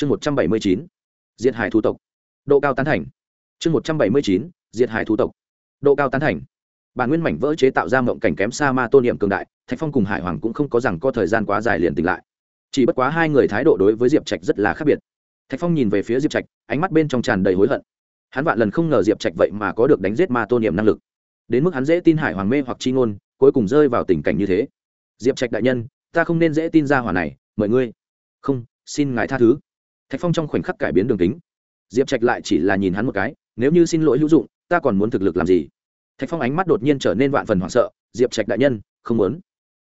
chương một trăm bảy mươi chín, diệt hải thủ tộc. Độ cao tán thành. Chương một trăm bảy mươi chín, diệt hải thủ tộc. Độ cao tán thành. Bản nguyên mảnh vỡ chế tạo ra mộng cảnh kém xa ma tôn niệm cường đại, thạch phong cùng hải hoàng cũng không có rằng có thời gian quá dài liền tỉnh lại. Chỉ bất quá hai người thái độ đối với diệp trạch rất là khác biệt. Thạch phong nhìn về phía diệp trạch, ánh mắt bên trong tràn đầy hối hận. Hắn vạn lần không ngờ diệp trạch vậy mà có được đánh giết ma tôn niệm năng lực. Đến mức hắn dễ tin hải hoàng mê hoặc chi ngôn, cuối cùng rơi vào tình cảnh như thế. Diệp trạch đại nhân, ta không nên dễ tin ra hỏa này, mời ngươi. Không, xin ngài tha thứ thạch phong trong khoảnh khắc cải biến đường kính. Diệp trạch lại chỉ là nhìn hắn một cái, nếu như xin lỗi hữu dụng, ta còn muốn thực lực làm gì? Thạch phong ánh mắt đột nhiên trở nên vạn phần hoảng sợ, diệp trạch đại nhân, không muốn.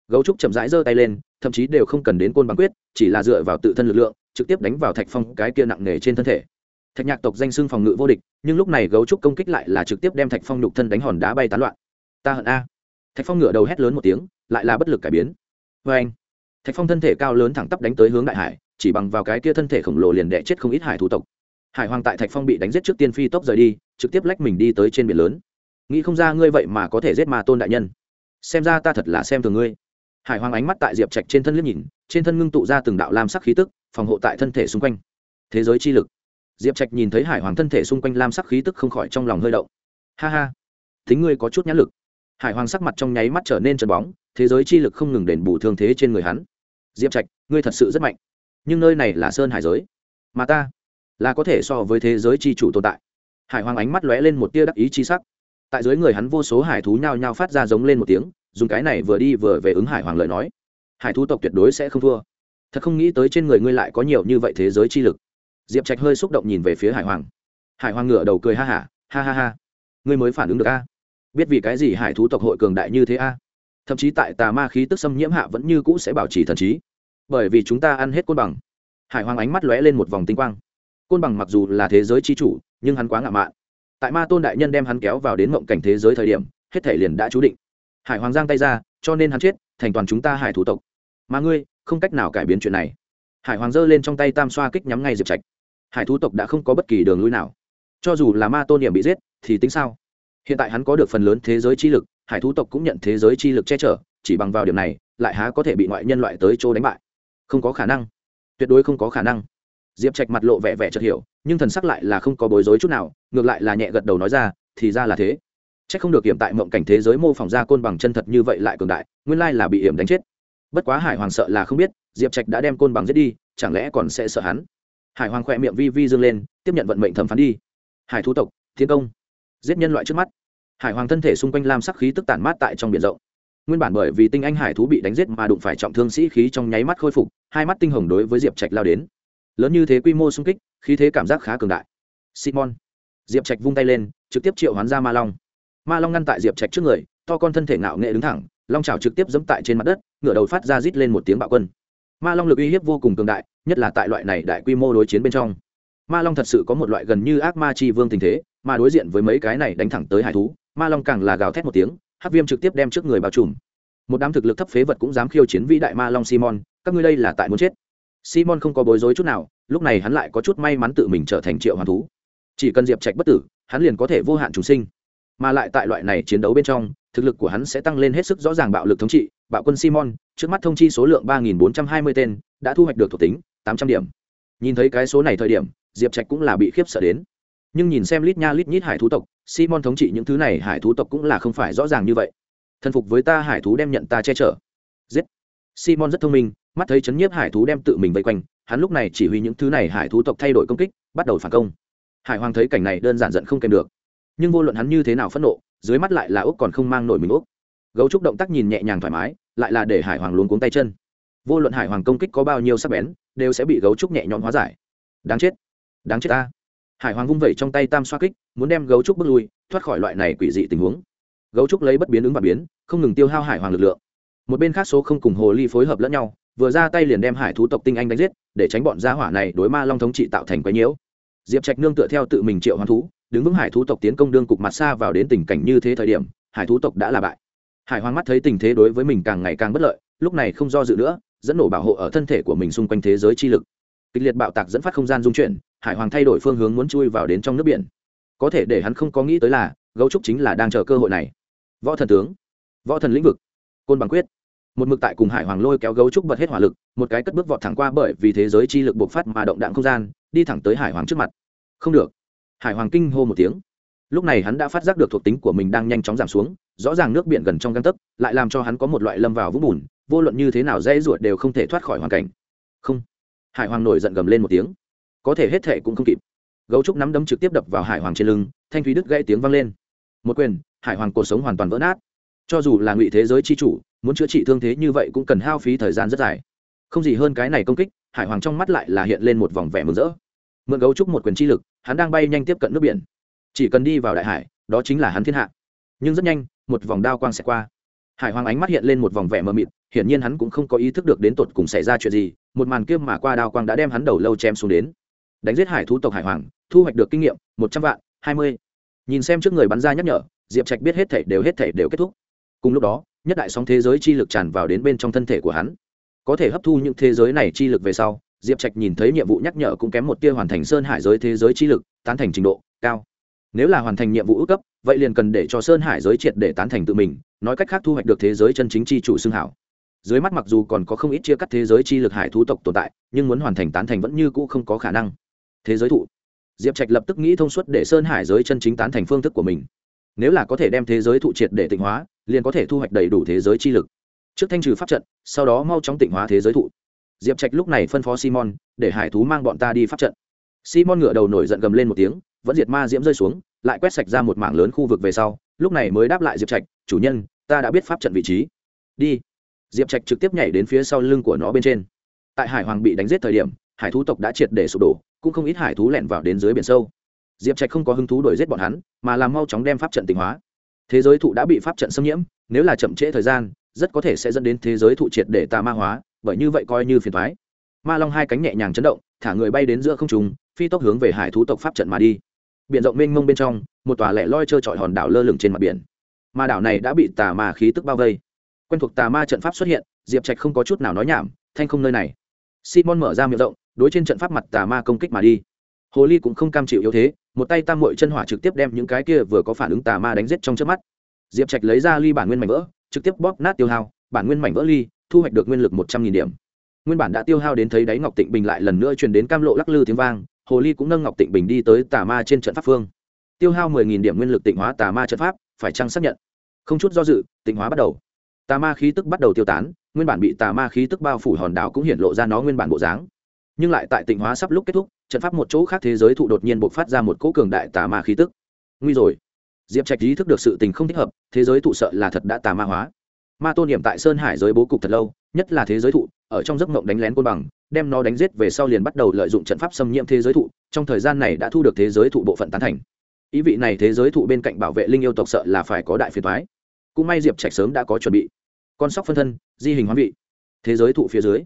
Gấu trúc chậm rãi giơ tay lên, thậm chí đều không cần đến côn bằng quyết, chỉ là dựa vào tự thân lực lượng, trực tiếp đánh vào thạch phong cái kia nặng nề trên thân thể. Thạch nhạc tộc danh xưng phòng ngự vô địch, nhưng lúc này gấu trúc công kích lại là trực tiếp đem thạch phong nhục thân đánh hòn đá bay tán loạn. Ta hận a. Thạch phong ngửa đầu hét lớn một tiếng, lại là bất lực cải biến. Vê anh thạch phong thân thể cao lớn thẳng tắp đánh tới hướng đại hải chỉ bằng vào cái kia thân thể khổng lồ liền đẻ chết không ít hải thủ tộc. Hải hoàng tại thạch phong bị đánh giết trước tiên phi tốc rời đi, trực tiếp lách mình đi tới trên biển lớn. Nghĩ không ra ngươi vậy mà có thể giết ma tôn đại nhân. Xem ra ta thật là xem thường ngươi. Hải hoàng ánh mắt tại diệp trạch trên thân liếc nhìn, trên thân ngưng tụ ra từng đạo lam sắc khí tức, phòng hộ tại thân thể xung quanh. Thế giới chi lực. Diệp trạch nhìn thấy hải hoàng thân thể xung quanh lam sắc khí tức không khỏi trong lòng hơi động. Ha ha. Thính ngươi có chút nhãn lực. Hải hoàng sắc mặt trong nháy mắt trở nên trần bóng, thế giới chi lực không ngừng đền bù thương thế trên người hắn. Diệp trạch, ngươi thật sự rất mạnh nhưng nơi này là sơn hải giới. Mà ta là có thể so với thế giới chi chủ tồn tại. Hải hoàng ánh mắt lóe lên một tia đắc ý chi sắc. Tại dưới người hắn vô số hải thú nhao nhao phát ra giống lên một tiếng dùng cái này vừa đi vừa về ứng hải hoàng lời nói. Hải thú tộc tuyệt đối sẽ không thua. Thật không nghĩ tới trên người ngươi lại có nhiều như vậy thế giới chi lực. Diệp trạch hơi xúc động nhìn về phía hải hoàng. Hải hoàng ngửa đầu cười ha hả ha, ha ha. Ha ngươi mới phản ứng được a. Biết vì cái gì hải thú tộc hội cường đại như thế a? Thậm chí tại tà ma khí tức xâm nhiễm hạ vẫn như cũ sẽ bảo trì thần trí bởi vì chúng ta ăn hết côn bằng. Hải hoàng ánh mắt lóe lên một vòng tinh quang. Côn bằng mặc dù là thế giới c h i chủ, nhưng hắn quá ngạo mạn. Tại ma tôn đại nhân đem hắn kéo vào đến mộng cảnh thế giới thời điểm, hết thể liền đã chú định. Hải hoàng giang tay ra, cho nên hắn chết, thành toàn chúng ta hải thủ tộc. Mà ngươi, không cách nào cải biến chuyện này. Hải hoàng giơ lên trong tay tam xoa kích nhắm ngay diệp trạch. Hải thú tộc đã không có bất kỳ đường lui nào. Cho dù là ma tôn điểm bị giết, thì tính sao? Hiện tại hắn có được phần lớn thế giới chi lực, hải thú tộc cũng nhận thế giới chi lực che chở, chỉ bằng vào điểm này, lại há có thể bị ngoại nhân loại tới chỗ đánh bại không có khả năng. Tuyệt đối không có khả năng. Diệp trạch mặt lộ vẻ vẻ chợt hiểu, nhưng thần sắc lại là không có bối rối chút nào, ngược lại là nhẹ gật đầu nói ra, thì ra là thế. C h ắ c không được hiểm tại mộng cảnh thế giới mô phỏng ra côn bằng chân thật như vậy lại cường đại, nguyên lai là bị hiểm đánh chết. Bất quá hải hoàng sợ là không biết, diệp trạch đã đem côn bằng giết đi, chẳng lẽ còn sẽ sợ hắn? Hải hoàng khỏe miệng vi vi dâng lên, tiếp nhận vận mệnh thẩm phán đi. Hải thú tộc, thiên công, giết nhân loại trước mắt. Hải hoàng thân thể xung quanh lam sắc khí tức tản mát tại trong biển rộng nguyên bản bởi vì tinh anh hải thú bị đánh giết mà đụng phải trọng thương sĩ khí trong nháy mắt khôi phục, hai mắt tinh hồng đối với diệp trạch lao đến. Lớn như thế quy mô xung kích, khí thế cảm giác khá cường đại. Simon. Diệp trạch vung tay lên, trực tiếp triệu hoán ra ma long. Ma long ngăn tại diệp trạch trước người, to con thân thể ngạo nghệ đứng thẳng, long trào trực tiếp dẫm tại trên mặt đất, ngửa đầu phát ra rít lên một tiếng bạo quân. Ma long lực uy hiếp vô cùng cường đại, nhất là tại loại này đại quy mô đối chiến bên trong. Ma long thật sự có một loại gần như ác ma chi vương tình thế, mà đối diện với mấy cái này đánh thẳng tới hải thú, ma long càng là gào thét một tiếng hắc viêm trực tiếp đem trước người bao trùm. Một đám thực lực thấp phế vật cũng dám khiêu chiến vĩ đại ma long simon, các ngươi đây là tại muốn chết. Simon không có bối rối chút nào, lúc này hắn lại có chút may mắn tự mình trở thành triệu hoàn thú. Chỉ cần diệp trạch bất tử, hắn liền có thể vô hạn chúng sinh. Mà lại tại loại này chiến đấu bên trong, thực lực của hắn sẽ tăng lên hết sức rõ ràng bạo lực thống trị, bạo quân simon, trước mắt thông chi số lượng ba nghìn bốn trăm hai mươi tên, đã thu hoạch được thuộc tính tám trăm điểm. Nhìn thấy cái số này thời điểm, diệp trạch cũng là bị khiếp sợ đến nhưng nhìn xem lít nha lít nhít hải thú tộc, simon thống trị những thứ này hải thú tộc cũng là không phải rõ ràng như vậy. Thần phục với ta hải thú đem nhận ta che chở. Giết. Simon rất thông minh, mắt thấy chấn nhiếp hải thú đem tự mình vây quanh, hắn lúc này chỉ huy những thứ này hải thú tộc thay đổi công kích, bắt đầu phản công. Hải hoàng thấy cảnh này đơn giản giận không kèm được. Nhưng vô luận hắn như thế nào phẫn nộ, dưới mắt lại là úc còn không mang nổi mình úc gấu trúc động tác nhìn nhẹ nhàng thoải mái, lại là để hải hoàng luống cuống tay chân. Vô luận hải hoàng công kích có bao nhiêu sắc bén, đều sẽ bị gấu trúc nhẹ nhõm hóa giải. Đáng chết. Đáng chết ta hải hoàng vung vẩy trong tay tam xoa kích, muốn đem gấu trúc bước lui, thoát khỏi loại này quỷ dị tình huống. Gấu trúc lấy bất biến ứng và biến, không ngừng tiêu hao hải hoàng lực lượng. Một bên khác số không cùng hồ ly phối hợp lẫn nhau, vừa ra tay liền đem hải thú tộc tinh anh đánh giết, để tránh bọn gia hỏa này đối ma long thống trị tạo thành quái nhiễu. Diệp trạch nương tựa theo tự mình triệu hoàng thú, đứng vững hải thú tộc tiến công đương cục mặt xa vào đến tình cảnh như thế thời điểm, hải thú tộc đã là bại. Hải hoàng mắt thấy tình thế đối với mình càng ngày càng bất lợi, lúc này không do dự nữa, dẫn nổ bảo hộ ở thân thể của mình xung quanh thế giới chi lực. Kịch liệt bạo tạc dẫn phát không gian dung chuyển hải hoàng thay đổi phương hướng muốn chui vào đến trong nước biển. Có thể để hắn không có nghĩ tới là, gấu trúc chính là đang chờ cơ hội này. Võ thần tướng, võ thần lĩnh vực, côn bằng quyết. Một mực tại cùng hải hoàng lôi kéo gấu trúc bật hết hỏa lực, một cái cất bước vọt thẳng qua bởi vì thế giới chi lực bộc phát mà động đạn không gian, đi thẳng tới hải hoàng trước mặt. Không được. Hải hoàng kinh hô một tiếng. Lúc này hắn đã phát giác được thuộc tính của mình đang nhanh chóng giảm xuống, rõ ràng nước biển gần trong găng tấc, lại làm cho hắn có một loại lâm vào vũng bùn, vô luận như thế nào dễ ruột đều không thể thoát khỏi hoàn cảnh. Không. Hải hoàng nổi giận gầm lên một tiếng có thể hết thệ cũng không kịp. Gấu trúc nắm đấm trực tiếp đập vào hải hoàng trên lưng, thanh thúy đức gãy tiếng vang lên. Một quyền, hải hoàng cuộc sống hoàn toàn vỡ nát. Cho dù là ngụy thế giới c h i chủ, muốn chữa trị thương thế như vậy cũng cần hao phí thời gian rất dài. Không gì hơn cái này công kích, hải hoàng trong mắt lại là hiện lên một vòng vẻ mừng rỡ. Mượn gấu trúc một quyền chi lực, hắn đang bay nhanh tiếp cận nước biển. Chỉ cần đi vào đại hải, đó chính là hắn thiên hạ. Nhưng rất nhanh, một vòng đao quang sẽ qua. Hải hoàng ánh mắt hiện lên một vòng vẻ mờ mịt, hiển nhiên hắn cũng không có ý thức được đến tột cùng xảy ra chuyện gì, một màn kiêm mà qua đao quang đã đem hắn đầu lâu chém xuống đến đánh giết hải thú tộc hải hoàng, thu hoạch được kinh nghiệm, một trăm vạn, hai mươi. Nhìn xem trước người bắn ra nhắc nhở, diệp trạch biết hết thảy đều hết thảy đều kết thúc. Cùng lúc đó, nhất đại sóng thế giới chi lực tràn vào đến bên trong thân thể của hắn. Có thể hấp thu những thế giới này chi lực về sau, diệp trạch nhìn thấy nhiệm vụ nhắc nhở cũng kém một tia hoàn thành sơn hải giới thế giới chi lực, tán thành trình độ, cao. Nếu là hoàn thành nhiệm vụ ước cấp, vậy liền cần để cho sơn hải giới triệt để tán thành tự mình, nói cách khác thu hoạch được thế giới chân chính chi chủ xương hảo. Dưới mắt mặc dù còn có không ít chia cắt thế giới chi lực hải thú tộc tồn tại, nhưng muốn hoàn thành tán thành vẫn như cũ không có khả năng thế giới thụ. Diệp trạch lập tức nghĩ thông suốt để sơn hải giới chân chính tán thành phương thức của mình. Nếu là có thể đem thế giới thụ triệt để tịnh hóa, liền có thể thu hoạch đầy đủ thế giới chi lực. Trước thanh trừ pháp trận, sau đó mau chóng tịnh hóa thế giới thụ. Diệp trạch lúc này phân phó simon, để hải thú mang bọn ta đi pháp trận. Simon ngửa đầu nổi giận gầm lên một tiếng, vẫn diệt ma diễm rơi xuống, lại quét sạch ra một mảng lớn khu vực về sau, lúc này mới đáp lại diệp trạch, chủ nhân, ta đã biết pháp trận vị trí. Đi. Diệp trạch trực tiếp nhảy đến phía sau lưng của nó bên trên. Tại hải hoàng bị đánh giết thời điểm, hải thú tộc đã triệt để sụp đổ cũng không ít hải thú lẻn vào đến dưới biển sâu. Diệp trạch không có hứng thú đuổi giết bọn hắn, mà làm mau chóng đem pháp trận tỉnh hóa. Thế giới thụ đã bị pháp trận xâm nhiễm, nếu là chậm trễ thời gian, rất có thể sẽ dẫn đến thế giới thụ triệt để tà ma hóa, bởi như vậy coi như phiền thoái ma long hai cánh nhẹ nhàng chấn động, thả người bay đến giữa không trùng phi tốc hướng về hải thú tộc pháp trận mà đi. Biển rộng mênh mông bên trong, một tòa lẻ loi trơ trọi hòn đảo lơ lửng trên mặt biển. Mà đảo này đã bị tà ma khí tức bao vây. Quen thuộc tà ma trận pháp xuất hiện, diệp trạch không có chút nào nói nhảm, thanh không nơi này. Simon mở ra miệng rộng đối trên trận pháp mặt tà ma công kích mà đi. Hồ ly cũng không cam chịu yếu thế, một tay tam mội chân hỏa trực tiếp đem những cái kia vừa có phản ứng tà ma đánh giết trong trước mắt. Diệp trạch lấy ra ly bản nguyên mảnh vỡ, trực tiếp bóp nát tiêu hao, bản nguyên mảnh vỡ ly, thu hoạch được nguyên lực một trăm nghìn điểm. Nguyên bản đã tiêu hao đến thấy đáy ngọc tịnh bình lại lần nữa truyền đến cam lộ lắc lư tiếng vang, hồ ly cũng nâng ngọc tịnh bình đi tới tà ma trên trận pháp phương. Tiêu hao mười nghìn điểm nguyên lực tịnh hóa tà ma trận pháp, phải chăng xác nhận? Không chút do dự, tịnh hóa bắt đầu. Tà ma khí tức bắt đầu tiêu tán, nguyên bản bị tà ma khí tức bao phủ hòn đảo cũng hiện lộ ra nó nguyên bản bộ dáng nhưng lại tại tịnh hóa sắp lúc kết thúc, trận pháp một chỗ khác thế giới thụ đột nhiên bộc phát ra một cỗ cường đại tà ma khí tức. Nguy rồi. Diệp trạch ý thức được sự tình không thích hợp, thế giới thụ sợ là thật đã tà ma hóa. Ma tôn niệm tại sơn hải giới bố cục thật lâu, nhất là thế giới thụ, ở trong giấc mộng đánh lén côn bằng, đem nó đánh giết về sau liền bắt đầu lợi dụng trận pháp xâm nhiễm thế giới thụ, trong thời gian này đã thu được thế giới thụ bộ phận tán thành. Ý vị này thế giới thụ bên cạnh bảo vệ linh yêu tộc sợ là phải có đại phiền thoái cũng may diệp trạch sớm đã có chuẩn bị. Con sóc phân thân, di hình hoán vị. Thế giới thụ phía dưới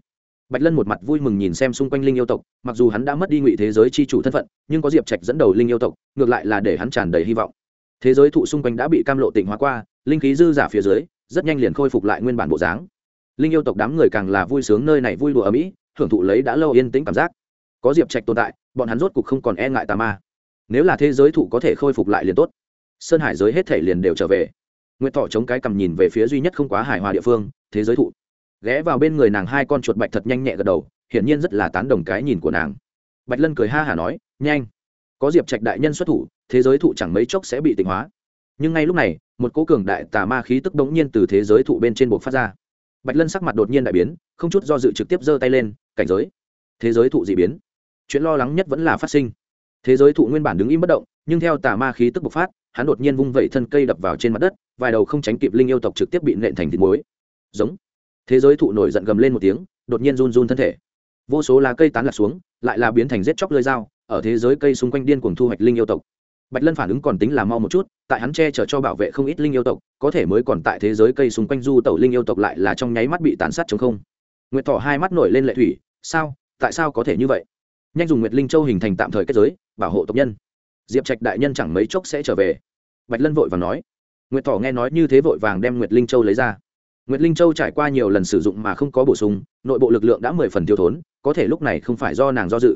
bạch lân một mặt vui mừng nhìn xem xung quanh linh yêu tộc, mặc dù hắn đã mất đi ngụy thế giới c h i chủ thân phận, nhưng có diệp trạch dẫn đầu linh yêu tộc, ngược lại là để hắn tràn đầy hy vọng. Thế giới thụ xung quanh đã bị cam lộ tỉnh hóa qua, linh khí dư giả phía dưới, rất nhanh liền khôi phục lại nguyên bản bộ dáng. Linh yêu tộc đám người càng là vui sướng nơi này vui đùa ở mỹ hưởng thụ lấy đã lâu yên tĩnh cảm giác. Có diệp trạch tồn tại, bọn hắn rốt cục không còn e ngại tà ma. Nếu là thế giới thụ có thể khôi phục lại liền tốt. Sơn hải giới hết thể liền đều trở về. Nguyện thọ chống cái cầm nhìn về phía duy nhất không quá hài hòa địa phương, thế giới thụ ghé vào bên người nàng hai con chuột bạch thật nhanh nhẹ gật đầu, hiển nhiên rất là tán đồng cái nhìn của nàng. Bạch lân cười ha hả nói, nhanh, có diệp trạch đại nhân xuất thủ, thế giới thụ chẳng mấy chốc sẽ bị tịnh hóa. Nhưng ngay lúc này, một cố cường đại tà ma khí tức đống nhiên từ thế giới thụ bên trên buộc phát ra. Bạch lân sắc mặt đột nhiên đại biến, không chút do dự trực tiếp giơ tay lên, cảnh giới, thế giới thụ d ị biến. Chuyện lo lắng nhất vẫn là phát sinh. Thế giới thụ nguyên bản đứng im bất động, nhưng theo tà ma khí tức bộc phát, hắn đột nhiên vung vẩy thân cây đập vào trên mặt đất, vài đầu không tránh kịp linh yêu tộc trực tiếp bị nện thành thịt muối. Giống thế giới thụ nổi giận gầm lên một tiếng, đột nhiên run run thân thể. Vô số lá cây tán lạc xuống, lại là biến thành rết chóc lơi dao, ở thế giới cây xung quanh điên cuồng thu hoạch linh yêu tộc. Bạch lân phản ứng còn tính là mau một chút, tại hắn che chở cho bảo vệ không ít linh yêu tộc, có thể mới còn tại thế giới cây xung quanh du tẩu linh yêu tộc lại là trong nháy mắt bị tàn sát chống không. Nguyệt thỏ hai mắt nổi lên lệ thủy, sao? Tại sao có thể như vậy? Nhanh dùng nguyệt linh châu hình thành tạm thời kết giới, bảo hộ tộc nhân. Diệp trạch đại nhân chẳng mấy chốc sẽ trở về. Bạch lân vội và nói. Nguyệt thỏ nghe nói như thế vội vàng đem nguyệt linh châu lấy ra nguyệt linh châu trải qua nhiều lần sử dụng mà không có bổ sung, nội bộ lực lượng đã mười phần tiêu thốn, có thể lúc này không phải do nàng do dự.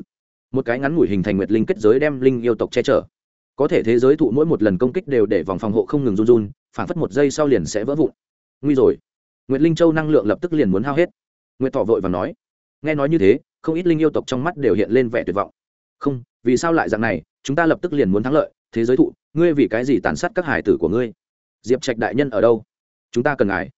Một cái ngắn ngủi hình thành nguyệt linh kết giới đem linh yêu tộc che chở. Có thể thế giới thụ mỗi một lần công kích đều để vòng phòng hộ không ngừng run run, phản phất một giây sau liền sẽ vỡ vụn. Nguy rồi. Nguyệt linh châu năng lượng lập tức liền muốn hao hết. Nguyệt Tỏ vội và nói. Nghe nói như thế, không ít linh yêu tộc trong mắt đều hiện lên vẻ tuyệt vọng. Không, vì sao lại dạng này? Chúng ta lập tức liền muốn thắng lợi. Thế giới thụ, ngươi vì cái gì tàn sát các hải tử của ngươi? Diệp trạch đại nhân ở đâu? Chúng ta cần ngài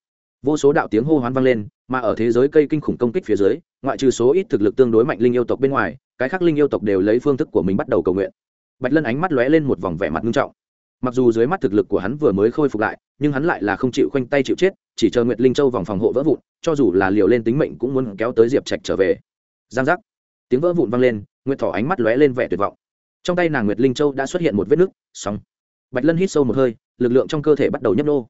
vô số đạo tiếng hô hoán vang lên, mà ở thế giới cây kinh khủng công kích phía dưới, ngoại trừ số ít thực lực tương đối mạnh linh yêu tộc bên ngoài, cái khác linh yêu tộc đều lấy phương thức của mình bắt đầu cầu nguyện. Bạch lân ánh mắt lóe lên một vòng vẻ mặt nghiêm trọng. Mặc dù dưới mắt thực lực của hắn vừa mới khôi phục lại, nhưng hắn lại là không chịu khoanh tay chịu chết, chỉ chờ nguyệt linh châu vòng phòng hộ vỡ vụn, cho dù là liều lên tính mệnh cũng muốn kéo tới diệp trạch trở về. Giang giác. Tiếng vỡ vụn vang lên, nguyệt thỏ ánh mắt lóe lên vẻ tuyệt vọng. Trong tay nàng nguyệt linh châu đã xuất hiện một vết nứt, xong. Bạch lân hít sâu một hơi, lực lượng trong cơ thể bắt đầu nhấp nô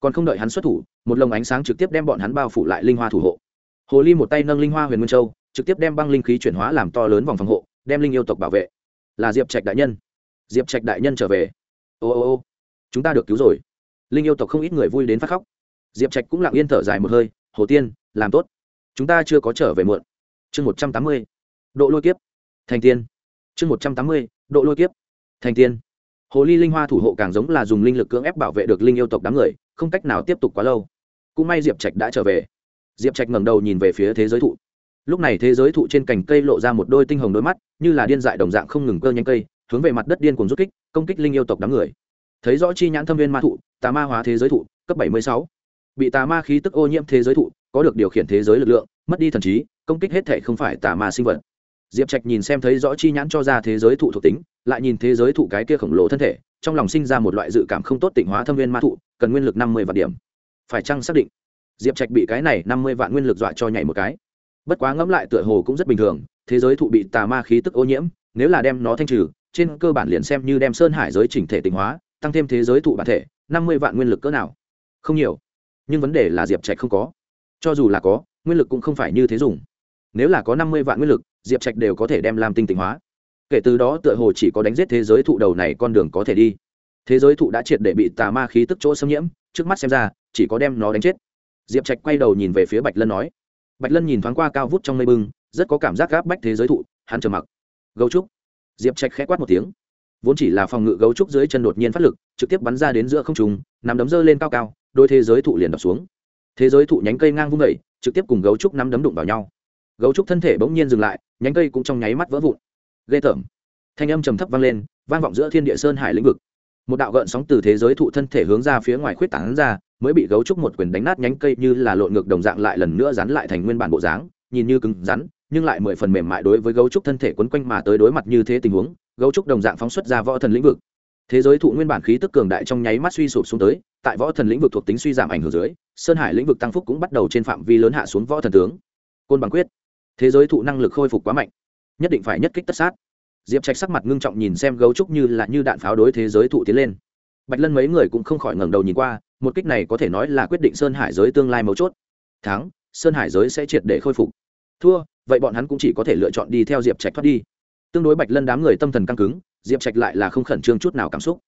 còn không đợi hắn xuất thủ, một lồng ánh sáng trực tiếp đem bọn hắn bao phủ lại linh hoa thủ hộ. Hồ ly một tay nâng linh hoa huyền nguyên châu, trực tiếp đem băng linh khí chuyển hóa làm to lớn vòng phòng hộ, đem linh yêu tộc bảo vệ. Là diệp trạch đại nhân. Diệp trạch đại nhân trở về. Ô ô ô, chúng ta được cứu rồi. Linh yêu tộc không ít người vui đến phát khóc. Diệp trạch cũng lặng yên thở dài một hơi, hồ tiên, làm tốt. Chúng ta chưa có trở về muộn. Chương một trăm tám mươi, độ lôi kiếp. Thành tiên. Chương một trăm tám mươi, độ lôi kiếp. Thành tiên. Hồ ly linh hoa thủ hộ càng giống là dùng linh lực cưỡng ép bảo vệ được linh yêu tộc đám người không cách nào tiếp tục quá lâu. Cũng may diệp trạch đã trở về. Diệp trạch ngẩng đầu nhìn về phía thế giới thụ. Lúc này thế giới thụ trên cành cây lộ ra một đôi tinh hồng đôi mắt, như là điên dại đồng dạng không ngừng cơ nhanh cây, hướng về mặt đất điên cùng rút kích, công kích linh yêu tộc đám người. Thấy rõ chi nhãn thâm viên ma thụ, tà ma hóa thế giới thụ, cấp bảy mươi sáu. Bị tà ma khí tức ô nhiễm thế giới thụ, có được điều khiển thế giới lực lượng, mất đi thần trí, công kích hết thể không phải tà ma sinh vật diệp trạch nhìn xem thấy rõ chi nhãn cho ra thế giới thụ thuộc tính, lại nhìn thế giới thụ cái kia khổng lồ thân thể, trong lòng sinh ra một loại dự cảm không tốt tịnh hóa thâm viên ma thụ, cần nguyên lực năm mươi vạn điểm. Phải chăng xác định? Diệp trạch bị cái này năm mươi vạn nguyên lực dọa cho nhảy một cái. Bất quá ngẫm lại tựa hồ cũng rất bình thường, thế giới thụ bị tà ma khí tức ô nhiễm, nếu là đem nó thanh trừ, trên cơ bản liền xem như đem sơn hải giới chỉnh thể tịnh hóa, tăng thêm thế giới thụ bản thể, năm mươi vạn nguyên lực cỡ nào? Không nhiều. Nhưng vấn đề là diệp trạch không có. Cho dù là có, nguyên lực cũng không phải như thế dùng nếu là có năm mươi vạn nguyên lực, diệp trạch đều có thể đem làm tinh tịnh hóa. Kể từ đó tựa hồ chỉ có đánh giết thế giới thụ đầu này con đường có thể đi. Thế giới thụ đã triệt để bị tà ma khí tức chỗ xâm nhiễm, trước mắt xem ra, chỉ có đem nó đánh chết. Diệp trạch quay đầu nhìn về phía bạch lân nói. Bạch lân nhìn thoáng qua cao vút trong mây bưng, rất có cảm giác gáp bách thế giới thụ, hắn trầm mặc. Gấu trúc. Diệp trạch khẽ quát một tiếng. Vốn chỉ là phòng ngự gấu trúc dưới chân đột nhiên phát lực, trực tiếp bắn ra đến giữa không trùng nằm đấm dơ lên cao cao, đôi thế giới thụ liền đập xuống. Thế giới thụ nhánh cây ngang vung vẩy trực tiếp cùng gấu trúc nắm đấm đụng vào nhau gấu trúc thân thể bỗng nhiên dừng lại, nhánh cây cũng trong nháy mắt vỡ vụn. Ghê tởm. Thanh âm trầm thấp vang lên, vang vọng giữa thiên địa sơn hải lĩnh vực. Một đạo gợn sóng từ thế giới thụ thân thể hướng ra phía ngoài khuyết tảng ra, mới bị gấu trúc một quyền đánh nát nhánh cây như là lộn ngược đồng dạng lại lần nữa rắn lại thành nguyên bản bộ dáng, nhìn như cứng rắn, nhưng lại mười phần mềm mại đối với gấu trúc thân thể quấn quanh mà tới đối mặt như thế tình huống, gấu trúc đồng dạng phóng xuất ra võ thần lĩnh vực. Thế giới thụ nguyên bản khí tức cường đại trong nháy mắt suy sụp xuống tới, tại võ thần lĩnh vực thuộc tính suy giảm ảnh hưởng dưới, sơn hải lĩnh vực tăng phúc cũng bắt đầu trên phạm vi lớn hạ xuống võ thần tướng. Côn bằng quyết thế giới thụ năng lực khôi phục quá mạnh, nhất định phải nhất kích tất sát. Diệp trạch sắc mặt ngưng trọng nhìn xem gấu trúc như là như đạn pháo đối thế giới thụ tiến lên. Bạch lân mấy người cũng không khỏi ngẩng đầu nhìn qua, một kích này có thể nói là quyết định sơn hải giới tương lai mấu chốt. Thắng, sơn hải giới sẽ triệt để khôi phục. Thua, vậy bọn hắn cũng chỉ có thể lựa chọn đi theo diệp trạch thoát đi. Tương đối bạch lân đám người tâm thần căng cứng, diệp trạch lại là không khẩn trương chút nào cảm xúc.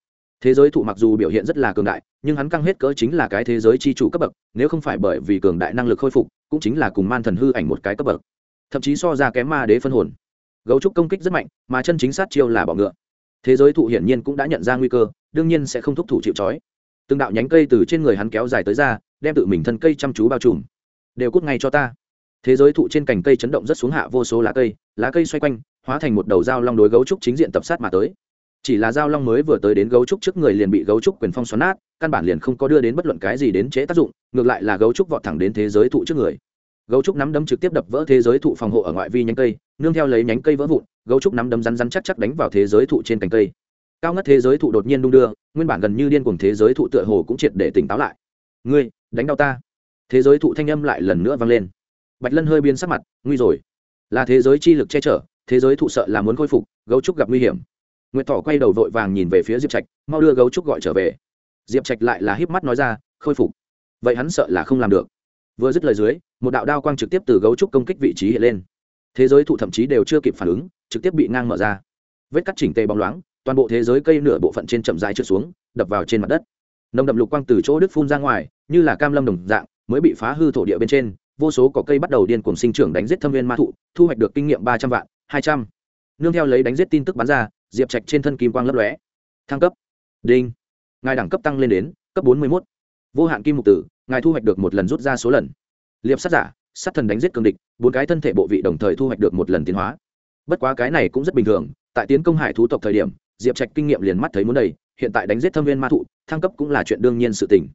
Thế giới thụ mặc dù biểu hiện rất là cường đại, nhưng hắn căng hết cỡ chính là cái thế giới c h i chủ cấp bậc, nếu không phải bởi vì cường đại năng lực khôi phục, cũng chính là cùng man thần hư ảnh một cái cấp bậc thậm chí so ra kém ma đế phân hồn. Gấu trúc công kích rất mạnh, mà chân chính sát chiêu là bọ ngựa. Thế giới thụ hiển nhiên cũng đã nhận ra nguy cơ, đương nhiên sẽ không thúc thủ chịu trói. Từng đạo nhánh cây từ trên người hắn kéo dài tới ra, đem tự mình thân cây chăm chú bao trùm. Đều cút ngay cho ta. Thế giới thụ trên cành cây chấn động rất xuống hạ vô số lá cây lá cây xoay quanh, hóa thành một đầu dao long đối gấu trúc chính diện tập sát mà tới. Chỉ là dao long mới vừa tới đến gấu trúc trước người liền bị gấu trúc quyền phong xoắn nát, căn bản liền không có đưa đến bất luận cái gì đến chế tác dụng, ngược lại là gấu trúc vọt thẳng đến thế giới thụ trước người gấu trúc nắm đấm trực tiếp đập vỡ thế giới thụ phòng hộ ở ngoại vi nhánh cây, nương theo lấy nhánh cây vỡ vụn, gấu trúc nắm đấm rắn rắn chắc chắc đánh vào thế giới thụ trên cành cây. Cao ngất thế giới thụ đột nhiên đung đưa, nguyên bản gần như điên cuồng thế giới thụ tựa hồ cũng triệt để tỉnh táo lại. Ngươi, đánh đau ta. Thế giới thụ thanh âm lại lần nữa vang lên. Bạch lân hơi biến sắc mặt, nguy rồi. Là thế giới chi lực che chở, thế giới thụ sợ là muốn khôi phục, gấu trúc gặp nguy hiểm. Nguyệt thỏ quay đầu vội vàng nhìn về phía diệp trạch, mau đưa gấu trúc gọi trở về. Diệp trạch lại là híp mắt nói ra, khôi phục. Vậy hắn sợ là không làm được vừa dứt lời dưới, một đạo đao quang trực tiếp từ gấu trúc công kích vị trí hiện lên. Thế giới thụ thậm chí đều chưa kịp phản ứng, trực tiếp bị ngang mở ra. Vết cắt chỉnh tề bóng loáng, toàn bộ thế giới cây nửa bộ phận trên chậm dài trượt xuống, đập vào trên mặt đất. Nồng đậm lục quang từ chỗ đức phun ra ngoài, như là cam lâm đồng dạng, mới bị phá hư thổ địa bên trên, vô số cỏ cây bắt đầu điên cuồng sinh trưởng đánh giết thâm viên ma thụ, thu hoạch được kinh nghiệm ba trăm vạn, hai trăm. Nương theo lấy đánh giết tin tức bắn ra, diệp trạch trên thân kim quang lấp lóe. Thăng cấp. Đinh. Ngài đẳng cấp tăng lên đến cấp bốn mươi mốt vô hạn kim mục tử, ngài thu hoạch được một lần rút ra số lần. Liệp sát giả, sát thần đánh giết cường địch, bốn cái thân thể bộ vị đồng thời thu hoạch được một lần tiến hóa. Bất quá cái này cũng rất bình thường, tại tiến công hải thú tộc thời điểm, diệp trạch kinh nghiệm liền mắt thấy muốn đầy, hiện tại đánh giết thâm viên ma thụ, thăng cấp cũng là chuyện đương nhiên sự tình.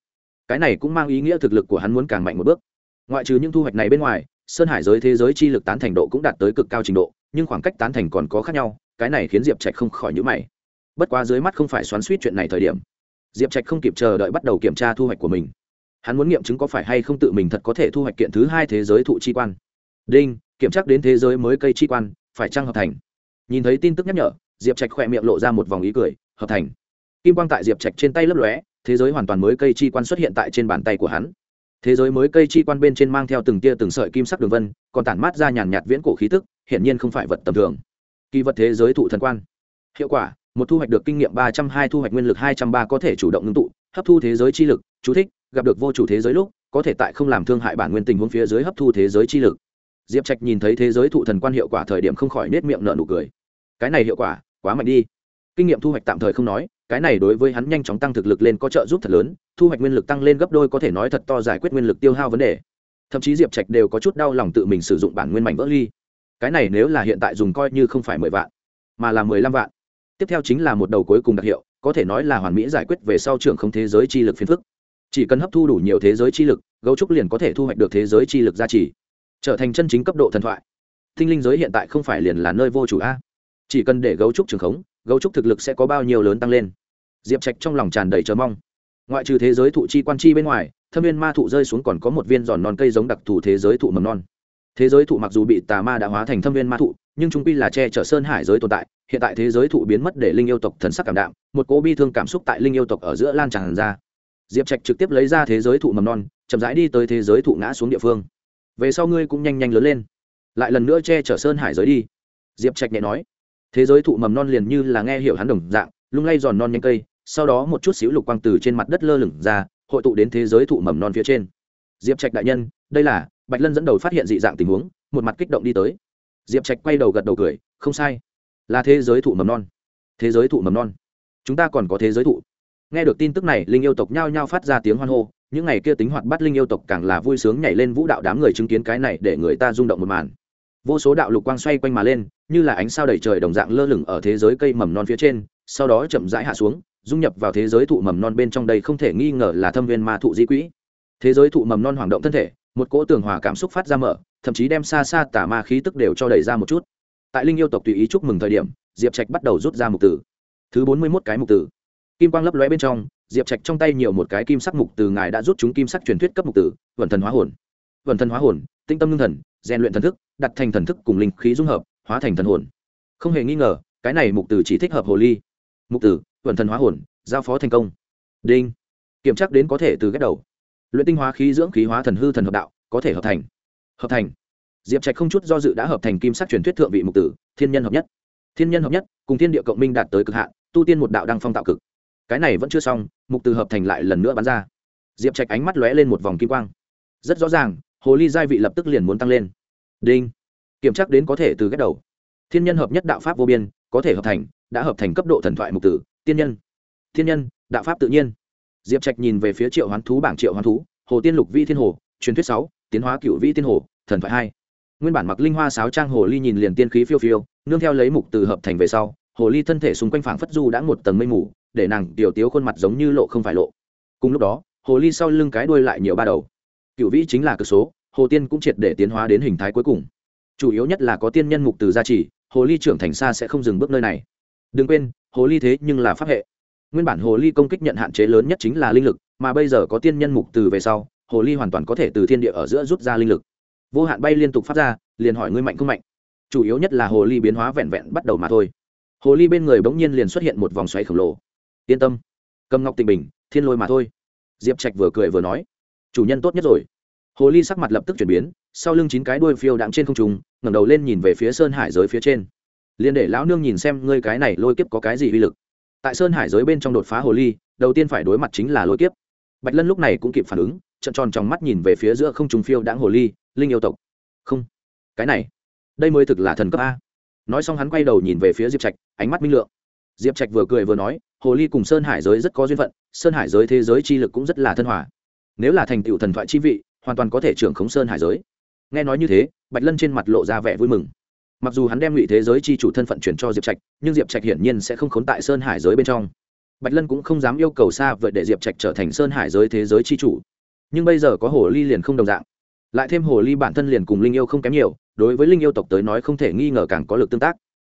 Cái này cũng mang ý nghĩa thực lực của hắn muốn càng mạnh một bước. Ngoại trừ những thu hoạch này bên ngoài, sơn hải giới thế giới chi lực tán thành độ cũng đạt tới cực cao trình độ, nhưng khoảng cách tán thành còn có khác nhau, cái này khiến diệp trạch không khỏi nhữ mày. Bất quá dưới mắt không phải xoắn suýt chuyện này thời điểm diệp trạch không kịp chờ đợi bắt đầu kiểm tra thu hoạch của mình. Hắn muốn nghiệm chứng có phải hay không tự mình thật có thể thu hoạch kiện thứ hai thế giới thụ chi quan. Đinh, kiểm tra đến thế giới mới cây chi quan, phải trăng hợp thành? Nhìn thấy tin tức nhắc nhở, diệp trạch khỏe miệng lộ ra một vòng ý cười, hợp thành. Kim quang tại diệp trạch trên tay lấp lóe, thế giới hoàn toàn mới cây chi quan xuất hiện tại trên bàn tay của hắn. Thế giới mới cây chi quan bên trên mang theo từng tia từng sợi kim sắc đường vân, còn tản mát ra nhàn nhạt viễn cổ khí tức, hiển nhiên không phải vật tầm thường. Kỳ vật thế giới thụ thần quan. Hiệu quả một thu hoạch được kinh nghiệm ba trăm hai thu hoạch nguyên lực hai trăm ba có thể chủ động ngưng tụ, hấp thu thế giới chi lực, chú thích, gặp được vô chủ thế giới lúc, có thể tại không làm thương hại bản nguyên tình huống phía dưới hấp thu thế giới chi lực. Diệp trạch nhìn thấy thế giới thụ thần quan hiệu quả thời điểm không khỏi nết miệng nở nụ cười. Cái này hiệu quả, quá mạnh đi. Kinh nghiệm thu hoạch tạm thời không nói, cái này đối với hắn nhanh chóng tăng thực lực lên có trợ giúp thật lớn, thu hoạch nguyên lực tăng lên gấp đôi có thể nói thật to giải quyết nguyên lực tiêu hao vấn đề. Thậm chí diệp trạch đều có chút đau lòng tự mình sử dụng bản nguyên mảnh vỡ ly. Cái này nếu là hiện tại dùng coi như không phải mười vạn, mà là mười lăm vạn tiếp theo chính là một đầu cuối cùng đặc hiệu, có thể nói là hoàn mỹ giải quyết về sau trường không thế giới chi lực phiền phức. Chỉ cần hấp thu đủ nhiều thế giới chi lực, gấu trúc liền có thể thu hoạch được thế giới chi lực gia trì. Trở thành chân chính cấp độ thần thoại. Tinh linh giới hiện tại không phải liền là nơi vô chủ a. Chỉ cần để gấu trúc trường khống, gấu trúc thực lực sẽ có bao nhiêu lớn tăng lên. Diệp trạch trong lòng tràn đầy chờ mong. Ngoại trừ thế giới thụ chi quan chi bên ngoài, thâm viên ma thụ rơi xuống còn có một viên giòn non cây giống đặc thù thế giới thụ mầm non thế giới thụ mặc dù bị tà ma đã hóa thành thâm viên ma thụ, nhưng chúng quy là che chở sơn hải giới tồn tại. Hiện tại thế giới thụ biến mất để linh yêu tộc thần sắc cảm đạm, một cố bi thương cảm xúc tại linh yêu tộc ở giữa lan tràn ra. Diệp trạch trực tiếp lấy ra thế giới thụ mầm non, chậm rãi đi tới thế giới thụ ngã xuống địa phương. Về sau ngươi cũng nhanh nhanh lớn lên, lại lần nữa che chở sơn hải giới đi. Diệp trạch nhẹ nói. Thế giới thụ mầm non liền như là nghe hiểu hắn đồng dạng, lung lay giòn non nhanh cây, sau đó một chút xíu lục quang từ trên mặt đất lơ lửng ra, hội tụ đến thế giới thụ mầm non phía trên. Diệp trạch đại nhân, đây là bạch lân dẫn đầu phát hiện dị dạng tình huống, một mặt kích động đi tới. Diệp trạch quay đầu gật đầu cười, không sai. Là thế giới thụ mầm non. Thế giới thụ mầm non. Chúng ta còn có thế giới thụ. Nghe được tin tức này, linh yêu tộc nhao nhao phát ra tiếng hoan hô. Những ngày kia tính hoạt bắt linh yêu tộc càng là vui sướng nhảy lên vũ đạo đám người chứng kiến cái này để người ta rung động một màn. Vô số đạo lục quang xoay quanh mà lên, như là ánh sao đầy trời đồng dạng lơ lửng ở thế giới cây mầm non phía trên, sau đó chậm rãi hạ xuống, dung nhập vào thế giới thụ mầm non bên trong đây không thể nghi ngờ là thâm viên ma thụ di quỹ. Thế giới thụ mầm non hoảng động thân thể một cỗ tường hòa cảm xúc phát ra mở, thậm chí đem xa xa tả ma khí tức đều cho đẩy ra một chút. Tại linh yêu tộc tùy ý chúc mừng thời điểm, diệp trạch bắt đầu rút ra mục tử. Thứ bốn mươi mốt cái mục tử. Kim quang lấp lóe bên trong, diệp trạch trong tay nhiều một cái kim sắc mục từ ngài đã rút chúng kim sắc truyền thuyết cấp mục tử vần thần hóa hồn. Vần thần hóa hồn tinh tâm ngưng thần, rèn luyện thần thức, đặt thành thần thức cùng linh khí dung hợp, hóa thành thần hồn. Không hề nghi ngờ, cái này mục tử chỉ thích hợp hồ ly. Mục tử vần thần hóa hồn, giao phó thành công. Đinh. Kiểm tra đến có thể từ ghép đầu luyện tinh hóa khí dưỡng khí hóa thần hư thần hợp đạo, có thể hợp thành. Hợp thành. Diệp trạch không chút do dự đã hợp thành kim sắc truyền thuyết thượng vị mục tử, thiên nhân hợp nhất. Thiên nhân hợp nhất, cùng thiên địa cộng minh đạt tới cực hạn, tu tiên một đạo đăng phong tạo cực. Cái này vẫn chưa xong, mục tử hợp thành lại lần nữa bắn ra. Diệp trạch ánh mắt lóe lên một vòng kim quang. Rất rõ ràng, hồ ly giai vị lập tức liền muốn tăng lên. Đinh. Kiểm tra đến có thể từ ghép đầu. Thiên nhân hợp nhất đạo pháp vô biên, có thể hợp thành, đã hợp thành cấp độ thần thoại mục tử, tiên nhân. Thiên nhân, đạo pháp tự nhiên diệp trạch nhìn về phía triệu hoán thú bảng triệu hoán thú, hồ tiên lục vi thiên hồ, truyền thuyết sáu, tiến hóa cựu vi tiên hồ, thần thoại hai. Nguyên bản mặc linh hoa sáo trang hồ ly nhìn liền tiên khí phiêu phiêu, nương theo lấy mục từ hợp thành về sau, hồ ly thân thể xung quanh phảng phất du đã một tầng mây mù, để nàng tiểu tiếu khuôn mặt giống như lộ không phải lộ. Cùng lúc đó, hồ ly sau lưng cái đuôi lại nhiều ba đầu. Cựu vĩ chính là cực số, hồ tiên cũng triệt để tiến hóa đến hình thái cuối cùng. Chủ yếu nhất là có tiên nhân mục từ gia trì, hồ ly trưởng thành xa sẽ không dừng bước nơi này. Đừng quên, hồ ly thế nhưng là pháp hệ nguyên bản hồ ly công kích nhận hạn chế lớn nhất chính là linh lực, mà bây giờ có tiên nhân mục từ về sau, hồ ly hoàn toàn có thể từ thiên địa ở giữa rút ra linh lực. Vô hạn bay liên tục phát ra, liền hỏi ngươi mạnh không mạnh. Chủ yếu nhất là hồ ly biến hóa vẹn vẹn bắt đầu mà thôi. Hồ ly bên người bỗng nhiên liền xuất hiện một vòng xoáy khổng lồ. Yên tâm. Cầm ngọc tình bình, thiên lôi mà thôi. Diệp trạch vừa cười vừa nói. Chủ nhân tốt nhất rồi. Hồ ly sắc mặt lập tức chuyển biến, sau lưng chín cái đuôi phiêu đạm trên không trung, ngẩng đầu lên nhìn về phía sơn hải giới phía trên. Liền để lão nương nhìn xem ngươi cái này lôi kiếp có cái gì uy lực tại sơn hải giới bên trong đột phá hồ ly, đầu tiên phải đối mặt chính là lôi kiếp. Bạch lân lúc này cũng kịp phản ứng trận tròn trong mắt nhìn về phía giữa không trùng phiêu đãng hồ ly, linh yêu tộc. Không, cái này, đây mới thực là thần cấp a. Nói xong hắn quay đầu nhìn về phía diệp trạch, ánh mắt minh lượng. Diệp trạch vừa cười vừa nói, hồ ly cùng sơn hải giới rất có duyên phận, sơn hải giới thế giới chi lực cũng rất là thân hòa. Nếu là thành tựu thần thoại chi vị, hoàn toàn có thể trưởng khống sơn hải giới. Nghe nói như thế, bạch lân trên mặt lộ ra vẻ vui mừng mặc dù hắn đem ngụy thế giới chi chủ thân phận chuyển cho diệp trạch, nhưng diệp trạch hiển nhiên sẽ không khốn tại sơn hải giới bên trong. Bạch lân cũng không dám yêu cầu xa vượt để diệp trạch trở thành sơn hải giới thế giới chi chủ. Nhưng bây giờ có hồ ly liền không đồng dạng. Lại thêm hồ ly bản thân liền cùng linh yêu không kém nhiều, đối với linh yêu tộc tới nói không thể nghi ngờ càng có lực tương tác.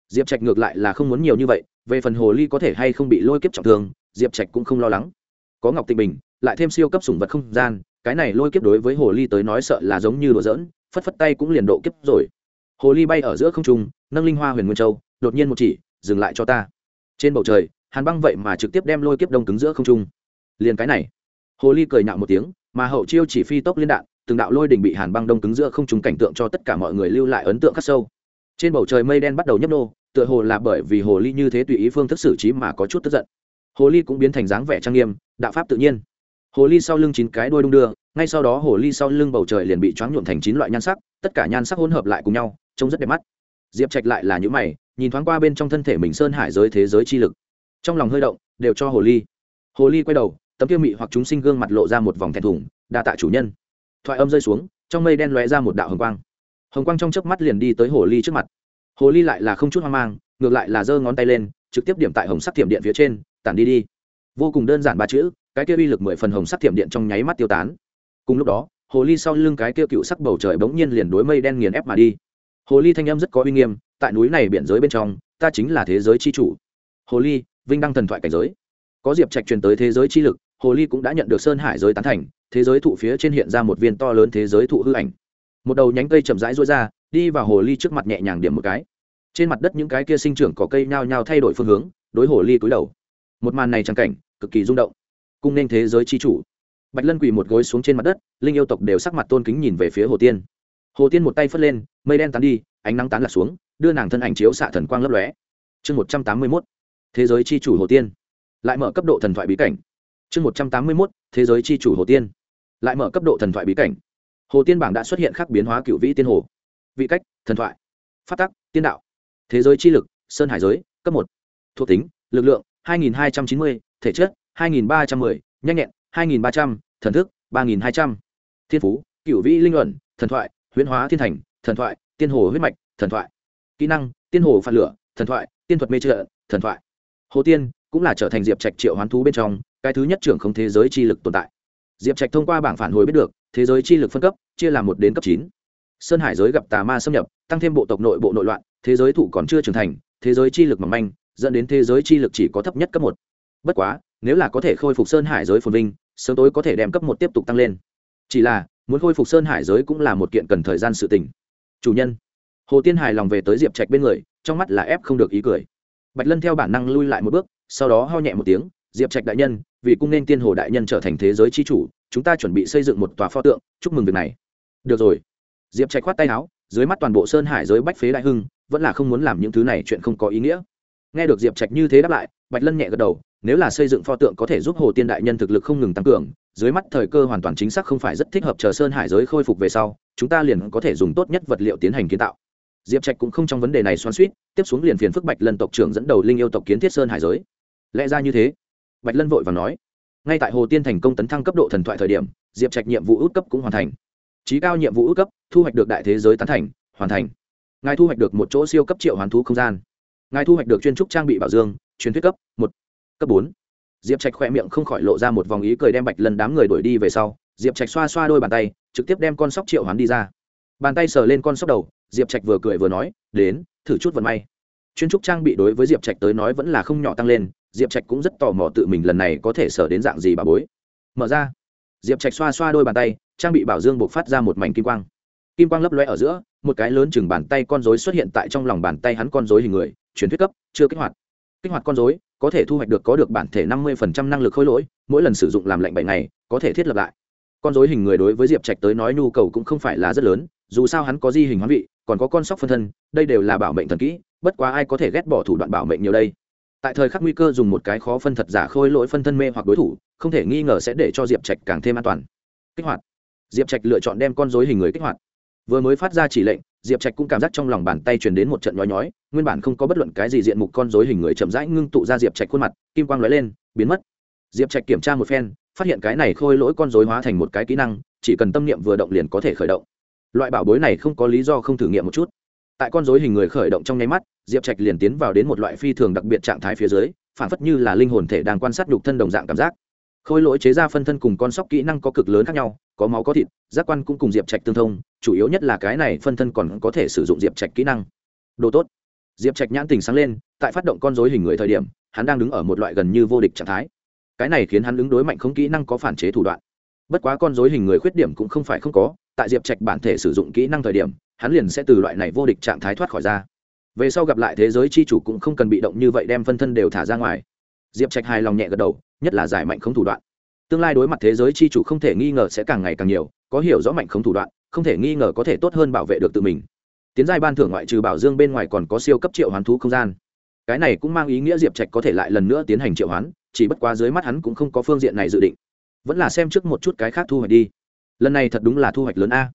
Diệp trạch ngược lại là không muốn nhiều như vậy, về phần hồ ly có thể hay không bị lôi kiếp trọng thương, diệp trạch cũng không lo lắng. Có ngọc tịnh bình, lại thêm siêu cấp sủng vật không gian, cái này lôi kiếp đối với hồ ly tới nói sợ là giống như đùa giỡn, phất phất tay cũng liền độ kiếp rồi hồ ly bay ở giữa không trung, nâng linh hoa huyền nguyên châu, đột nhiên một chỉ, dừng lại cho ta. Trên bầu trời, hàn băng vậy mà trực tiếp đem lôi kiếp đông cứng giữa không trung. Liền cái này, hồ ly cười nhạo một tiếng, mà hậu chiêu chỉ phi tốc liên đạn, từng đạo lôi đỉnh bị hàn băng đông cứng giữa không trung cảnh tượng cho tất cả mọi người lưu lại ấn tượng khắc sâu. Trên bầu trời mây đen bắt đầu nhấp nô, tựa hồ là bởi vì hồ ly như thế tùy ý phương thức xử trí mà có chút tức giận. Hồ ly cũng biến thành dáng vẻ trang nghiêm, đạo pháp tự nhiên. Hồ ly sau lưng chín cái đuôi đung đưa, ngay sau đó hồ ly sau lưng bầu trời liền bị choáng nhuộm thành chín loại nhan sắc, tất cả nhan sắc hỗn hợp lại cùng nhau trông rất đẹp mắt. Diệp trạch lại là những mày, nhìn thoáng qua bên trong thân thể mình sơn hải giới thế giới chi lực. Trong lòng hơi động, đều cho hồ ly. Hồ ly quay đầu, tấm kia mị hoặc chúng sinh gương mặt lộ ra một vòng thẹn thùng, đa tạ chủ nhân. Thoại âm rơi xuống, trong mây đen lóe ra một đạo hồng quang. Hồng quang trong chớp mắt liền đi tới hồ ly trước mặt. Hồ ly lại là không chút hoang mang, ngược lại là giơ ngón tay lên, trực tiếp điểm tại hồng sắc thiểm điện phía trên, tản đi đi. Vô cùng đơn giản ba chữ, cái kia uy lực mười phần hồng sắc thiểm điện trong nháy mắt tiêu tán. Cùng lúc đó, hồ ly sau lưng cái kia cựu sắc bầu trời bỗng nhiên liền đối mây đen nghiền ép mà đi hồ ly thanh âm rất có uy nghiêm, tại núi này biển giới bên trong, ta chính là thế giới c h i chủ. Hồ ly, vinh đăng thần thoại cảnh giới. Có diệp trạch truyền tới thế giới chi lực, hồ ly cũng đã nhận được sơn hải giới tán thành, thế giới thụ phía trên hiện ra một viên to lớn thế giới thụ hư ảnh. Một đầu nhánh cây chậm rãi rối ra, đi vào hồ ly trước mặt nhẹ nhàng điểm một cái. Trên mặt đất những cái kia sinh trưởng có cây nhao nhao thay đổi phương hướng, đối hồ ly cúi đầu. Một màn này trang cảnh, cực kỳ rung động. Cung nên thế giới chi chủ. Bạch lân quỳ một gối xuống trên mặt đất, linh yêu tộc đều sắc mặt tôn kính nhìn về phía hồ tiên hồ tiên một tay phất lên, mây đen tán đi, ánh nắng tán lạc xuống, đưa nàng thân ảnh chiếu xạ thần quang lấp lóe. Chương một trăm tám mươi mốt, thế giới chi chủ hồ tiên. Lại mở cấp độ thần thoại bí cảnh. Chương một trăm tám mươi mốt, thế giới chi chủ hồ tiên. Lại mở cấp độ thần thoại bí cảnh. Hồ tiên bảng đã xuất hiện khác biến hóa cựu vĩ tiên hồ. Vị cách, thần thoại. Phát tắc, tiên đạo. Thế giới chi lực, sơn hải giới, cấp một. Thuộc tính, lực lượng, hai nghìn hai trăm chín mươi, thể chất, hai nghìn ba trăm m ư ơ i nhanh nhẹn, hai nghìn ba trăm, thần thức, ba nghìn hai trăm. Thiên phú, cựu vĩ linh luận thần thoại huyễn hóa thiên thành, thần thoại, tiên hồ huyết mạch, thần thoại. Kỹ năng, tiên hồ phạt lửa, thần thoại, tiên thuật mê trợ, thần thoại. Hồ tiên cũng là trở thành diệp trạch triệu hoán thú bên trong cái thứ nhất trưởng không thế giới chi lực tồn tại. Diệp trạch thông qua bảng phản hồi biết được, thế giới chi lực phân cấp chia làm một đến cấp chín. Sơn hải giới gặp tà ma xâm nhập, tăng thêm bộ tộc nội bộ nội loạn, thế giới thủ còn chưa trưởng thành, thế giới chi lực mỏng manh, dẫn đến thế giới chi lực chỉ có thấp nhất cấp một. Bất quá, nếu là có thể khôi phục sơn hải giới phồn vinh, sớm tối có thể đem cấp một tiếp tục tăng lên. Chỉ là muốn khôi phục sơn hải giới cũng là một kiện cần thời gian sự tình. Chủ nhân, hồ tiên hài lòng về tới diệp trạch bên người, trong mắt là ép không được ý cười. Bạch lân theo bản năng lui lại một bước, sau đó ho nhẹ một tiếng, diệp trạch đại nhân, vì cung nên tiên hồ đại nhân trở thành thế giới chi chủ, chúng ta chuẩn bị xây dựng một tòa pho tượng, chúc mừng việc này. Được rồi. Diệp trạch khoát tay áo, dưới mắt toàn bộ sơn hải giới bách phế đại hưng, vẫn là không muốn làm những thứ này chuyện không có ý nghĩa. Nghe được diệp trạch như thế đáp lại, bạch lân nhẹ gật đầu, nếu là xây dựng pho tượng có thể giúp hồ tiên đại nhân thực lực không ngừng tăng cường dưới mắt thời cơ hoàn toàn chính xác không phải rất thích hợp chờ sơn hải giới khôi phục về sau, chúng ta liền có thể dùng tốt nhất vật liệu tiến hành kiến tạo. Diệp trạch cũng không trong vấn đề này xoan suýt tiếp xuống liền phiền phức bạch lân tộc trưởng dẫn đầu linh yêu tộc kiến thiết sơn hải giới. Lẽ ra như thế, bạch lân vội và nói, ngay tại hồ tiên thành công tấn thăng cấp độ thần thoại thời điểm, diệp trạch nhiệm vụ ước cấp cũng hoàn thành. Trí cao nhiệm vụ ước cấp, thu hoạch được đại thế giới tán thành, hoàn thành. Ngài thu hoạch được một chỗ siêu cấp triệu hoàn thú không gian. Ngài thu hoạch được chuyên trúc trang bị bảo dương, truyền thuyết cấp một, cấp bốn diệp trạch khoe miệng không khỏi lộ ra một vòng ý cười đem bạch lần đám người đuổi đi về sau, diệp trạch xoa xoa đôi bàn tay, trực tiếp đem con sóc triệu hoán đi ra. Bàn tay sờ lên con sóc đầu, diệp trạch vừa cười vừa nói, đến, thử chút vận may. Chuyên trúc trang bị đối với diệp trạch tới nói vẫn là không nhỏ tăng lên, diệp trạch cũng rất tò mò tự mình lần này có thể sờ đến dạng gì bà bối. Mở ra, diệp trạch xoa xoa đôi bàn tay, trang bị bảo dương buộc phát ra một mảnh kim quang. Kim quang lấp loe ở giữa, một cái lớn chừng bàn tay con dối xuất hiện tại trong lòng bàn tay hắn con dối hình người, truyền thuyết cấp, chưa kích hoạt. Kích hoạt con dối có thể thu hoạch được có được bản thể năm mươi năng lực khôi lỗi, mỗi lần sử dụng làm lệnh bảy ngày, có thể thiết lập lại. Con dối hình người đối với diệp trạch tới nói nhu cầu cũng không phải là rất lớn, dù sao hắn có di hình hoán vị, còn có con sóc phân thân, đây đều là bảo mệnh thần kỹ, bất quá ai có thể ghét bỏ thủ đoạn bảo mệnh nhiều đây? Tại thời khắc nguy cơ dùng một cái khó phân thật giả khôi lỗi phân thân mê hoặc đối thủ, không thể nghi ngờ sẽ để cho diệp trạch càng thêm an toàn. Kích hoạt. Diệp trạch lựa chọn đem con dối hình người kích hoạt. Vừa mới phát ra chỉ lệnh diệp trạch cũng cảm giác trong lòng bàn tay truyền đến một trận nhói nhói, nguyên bản không có bất luận cái gì diện mục con dối hình người chậm rãi ngưng tụ ra diệp trạch khuôn mặt, kim quang lóe lên, biến mất. Diệp trạch kiểm tra một phen, phát hiện cái này khôi lỗi con dối hóa thành một cái kỹ năng, chỉ cần tâm niệm vừa động liền có thể khởi động. Loại bảo bối này không có lý do không thử nghiệm một chút. Tại con dối hình người khởi động trong nháy mắt, diệp trạch liền tiến vào đến một loại phi thường đặc biệt trạng thái phía dưới, phản phất như là linh hồn thể đang quan sát nhục thân đồng dạng cảm giác khôi lỗi chế ra phân thân cùng con sóc kỹ năng có cực lớn khác nhau, có máu có thịt, giác quan cũng cùng diệp trạch tương thông, chủ yếu nhất là cái này phân thân còn có thể sử dụng diệp trạch kỹ năng. Đồ tốt. Diệp trạch nhãn tình sáng lên, tại phát động con dối hình người thời điểm, hắn đang đứng ở một loại gần như vô địch trạng thái. Cái này khiến hắn ứng đối mạnh không kỹ năng có phản chế thủ đoạn. Bất quá con dối hình người khuyết điểm cũng không phải không có, tại diệp trạch bản thể sử dụng kỹ năng thời điểm, hắn liền sẽ từ loại này vô địch trạng thái thoát khỏi ra. Về sau gặp lại thế giới c h i chủ cũng không cần bị động như vậy đem phân thân đều thả ra ngoài diệp trạch hài lòng nhẹ gật đầu, nhất là giải mạnh không thủ đoạn. Tương lai đối mặt thế giới c h i chủ không thể nghi ngờ sẽ càng ngày càng nhiều, có hiểu rõ mạnh không thủ đoạn, không thể nghi ngờ có thể tốt hơn bảo vệ được tự mình. Tiến giai ban thưởng ngoại trừ bảo dương bên ngoài còn có siêu cấp triệu hoán thú không gian. Cái này cũng mang ý nghĩa diệp trạch có thể lại lần nữa tiến hành triệu hoán, chỉ bất quá dưới mắt hắn cũng không có phương diện này dự định. Vẫn là xem trước một chút cái khác thu hoạch đi. Lần này thật đúng là thu hoạch lớn a.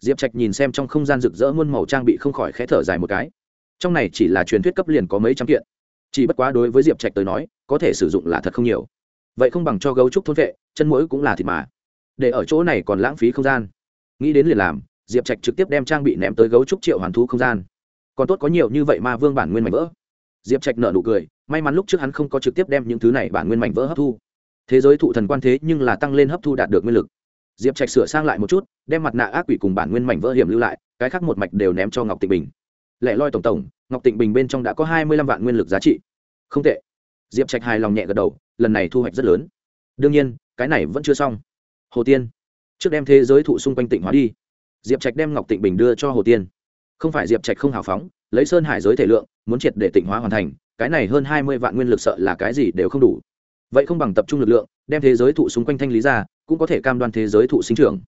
Diệp trạch nhìn xem trong không gian rực rỡ muôn màu trang bị không khỏi khé thở dài một cái. Trong này chỉ là truyền thuyết cấp liền có mấy trăm kiện. Chỉ bất quá đối với diệp trạch tới nói có thể sử dụng là thật không nhiều. Vậy không bằng cho gấu trúc thôn vệ, chân mũi cũng là thịt mà. Để ở chỗ này còn lãng phí không gian. Nghĩ đến liền làm, diệp trạch trực tiếp đem trang bị ném tới gấu trúc triệu hoàn thú không gian. Còn tốt có nhiều như vậy mà vương bản nguyên mảnh vỡ. Diệp trạch nợ nụ cười, may mắn lúc trước hắn không có trực tiếp đem những thứ này bản nguyên mảnh vỡ hấp thu. Thế giới thụ thần quan thế nhưng là tăng lên hấp thu đạt được nguyên lực. Diệp trạch sửa sang lại một chút, đem mặt nạ ác quỷ cùng bản nguyên mảnh vỡ hiểm lưu lại, cái khác một mạch đều ném cho ngọc tịnh bình. Lẻ loi tổng tổng, ngọc tịnh bình bên trong đã có hai mươi lăm vạn nguyên lực giá trị. Không tệ diệp trạch hài lòng nhẹ gật đầu, lần này thu hoạch rất lớn. Đương nhiên, cái này vẫn chưa xong. Hồ tiên, trước đem thế giới thụ xung quanh tịnh hóa đi. Diệp trạch đem ngọc tịnh bình đưa cho hồ tiên. Không phải diệp trạch không hào phóng, lấy sơn hải giới thể lượng, muốn triệt để tịnh hóa hoàn thành, cái này hơn hai mươi vạn nguyên lực sợ là cái gì đều không đủ. Vậy không bằng tập trung lực lượng, đem thế giới thụ xung quanh thanh lý ra, cũng có thể cam đoan thế giới thụ sinh trưởng.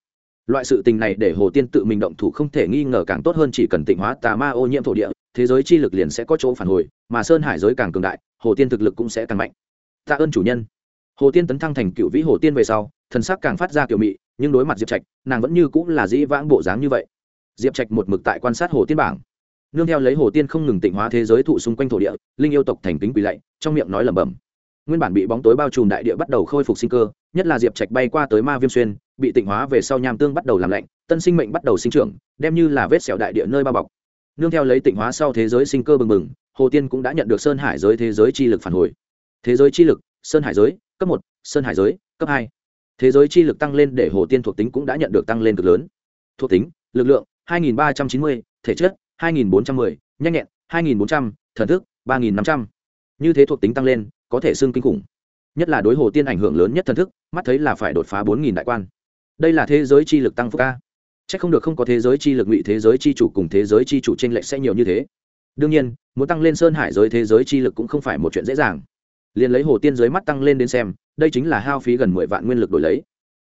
Loại sự tình này để hồ tiên tự mình động thủ không thể nghi ngờ càng tốt hơn chỉ cần tịnh hóa tà ma ô nhiễm thổ địa, thế giới chi lực liền sẽ có chỗ phản hồi, mà sơn hải giới càng cường đại hồ tiên thực lực cũng sẽ càng mạnh. Tạ ơn chủ nhân. Hồ tiên tấn thăng thành cựu vĩ hồ tiên về sau, thần sắc càng phát ra kiểu mị, nhưng đối mặt diệp trạch, nàng vẫn như cũng là dĩ vãng bộ dáng như vậy. Diệp trạch một mực tại quan sát hồ tiên bảng. Nương theo lấy hồ tiên không ngừng tịnh hóa thế giới thụ xung quanh thổ địa, linh yêu tộc thành kính quỳ lạy, trong miệng nói lẩm bẩm. Nguyên bản bị bóng tối bao trùm đại địa bắt đầu khôi phục sinh cơ, nhất là diệp trạch bay qua tới ma viêm xuyên, bị tịnh hóa về sau nham tương bắt đầu làm lạnh, tân sinh mệnh bắt đầu sinh trưởng, đem như là vết sẹo đại địa nơi bao bọc. Nương theo lấy tịnh hóa sau thế giới sinh cơ bừng bừng hồ tiên cũng đã nhận được sơn hải giới thế giới chi lực phản hồi. Thế giới chi lực sơn hải giới cấp một sơn hải giới cấp hai. Thế giới chi lực tăng lên để hồ tiên thuộc tính cũng đã nhận được tăng lên cực lớn. Thuộc tính lực lượng 2390, thể chất 2410, nhanh nhẹn 2400, thần thức 3500. như thế thuộc tính tăng lên có thể xưng kinh khủng. Nhất là đối hồ tiên ảnh hưởng lớn nhất thần thức mắt thấy là phải đột phá bốn nghìn đại quan. Đây là thế giới chi lực tăng phúc ca. C h ắ c không được không có thế giới chi lực ngụy thế giới chi chủ cùng thế giới chi chủ t lệch sẽ nhiều như thế đương nhiên, muốn tăng lên sơn hải giới thế giới chi lực cũng không phải một chuyện dễ dàng. Liền lấy hồ tiên dưới mắt tăng lên đến xem, đây chính là hao phí gần mười vạn nguyên lực đổi lấy.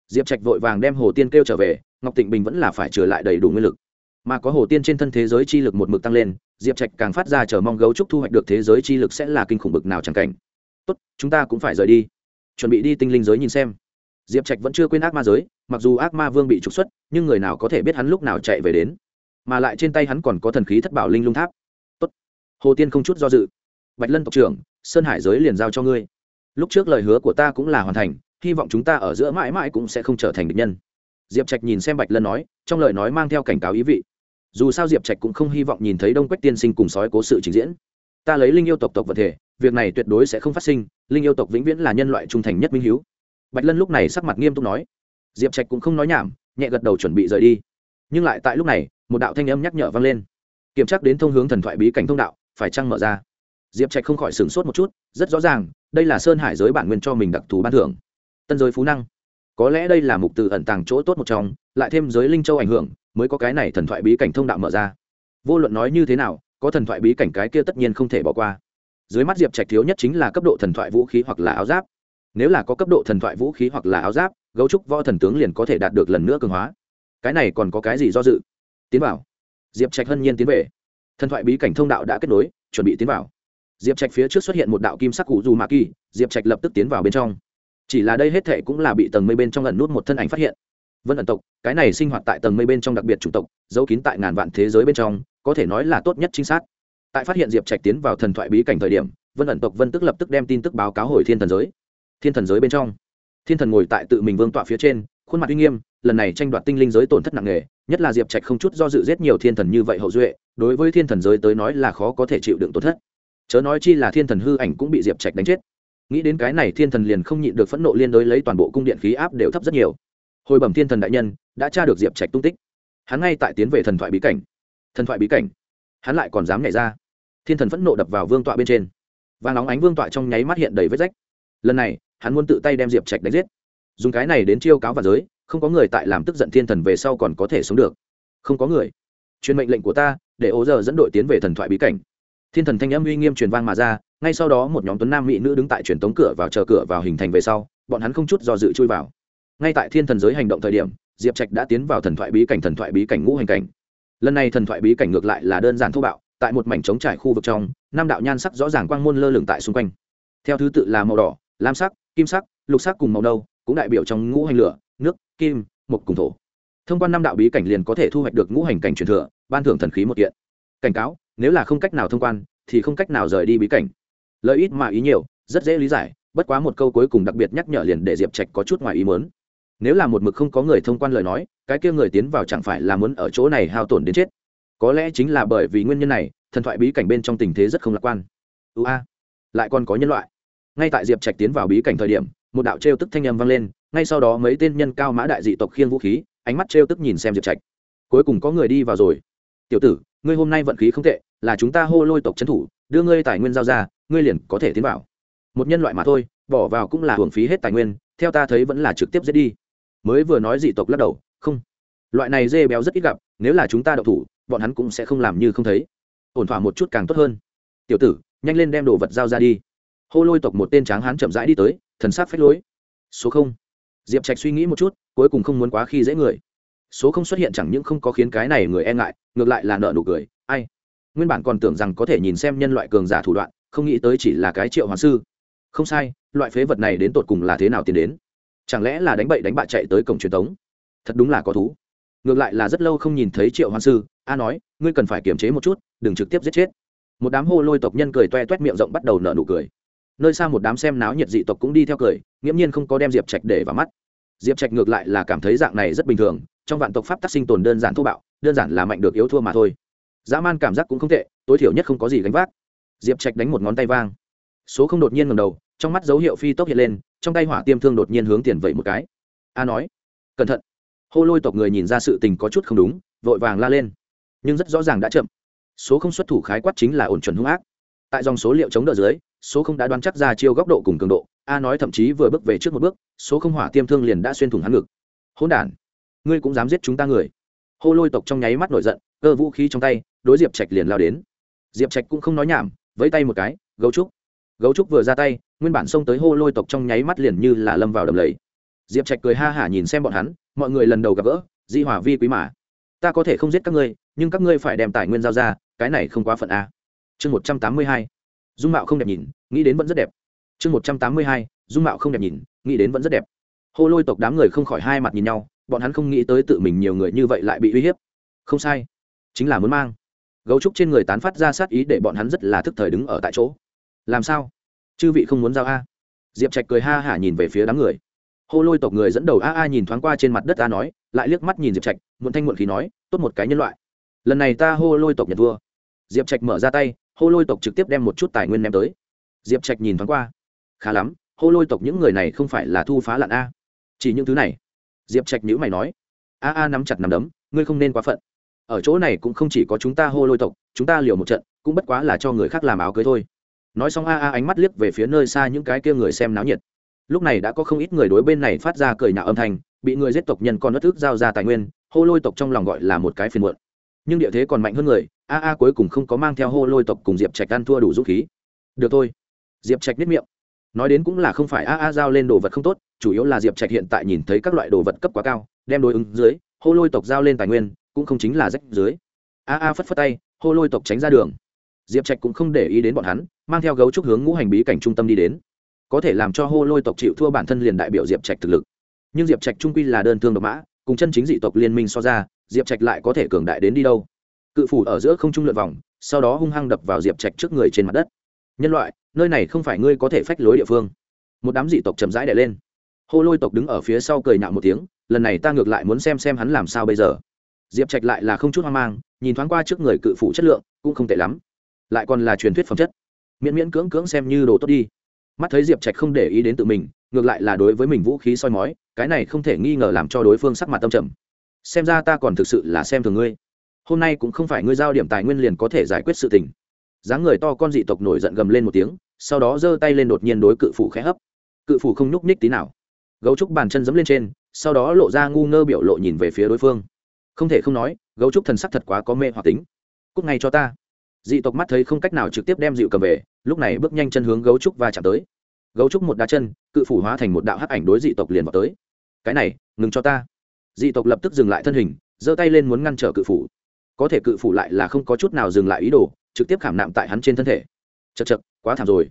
Diệp trạch vội vàng đem hồ tiên kêu trở về, ngọc tịnh bình vẫn là phải trở lại đầy đủ nguyên lực. Mà có hồ tiên trên thân thế giới chi lực một mực tăng lên, diệp trạch càng phát ra chờ mong gấu trúc thu hoạch được thế giới chi lực sẽ là kinh khủng bực nào chẳng cảnh. Tốt, chúng ta cũng phải rời đi. Chuẩn bị đi tinh linh giới nhìn xem. Diệp trạch vẫn chưa quên ác ma giới, mặc dù ác ma vương bị trục xuất, nhưng người nào có thể biết hắn lúc nào chạy về đến. Mà lại trên tay hắn còn có thần khí thất bảo linh lung tháp hồ tiên không chút do dự. Bạch lân tộc trưởng, sơn hải giới liền giao cho ngươi. Lúc trước lời hứa của ta cũng là hoàn thành, hy vọng chúng ta ở giữa mãi mãi cũng sẽ không trở thành địch nhân. Diệp trạch nhìn xem bạch lân nói, trong lời nói mang theo cảnh cáo ý vị. Dù sao diệp trạch cũng không hy vọng nhìn thấy đông quách tiên sinh cùng sói cố sự trình diễn. Ta lấy linh yêu tộc tộc vật thể, việc này tuyệt đối sẽ không phát sinh, linh yêu tộc vĩnh viễn là nhân loại trung thành nhất minh h bạch lân lúc này sắc mặt nghiêm túc nói. Diệp trạch cũng không nói nhảm, nhẹ gật đầu chuẩn bị rời đi. Nhưng lại tại lúc này, một đạo thanh âm nhắc nhở vang lên. Kiểm tra đến thông hướng thần thoại bí cảnh thông đạo phải chăng mở ra? Diệp trạch không khỏi sửng sốt một chút, rất rõ ràng, đây là sơn hải giới bản nguyên cho mình đặc thù ban thưởng. Tân giới phú năng. Có lẽ đây là mục từ ẩn tàng chỗ tốt một trong, lại thêm giới linh châu ảnh hưởng, mới có cái này thần thoại bí cảnh thông đạo mở ra. Vô luận nói như thế nào, có thần thoại bí cảnh cái kia tất nhiên không thể bỏ qua. Dưới mắt diệp trạch thiếu nhất chính là cấp độ thần thoại vũ khí hoặc là áo giáp. Nếu là có cấp độ thần thoại vũ khí hoặc là áo giáp, gấu trúc võ thần tướng liền có thể đạt được lần nữa cường hóa. Cái này còn có cái gì do dự? Tiến vào. Diệp trạch hân nhiên tiến về thần thoại bí cảnh thông đạo đã kết nối, chuẩn bị tiến vào. Diệp trạch phía trước xuất hiện một đạo kim sắc cụ dù mạ kỳ, diệp trạch lập tức tiến vào bên trong. Chỉ là đây hết thệ cũng là bị tầng mây bên trong lần nút một thân ảnh phát hiện. Vân ẩn tộc, cái này sinh hoạt tại tầng mây bên trong đặc biệt chủng tộc, giấu kín tại ngàn vạn thế giới bên trong, có thể nói là tốt nhất chính xác tại phát hiện diệp trạch tiến vào thần thoại bí cảnh thời điểm, vân ẩn tộc vân tức lập tức đem tin tức báo cáo hồi thiên thần giới. Thiên thần giới bên trong, thiên thần ngồi tại tự mình vương tọa phía trên, khuôn mặt uy nghiêm, lần này tranh đoạt tinh linh giới tổn thất nặng nề, nhất là diệp trạch không chút do dự giết nhiều thiên thần như vậy hậu duệ đối với thiên thần giới tới nói là khó có thể chịu đựng tổn thất. Chớ nói chi là thiên thần hư ảnh cũng bị diệp trạch đánh chết. Nghĩ đến cái này thiên thần liền không nhịn được phẫn nộ liên đối lấy toàn bộ cung điện khí áp đều thấp rất nhiều. Hồi bẩm thiên thần đại nhân, đã tra được diệp trạch tung tích. Hắn ngay tại tiến về thần thoại bí cảnh. Thần thoại bí cảnh? Hắn lại còn dám nhảy ra. Thiên thần phẫn nộ đập vào vương tọa bên trên. Và nóng ánh vương tọa trong nháy mắt hiện đầy vết rách. Lần này, hắn muốn tự tay đem diệp trạch đánh giết. Dùng cái này đến chiêu cáo và giới, không có người tại làm tức giận thiên thần về sau còn có thể sống được. Không có người truyền mệnh lệnh của ta, để ố giờ dẫn đội tiến về thần thoại bí cảnh. Thiên thần thanh âm uy nghiêm truyền vang mà ra, ngay sau đó một nhóm tuấn nam mỹ nữ đứng tại truyền tống cửa vào chờ cửa vào hình thành về sau, bọn hắn không chút do dự chui vào. Ngay tại thiên thần giới hành động thời điểm, diệp trạch đã tiến vào thần thoại bí cảnh, thần thoại bí cảnh ngũ hành cảnh. Lần này thần thoại bí cảnh ngược lại là đơn giản thô bạo, tại một mảnh trống trải khu vực trong, năm đạo nhan sắc rõ ràng quang môn lơ lửng tại xung quanh. Theo thứ tự là màu đỏ, lam sắc, kim sắc, lục sắc cùng màu nâu, cũng đại biểu trong ngũ hành lửa, nước, kim, mộc cùng thổ thông quan năm đạo bí cảnh liền có thể thu hoạch được ngũ hành cảnh truyền thừa, ban thưởng thần khí một kiện. Cảnh cáo, nếu là không cách nào thông quan, thì không cách nào rời đi bí cảnh. Lợi ít mà ý nhiều, rất dễ lý giải, bất quá một câu cuối cùng đặc biệt nhắc nhở liền để diệp trạch có chút ngoài ý mớn nếu là một mực không có người thông quan lời nói, cái kia người tiến vào chẳng phải là muốn ở chỗ này hao tổn đến chết? Có lẽ chính là bởi vì nguyên nhân này, thần thoại bí cảnh bên trong tình thế rất không lạc quan. Ưu a, lại còn có nhân loại. Ngay tại diệp trạch tiến vào bí cảnh thời điểm, một đạo trêu tức thanh âm vang lên, ngay sau đó mấy tên nhân cao mã đại dị tộc khiêng vũ khí ánh mắt trêu tức nhìn xem diệp trạch. Cuối cùng có người đi vào rồi. Tiểu tử, ngươi hôm nay vận khí không tệ, là chúng ta hô lôi tộc trấn thủ, đưa ngươi tài nguyên giao ra, ngươi liền có thể tiến vào. Một nhân loại mà thôi, bỏ vào cũng là hưởng phí hết tài nguyên, theo ta thấy vẫn là trực tiếp giết đi. Mới vừa nói dị tộc lắc đầu, không, loại này dê béo rất ít gặp, nếu là chúng ta đậu thủ, bọn hắn cũng sẽ không làm như không thấy. Ổn thỏa một chút càng tốt hơn. Tiểu tử, nhanh lên đem đồ vật giao ra đi. Hô lôi tộc một tên tráng hán chậm rãi đi tới, thần sát phách lối. Số không. Diệp trạch suy nghĩ một chút cuối cùng không muốn quá khi dễ người. Số không xuất hiện chẳng những không có khiến cái này người e ngại, ngược lại là nợ nụ cười. Ai? Nguyên bản còn tưởng rằng có thể nhìn xem nhân loại cường giả thủ đoạn, không nghĩ tới chỉ là cái triệu hoàng sư. Không sai, loại phế vật này đến tột cùng là thế nào tiến đến? Chẳng lẽ là đánh bậy đánh bạ chạy tới cổng truyền thống thật đúng là có thú. Ngược lại là rất lâu không nhìn thấy triệu hoàng sư, a nói, ngươi cần phải kiềm chế một chút, đừng trực tiếp giết chết. Một đám hô lôi tộc nhân cười toe toét miệng rộng bắt đầu nở nụ cười. Nơi xa một đám xem náo nhiệt dị tộc cũng đi theo cười, nghiễm nhiên không có đem diệp trạch để vào mắt diệp trạch ngược lại là cảm thấy dạng này rất bình thường, trong vạn tộc pháp tác sinh tồn đơn giản thô bạo, đơn giản là mạnh được yếu thua mà thôi. Dã man cảm giác cũng không tệ, tối thiểu nhất không có gì gánh vác. Diệp trạch đánh một ngón tay vang. Số không đột nhiên ngầm đầu, trong mắt dấu hiệu phi tốc hiện lên, trong tay hỏa tiêm thương đột nhiên hướng tiền vậy một cái. A nói, cẩn thận. Hô lôi tộc người nhìn ra sự tình có chút không đúng, vội vàng la lên. Nhưng rất rõ ràng đã chậm. Số không xuất thủ khái quát chính là ổn chuẩn hung ác tại dòng số liệu chống đỡ dưới, số không đã đoán chắc ra chiêu góc độ cùng cường độ, a nói thậm chí vừa bước về trước một bước, số không hỏa tiêm thương liền đã xuyên thủng hắn ngực. Hỗn đản, ngươi cũng dám giết chúng ta người. Hô lôi tộc trong nháy mắt nổi giận, cơ vũ khí trong tay, đối diệp trạch liền lao đến. Diệp trạch cũng không nói nhảm, vẫy tay một cái, gấu trúc. Gấu trúc vừa ra tay, nguyên bản xông tới hô lôi tộc trong nháy mắt liền như là lâm vào đầm lầy. Diệp trạch cười ha hả nhìn xem bọn hắn, mọi người lần đầu gặp gỡ, di hỏa vi quý mà, ta có thể không giết các ngươi, nhưng các ngươi phải đem tài nguyên giao ra, cái này không quá phận a chương một trăm tám mươi hai, dung mạo không đẹp nhìn, nghĩ đến vẫn rất đẹp. Chương một trăm tám mươi hai, dung mạo không đẹp nhìn, nghĩ đến vẫn rất đẹp. Hô lôi tộc đám người không khỏi hai mặt nhìn nhau, bọn hắn không nghĩ tới tự mình nhiều người như vậy lại bị uy hiếp. Không sai, chính là muốn mang. Gấu trúc trên người tán phát ra sát ý để bọn hắn rất là thức thời đứng ở tại chỗ. Làm sao? Chư vị không muốn giao a? Diệp trạch cười ha hả nhìn về phía đám người. Hô lôi tộc người dẫn đầu a a nhìn thoáng qua trên mặt đất a nói, lại liếc mắt nhìn diệp trạch, muộn thanh muộn khí nói, tốt một cái nhân loại. Lần này ta hô lôi tộc nhật vua. Diệp trạch mở ra tay hô lôi tộc trực tiếp đem một chút tài nguyên đem tới. Diệp trạch nhìn thoáng qua. Khá lắm, hô lôi tộc những người này không phải là thu phá lặn a. Chỉ những thứ này. Diệp trạch nhữ mày nói. A a nắm chặt nắm đấm, ngươi không nên quá phận. Ở chỗ này cũng không chỉ có chúng ta hô lôi tộc, chúng ta liều một trận, cũng bất quá là cho người khác làm áo cưới thôi. Nói xong a a ánh mắt liếc về phía nơi xa những cái kia người xem náo nhiệt. Lúc này đã có không ít người đối bên này phát ra cười nhạo âm thanh, bị người giết tộc nhân còn đất thức giao ra tài nguyên, hô lôi tộc trong lòng gọi là một cái phiền muộn nhưng địa thế còn mạnh hơn người, a a cuối cùng không có mang theo hô lôi tộc cùng diệp trạch ăn thua đủ dũng khí. Được thôi. Diệp trạch nếp miệng. Nói đến cũng là không phải a a giao lên đồ vật không tốt, chủ yếu là diệp trạch hiện tại nhìn thấy các loại đồ vật cấp quá cao, đem đối ứng dưới, hô lôi tộc giao lên tài nguyên, cũng không chính là rách dưới. A a phất phất tay, hô lôi tộc tránh ra đường. Diệp trạch cũng không để ý đến bọn hắn, mang theo gấu trúc hướng ngũ hành bí cảnh trung tâm đi đến. Có thể làm cho hô lôi tộc chịu thua bản thân liền đại biểu diệp trạch thực lực. Nhưng diệp trạch trung quy là đơn thương độc mã, cùng chân chính dị tộc liên minh so ra diệp trạch lại có thể cường đại đến đi đâu? Cự phủ ở giữa không trung lượn vòng, sau đó hung hăng đập vào diệp trạch trước người trên mặt đất. Nhân loại, nơi này không phải ngươi có thể phách lối địa phương. Một đám dị tộc chậm rãi đẻ lên. Hô lôi tộc đứng ở phía sau cười nhạo một tiếng, lần này ta ngược lại muốn xem xem hắn làm sao bây giờ. Diệp trạch lại là không chút hoang mang, nhìn thoáng qua trước người cự phủ chất lượng, cũng không tệ lắm. Lại còn là truyền thuyết phẩm chất. Miễn miễn cưỡng cưỡng xem như đồ tốt đi. Mắt thấy diệp trạch không để ý đến tự mình, ngược lại là đối với mình vũ khí soi mói, cái này không thể nghi ngờ làm cho đối phương sắc mặt tâm trầm xem ra ta còn thực sự là xem thường ngươi. Hôm nay cũng không phải ngươi giao điểm tài nguyên liền có thể giải quyết sự tình. Dáng người to con dị tộc nổi giận gầm lên một tiếng, sau đó giơ tay lên đột nhiên đối cự phủ khẽ hấp. Cự phủ không nhúc nhích tí nào. Gấu trúc bàn chân dẫm lên trên, sau đó lộ ra ngu ngơ biểu lộ nhìn về phía đối phương. Không thể không nói, gấu trúc thần sắc thật quá có mê hoặc tính. Cúc ngay cho ta. Dị tộc mắt thấy không cách nào trực tiếp đem dịu cầm về, lúc này bước nhanh chân hướng gấu trúc và chạm tới. Gấu trúc một đá chân, cự phủ hóa thành một đạo hắc ảnh đối dị tộc liền vào tới. Cái này, ngừng cho ta dị tộc lập tức dừng lại thân hình, giơ tay lên muốn ngăn trở cự phủ. Có thể cự phủ lại là không có chút nào dừng lại ý đồ, trực tiếp khảm nạm tại hắn trên thân thể. Chật chật quá thảm rồi.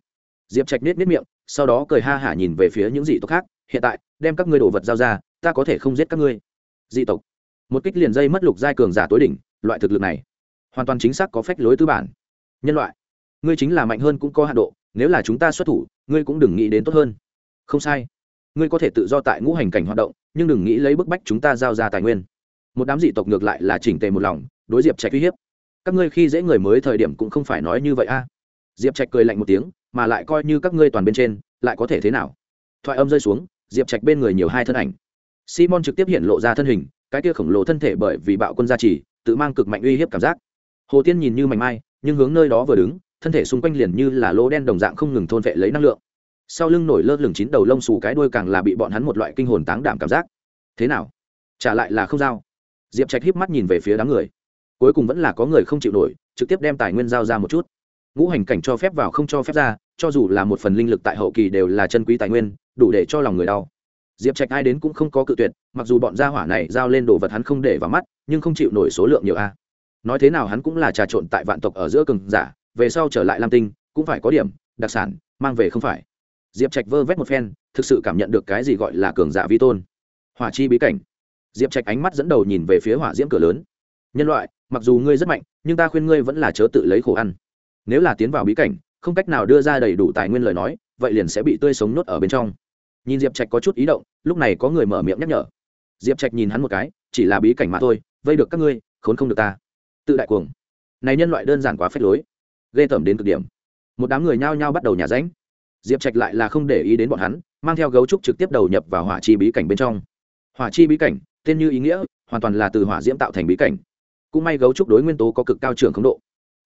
Diệp trạch nết nết miệng, sau đó cười ha hả nhìn về phía những dị tộc khác, hiện tại, đem các ngươi đồ vật giao ra, ta có thể không giết các ngươi. Dị tộc. Một kích liền dây mất lục giai cường giả tối đỉnh, loại thực lực này, hoàn toàn chính xác có phách lối tư bản. Nhân loại, ngươi chính là mạnh hơn cũng có hạ độ, nếu là chúng ta xuất thủ, ngươi cũng đừng nghĩ đến tốt hơn. Không sai ngươi có thể tự do tại ngũ hành cảnh hoạt động, nhưng đừng nghĩ lấy bức bách chúng ta giao ra tài nguyên. Một đám dị tộc ngược lại là chỉnh tề một lòng, đối diệp trạch uy hiếp. Các ngươi khi dễ người mới thời điểm cũng không phải nói như vậy a. Diệp trạch cười lạnh một tiếng, mà lại coi như các ngươi toàn bên trên, lại có thể thế nào? Thoại âm rơi xuống, diệp trạch bên người nhiều hai thân ảnh. Simon trực tiếp hiện lộ ra thân hình, cái kia khổng lồ thân thể bởi vì bạo quân gia trì, tự mang cực mạnh uy hiếp cảm giác. Hồ tiên nhìn như mảnh mai, nhưng hướng nơi đó vừa đứng, thân thể xung quanh liền như là lỗ đen đồng dạng không ngừng thôn vệ lấy năng lượng sau lưng nổi lơ lửng chín đầu lông xù cái đuôi càng là bị bọn hắn một loại kinh hồn táng đảm cảm giác. Thế nào? Trả lại là không giao. Diệp trạch híp mắt nhìn về phía đám người. Cuối cùng vẫn là có người không chịu nổi, trực tiếp đem tài nguyên giao ra một chút. Ngũ hành cảnh cho phép vào không cho phép ra, cho dù là một phần linh lực tại hậu kỳ đều là chân quý tài nguyên, đủ để cho lòng người đau. Diệp trạch ai đến cũng không có cự tuyệt, mặc dù bọn gia hỏa này giao lên đồ vật hắn không để vào mắt, nhưng không chịu nổi số lượng nhiều a. À. Nói thế nào hắn cũng là trà trộn tại vạn tộc ở giữa cường giả, về sau trở lại lam tinh, cũng phải có điểm, đặc sản, mang về không phải diệp trạch vơ vét một phen, thực sự cảm nhận được cái gì gọi là cường giả vi tôn. Hỏa chi bí cảnh. Diệp trạch ánh mắt dẫn đầu nhìn về phía hỏa diễm cửa lớn. Nhân loại, mặc dù ngươi rất mạnh, nhưng ta khuyên ngươi vẫn là chớ tự lấy khổ ăn. Nếu là tiến vào bí cảnh, không cách nào đưa ra đầy đủ tài nguyên lời nói, vậy liền sẽ bị tươi sống nhốt ở bên trong. Nhìn diệp trạch có chút ý động, lúc này có người mở miệng nhắc nhở. Diệp trạch nhìn hắn một cái, chỉ là bí cảnh mà thôi, vây được các ngươi, khốn không được ta. Tự đại cuồng. Này nhân loại đơn giản quá phép lối. Ghê tởm đến cực điểm. Một đám người nhao nhao bắt đầu nhà ránh diệp trạch lại là không để ý đến bọn hắn, mang theo gấu trúc trực tiếp đầu nhập vào hỏa chi bí cảnh bên trong. Hỏa chi bí cảnh, tên như ý nghĩa, hoàn toàn là từ hỏa diễm tạo thành bí cảnh. Cũng may gấu trúc đối nguyên tố có cực cao trưởng khống độ.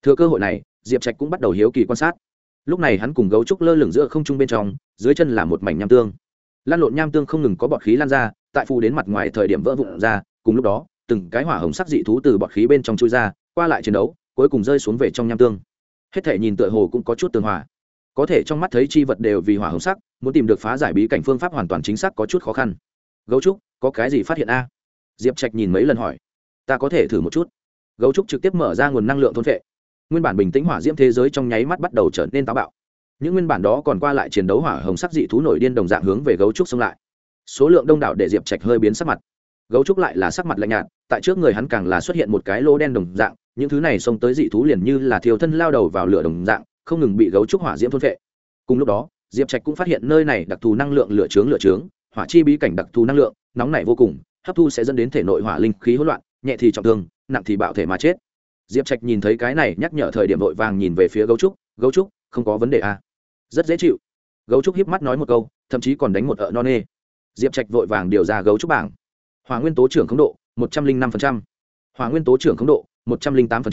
Thừa cơ hội này, diệp trạch cũng bắt đầu hiếu kỳ quan sát. Lúc này hắn cùng gấu trúc lơ lửng giữa không trung bên trong, dưới chân là một mảnh nham tương. Lan lộn nham tương không ngừng có bọt khí lan ra, tại phù đến mặt ngoài thời điểm vỡ vụn ra, cùng lúc đó, từng cái hỏa hồng sắc dị thú từ bọt khí bên trong chui ra, qua lại chiến đấu, cuối cùng rơi xuống về trong nham tương. Hết thể nhìn tựa hồ cũng có chút tương hòa có thể trong mắt thấy chi vật đều vì hỏa hồng sắc, muốn tìm được phá giải bí cảnh phương pháp hoàn toàn chính xác có chút khó khăn. Gấu trúc, có cái gì phát hiện a? Diệp trạch nhìn mấy lần hỏi. Ta có thể thử một chút. Gấu trúc trực tiếp mở ra nguồn năng lượng thôn vệ nguyên bản bình tĩnh hỏa diễm thế giới trong nháy mắt bắt đầu trở nên táo bạo. Những nguyên bản đó còn qua lại chiến đấu hỏa hồng sắc dị thú nổi điên đồng dạng hướng về gấu trúc xông lại. Số lượng đông đảo để diệp trạch hơi biến sắc mặt. Gấu trúc lại là sắc mặt lạnh nhạt, tại trước người hắn càng là xuất hiện một cái lô đen đồng dạng, những thứ này xông tới dị thú liền như là thiều thân lao đầu vào lửa đồng dạng không ngừng bị gấu trúc hỏa diễm thôn vệ cùng lúc đó, diệp trạch cũng phát hiện nơi này đặc thù năng lượng lửa trướng lửa trướng, hỏa chi bí cảnh đặc thù năng lượng, nóng nảy vô cùng, hấp thu sẽ dẫn đến thể nội hỏa linh khí hỗn loạn, nhẹ thì trọng thương, nặng thì bạo thể mà chết. Diệp trạch nhìn thấy cái này, nhắc nhở thời điểm vội vàng nhìn về phía gấu trúc gấu trúc, không có vấn đề à. rất dễ chịu. Gấu trúc hiếp mắt nói một câu, thậm chí còn đánh một ợ non nê. Diệp trạch vội vàng điều ra gấu trúc bảng. Hỏa nguyên tố trưởng khống độ, một trăm linh năm hỏa nguyên tố trưởng khống độ, một trăm linh tám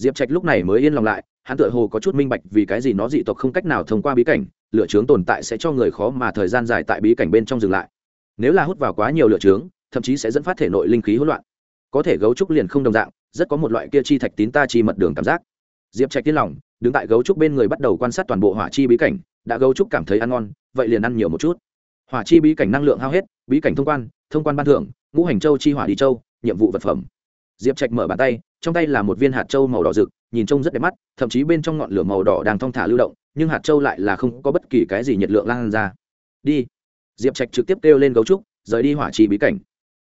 diệp trạch lúc này mới yên lòng lại, hắn tựa hồ có chút minh bạch vì cái gì nó dị tộc không cách nào thông qua bí cảnh lửa trướng tồn tại sẽ cho người khó mà thời gian dài tại bí cảnh bên trong dừng lại. Nếu là hút vào quá nhiều lửa trướng thậm chí sẽ dẫn phát thể nội linh khí hỗn loạn. Có thể gấu trúc liền không đồng dạng, rất có một loại kia chi thạch tín ta chi mật đường cảm giác. Diệp trạch tiên lòng, đứng tại gấu trúc bên người bắt đầu quan sát toàn bộ hỏa chi bí cảnh, đã gấu trúc cảm thấy ăn ngon, vậy liền ăn nhiều một chút. Hỏa chi bí cảnh năng lượng hao hết, bí cảnh thông quan thông quan ban thưởng, ngũ hành châu chi hỏa đi châu, nhiệm vụ vật phẩm diệp trạch mở bàn tay, trong tay là một viên hạt châu màu đỏ rực, nhìn trông rất đẹp mắt, thậm chí bên trong ngọn lửa màu đỏ đang thong thả lưu động, nhưng hạt châu lại là không có bất kỳ cái gì nhiệt lượng lan ra. Đi. Diệp trạch trực tiếp kêu lên gấu trúc, rời đi hỏa chi bí cảnh.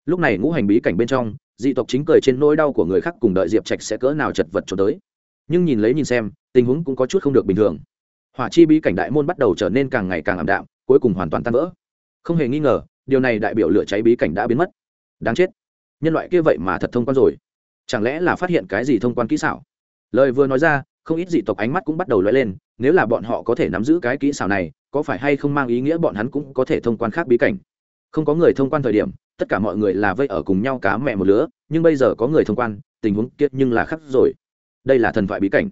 Lúc này ngũ hành bí cảnh bên trong, dị tộc chính cười trên nỗi đau của người khác cùng đợi diệp trạch sẽ cỡ nào chật vật cho tới. Nhưng nhìn lấy nhìn xem, tình huống cũng có chút không được bình thường. Hỏa chi bí cảnh đại môn bắt đầu trở nên càng ngày càng ảm đạm, cuối cùng hoàn toàn tan vỡ. Không hề nghi ngờ, điều này đại biểu lửa cháy bí cảnh đã biến mất. Đáng chết. Nhân loại kia vậy mà thật thông quan rồi chẳng lẽ là phát hiện cái gì thông quan kỹ xảo? Lời vừa nói ra, không ít dị tộc ánh mắt cũng bắt đầu lóe lên, nếu là bọn họ có thể nắm giữ cái kỹ xảo này, có phải hay không mang ý nghĩa bọn hắn cũng có thể thông quan khác bí cảnh? Không có người thông quan thời điểm, tất cả mọi người là vây ở cùng nhau cá mẹ một lứa, nhưng bây giờ có người thông quan, tình huống kiệt nhưng là khắc rồi. Đây là thần thoại bí cảnh.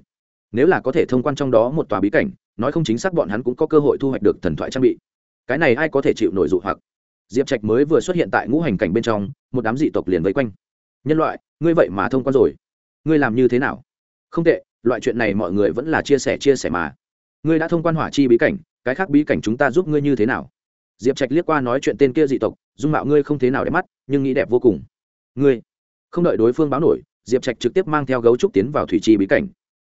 Nếu là có thể thông quan trong đó một tòa bí cảnh, nói không chính xác bọn hắn cũng có cơ hội thu hoạch được thần thoại trang bị. Cái này ai có thể chịu nổi dụ hoặc? Diệp trạch mới vừa xuất hiện tại ngũ hành cảnh bên trong, một đám dị tộc liền vây quanh nhân loại, ngươi vậy mà thông quan rồi. Ngươi làm như thế nào? Không tệ, loại chuyện này mọi người vẫn là chia sẻ chia sẻ mà. Ngươi đã thông quan hỏa chi bí cảnh, cái khác bí cảnh chúng ta giúp ngươi như thế nào? Diệp trạch liếc qua nói chuyện tên kia dị tộc, dung mạo ngươi không thế nào đẹp mắt, nhưng nghĩ đẹp vô cùng. Ngươi, không đợi đối phương báo nổi, diệp trạch trực tiếp mang theo gấu trúc tiến vào thủy chi bí cảnh.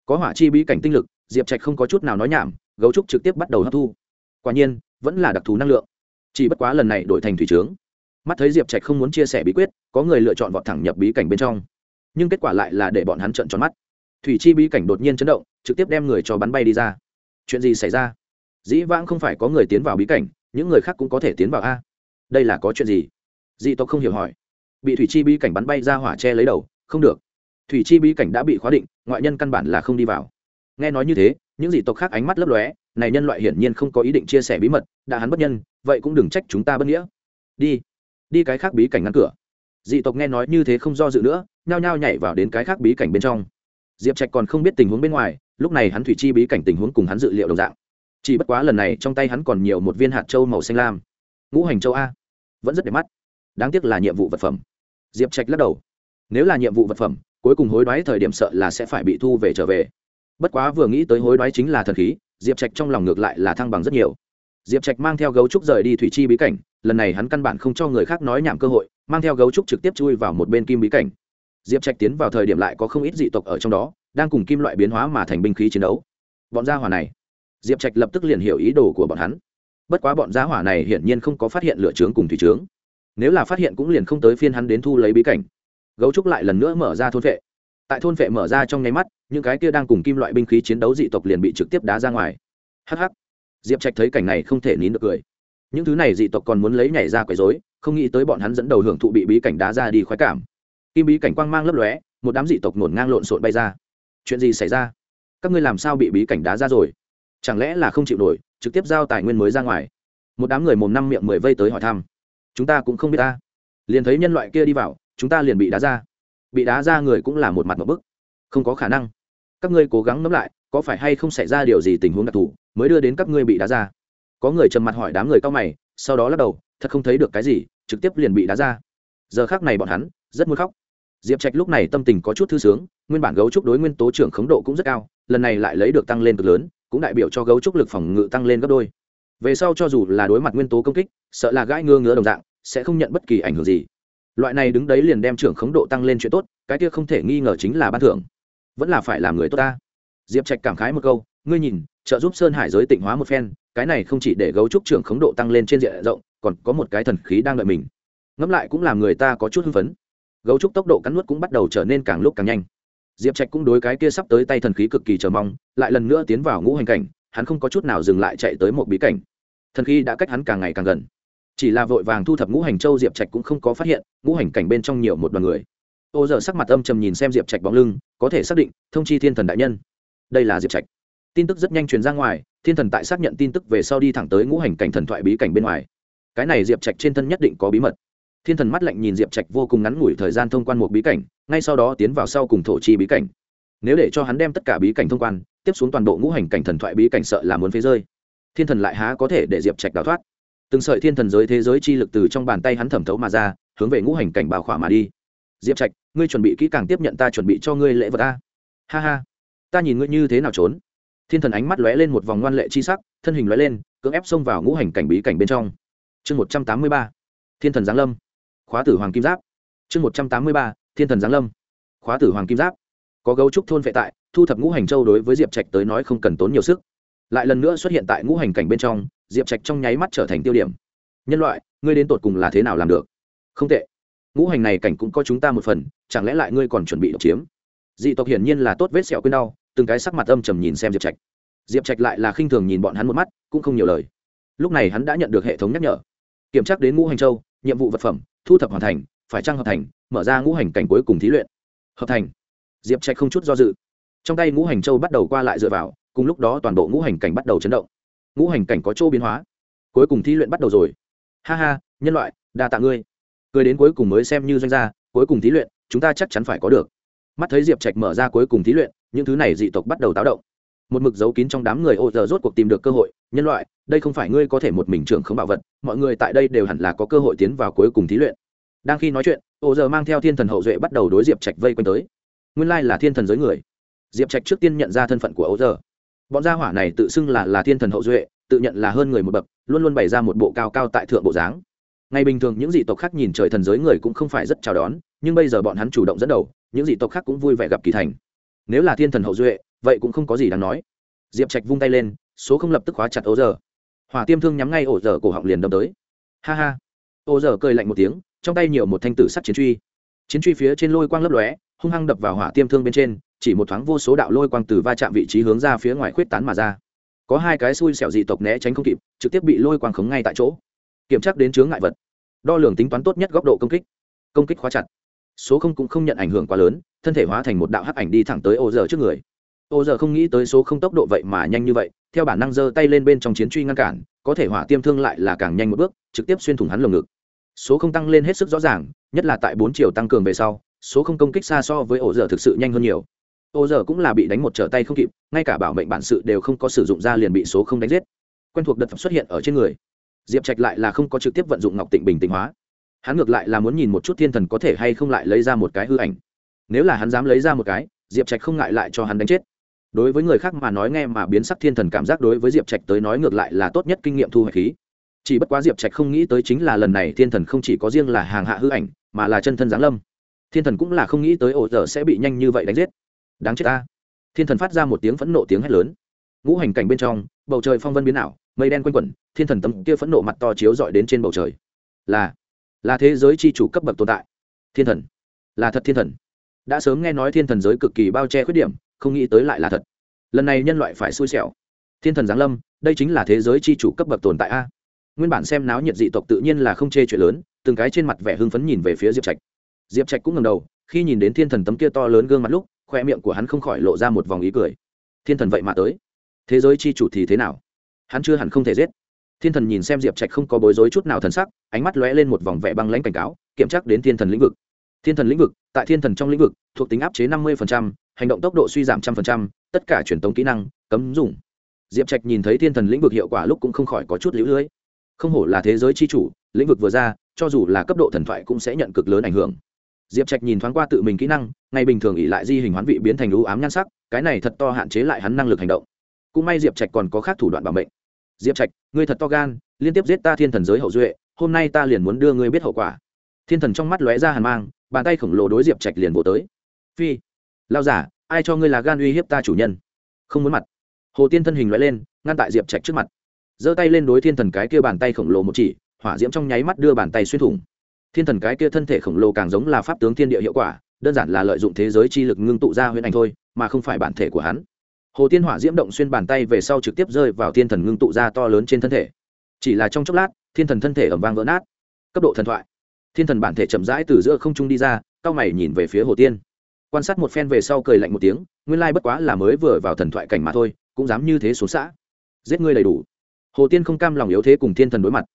Có hỏa chi bí cảnh tinh lực, diệp trạch không có chút nào nói nhảm, gấu trúc trực tiếp bắt đầu hấp thu. Quả nhiên, vẫn là đặc thù năng lượng. Chỉ bất quá lần này đổi thành thủy trướng mắt thấy diệp trạch không muốn chia sẻ bí quyết có người lựa chọn vọt thẳng nhập bí cảnh bên trong nhưng kết quả lại là để bọn hắn trợn tròn mắt thủy chi bí cảnh đột nhiên chấn động trực tiếp đem người cho bắn bay đi ra chuyện gì xảy ra dĩ vãng không phải có người tiến vào bí cảnh những người khác cũng có thể tiến vào a đây là có chuyện gì dị tộc không hiểu hỏi bị thủy chi bí cảnh bắn bay ra hỏa che lấy đầu không được thủy chi bí cảnh đã bị khóa định ngoại nhân căn bản là không đi vào nghe nói như thế những dị tộc khác ánh mắt lấp lóe này nhân loại hiển nhiên không có ý định chia sẻ bí mật đã hắn bất nhân vậy cũng đừng trách chúng ta bất nghĩa đi đi cái khác bí cảnh ngăn cửa. Dị tộc nghe nói như thế không do dự nữa, nhao nhao nhảy vào đến cái khác bí cảnh bên trong. Diệp trạch còn không biết tình huống bên ngoài, lúc này hắn thủy chi bí cảnh tình huống cùng hắn dự liệu đồng dạng. Chỉ bất quá lần này trong tay hắn còn nhiều một viên hạt châu màu xanh lam. Ngũ hành châu a. Vẫn rất đẹp mắt. Đáng tiếc là nhiệm vụ vật phẩm. Diệp trạch lắc đầu. Nếu là nhiệm vụ vật phẩm, cuối cùng hối đoái thời điểm sợ là sẽ phải bị thu về trở về. Bất quá vừa nghĩ tới hối đoái chính là thần khí, diệp trạch trong lòng ngược lại là thăng bằng rất nhiều diệp trạch mang theo gấu trúc rời đi thủy chi bí cảnh, lần này hắn căn bản không cho người khác nói nhảm cơ hội, mang theo gấu trúc trực tiếp chui vào một bên kim bí cảnh. Diệp trạch tiến vào thời điểm lại có không ít dị tộc ở trong đó, đang cùng kim loại biến hóa mà thành binh khí chiến đấu. Bọn gia hỏa này, diệp trạch lập tức liền hiểu ý đồ của bọn hắn. Bất quá bọn gia hỏa này hiển nhiên không có phát hiện lựa trướng cùng thủy trướng. Nếu là phát hiện cũng liền không tới phiên hắn đến thu lấy bí cảnh. Gấu trúc lại lần nữa mở ra thôn vệ. Tại thôn vệ mở ra trong nháy mắt, những cái kia đang cùng kim loại binh khí chiến đấu dị tộc liền bị trực tiếp đá ra ngoài. Hh diệp trạch thấy cảnh này không thể nín được cười. Những thứ này dị tộc còn muốn lấy nhảy ra quấy dối không nghĩ tới bọn hắn dẫn đầu hưởng thụ bị bí cảnh đá ra đi khoái cảm. Kim bí cảnh quang mang lấp lóe, một đám dị tộc ngổn ngang lộn xộn bay ra. Chuyện gì xảy ra? Các ngươi làm sao bị bí cảnh đá ra rồi? Chẳng lẽ là không chịu nổi, trực tiếp giao tài nguyên mới ra ngoài? Một đám người mồm năm miệng mười vây tới hỏi thăm. Chúng ta cũng không biết ta. Liền thấy nhân loại kia đi vào, chúng ta liền bị đá ra. Bị đá ra người cũng là một mặt một bức. Không có khả năng. Các ngươi cố gắng ngẫm lại, có phải hay không xảy ra điều gì tình huống đặc thù? Mới đưa đến các ngươi bị đá ra. Có người trầm mặt hỏi đám người cao mày, sau đó lắc đầu, thật không thấy được cái gì, trực tiếp liền bị đá ra. Giờ khác này bọn hắn, rất muốn khóc. Diệp trạch lúc này tâm tình có chút thư sướng, nguyên bản gấu trúc đối nguyên tố trưởng khống độ cũng rất cao, lần này lại lấy được tăng lên cực lớn, cũng đại biểu cho gấu trúc lực phòng ngự tăng lên gấp đôi. Về sau cho dù là đối mặt nguyên tố công kích, sợ là gãi ngơ ngứa đồng dạng, sẽ không nhận bất kỳ ảnh hưởng gì. Loại này đứng đấy liền đem trưởng khống độ tăng lên chuyện tốt, cái kia không thể nghi ngờ chính là ban thưởng. Vẫn là phải làm người tốt ta. Diệp trạch cảm khái một câu, ngươi nhìn trợ giúp sơn hải giới tịnh hóa một phen, cái này không chỉ để gấu trúc trưởng khống độ tăng lên trên diện rộng, còn có một cái thần khí đang đợi mình. Ngẫm lại cũng làm người ta có chút hưng phấn. Gấu trúc tốc độ cắn nuốt cũng bắt đầu trở nên càng lúc càng nhanh. Diệp trạch cũng đối cái kia sắp tới tay thần khí cực kỳ chờ mong, lại lần nữa tiến vào ngũ hành cảnh, hắn không có chút nào dừng lại chạy tới một bí cảnh. Thần khí đã cách hắn càng ngày càng gần. Chỉ là vội vàng thu thập ngũ hành châu diệp trạch cũng không có phát hiện, ngũ hành cảnh bên trong nhiều một đoàn người. Ô giờ sắc mặt âm trầm nhìn xem diệp trạch bóng lưng, có thể xác định, thông chi thiên thần đại nhân. Đây là diệp trạch tin tức rất nhanh truyền ra ngoài, thiên thần tại xác nhận tin tức về sau đi thẳng tới ngũ hành cảnh thần thoại bí cảnh bên ngoài. Cái này diệp trạch trên thân nhất định có bí mật. Thiên thần mắt lạnh nhìn diệp trạch vô cùng ngắn ngủi thời gian thông quan một bí cảnh, ngay sau đó tiến vào sau cùng thổ chi bí cảnh. Nếu để cho hắn đem tất cả bí cảnh thông quan, tiếp xuống toàn bộ ngũ hành cảnh thần thoại bí cảnh sợ là muốn phế rơi. Thiên thần lại há có thể để diệp trạch đào thoát. Từng sợi thiên thần giới thế giới chi lực từ trong bàn tay hắn thẩm thấu mà ra, hướng về ngũ hành cảnh bào khỏa mà đi. Diệp trạch, ngươi chuẩn bị kỹ càng tiếp nhận ta chuẩn bị cho ngươi lễ vật ta ha ha. Ta nhìn ngươi như thế nào trốn? Thiên thần ánh mắt lóe lên một vòng ngoan lệ chi sắc, thân hình lóe lên, cưỡng ép xông vào ngũ hành cảnh bí cảnh bên trong. Chương một trăm tám mươi ba, thiên thần giáng lâm. Khóa tử hoàng kim giáp. Chương một trăm tám mươi ba, thiên thần giáng lâm. Khóa tử hoàng kim giáp. Có gấu trúc thôn vệ tại, thu thập ngũ hành châu đối với diệp trạch tới nói không cần tốn nhiều sức. Lại lần nữa xuất hiện tại ngũ hành cảnh bên trong, diệp trạch trong nháy mắt trở thành tiêu điểm. Nhân loại, ngươi đến tột cùng là thế nào làm được? Không tệ. Ngũ hành này cảnh cũng có chúng ta một phần, chẳng lẽ lại ngươi còn chuẩn bị độc chiếm? Dị tộc hiển nhiên là tốt vết sẹo quên đau từng cái sắc mặt âm trầm nhìn xem diệp trạch. Diệp trạch lại là khinh thường nhìn bọn hắn một mắt, cũng không nhiều lời. Lúc này hắn đã nhận được hệ thống nhắc nhở. Kiểm tra đến ngũ hành châu, nhiệm vụ vật phẩm, thu thập hoàn thành, phải trang hợp thành, mở ra ngũ hành cảnh cuối cùng thí luyện. Hợp thành. Diệp trạch không chút do dự. Trong tay ngũ hành châu bắt đầu qua lại dựa vào, cùng lúc đó toàn bộ ngũ hành cảnh bắt đầu chấn động. Ngũ hành cảnh có chỗ biến hóa. Cuối cùng thí luyện bắt đầu rồi. Ha ha, nhân loại, đa tạ ngươi. Cười đến cuối cùng mới xem như doanh gia, cuối cùng thí luyện, chúng ta chắc chắn phải có được. Mắt thấy diệp trạch mở ra cuối cùng thí luyện những thứ này dị tộc bắt đầu táo động. Một mực giấu kín trong đám người ô giờ rốt cuộc tìm được cơ hội, nhân loại, đây không phải ngươi có thể một mình trưởng không bảo vật, mọi người tại đây đều hẳn là có cơ hội tiến vào cuối cùng thí luyện. Đang khi nói chuyện, ô giờ mang theo thiên thần hậu duệ bắt đầu đối diệp trạch vây quanh tới. Nguyên lai là thiên thần giới người. Diệp trạch trước tiên nhận ra thân phận của ô giờ. Bọn gia hỏa này tự xưng là là thiên thần hậu duệ, tự nhận là hơn người một bậc, luôn luôn bày ra một bộ cao cao tại thượng bộ dáng. Ngày bình thường những dị tộc khác nhìn trời thần giới người cũng không phải rất chào đón, nhưng bây giờ bọn hắn chủ động dẫn đầu, những dị tộc khác cũng vui vẻ gặp kỳ thành nếu là thiên thần hậu duệ, vậy cũng không có gì đáng nói. Diệp trạch vung tay lên, số không lập tức khóa chặt ô giờ hỏa tiêm thương nhắm ngay ổ giờ cổ họng liền đâm tới. Ha ha. Ô giờ cười lạnh một tiếng, trong tay nhiều một thanh tử sắt chiến truy. Chiến truy phía trên lôi quang lấp lóe, hung hăng đập vào hỏa tiêm thương bên trên, chỉ một thoáng vô số đạo lôi quang từ va chạm vị trí hướng ra phía ngoài khuyết tán mà ra. Có hai cái xui xẻo dị tộc né tránh không kịp, trực tiếp bị lôi quang khống ngay tại chỗ. Kiểm tra đến chướng ngại vật. Đo lường tính toán tốt nhất góc độ công kích. Công kích khóa chặt số không cũng không nhận ảnh hưởng quá lớn, thân thể hóa thành một đạo hắc ảnh đi thẳng tới ô giờ trước người. Ô giờ không nghĩ tới số không tốc độ vậy mà nhanh như vậy, theo bản năng giơ tay lên bên trong chiến truy ngăn cản, có thể hỏa tiêm thương lại là càng nhanh một bước, trực tiếp xuyên thủng hắn lồng ngực. Số không tăng lên hết sức rõ ràng, nhất là tại bốn chiều tăng cường về sau, số không công kích xa so với ổ giờ thực sự nhanh hơn nhiều. Ô giờ cũng là bị đánh một trở tay không kịp, ngay cả bảo mệnh bản sự đều không có sử dụng ra liền bị số không đánh giết. Quen thuộc đợt xuất hiện ở trên người. Diệp trạch lại là không có trực tiếp vận dụng ngọc tịnh bình tĩnh hóa hắn ngược lại là muốn nhìn một chút thiên thần có thể hay không lại lấy ra một cái hư ảnh. Nếu là hắn dám lấy ra một cái, diệp trạch không ngại lại cho hắn đánh chết. Đối với người khác mà nói nghe mà biến sắc thiên thần cảm giác đối với diệp trạch tới nói ngược lại là tốt nhất kinh nghiệm thu hoạch khí. Chỉ bất quá diệp trạch không nghĩ tới chính là lần này thiên thần không chỉ có riêng là hàng hạ hư ảnh, mà là chân thân giáng lâm. Thiên thần cũng là không nghĩ tới ổ dở sẽ bị nhanh như vậy đánh giết. Đáng chết ta. Thiên thần phát ra một tiếng phẫn nộ tiếng hét lớn. Ngũ hành cảnh bên trong, bầu trời phong vân biến ảo, mây đen quanh quẩn, thiên thần tấm kia phẫn nộ mặt to chiếu dọi đến trên bầu trời. Là là thế giới c h i chủ cấp bậc tồn tại. Thiên thần. Là thật thiên thần. Đã sớm nghe nói thiên thần giới cực kỳ bao che khuyết điểm, không nghĩ tới lại là thật. Lần này nhân loại phải xui xẻo. Thiên thần giáng lâm, đây chính là thế giới c h i chủ cấp bậc tồn tại a. Nguyên bản xem náo nhiệt dị tộc tự nhiên là không chê chuyện lớn, từng cái trên mặt vẻ hưng phấn nhìn về phía diệp trạch. Diệp trạch cũng ngầm đầu, khi nhìn đến thiên thần tấm kia to lớn gương mặt lúc, khoe miệng của hắn không khỏi lộ ra một vòng ý cười. Thiên thần vậy mà tới. Thế giới c h i chủ thì thế nào? Hắn chưa hẳn không thể giết thiên thần nhìn xem diệp trạch không có bối rối chút nào thần sắc, ánh mắt lóe lên một vòng vẻ băng lãnh cảnh cáo, kiểm tra đến thiên thần lĩnh vực. Thiên thần lĩnh vực, tại thiên thần trong lĩnh vực, thuộc tính áp chế năm mươi hành động tốc độ suy giảm trăm linh tất cả truyền tống kỹ năng, cấm dùng. Diệp trạch nhìn thấy thiên thần lĩnh vực hiệu quả lúc cũng không khỏi có chút lũ lưới. Không hổ là thế giới c h i chủ, lĩnh vực vừa ra, cho dù là cấp độ thần thoại cũng sẽ nhận cực lớn ảnh hưởng. Diệp trạch nhìn thoáng qua tự mình kỹ năng ngay bình thường ỉ lại di hình hoán vị biến thành lũ ám nhan sắc, cái này thật to hạn chế lại hắn năng lực hành động. Cũng may diệp trạch còn có khác thủ đoạn bảo mệnh diệp trạch, ngươi thật to gan, liên tiếp giết ta thiên thần giới hậu duệ, hôm nay ta liền muốn đưa ngươi biết hậu quả. Thiên thần trong mắt lóe ra hàn mang, bàn tay khổng lồ đối diệp trạch liền vỗ tới. Phi, lao giả, ai cho ngươi là gan uy hiếp ta chủ nhân? Không muốn mặt. Hồ tiên thân hình lóe lên, ngăn tại diệp trạch trước mặt. Giơ tay lên đối thiên thần cái kia bàn tay khổng lồ một chỉ, hỏa diễm trong nháy mắt đưa bàn tay xuyên thủng. Thiên thần cái kia thân thể khổng lồ càng giống là pháp tướng thiên địa hiệu quả, đơn giản là lợi dụng thế giới chi lực ngưng tụ ra huyễn ảnh thôi, mà không phải bản thể của hắn hồ tiên hỏa diễm động xuyên bàn tay về sau trực tiếp rơi vào thiên thần ngưng tụ ra to lớn trên thân thể. Chỉ là trong chốc lát, thiên thần thân thể ẩm vang vỡ nát. Cấp độ thần thoại. Thiên thần bản thể chậm rãi từ giữa không trung đi ra, cao mày nhìn về phía hồ tiên. Quan sát một phen về sau cười lạnh một tiếng, nguyên lai bất quá là mới vừa vào thần thoại cảnh mà thôi, cũng dám như thế xuống xã. Giết ngươi đầy đủ. Hồ tiên không cam lòng yếu thế cùng thiên thần đối mặt.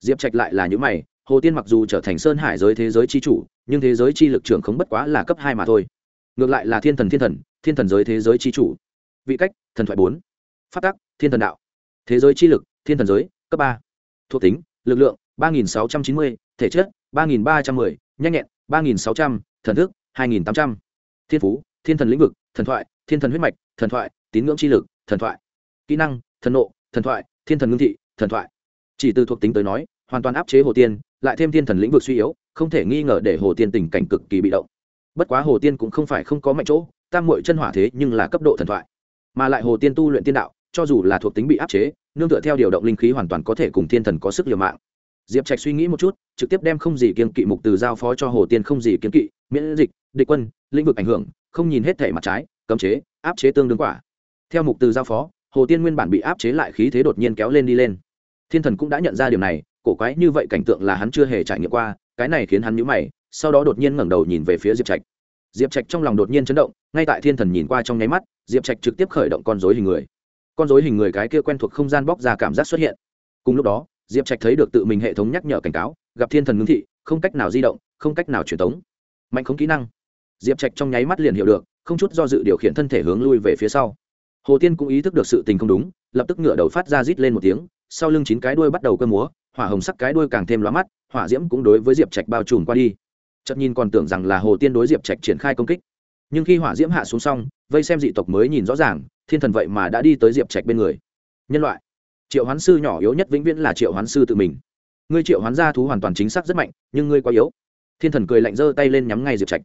Diệp trạch lại là những mày, hồ tiên mặc dù trở thành sơn hải giới thế giới c h i chủ, nhưng thế giới chi lực trưởng không bất quá là cấp hai mà thôi. Ngược lại là thiên thần thiên thần thiên thần giới thế giới c h i chủ vị cách, thần thoại bốn. Phát tắc, thiên thần đạo. Thế giới chi lực, thiên thần giới, cấp ba. Thuộc tính, lực lượng, ba nghìn sáu trăm chín mươi, thể chất, ba nghìn ba trăm mười, nhanh nhẹn, ba nghìn sáu trăm, thần thức, hai nghìn tám trăm. Thiên phú, thiên thần lĩnh vực, thần thoại, thiên thần huyết mạch, thần thoại, tín ngưỡng chi lực, thần thoại. Kỹ năng, thần nộ, thần thoại, thiên thần ngưng thị, thần thoại. Chỉ từ thuộc tính tới nói, hoàn toàn áp chế hồ tiên, lại thêm thiên thần lĩnh vực suy yếu, không thể nghi ngờ để hồ tiên tình cảnh cực kỳ bị động. Bất quá hồ tiên cũng không phải không có mạnh chỗ, tam mội chân hỏa thế nhưng là cấp độ thần thoại mà lại hồ tiên tu luyện tiên đạo, cho dù là thuộc tính bị áp chế, nương tựa theo điều động linh khí hoàn toàn có thể cùng thiên thần có sức liều mạng. Diệp trạch suy nghĩ một chút, trực tiếp đem không gì kiên kỵ mục từ giao phó cho hồ tiên không gì kiên kỵ, miễn dịch, địch quân, lĩnh vực ảnh hưởng, không nhìn hết thể mặt trái, cấm chế, áp chế tương đương quả. Theo mục từ giao phó, hồ tiên nguyên bản bị áp chế lại khí thế đột nhiên kéo lên đi lên. Thiên thần cũng đã nhận ra điều này, cổ quái như vậy cảnh tượng là hắn chưa hề trải nghiệm qua, cái này khiến hắn nhíu mày, sau đó đột nhiên ngẩng đầu nhìn về phía diệp trạch diệp trạch trong lòng đột nhiên chấn động, ngay tại thiên thần nhìn qua trong nháy mắt, diệp trạch trực tiếp khởi động con dối hình người. Con dối hình người cái kia quen thuộc không gian bóc ra cảm giác xuất hiện. Cùng lúc đó, diệp trạch thấy được tự mình hệ thống nhắc nhở cảnh cáo, gặp thiên thần ngưng thị, không cách nào di động, không cách nào truyền tống. Mạnh không kỹ năng. Diệp trạch trong nháy mắt liền hiểu được, không chút do dự điều khiển thân thể hướng lui về phía sau. Hồ tiên cũng ý thức được sự tình không đúng, lập tức ngửa đầu phát ra rít lên một tiếng, sau lưng chín cái đuôi bắt đầu cơ múa, hỏa hồng sắc cái đuôi càng thêm lóa mắt, hỏa diễm cũng đối với diệp trạch bao trùm qua đi chợt nhìn còn tưởng rằng là hồ tiên đối diệp trạch triển khai công kích. Nhưng khi hỏa diễm hạ xuống xong, vây xem dị tộc mới nhìn rõ ràng, thiên thần vậy mà đã đi tới diệp trạch bên người. Nhân loại. Triệu hoán sư nhỏ yếu nhất vĩnh viễn là triệu hoán sư tự mình. Ngươi triệu hoán gia thú hoàn toàn chính xác rất mạnh, nhưng ngươi quá yếu. Thiên thần cười lạnh giơ tay lên nhắm ngay diệp trạch.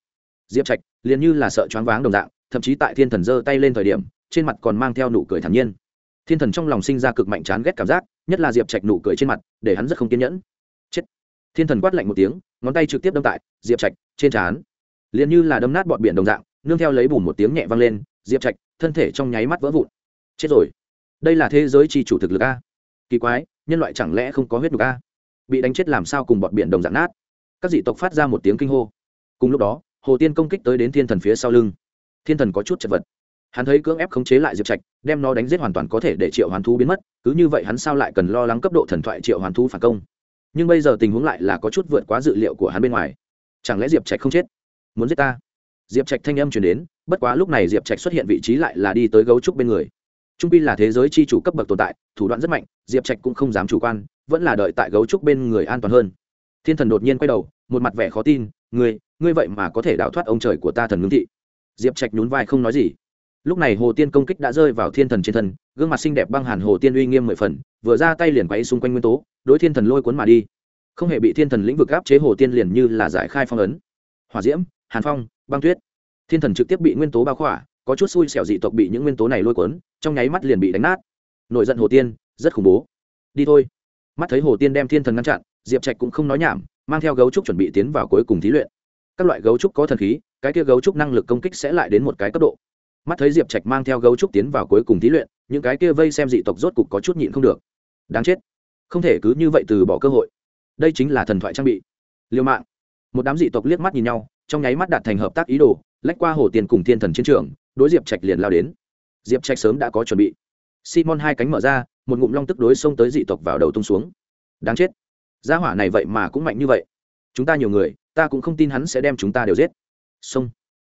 Diệp trạch, liền như là sợ choáng váng đồng dạng, thậm chí tại thiên thần giơ tay lên thời điểm, trên mặt còn mang theo nụ cười thản nhiên. Thiên thần trong lòng sinh ra cực mạnh chán ghét cảm giác, nhất là diệp trạch nụ cười trên mặt, để hắn rất không kiên nhẫn thiên thần quát lạnh một tiếng, ngón tay trực tiếp đâm tại diệp trạch trên trán. Liền như là đâm nát bọt biển đồng dạng, nương theo lấy bùn một tiếng nhẹ vang lên, diệp trạch, thân thể trong nháy mắt vỡ vụn. Chết rồi. Đây là thế giới chi chủ thực lực a. Kỳ quái, nhân loại chẳng lẽ không có huyết nhục a? Bị đánh chết làm sao cùng bọt biển đồng dạng nát? Các dị tộc phát ra một tiếng kinh hô. Cùng lúc đó, hồ tiên công kích tới đến thiên thần phía sau lưng. Thiên thần có chút chật vật. Hắn thấy cưỡng ép khống chế lại diệp trạch, đem nó đánh giết hoàn toàn có thể để triệu hoàn thú biến mất, cứ như vậy hắn sao lại cần lo lắng cấp độ thần thoại triệu hoàn thú phản công? Nhưng bây giờ tình huống lại là có chút vượt quá dự liệu của hắn bên ngoài. Chẳng lẽ diệp trạch không chết? Muốn giết ta? Diệp trạch thanh âm chuyển đến, bất quá lúc này diệp trạch xuất hiện vị trí lại là đi tới gấu trúc bên người. Trung pi là thế giới c h i chủ cấp bậc tồn tại, thủ đoạn rất mạnh, diệp trạch cũng không dám chủ quan, vẫn là đợi tại gấu trúc bên người an toàn hơn. Thiên thần đột nhiên quay đầu, một mặt vẻ khó tin, ngươi ngươi vậy mà có thể đào thoát ông trời của ta thần ngưng thị? Diệp trạch nhún vai không nói gì. Lúc này hồ tiên công kích đã rơi vào thiên thần trên thân, gương mặt xinh đẹp băng hàn hồ tiên uy nghiêm mười phần, vừa ra tay liền quay xung quanh nguyên tố đối thiên thần lôi cuốn mà đi. Không hề bị thiên thần lĩnh vực áp chế hồ tiên liền như là giải khai phong ấn. Hỏa diễm, hàn phong, băng tuyết. Thiên thần trực tiếp bị nguyên tố bao khỏa, có chút xui xẻo dị tộc bị những nguyên tố này lôi cuốn, trong nháy mắt liền bị đánh nát. Nổi giận hồ tiên, rất khủng bố. Đi thôi. Mắt thấy hồ tiên đem thiên thần ngăn chặn, diệp trạch cũng không nói nhảm, mang theo gấu trúc chuẩn bị tiến vào cuối cùng thí luyện. Các loại gấu trúc có thần khí, cái kia gấu trúc năng lực công kích sẽ lại đến một cái cấp độ. Mắt thấy diệp trạch mang theo gấu trúc tiến vào cuối cùng thí luyện, những cái kia vây xem dị tộc rốt cục có chút nhịn không được. Đáng chết không thể cứ như vậy từ bỏ cơ hội. Đây chính là thần thoại trang bị. Liêu mạng. Một đám dị tộc liếc mắt nhìn nhau, trong nháy mắt đạt thành hợp tác ý đồ, lách qua hồ tiền cùng thiên thần chiến trường, đối diệp trạch liền lao đến. Diệp trạch sớm đã có chuẩn bị. Simon hai cánh mở ra, một ngụm long tức đối xông tới dị tộc vào đầu tung xuống. Đáng chết. Gia hỏa này vậy mà cũng mạnh như vậy. Chúng ta nhiều người, ta cũng không tin hắn sẽ đem chúng ta đều giết. Xông.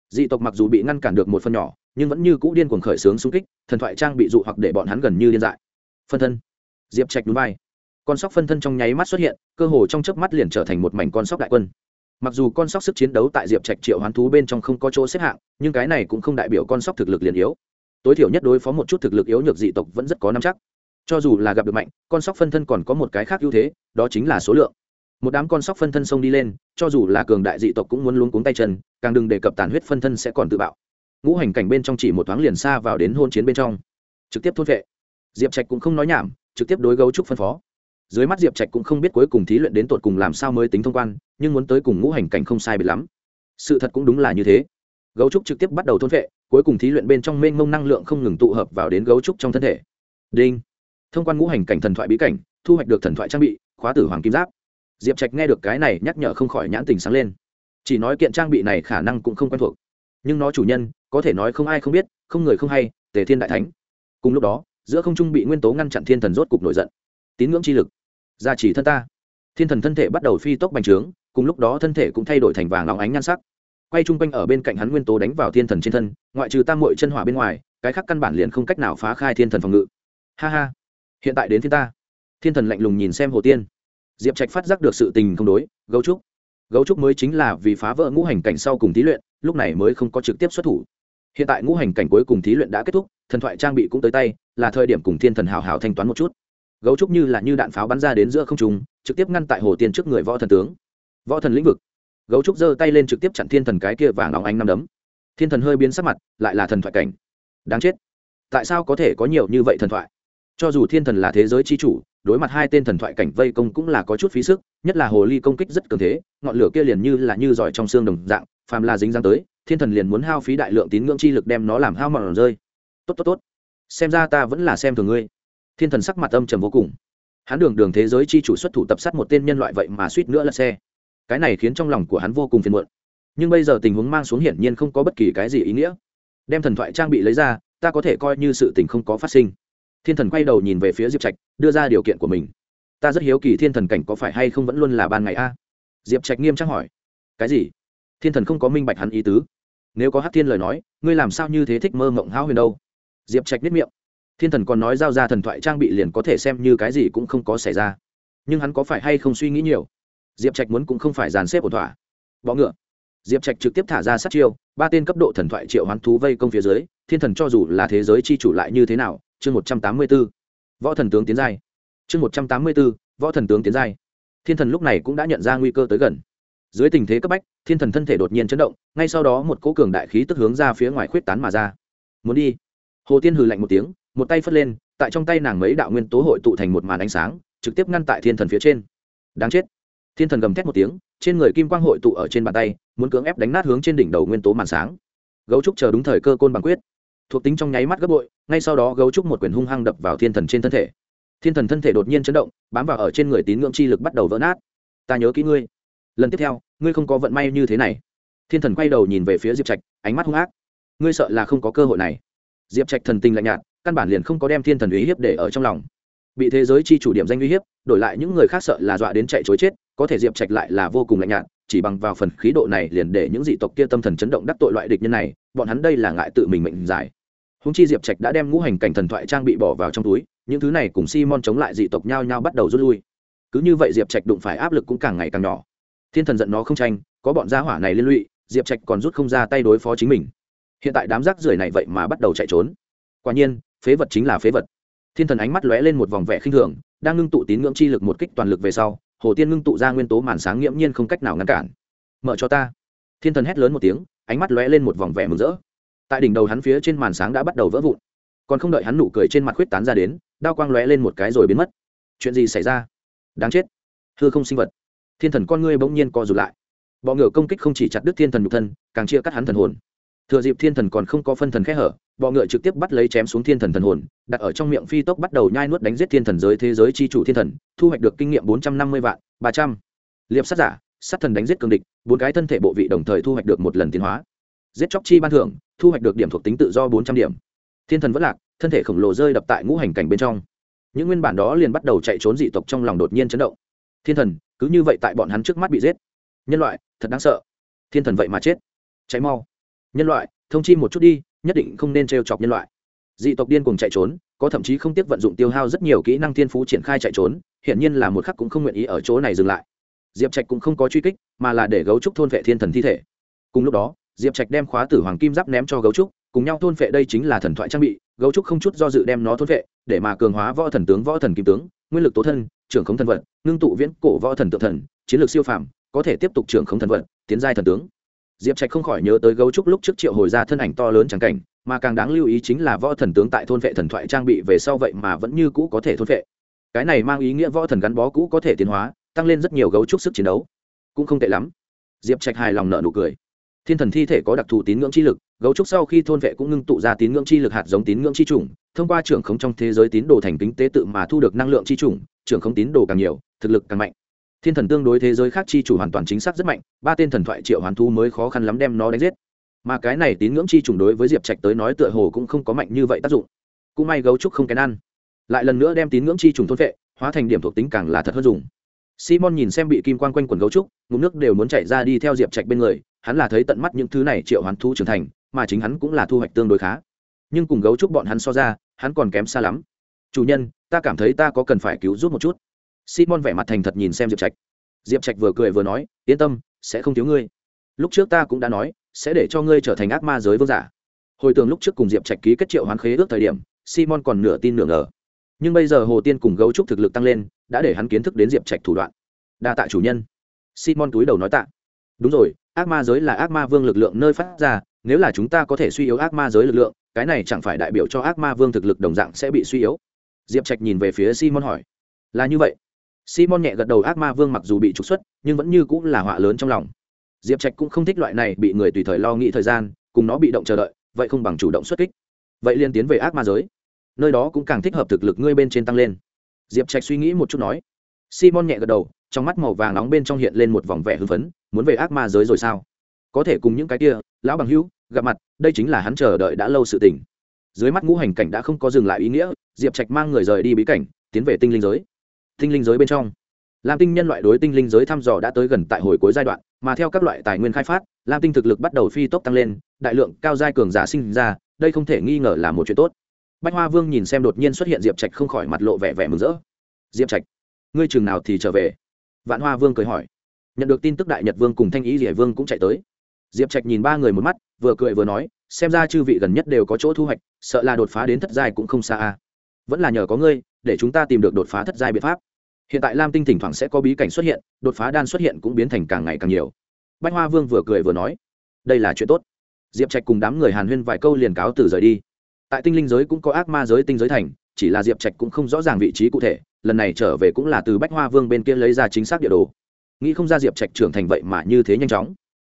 Dị tộc mặc dù bị ngăn cản được một phần nhỏ, nhưng vẫn như cũ điên cuồng khởi xướng xung kích, thần thoại trang bị dụ hoặc để bọn hắn gần như điên dại. Phân thân. Diệp trạch núi vai con sóc phân thân trong nháy mắt xuất hiện, cơ hồ trong chớp mắt liền trở thành một mảnh con sóc đại quân. Mặc dù con sóc sức chiến đấu tại diệp trạch triệu hoán thú bên trong không có chỗ xếp hạng, nhưng cái này cũng không đại biểu con sóc thực lực liền yếu. Tối thiểu nhất đối phó một chút thực lực yếu nhược dị tộc vẫn rất có năm chắc. Cho dù là gặp được mạnh, con sóc phân thân còn có một cái khác ưu thế, đó chính là số lượng. Một đám con sóc phân thân xông đi lên, cho dù là cường đại dị tộc cũng muốn luống cuống tay chân, càng đừng đề cập tàn huyết phân thân sẽ còn tự bạo. Ngũ hành cảnh bên trong chỉ một thoáng liền xa vào đến hôn chiến bên trong. Trực tiếp thôn vệ. Diệp trạch cũng không nói nhảm, trực tiếp đối gấu trúc phân phó dưới mắt diệp trạch cũng không biết cuối cùng thí luyện đến tột cùng làm sao mới tính thông quan, nhưng muốn tới cùng ngũ hành cảnh không sai biệt lắm. Sự thật cũng đúng là như thế. Gấu trúc trực tiếp bắt đầu thôn vệ, cuối cùng thí luyện bên trong mênh mông năng lượng không ngừng tụ hợp vào đến gấu trúc trong thân thể. Đinh. Thông quan ngũ hành cảnh thần thoại bí cảnh, thu hoạch được thần thoại trang bị, khóa tử hoàng kim giáp. Diệp trạch nghe được cái này nhắc nhở không khỏi nhãn tình sáng lên. Chỉ nói kiện trang bị này khả năng cũng không quen thuộc. Nhưng nó chủ nhân, có thể nói không ai không biết, không người không hay, tề thiên đại thánh. Cùng lúc đó, giữa không trung bị nguyên tố ngăn chặn thiên thần rốt cục nổi giận tín ngưỡng chi lực. Gia trì thân ta. Thiên thần thân thể bắt đầu phi tốc bành trướng, cùng lúc đó thân thể cũng thay đổi thành vàng óng ánh nhan sắc. Quay chung quanh ở bên cạnh hắn nguyên tố đánh vào thiên thần trên thân, ngoại trừ tam mội chân hỏa bên ngoài, cái khác căn bản liền không cách nào phá khai thiên thần phòng ngự. Ha ha. Hiện tại đến thiên ta. Thiên thần lạnh lùng nhìn xem hồ tiên. Diệp trạch phát giác được sự tình không đối, gấu trúc. Gấu trúc mới chính là vì phá vỡ ngũ hành cảnh sau cùng thí luyện, lúc này mới không có trực tiếp xuất thủ. Hiện tại ngũ hành cảnh cuối cùng thí luyện đã kết thúc, thần thoại trang bị cũng tới tay, là thời điểm cùng thiên thần hào hào thanh toán một chút gấu trúc như là như đạn pháo bắn ra đến giữa không trung, trực tiếp ngăn tại hồ tiên trước người võ thần tướng. Võ thần lĩnh vực. Gấu trúc giơ tay lên trực tiếp chặn thiên thần cái kia vàng óng ánh năm đấm. Thiên thần hơi biến sắc mặt, lại là thần thoại cảnh. Đáng chết. Tại sao có thể có nhiều như vậy thần thoại? Cho dù thiên thần là thế giới chi chủ, đối mặt hai tên thần thoại cảnh vây công cũng là có chút phí sức, nhất là hồ ly công kích rất cường thế, ngọn lửa kia liền như là như giỏi trong xương đồng dạng, phàm là dính dáng tới, thiên thần liền muốn hao phí đại lượng tín ngưỡng chi lực đem nó làm hao mòn rơi. Tốt tốt tốt. Xem ra ta vẫn là xem thường ngươi thiên thần sắc mặt âm trầm vô cùng. Hắn đường đường thế giới chi chủ xuất thủ tập sát một tên nhân loại vậy mà suýt nữa là xe. Cái này khiến trong lòng của hắn vô cùng phiền muộn. Nhưng bây giờ tình huống mang xuống hiển nhiên không có bất kỳ cái gì ý nghĩa. Đem thần thoại trang bị lấy ra, ta có thể coi như sự tình không có phát sinh. Thiên thần quay đầu nhìn về phía diệp trạch, đưa ra điều kiện của mình. Ta rất hiếu kỳ thiên thần cảnh có phải hay không vẫn luôn là ban ngày a? Diệp trạch nghiêm trang hỏi. Cái gì? Thiên thần không có minh bạch hắn ý tứ. Nếu có hát thiên lời nói, ngươi làm sao như thế thích mơ mộng hao huyền đâu? Diệp trạch nếp miệng thiên thần còn nói giao ra thần thoại trang bị liền có thể xem như cái gì cũng không có xảy ra. Nhưng hắn có phải hay không suy nghĩ nhiều? Diệp trạch muốn cũng không phải dàn xếp ổn thỏa. Bọ ngựa. Diệp trạch trực tiếp thả ra sát chiêu, ba tên cấp độ thần thoại triệu hoán thú vây công phía dưới, thiên thần cho dù là thế giới c h i chủ lại như thế nào? Chương một trăm tám mươi b ố võ thần tướng tiến giai. Chương một trăm tám mươi b ố võ thần tướng tiến giai. Thiên thần lúc này cũng đã nhận ra nguy cơ tới gần. Dưới tình thế cấp bách, thiên thần thân thể đột nhiên chấn động, ngay sau đó một cỗ cường đại khí tức hướng ra phía ngoài khuyết tán mà ra. Muốn đi. Hồ tiên hừ lạnh một tiếng một tay phất lên, tại trong tay nàng mấy đạo nguyên tố hội tụ thành một màn ánh sáng, trực tiếp ngăn tại thiên thần phía trên. Đáng chết. Thiên thần gầm thét một tiếng, trên người kim quang hội tụ ở trên bàn tay, muốn cưỡng ép đánh nát hướng trên đỉnh đầu nguyên tố màn sáng. Gấu trúc chờ đúng thời cơ côn bằng quyết. Thuộc tính trong nháy mắt gấp bội, ngay sau đó gấu trúc một quyền hung hăng đập vào thiên thần trên thân thể. Thiên thần thân thể đột nhiên chấn động, bám vào ở trên người tín ngưỡng chi lực bắt đầu vỡ nát. Ta nhớ kỹ ngươi. Lần tiếp theo, ngươi không có vận may như thế này. Thiên thần quay đầu nhìn về phía diệp trạch, ánh mắt hung ác. Ngươi sợ là không có cơ hội này. Diệp trạch thần tình lạnh nhạt căn bản liền không có đem thiên thần uy hiếp để ở trong lòng. Bị thế giới chi chủ điểm danh uy hiếp, đổi lại những người khác sợ là dọa đến chạy chối chết, có thể diệp trạch lại là vô cùng lạnh nhạt, chỉ bằng vào phần khí độ này liền để những dị tộc kia tâm thần chấn động đắc tội loại địch nhân này, bọn hắn đây là ngại tự mình mệnh giải. Húng chi diệp trạch đã đem ngũ hành cảnh thần thoại trang bị bỏ vào trong túi, những thứ này cùng simon chống lại dị tộc nhau nhau bắt đầu rút lui. Cứ như vậy diệp trạch đụng phải áp lực cũng càng ngày càng nhỏ. Thiên thần giận nó không tranh, có bọn gia hỏa này liên lụy, diệp trạch còn rút không ra tay đối phó chính mình. Hiện tại đám rác rưởi này vậy mà bắt đầu chạy trốn. Quả nhiên phế vật chính là phế vật. Thiên thần ánh mắt lóe lên một vòng vẻ khinh thường, đang ngưng tụ tín ngưỡng chi lực một kích toàn lực về sau, hồ tiên ngưng tụ ra nguyên tố màn sáng nghiễm nhiên không cách nào ngăn cản. Mở cho ta. Thiên thần hét lớn một tiếng, ánh mắt lóe lên một vòng vẻ mừng rỡ. Tại đỉnh đầu hắn phía trên màn sáng đã bắt đầu vỡ vụn. Còn không đợi hắn nụ cười trên mặt khuyết tán ra đến, đao quang lóe lên một cái rồi biến mất. Chuyện gì xảy ra? Đáng chết. Thưa không sinh vật. Thiên thần con ngươi bỗng nhiên co rụt lại. Bọ ngựa công kích không chỉ chặt đứt thiên thần nhục thân, càng chia cắt hắn thần hồn thừa dịp thiên thần còn không có phân thần khẽ hở, bọ ngựa trực tiếp bắt lấy chém xuống thiên thần thần hồn, đặt ở trong miệng phi tốc bắt đầu nhai nuốt đánh giết thiên thần giới thế giới chi chủ thiên thần, thu hoạch được kinh nghiệm bốn trăm năm mươi vạn, ba trăm. Liệp sát giả, sát thần đánh giết cường địch, bốn cái thân thể bộ vị đồng thời thu hoạch được một lần tiến hóa. Giết chóc chi ban thưởng, thu hoạch được điểm thuộc tính tự do bốn trăm điểm. Thiên thần vẫn lạc, thân thể khổng lồ rơi đập tại ngũ hành cảnh bên trong. Những nguyên bản đó liền bắt đầu chạy trốn dị tộc trong lòng đột nhiên chấn động. Thiên thần, cứ như vậy tại bọn hắn trước mắt bị giết. Nhân loại, thật đáng sợ. Thiên thần vậy mà chết. Cháy mau nhân loại, thông chi một chút đi, nhất định không nên trêu chọc nhân loại. Dị tộc điên cùng chạy trốn, có thậm chí không tiếc vận dụng tiêu hao rất nhiều kỹ năng thiên phú triển khai chạy trốn, hiển nhiên là một khắc cũng không nguyện ý ở chỗ này dừng lại. Diệp trạch cũng không có truy kích, mà là để gấu trúc thôn vệ thiên thần thi thể. Cùng lúc đó, diệp trạch đem khóa tử hoàng kim giáp ném cho gấu trúc, cùng nhau thôn vệ đây chính là thần thoại trang bị, gấu trúc không chút do dự đem nó thôn vệ, để mà cường hóa võ thần tướng, võ thần kim tướng, nguyên lực tố thân, trưởng khống thần vật ngưng tụ viễn cổ võ thần tự thần, chiến lược siêu phàm, có thể tiếp tục trưởng khống thần vật tiến giai thần tướng diệp trạch không khỏi nhớ tới gấu trúc lúc trước triệu hồi ra thân ảnh to lớn trắng cảnh, mà càng đáng lưu ý chính là võ thần tướng tại thôn vệ thần thoại trang bị về sau vậy mà vẫn như cũ có thể thôn vệ. Cái này mang ý nghĩa võ thần gắn bó cũ có thể tiến hóa, tăng lên rất nhiều gấu trúc sức chiến đấu. Cũng không tệ lắm. Diệp trạch hài lòng nợ nụ cười. Thiên thần thi thể có đặc thù tín ngưỡng chi lực, gấu trúc sau khi thôn vệ cũng ngưng tụ ra tín ngưỡng chi lực hạt giống tín ngưỡng chi chủng, thông qua trưởng khống trong thế giới tín đồ thành kính tế tự mà thu được năng lượng chi chủng, trưởng khống tín đồ càng nhiều, thực lực càng mạnh thiên thần tương đối thế giới khác chi chủ hoàn toàn chính xác rất mạnh, ba tên thần thoại triệu hoàn thu mới khó khăn lắm đem nó đánh giết. Mà cái này tín ngưỡng chi trùng đối với diệp trạch tới nói tựa hồ cũng không có mạnh như vậy tác dụng. Cũng may gấu trúc không kén ăn. Lại lần nữa đem tín ngưỡng chi trùng thôn vệ hóa thành điểm thuộc tính càng là thật hơn dùng. Simon nhìn xem bị kim quan quanh quần gấu trúc, ngụm nước đều muốn chạy ra đi theo diệp trạch bên người, hắn là thấy tận mắt những thứ này triệu hoán thu trưởng thành, mà chính hắn cũng là thu hoạch tương đối khá. Nhưng cùng gấu trúc bọn hắn so ra, hắn còn kém xa lắm. Chủ nhân, ta cảm thấy ta có cần phải cứu giúp một chút simon vẻ mặt thành thật nhìn xem diệp trạch. Diệp trạch vừa cười vừa nói, yên tâm, sẽ không thiếu ngươi. Lúc trước ta cũng đã nói, sẽ để cho ngươi trở thành ác ma giới vương giả. Hồi tưởng lúc trước cùng diệp trạch ký kết triệu hoán khế ước thời điểm, simon còn nửa tin nửa ngờ. Nhưng bây giờ hồ tiên cùng gấu trúc thực lực tăng lên, đã để hắn kiến thức đến diệp trạch thủ đoạn. Đa tạ chủ nhân. Simon túi đầu nói tạ. Đúng rồi, ác ma giới là ác ma vương lực lượng nơi phát ra, nếu là chúng ta có thể suy yếu ác ma giới lực lượng, cái này chẳng phải đại biểu cho ác ma vương thực lực đồng dạng sẽ bị suy yếu? Diệp trạch nhìn về phía simon hỏi. Là như vậy simon nhẹ gật đầu ác ma vương mặc dù bị trục xuất, nhưng vẫn như cũng là họa lớn trong lòng. Diệp trạch cũng không thích loại này bị người tùy thời lo nghĩ thời gian, cùng nó bị động chờ đợi, vậy không bằng chủ động xuất kích. Vậy liên tiến về ác ma giới. Nơi đó cũng càng thích hợp thực lực ngươi bên trên tăng lên. Diệp trạch suy nghĩ một chút nói. Simon nhẹ gật đầu, trong mắt màu vàng nóng bên trong hiện lên một vòng vẻ hưng phấn, muốn về ác ma giới rồi sao? Có thể cùng những cái kia, lão bằng hữu, gặp mặt, đây chính là hắn chờ đợi đã lâu sự tình. Dưới mắt ngũ hành cảnh đã không có dừng lại ý nghĩa, diệp trạch mang người rời đi bí cảnh, tiến về tinh linh giới tinh linh giới bên trong. Lam tinh nhân loại đối tinh linh giới thăm dò đã tới gần tại hồi cuối giai đoạn, mà theo các loại tài nguyên khai phát, lam tinh thực lực bắt đầu phi tốc tăng lên, đại lượng cao giai cường giả sinh ra, đây không thể nghi ngờ là một chuyện tốt. Bách hoa vương nhìn xem đột nhiên xuất hiện diệp trạch không khỏi mặt lộ vẻ vẻ mừng rỡ. Diệp trạch, ngươi chừng nào thì trở về? Vạn hoa vương cười hỏi. Nhận được tin tức đại nhật vương cùng thanh ý rỉa vương cũng chạy tới. Diệp trạch nhìn ba người một mắt, vừa cười vừa nói, xem ra chư vị gần nhất đều có chỗ thu hoạch, sợ là đột phá đến thất giai cũng không xa a. Vẫn là nhờ có ngươi để chúng ta tìm được đột phá thất giai biện pháp. Hiện tại lam tinh thỉnh thoảng sẽ có bí cảnh xuất hiện, đột phá đan xuất hiện cũng biến thành càng ngày càng nhiều. Bách hoa vương vừa cười vừa nói, đây là chuyện tốt. Diệp trạch cùng đám người hàn huyên vài câu liền cáo từ rời đi. Tại tinh linh giới cũng có ác ma giới tinh giới thành, chỉ là diệp trạch cũng không rõ ràng vị trí cụ thể, lần này trở về cũng là từ bách hoa vương bên kia lấy ra chính xác địa đồ. Nghĩ không ra diệp trạch trưởng thành vậy mà như thế nhanh chóng.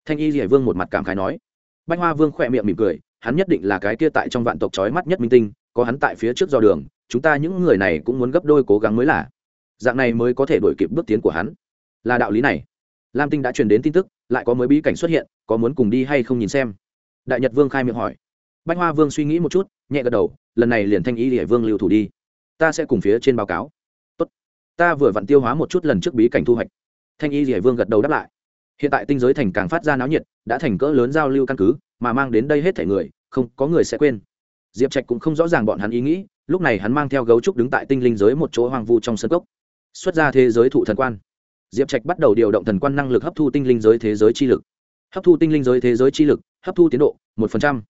Thanh y dỉa vương một mặt cảm khái nói. Bách hoa vương khỏe miệng mỉm cười, hắn nhất định là cái kia tại trong vạn tộc trói mắt nhất minh tinh, có hắn tại phía trước do đường chúng ta những người này cũng muốn gấp đôi cố gắng mới là. Dạng này mới có thể đổi kịp bước tiến của hắn. Là đạo lý này. Lam tinh đã truyền đến tin tức, lại có mới bí cảnh xuất hiện, có muốn cùng đi hay không nhìn xem. Đại nhật vương khai miệng hỏi. Bách hoa vương suy nghĩ một chút, nhẹ gật đầu, lần này liền thanh ý địa vương lưu thủ đi. Ta sẽ cùng phía trên báo cáo. Tốt. ta vừa vặn tiêu hóa một chút lần trước bí cảnh thu hoạch. Thanh y địa vương gật đầu đáp lại. Hiện tại tinh giới thành càng phát ra náo nhiệt, đã thành cỡ lớn giao lưu căn cứ, mà mang đến đây hết thể người, không có người sẽ quên. Diệp trạch cũng không rõ ràng bọn hắn ý nghĩ lúc này hắn mang theo gấu trúc đứng tại tinh linh giới một chỗ hoang vu trong sân cốc. Xuất ra thế giới thụ thần quan. Diệp trạch bắt đầu điều động thần quan năng lực hấp thu tinh linh giới thế giới chi lực. Hấp thu tinh linh giới thế giới chi lực, hấp thu tiến độ, một phần trăm.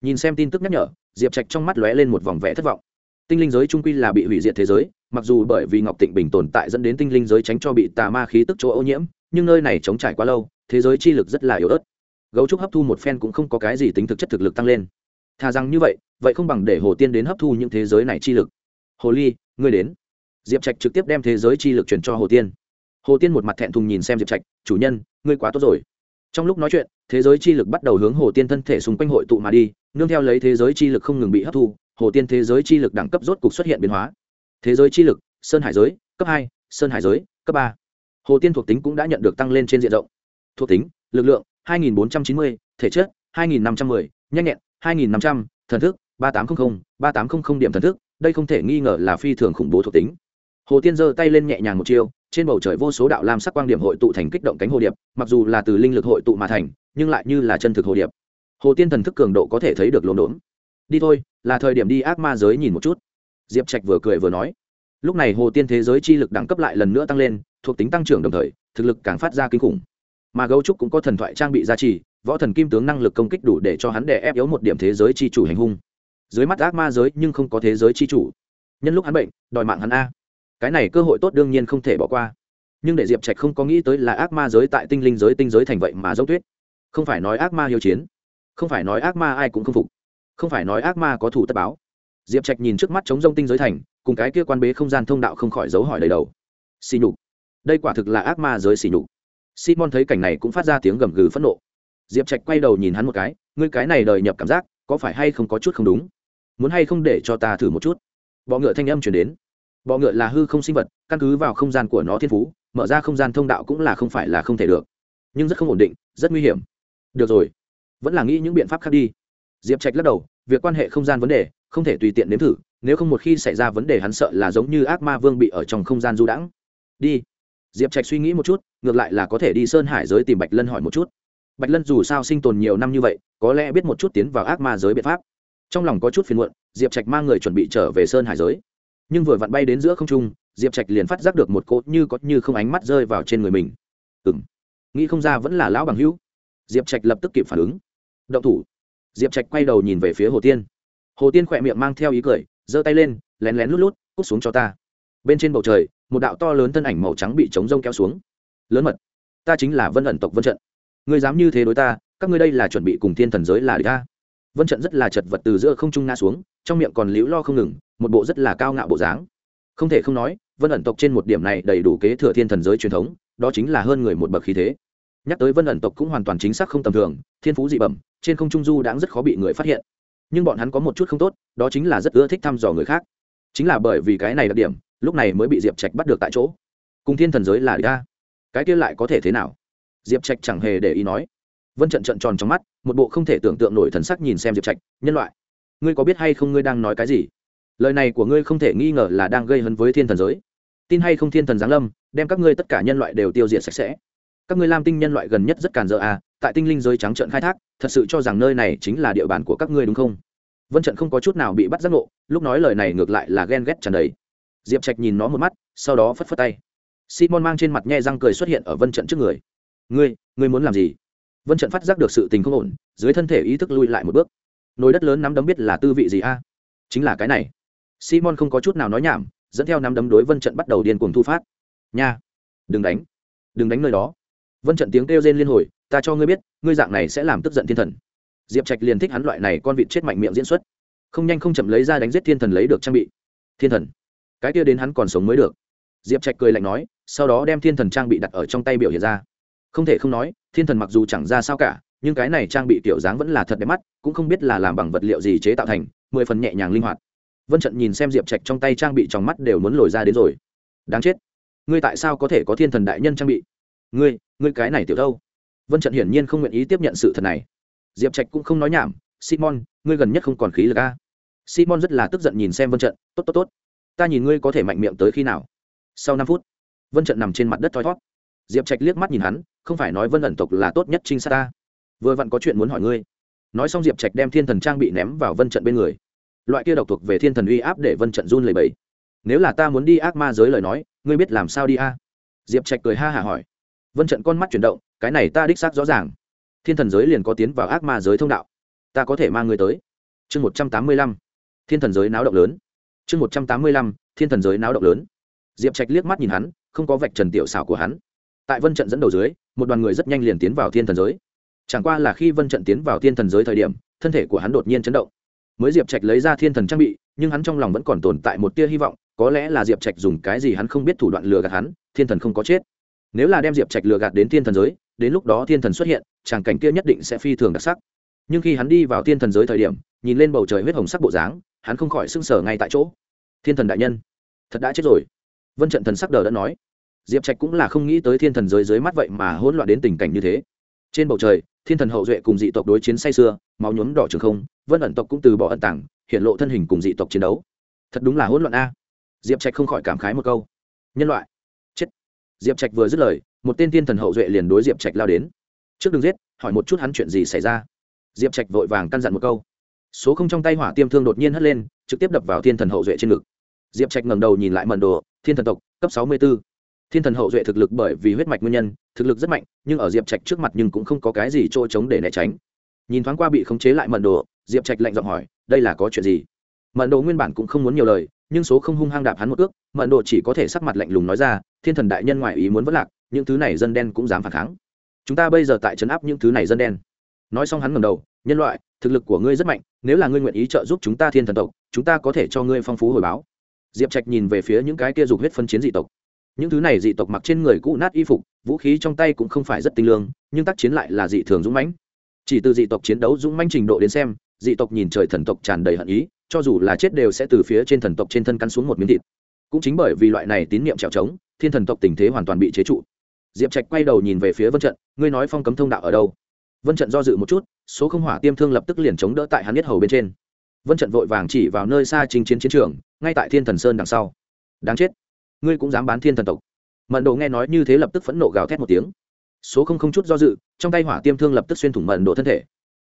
Nhìn xem tin tức nhắc nhở, diệp trạch trong mắt lóe lên một vòng vẽ thất vọng. Tinh linh giới trung quy là bị hủy diệt thế giới, mặc dù bởi vì ngọc tịnh bình tồn tại dẫn đến tinh linh giới tránh cho bị tà ma khí tức chỗ ô nhiễm, nhưng nơi này chống trải quá lâu, thế giới chi lực rất là yếu ớt. Gấu trúc hấp thu một phen cũng không có cái gì tính thực chất thực lực tăng lên thà rằng như vậy vậy không bằng để hồ tiên đến hấp thu những thế giới này chi lực. Hồ ly ngươi đến. Diệp trạch trực tiếp đem thế giới chi lực chuyển cho hồ tiên. Hồ tiên một mặt thẹn thùng nhìn xem diệp trạch chủ nhân ngươi quá tốt rồi. Trong lúc nói chuyện thế giới chi lực bắt đầu hướng hồ tiên thân thể xung quanh hội tụ mà đi nương theo lấy thế giới chi lực không ngừng bị hấp thu hồ tiên thế giới chi lực đẳng cấp rốt cục xuất hiện biến hóa. Thế giới chi lực sơn hải giới cấp hai sơn hải giới cấp ba. Hồ tiên thuộc tính cũng đã nhận được tăng lên trên diện rộng. Thuộc tính lực lượng 2490, thể chất 2510, nhanh nhẹn 2500, thần thức 3800, 3800 điểm thần thức đây không thể nghi ngờ là phi thường khủng bố thuộc tính. Hồ tiên giơ tay lên nhẹ nhàng một chiêu trên bầu trời vô số đạo lam sắc quang điểm hội tụ thành kích động cánh hồ điệp mặc dù là từ linh lực hội tụ mà thành nhưng lại như là chân thực hồ điệp. Hồ tiên thần thức cường độ có thể thấy được luồn đốn đi thôi là thời điểm đi ác ma giới nhìn một chút. Diệp trạch vừa cười vừa nói. Lúc này hồ tiên thế giới chi lực đẳng cấp lại lần nữa tăng lên thuộc tính tăng trưởng đồng thời thực lực càng phát ra kinh khủng mà gấu trúc cũng có thần thoại trang bị gia trì, võ thần kim tướng năng lực công kích đủ để cho hắn đè ép yếu một điểm thế giới chi chủ hành hung. Dưới mắt ác ma giới nhưng không có thế giới chi chủ. Nhân lúc hắn bệnh, đòi mạng hắn a. Cái này cơ hội tốt đương nhiên không thể bỏ qua. Nhưng để diệp trạch không có nghĩ tới là ác ma giới tại tinh linh giới tinh giới thành vậy mà dốc tuyết. Không phải nói ác ma hiếu chiến, không phải nói ác ma ai cũng không phục, không phải nói ác ma có thủ tất báo. Diệp trạch nhìn trước mắt chống rông tinh giới thành, cùng cái kia quan bế không gian thông đạo không khỏi dấu hỏi đầy đầu. Xì nhục. Đây quả thực là ác ma giới xì nhục simon thấy cảnh này cũng phát ra tiếng gầm gừ phẫn nộ. Diệp trạch quay đầu nhìn hắn một cái, ngươi cái này đời nhập cảm giác, có phải hay không có chút không đúng? Muốn hay không để cho ta thử một chút? Bọ ngựa thanh âm chuyển đến. Bọ ngựa là hư không sinh vật, căn cứ vào không gian của nó thiên phú, mở ra không gian thông đạo cũng là không phải là không thể được. Nhưng rất không ổn định, rất nguy hiểm. Được rồi, vẫn là nghĩ những biện pháp khác đi. Diệp trạch lắc đầu, việc quan hệ không gian vấn đề, không thể tùy tiện nếm thử, nếu không một khi xảy ra vấn đề hắn sợ là giống như ác ma vương bị ở trong không gian du đãng. Đi diệp trạch suy nghĩ một chút, ngược lại là có thể đi sơn hải giới tìm bạch lân hỏi một chút. Bạch lân dù sao sinh tồn nhiều năm như vậy, có lẽ biết một chút tiến vào ác ma giới biện pháp. Trong lòng có chút phiền muộn, diệp trạch mang người chuẩn bị trở về sơn hải giới. Nhưng vừa vặn bay đến giữa không trung, diệp trạch liền phát giác được một cỗ như có như không ánh mắt rơi vào trên người mình. Ừ m nghĩ không ra vẫn là lão bằng hữu. Diệp trạch lập tức kịp phản ứng. Động thủ. Diệp trạch quay bên trên bầu trời, một đạo to lớn thân ảnh màu trắng bị trống rông kéo xuống. Lớn mật, ta chính là vân ẩn tộc vân trận. Ngươi dám như thế đối ta, các ngươi đây là chuẩn bị cùng thiên thần giới là đ ta vân trận rất là chật vật từ giữa không trung nga xuống, trong miệng còn liễu lo không ngừng, một bộ rất là cao ngạo bộ dáng. Không thể không nói, vân ẩn tộc trên một điểm này đầy đủ kế thừa thiên thần giới truyền thống, đó chính là hơn người một bậc khí thế. Nhắc tới vân ẩn tộc cũng hoàn toàn chính xác không tầm thường, thiên phú dị bẩm, trên không trung du đãng rất khó bị người phát hiện. Nhưng bọn hắn có một chút không tốt, đó chính là rất ưa thích thăm dò người khác. Chính là bởi vì cái này đặc điểm lúc này mới bị diệp trạch bắt được tại chỗ cùng thiên thần giới là ra cái kia lại có thể thế nào diệp trạch chẳng hề để ý nói vân trận trận tròn trong mắt một bộ không thể tưởng tượng nổi thần sắc nhìn xem diệp trạch nhân loại ngươi có biết hay không ngươi đang nói cái gì lời này của ngươi không thể nghi ngờ là đang gây hấn với thiên thần giới tin hay không thiên thần giáng lâm đem các ngươi tất cả nhân loại đều tiêu diệt sạch sẽ các ngươi lam tinh nhân loại gần nhất rất càn dỡ à tại tinh linh giới trắng trợn khai thác thật sự cho rằng nơi này chính là địa bàn của các ngươi đúng không vân trận không có chút nào bị bắt giác ngộ lúc nói lời này ngược lại là ghen ghét tràn đầy diệp trạch nhìn nó một mắt, sau đó phất phất tay. Simon mang trên mặt nhe răng cười xuất hiện ở vân trận trước người. Ngươi ngươi muốn làm gì? Vân trận phát giác được sự tình không ổn, dưới thân thể ý thức lui lại một bước. Nồi đất lớn nắm đấm biết là tư vị gì a? Chính là cái này. Simon không có chút nào nói nhảm, dẫn theo nắm đấm đối vân trận bắt đầu điên cuồng thu phát. Nha, đừng đánh đừng đánh nơi đó. Vân trận tiếng kêu rên liên hồi, ta cho ngươi biết, ngươi dạng này sẽ làm tức giận thiên thần. Diệp trạch liền thích hắn loại này con vịt chết mạnh miệng diễn xuất. Không nhanh không chậm lấy ra đánh giết thiên thần lấy được trang bị. Thiên thần cái kia đến hắn còn sống mới được. Diệp trạch cười lạnh nói, sau đó đem thiên thần trang bị đặt ở trong tay biểu hiện ra. Không thể không nói, thiên thần mặc dù chẳng ra sao cả, nhưng cái này trang bị tiểu dáng vẫn là thật đẹp mắt, cũng không biết là làm bằng vật liệu gì chế tạo thành, mười phần nhẹ nhàng linh hoạt. Vân trận nhìn xem diệp trạch trong tay trang bị trong mắt đều muốn lồi ra đến rồi. Đáng chết. Ngươi tại sao có thể có thiên thần đại nhân trang bị? Ngươi ngươi cái này tiểu thâu. vân trận hiển nhiên không nguyện ý tiếp nhận sự thật này. Diệp trạch cũng không nói nhảm, simon, ngươi gần nhất không còn khí lực a simon rất là tức giận nhìn xem vân trận, tốt tốt tốt ta nhìn ngươi có thể mạnh miệng tới khi nào? Sau năm phút, vân trận nằm trên mặt đất thoi thót diệp trạch liếc mắt nhìn hắn, không phải nói vân ẩn tộc là tốt nhất trinh sát ta. Vừa vặn có chuyện muốn hỏi ngươi. Nói xong diệp trạch đem thiên thần trang bị ném vào vân trận bên người. Loại kia độc thuộc về thiên thần uy áp để vân trận run lầy bẫy nếu là ta muốn đi ác ma giới lời nói, ngươi biết làm sao đi a? Diệp trạch cười ha hả hỏi. Vân trận con mắt chuyển động, cái này ta đích xác rõ ràng. Thiên thần giới liền có tiến vào ác ma giới thông đạo. Ta có thể mang người tới. Chương một trăm tám mươi lăm. Thiên thần giới náo động lớn chương một trăm tám mươi lăm, thiên thần giới náo động lớn. Diệp trạch liếc mắt nhìn hắn, không có vạch trần tiểu xảo của hắn. Tại vân trận dẫn đầu dưới, một đoàn người rất nhanh liền tiến vào thiên thần giới. Chẳng qua là khi vân trận tiến vào thiên thần giới thời điểm, thân thể của hắn đột nhiên chấn động. Mới diệp trạch lấy ra thiên thần trang bị, nhưng hắn trong lòng vẫn còn tồn tại một tia hy vọng, có lẽ là diệp trạch dùng cái gì hắn không biết thủ đoạn lừa gạt hắn, thiên thần không có chết. Nếu là đem diệp trạch lừa gạt đến thiên thần giới, đến lúc đó thiên thần xuất hiện, tràng cảnh kia nhất định sẽ phi thường đặc sắc. Nhưng khi hắn đi vào thiên thần giới thời điểm, nhìn lên bầu trời huyết hồng sắc bộ dáng hắn không khỏi sưng sở ngay tại chỗ. Thiên thần đại nhân, thật đã chết rồi. Vân trận thần sắc đờ đã nói. Diệp trạch cũng là không nghĩ tới thiên thần giới dưới mắt vậy mà hỗn loạn đến tình cảnh như thế. Trên bầu trời, thiên thần hậu duệ cùng dị tộc đối chiến say sưa, máu nhuốm đỏ trường không, vân ẩn tộc cũng từ bỏ ẩn tảng hiện lộ thân hình cùng dị tộc chiến đấu. Thật đúng là hỗn loạn a. Diệp trạch không khỏi cảm khái một câu. Nhân loại. Chết. Diệp trạch vừa dứt lời, một tên thiên thần hậu duệ liền đối diệp trạch lao đến. Trước đừng giết, hỏi một chút hắn chuyện gì xảy ra. Diệp trạch vội vàng căn dặn một câu số không trong tay hỏa tiêm thương đột nhiên hất lên, trực tiếp đập vào thiên thần hậu duệ trên ngực. Diệp trạch ngẩng đầu nhìn lại mận đồ, thiên thần tộc, cấp sáu mươi b ố thiên thần hậu duệ thực lực bởi vì huyết mạch nguyên nhân, thực lực rất mạnh, nhưng ở diệp trạch trước mặt nhưng cũng không có cái gì chỗ trống để né tránh. Nhìn thoáng qua bị khống chế lại mận đồ, diệp trạch lạnh giọng hỏi, đây là có chuyện gì? Mận đồ nguyên bản cũng không muốn nhiều lời, nhưng số không hung hăng đạp hắn một ước mận đồ chỉ có thể sắc mặt lạnh lùng nói ra, thiên thần đại nhân ngoại ý muốn vất lạc, những thứ này dân đen cũng dám phản kháng. Chúng ta bây giờ tại trấn áp những thứ này dân đen. Nói xong hắn ngầm đầu nhân loại, thực lực của ngươi rất mạnh, nếu là ngươi nguyện ý trợ giúp chúng ta thiên thần tộc, chúng ta có thể cho ngươi phong phú hồi báo. Diệp trạch nhìn về phía những cái kia dục huyết phân chiến dị tộc. Những thứ này dị tộc mặc trên người cũ nát y phục, vũ khí trong tay cũng không phải rất tinh lương, nhưng tác chiến lại là dị thường dũng mãnh. Chỉ từ dị tộc chiến đấu dũng mãnh trình độ đến xem, dị tộc nhìn trời thần tộc tràn đầy hận ý, cho dù là chết đều sẽ từ phía trên thần tộc trên thân cắn xuống một miếng thịt. Cũng chính bởi vì loại này tín niệm trèo trống, thiên thần tộc tình thế hoàn toàn bị chế trụ. Diệp trạch quay đầu nhìn về phía vân trận, ngươi nói phong cấm thông đạo ở đâu? Vân trận do dự một chút, số không hỏa tiêm thương lập tức liền chống đỡ tại hắn nhất hầu bên trên. Vân trận vội vàng chỉ vào nơi xa chính chiến chiến trường, ngay tại thiên thần sơn đằng sau. Đáng chết, ngươi cũng dám bán thiên thần tộc. Mận độ nghe nói như thế lập tức phẫn nộ gào thét một tiếng. Số không không chút do dự, trong tay hỏa tiêm thương lập tức xuyên thủng mận độ thân thể.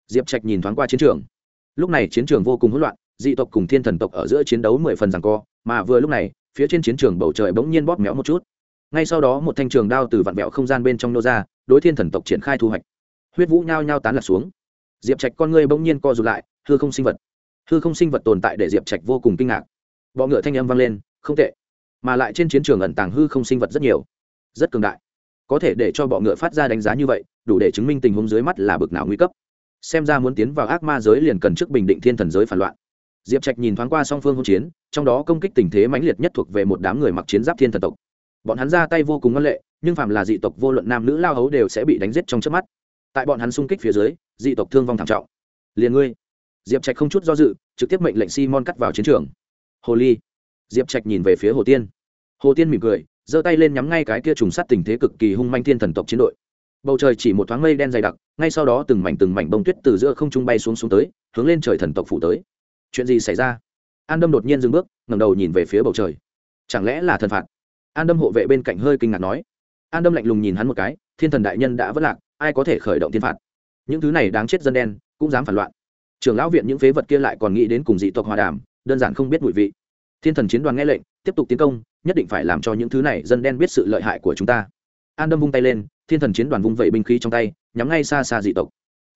Diệp trạch nhìn thoáng qua chiến trường. Lúc này chiến trường vô cùng hỗn loạn, dị tộc cùng thiên thần tộc ở giữa chiến đấu mười phần rằng co, mà vừa lúc này, phía trên chiến trường bầu trời bỗng nhiên bóp méo một chút. Ngay sau đó một thanh trường đao từ vạn vẹo không gian bên trong nô ra, đối thiên thần tộc triển khai thu hoạch huyết vũ nhao nhao tán lạc xuống. Diệp trạch con ngươi bỗng nhiên co rụt lại, hư không sinh vật. Hư không sinh vật tồn tại để diệp trạch vô cùng kinh ngạc. Bọ ngựa thanh âm vang lên, không tệ. Mà lại trên chiến trường ẩn tàng hư không sinh vật rất nhiều. Rất cường đại. Có thể để cho bọ ngựa phát ra đánh giá như vậy, đủ để chứng minh tình huống dưới mắt là bực nào nguy cấp. Xem ra muốn tiến vào ác ma giới liền cần trước bình định thiên thần giới phản loạn. Diệp trạch nhìn thoáng qua song phương hỗn chiến, trong đó công kích tình thế mãnh liệt nhất thuộc về một đám người mặc chiến giáp thiên thần tộc. Bọn hắn ra tay vô cùng ngân lệ, nhưng phạm là dị tộc vô luận nam nữ lao hấu đều sẽ bị đánh giết trong trước mắt tại bọn hắn xung kích phía dưới, dị tộc thương vong thảm trọng. Liền ngươi, diệp trạch không chút do dự, trực tiếp mệnh lệnh simon cắt vào chiến trường. Hồ ly diệp trạch nhìn về phía hồ tiên. Hồ tiên mỉm cười, giơ tay lên nhắm ngay cái kia trùng sát tình thế cực kỳ hung manh thiên thần tộc chiến đội. Bầu trời chỉ một thoáng mây đen dày đặc, ngay sau đó từng mảnh từng mảnh bông tuyết từ giữa không trung bay xuống xuống tới, hướng lên trời thần tộc phủ tới. Chuyện gì xảy ra? An đâm đột nhiên dừng bước, ngẩng đầu nhìn về phía bầu trời. Chẳng lẽ là thần phạt? An đâm hộ vệ bên cạnh hơi kinh ngạc nói. An đâm lạnh lùng nhìn hắn một cái, thiên thần đại nhân đã vất lạc ai có thể khởi động thiên phạt? Những thứ này đáng chết dân đen, cũng dám phản loạn. Trưởng lão viện những phế vật kia lại còn nghĩ đến cùng dị tộc hòa đàm, đơn giản không biết mùi vị. Thiên thần chiến đoàn nghe lệnh, tiếp tục tiến công, nhất định phải làm cho những thứ này dân đen biết sự lợi hại của chúng ta. An đâm vung tay lên, thiên thần chiến đoàn vung vẩy binh khí trong tay, nhắm ngay xa xa dị tộc.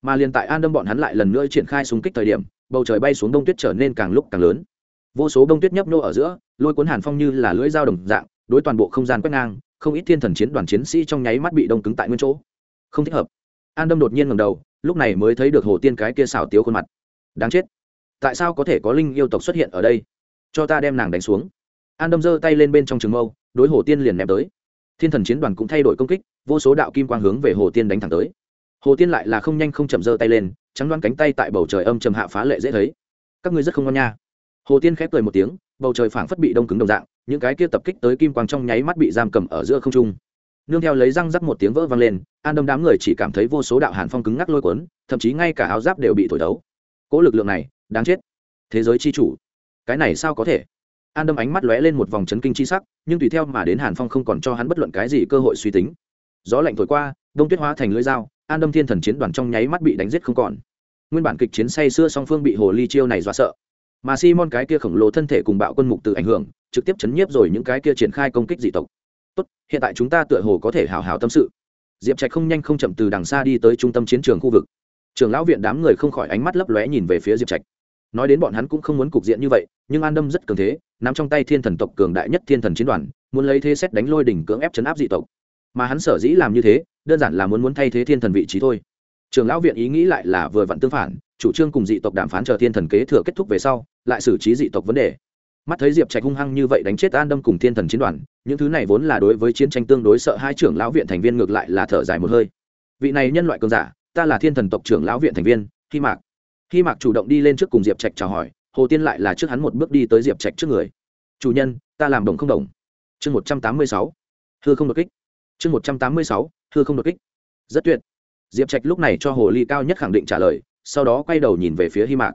Mà liền tại an đâm bọn hắn lại lần nữa triển khai súng kích thời điểm, bầu trời bay xuống đông tuyết trở nên càng lúc càng lớn. Vô số đông tuyết nhấp nô ở giữa, lôi cuốn hàn phong như là lưỡi dao đồng dạng, đối toàn bộ không gian quét ngang, không ít thiên thần chiến đoàn chiến sĩ trong nháy mắt bị đông cứng tại nguyên chỗ không thích hợp. An đâm đột nhiên ngầm đầu, lúc này mới thấy được hồ tiên cái kia xảo tiếu khuôn mặt. Đáng chết. Tại sao có thể có linh yêu tộc xuất hiện ở đây? Cho ta đem nàng đánh xuống. An đâm giơ tay lên bên trong trường mâu, đối hồ tiên liền ném tới. Thiên thần chiến đoàn cũng thay đổi công kích, vô số đạo kim quang hướng về hồ tiên đánh thẳng tới. Hồ tiên lại là không nhanh không chậm giơ tay lên, trắng đoán cánh tay tại bầu trời âm trầm hạ phá lệ dễ thấy. Các ngươi rất không ngon nha. Hồ tiên khép cười một tiếng, bầu trời phảng phất bị đông cứng đồng dạng, những cái kia tập kích tới kim quang trong nháy mắt bị giam cầm ở giữa không trung nương theo lấy răng rắc một tiếng vỡ vang lên, an đâm đám người chỉ cảm thấy vô số đạo hàn phong cứng ngắc lôi cuốn, thậm chí ngay cả áo giáp đều bị thổi đấu cỗ lực lượng này, đáng chết. Thế giới chi chủ, cái này sao có thể? An đâm ánh mắt lóe lên một vòng chấn kinh chi sắc, nhưng tùy theo mà đến hàn phong không còn cho hắn bất luận cái gì cơ hội suy tính. Gió lạnh thổi qua, đông tuyết hóa thành lưỡi dao, an đâm thiên thần chiến đoàn trong nháy mắt bị đánh giết không còn. Nguyên bản kịch chiến say xưa song phương bị hồ ly chiêu này dọa sợ. Mà simon cái kia khổng lồ thân thể cùng bạo quân mục từ ảnh hưởng, trực tiếp chấn nhiếp rồi những cái kia triển khai công kích dị tộc tốt, hiện tại chúng ta tựa hồ có thể hào hào tâm sự. Diệp trạch không nhanh không chậm từ đằng xa đi tới trung tâm chiến trường khu vực. Trường lão viện đám người không khỏi ánh mắt lấp lóe nhìn về phía diệp trạch. Nói đến bọn hắn cũng không muốn cục diện như vậy, nhưng an đâm rất cường thế nằm trong tay thiên thần tộc cường đại nhất thiên thần chiến đoàn, muốn lấy thế xét đánh lôi đỉnh cưỡng ép chấn áp dị tộc. Mà hắn sở dĩ làm như thế, đơn giản là muốn muốn thay thế thiên thần vị trí thôi. Trường lão viện ý nghĩ lại là vừa vặn tương phản, chủ trương cùng dị tộc đàm phán chờ thiên thần kế thừa kết thúc về sau, lại xử trí dị tộc vấn đề mắt thấy diệp trạch hung hăng như vậy đánh chết an đâm cùng thiên thần chiến đoàn, những thứ này vốn là đối với chiến tranh tương đối sợ hai trưởng lão viện thành viên ngược lại là thở dài một hơi. Vị này nhân loại cường giả, ta là thiên thần tộc trưởng lão viện thành viên khi mạc. Khi mạc chủ động đi lên trước cùng diệp trạch chào hỏi, hồ tiên lại là trước hắn một bước đi tới diệp trạch trước người. Chủ nhân, ta làm đồng không đồng. Chương một trăm tám mươi sáu. Thưa không đột kích. Chương một trăm tám mươi sáu. Thưa không đột kích. Rất tuyệt. Diệp trạch lúc này cho hồ ly cao nhất khẳng định trả lời, sau đó quay đầu nhìn về phía hy mạc.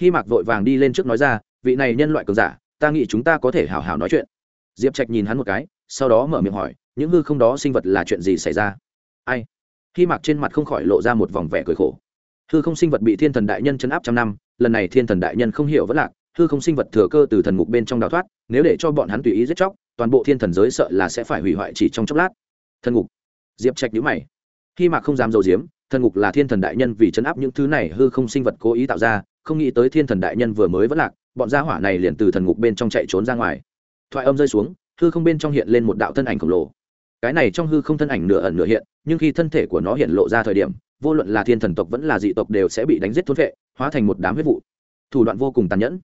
Hy mạc vội vàng đi lên trước nói ra, vị này nhân loại cường giả ta nghĩ chúng ta có thể hào hào nói chuyện. Diệp trạch nhìn hắn một cái, sau đó mở miệng hỏi, những hư không đó sinh vật là chuyện gì xảy ra? Ai? Khi mạc trên mặt không khỏi lộ ra một vòng vẻ cười khổ. Hư không sinh vật bị thiên thần đại nhân chấn áp trăm năm, lần này thiên thần đại nhân không hiểu vẫn lạc, hư không sinh vật thừa cơ từ thần ngục bên trong đào thoát, nếu để cho bọn hắn tùy ý giết chóc, toàn bộ thiên thần giới sợ là sẽ phải hủy hoại chỉ trong chốc lát. Thần ngục. Diệp trạch nhữ mày. Khi mà không dám dầu diếm thần ngục là thiên thần đại nhân vì chấn áp những thứ này hư không sinh vật cố ý tạo ra, không nghĩ tới thiên thần đại nhân vừa mới vẫn lạc bọn gia hỏa này liền từ thần ngục bên trong chạy trốn ra ngoài. Thoại âm rơi xuống, hư không bên trong hiện lên một đạo thân ảnh khổng lồ. Cái này trong hư không thân ảnh nửa ẩn nửa hiện, nhưng khi thân thể của nó hiện lộ ra thời điểm, vô luận là thiên thần tộc vẫn là dị tộc đều sẽ bị đánh giết thốn vệ, hóa thành một đám huyết vụ. Thủ đoạn vô cùng tàn nhẫn.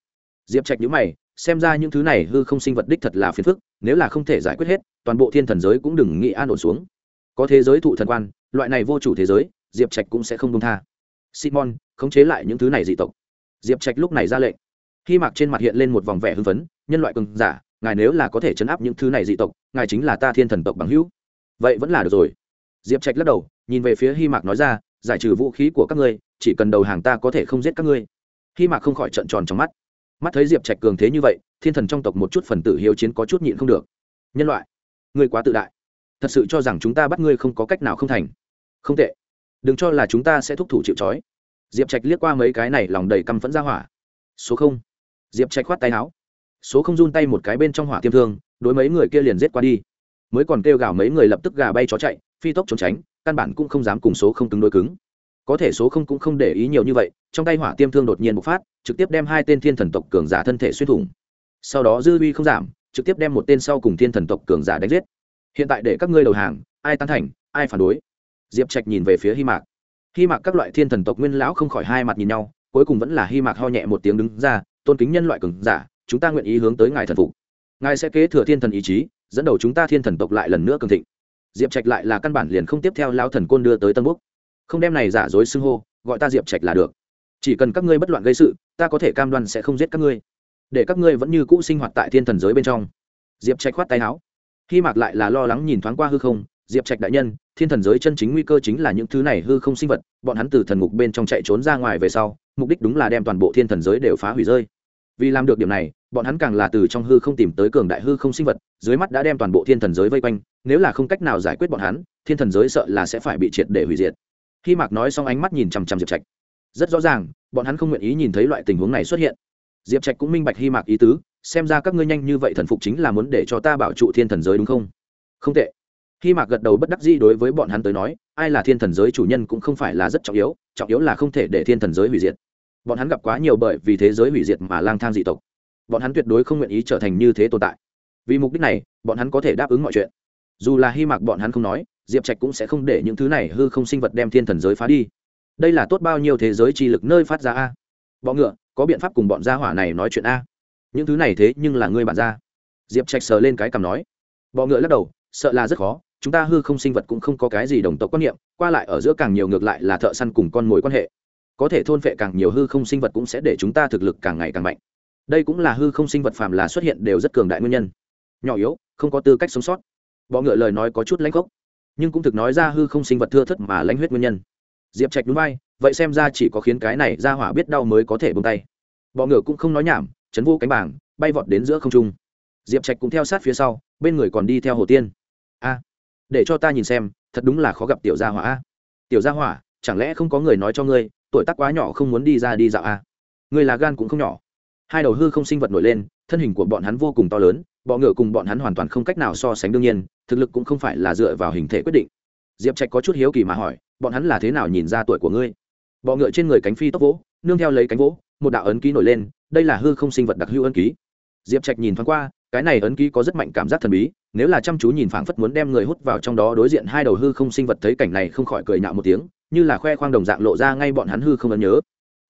Diệp trạch nhữ mày, xem ra những thứ này hư không sinh vật đích thật là phiền phức, nếu là không thể giải quyết hết, toàn bộ thiên thần giới cũng đừng nghĩ an ổn xuống. Có thế giới thụ thần quan, loại này vô chủ thế giới, diệp trạch cũng sẽ không đông tha. Simon, khống chế lại những thứ này dị tộc. Diệp trạch lúc này ra lệnh hy mạc trên mặt hiện lên một vòng vẻ hưng phấn, nhân loại cường giả, ngài nếu là có thể chấn áp những thứ này dị tộc, ngài chính là ta thiên thần tộc bằng hữu. Vậy vẫn là được rồi. Diệp trạch lắc đầu, nhìn về phía hy mạc nói ra, giải trừ vũ khí của các ngươi, chỉ cần đầu hàng ta có thể không giết các ngươi. Hy mạc không khỏi trận tròn trong mắt. Mắt thấy diệp trạch cường thế như vậy, thiên thần trong tộc một chút phần tử hiếu chiến có chút nhịn không được. Nhân loại, ngươi quá tự đại. Thật sự cho rằng chúng ta bắt ngươi không có cách nào không thành. Không tệ. Đừng cho là chúng ta sẽ thúc thủ chịu trói. Diệp trạch liếc qua mấy cái này, lòng đầy căm phẫn ra hỏa. Số không diệp trạch khoát tay áo. Số không run tay một cái bên trong hỏa tiêm thương, đối mấy người kia liền giết qua đi. Mới còn kêu gào mấy người lập tức gà bay chó chạy, phi tốc trốn tránh, căn bản cũng không dám cùng số không cứng đối cứng. Có thể số không cũng không để ý nhiều như vậy, trong tay hỏa tiêm thương đột nhiên bộc phát, trực tiếp đem hai tên thiên thần tộc cường giả thân thể xuyên thủng. Sau đó dư uy không giảm, trực tiếp đem một tên sau cùng thiên thần tộc cường giả đánh giết. Hiện tại để các ngươi đầu hàng, ai tán thành, ai phản đối? Diệp trạch nhìn về phía hy mạc. Hy mạc các loại thiên thần tộc nguyên lão không khỏi hai mặt nhìn nhau, cuối cùng vẫn là hy mạc ho nhẹ một tiếng đứng ra tôn kính nhân loại cường giả chúng ta nguyện ý hướng tới ngài thần phục. Ngài sẽ kế thừa thiên thần ý chí dẫn đầu chúng ta thiên thần tộc lại lần nữa cường thịnh. Diệp trạch lại là căn bản liền không tiếp theo lao thần côn đưa tới tân quốc, không đem này giả dối xưng hô gọi ta diệp trạch là được. Chỉ cần các ngươi bất loạn gây sự ta có thể cam đoan sẽ không giết các ngươi. Để các ngươi vẫn như cũ sinh hoạt tại thiên thần giới bên trong. Diệp trạch khoát tay áo. Khi mạc lại là lo lắng nhìn thoáng qua hư không diệp trạch đại nhân thiên thần giới chân chính nguy cơ chính là những thứ này hư không sinh vật bọn hắn từ thần ngục bên trong chạy trốn ra ngoài về sau mục đích đúng là đem toàn bộ thiên thần giới đều phá hủy rơi vì làm được điểm này, bọn hắn càng là từ trong hư không tìm tới cường đại hư không sinh vật, dưới mắt đã đem toàn bộ thiên thần giới vây quanh, nếu là không cách nào giải quyết bọn hắn, thiên thần giới sợ là sẽ phải bị triệt để hủy diệt. Khi mạc nói xong ánh mắt nhìn chằm chằm diệp trạch. Rất rõ ràng, bọn hắn không nguyện ý nhìn thấy loại tình huống này xuất hiện. Diệp trạch cũng minh bạch hy mạc ý tứ, xem ra các ngươi nhanh như vậy thần phục chính là muốn để cho ta bảo trụ thiên thần giới đúng không? Không tệ. Khi mạc gật đầu bất đắc dĩ đối với bọn hắn tới nói, ai là thiên thần giới chủ nhân cũng không phải là rất trọng yếu trọng yếu là không thể để thiên thần giới hủy diệt bọn hắn gặp quá nhiều bởi vì thế giới hủy diệt mà lang thang dị tộc. Bọn hắn tuyệt đối không nguyện ý trở thành như thế tồn tại. Vì mục đích này, bọn hắn có thể đáp ứng mọi chuyện. Dù là hy mạc bọn hắn không nói, diệp trạch cũng sẽ không để những thứ này hư không sinh vật đem thiên thần giới phá đi. Đây là tốt bao nhiêu thế giới chi lực nơi phát ra a? Bọ ngựa, có biện pháp cùng bọn gia hỏa này nói chuyện a? Những thứ này thế nhưng là ngươi bản ra diệp trạch sờ lên cái cằm nói. Bọ ngựa lắc đầu, sợ là rất khó, chúng ta hư không sinh vật cũng không có cái gì đồng tộc quan niệm, qua lại ở giữa càng nhiều ngược lại là thợ săn cùng con mồi quan hệ có thể thôn phệ càng nhiều hư không sinh vật cũng sẽ để chúng ta thực lực càng ngày càng mạnh. Đây cũng là hư không sinh vật phàm là xuất hiện đều rất cường đại nguyên nhân. Nhỏ yếu, không có tư cách sống sót. Bọ ngựa lời nói có chút lãnh gốc nhưng cũng thực nói ra hư không sinh vật thưa thất mà lãnh huyết nguyên nhân. Diệp trạch đúng vai, vậy xem ra chỉ có khiến cái này ra hỏa biết đau mới có thể bông tay. Bọ ngựa cũng không nói nhảm, chấn vô cánh bảng, bay vọt đến giữa không trung. Diệp trạch cũng theo sát phía sau, bên người còn đi theo hồ tiên. A, để cho ta nhìn xem, thật đúng là khó gặp tiểu gia hỏa tiểu gia hỏa, chẳng lẽ không có người nói cho ngươi tuổi tác quá nhỏ không muốn đi ra đi dạo a người là gan cũng không nhỏ. Hai đầu hư không sinh vật nổi lên, thân hình của bọn hắn vô cùng to lớn, bọ ngựa cùng bọn hắn hoàn toàn không cách nào so sánh đương nhiên, thực lực cũng không phải là dựa vào hình thể quyết định. Diệp trạch có chút hiếu kỳ mà hỏi, bọn hắn là thế nào nhìn ra tuổi của ngươi? Bọ ngựa trên người cánh phi tốc vỗ, nương theo lấy cánh vỗ, một đạo ấn ký nổi lên, đây là hư không sinh vật đặc hữu ấn ký. Diệp trạch nhìn thoáng qua, cái này ấn ký có rất mạnh cảm giác thần bí, nếu là chăm chú nhìn phảng phất muốn đem người hút vào trong đó đối diện hai đầu hư không sinh vật thấy cảnh này không khỏi cười nhạo một tiếng như là khoe khoang đồng dạng lộ ra ngay bọn hắn hư không ấn nhớ.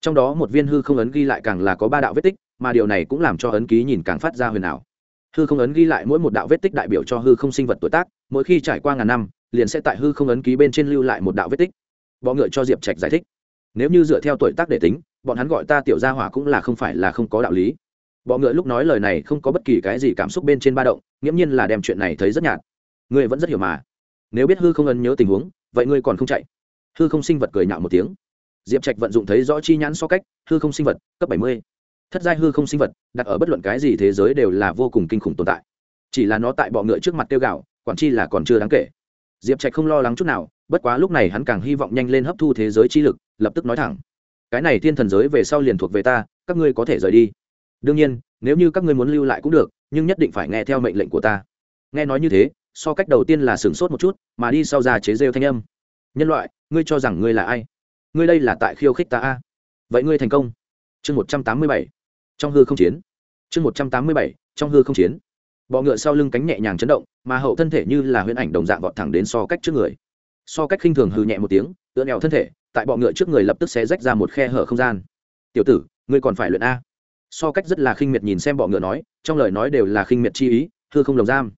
Trong đó một viên hư không ấn ghi lại càng là có ba đạo vết tích, mà điều này cũng làm cho ấn ký nhìn càng phát ra huyền ảo. Hư không ấn ghi lại mỗi một đạo vết tích đại biểu cho hư không sinh vật tuổi tác, mỗi khi trải qua ngàn năm, liền sẽ tại hư không ấn ký bên trên lưu lại một đạo vết tích. Bọ ngựa cho diệp trạch giải thích. Nếu như dựa theo tuổi tác để tính, bọn hắn gọi ta tiểu gia hỏa cũng là không phải là không có đạo lý. Bọ ngựa lúc nói lời này không có bất kỳ cái gì cảm xúc bên trên ba động, nghiễm nhiên là đem chuyện này thấy rất nhạt. Ngươi vẫn rất hiểu mà. Nếu biết hư không ấn nhớ tình huống, vậy ngươi còn không chạy hư không sinh vật cười nhạo một tiếng. Diệp trạch vận dụng thấy rõ chi nhãn so cách, hư không sinh vật, cấp bảy mươi. Thất giai hư không sinh vật, đặt ở bất luận cái gì thế giới đều là vô cùng kinh khủng tồn tại. Chỉ là nó tại bọ ngựa trước mặt tiêu gạo quản chi là còn chưa đáng kể. Diệp trạch không lo lắng chút nào, bất quá lúc này hắn càng hy vọng nhanh lên hấp thu thế giới chi lực, lập tức nói thẳng. Cái này thiên thần giới về sau liền thuộc về ta, các ngươi có thể rời đi. Đương nhiên, nếu như các ngươi muốn lưu lại cũng được, nhưng nhất định phải nghe theo mệnh lệnh của ta. Nghe nói như thế, so cách đầu tiên là sửng sốt một chút, mà đi sau ra chế rêu thanh âm nhân loại, ngươi cho rằng ngươi là ai? Ngươi đây là tại khiêu khích ta a. Vậy ngươi thành công. Chương một trăm tám mươi bảy. Trong hư không chiến. Chương một trăm tám mươi bảy. Trong hư không chiến. Bọ ngựa sau lưng cánh nhẹ nhàng chấn động, mà hậu thân thể như là huyễn ảnh đồng dạng vọt thẳng đến so cách trước người. So cách khinh thường hư nhẹ một tiếng, tựa nẹo thân thể, tại bọ ngựa trước người lập tức sẽ rách ra một khe hở không gian. Tiểu tử, ngươi còn phải luyện a. So cách rất là khinh miệt nhìn xem bọ ngựa nói, trong lời nói đều là khinh miệt chi ý, hư không lồng giam.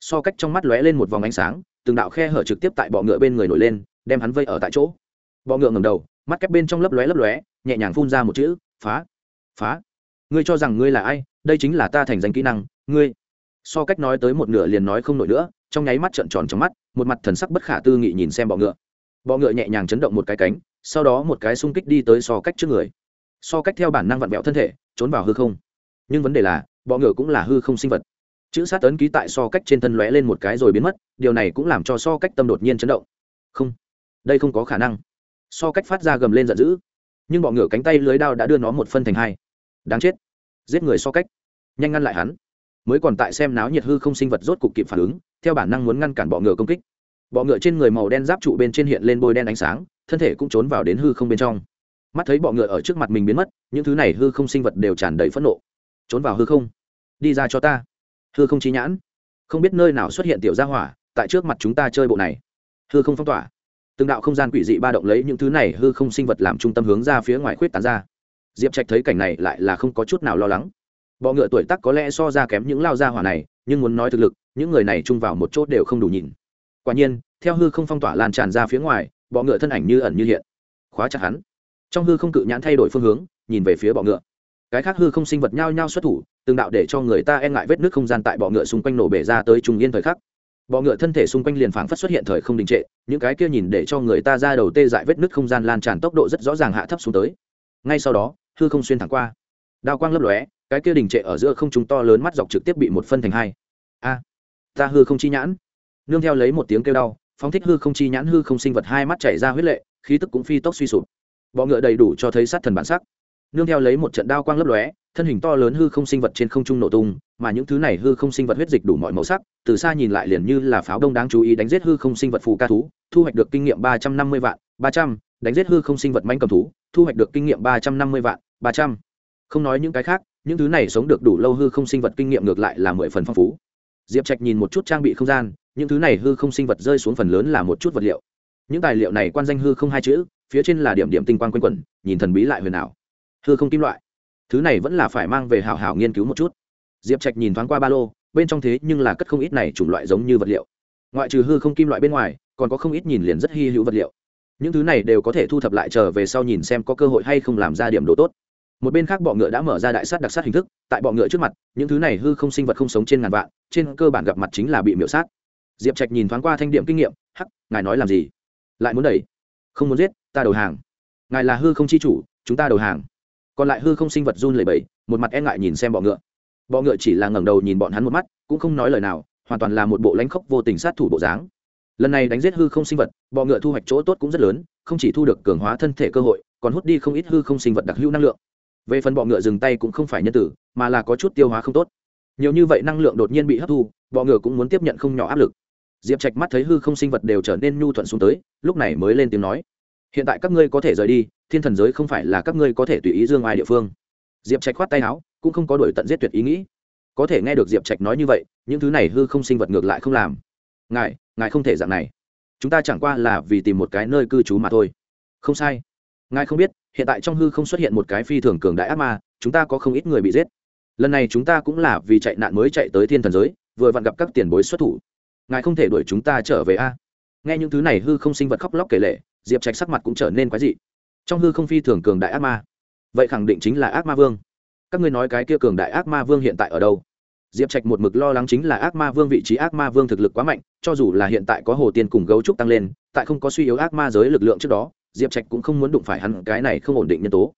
So cách trong mắt lóe lên một vòng ánh sáng, từng đạo khe hở trực tiếp tại bọ ngựa bên người nổi lên đem hắn vây ở tại chỗ. Bọ ngựa ngầm đầu, mắt kép bên trong lấp lóe lấp lóe, nhẹ nhàng phun ra một chữ, phá phá. Ngươi cho rằng ngươi là ai? Đây chính là ta thành danh kỹ năng, ngươi. So cách nói tới một nửa liền nói không nổi nữa, trong nháy mắt trợn tròn trong mắt, một mặt thần sắc bất khả tư nghị nhìn xem bọ ngựa. Bọ ngựa nhẹ nhàng chấn động một cái cánh, sau đó một cái xung kích đi tới so cách trước người. So cách theo bản năng vặn vẹo thân thể, trốn vào hư không. Nhưng vấn đề là, bọ ngựa cũng là hư không sinh vật. Chữ sát ấn ký tại so cách trên thân lóe lên một cái rồi biến mất, điều này cũng làm cho so cách tâm đột nhiên chấn động. Không đây không có khả năng. So cách phát ra gầm lên giận dữ. Nhưng bọ ngựa cánh tay lưới đao đã đưa nó một phân thành hai. Đáng chết. Giết người so cách. Nhanh ngăn lại hắn. Mới còn tại xem náo nhiệt hư không sinh vật rốt cục kịp phản ứng, theo bản năng muốn ngăn cản bọ ngựa công kích. Bọ ngựa trên người màu đen giáp trụ bên trên hiện lên bôi đen ánh sáng, thân thể cũng trốn vào đến hư không bên trong. Mắt thấy bọ ngựa ở trước mặt mình biến mất, những thứ này hư không sinh vật đều tràn đầy phẫn nộ. Trốn vào hư không. Đi ra cho ta. Hư không trí nhãn. Không biết nơi nào xuất hiện tiểu gia hỏa, tại trước mặt chúng ta chơi bộ này. Hư không phong tỏa từng đạo không gian quỷ dị ba động lấy những thứ này hư không sinh vật làm trung tâm hướng ra phía ngoài khuyết tán ra. Diệp trạch thấy cảnh này lại là không có chút nào lo lắng. Bọ ngựa tuổi tắc có lẽ so ra kém những lao gia hỏa này, nhưng muốn nói thực lực, những người này chung vào một chốt đều không đủ nhìn. Quả nhiên, theo hư không phong tỏa lan tràn ra phía ngoài, bọ ngựa thân ảnh như ẩn như hiện. Khóa chặt hắn. Trong hư không cự nhãn thay đổi phương hướng, nhìn về phía bọ ngựa. Cái khác hư không sinh vật nhao nhao xuất thủ, từng đạo để cho người ta e ngại vết nước không gian tại bọ ngựa xung quanh nổ bể ra tới trùng yên thời khắc bọ ngựa thân thể xung quanh liền phảng phất xuất hiện thời không đình trệ, những cái kia nhìn để cho người ta ra đầu tê dại vết nứt không gian lan tràn tốc độ rất rõ ràng hạ thấp xuống tới. Ngay sau đó, hư không xuyên thẳng qua. Đao quang lấp lóe, cái kia đình trệ ở giữa không trung to lớn mắt dọc trực tiếp bị một phân thành hai. A, ta hư không chi nhãn. Nương theo lấy một tiếng kêu đau, phóng thích hư không chi nhãn, hư không sinh vật hai mắt chảy ra huyết lệ, khí tức cũng phi tốc suy sụp. Bọ ngựa đầy đủ cho thấy sát thần bản sắc nương theo lấy một trận đao quang lấp lóe, thân hình to lớn hư không sinh vật trên không trung nổ tung, mà những thứ này hư không sinh vật huyết dịch đủ mọi màu sắc, từ xa nhìn lại liền như là pháo đông đáng chú ý đánh giết hư không sinh vật phù ca thú, thu hoạch được kinh nghiệm ba trăm năm mươi vạn, ba trăm, đánh giết hư không sinh vật manh cầm thú, thu hoạch được kinh nghiệm ba trăm năm mươi vạn, ba trăm. Không nói những cái khác, những thứ này sống được đủ lâu hư không sinh vật kinh nghiệm ngược lại là mười phần phong phú. Diệp trạch nhìn một chút trang bị không gian, những thứ này hư không sinh vật rơi xuống phần lớn là một chút vật liệu. Những tài liệu này quan danh hư không hai chữ, phía trên là điểm điểm tinh quang quanh quẩn, nhìn thần bí lại huyền ảo hư không kim loại. Thứ này vẫn là phải mang về hảo hảo nghiên cứu một chút. Diệp trạch nhìn thoáng qua ba lô, bên trong thế nhưng là cất không ít này chủng loại giống như vật liệu. Ngoại trừ hư không kim loại bên ngoài, còn có không ít nhìn liền rất hy hữu vật liệu. Những thứ này đều có thể thu thập lại trở về sau nhìn xem có cơ hội hay không làm ra điểm đồ tốt. Một bên khác bọ ngựa đã mở ra đại sát đặc sát hình thức, tại bọ ngựa trước mặt, những thứ này hư không sinh vật không sống trên ngàn vạn, trên cơ bản gặp mặt chính là bị miễu sát. Diệp trạch nhìn thoáng qua thanh điểm kinh nghiệm, hắc, ngài nói làm gì? Lại muốn đẩy. Không muốn giết, ta đầu hàng. Ngài là hư không chi chủ, chúng ta đầu hàng còn lại hư không sinh vật run lẩy bẩy, một mặt e ngại nhìn xem bọ ngựa. Bọ ngựa chỉ là ngẩng đầu nhìn bọn hắn một mắt, cũng không nói lời nào, hoàn toàn là một bộ lãnh khốc vô tình sát thủ bộ dáng. Lần này đánh giết hư không sinh vật, bọ ngựa thu hoạch chỗ tốt cũng rất lớn, không chỉ thu được cường hóa thân thể cơ hội, còn hút đi không ít hư không sinh vật đặc hữu năng lượng. Về phần bọ ngựa dừng tay cũng không phải nhân tử, mà là có chút tiêu hóa không tốt. Nhiều như vậy năng lượng đột nhiên bị hấp thu, bọ ngựa cũng muốn tiếp nhận không nhỏ áp lực. Diệp trạch mắt thấy hư không sinh vật đều trở nên nhu thuận xuống tới, lúc này mới lên tiếng nói, hiện tại các ngươi có thể rời đi thiên thần giới không phải là các ngươi có thể tùy ý dương ai địa phương. Diệp trạch khoát tay áo, cũng không có đổi tận giết tuyệt ý nghĩ. Có thể nghe được diệp trạch nói như vậy, những thứ này hư không sinh vật ngược lại không làm. Ngài ngài không thể dạng này. Chúng ta chẳng qua là vì tìm một cái nơi cư trú mà thôi. Không sai. Ngài không biết, hiện tại trong hư không xuất hiện một cái phi thường cường đại ác ma, chúng ta có không ít người bị giết. Lần này chúng ta cũng là vì chạy nạn mới chạy tới thiên thần giới, vừa vặn gặp các tiền bối xuất thủ. Ngài không thể đuổi chúng ta trở về a. Nghe những thứ này hư không sinh vật khóc lóc kể lệ diệp trạch sắc mặt cũng trở nên quái dị trong hư không phi thường cường đại ác ma. Vậy khẳng định chính là ác ma vương. Các ngươi nói cái kia cường đại ác ma vương hiện tại ở đâu? Diệp trạch một mực lo lắng chính là ác ma vương vị trí, ác ma vương thực lực quá mạnh, cho dù là hiện tại có hồ tiên cùng gấu trúc tăng lên, tại không có suy yếu ác ma giới lực lượng trước đó, diệp trạch cũng không muốn đụng phải hắn, cái này không ổn định nhân tố.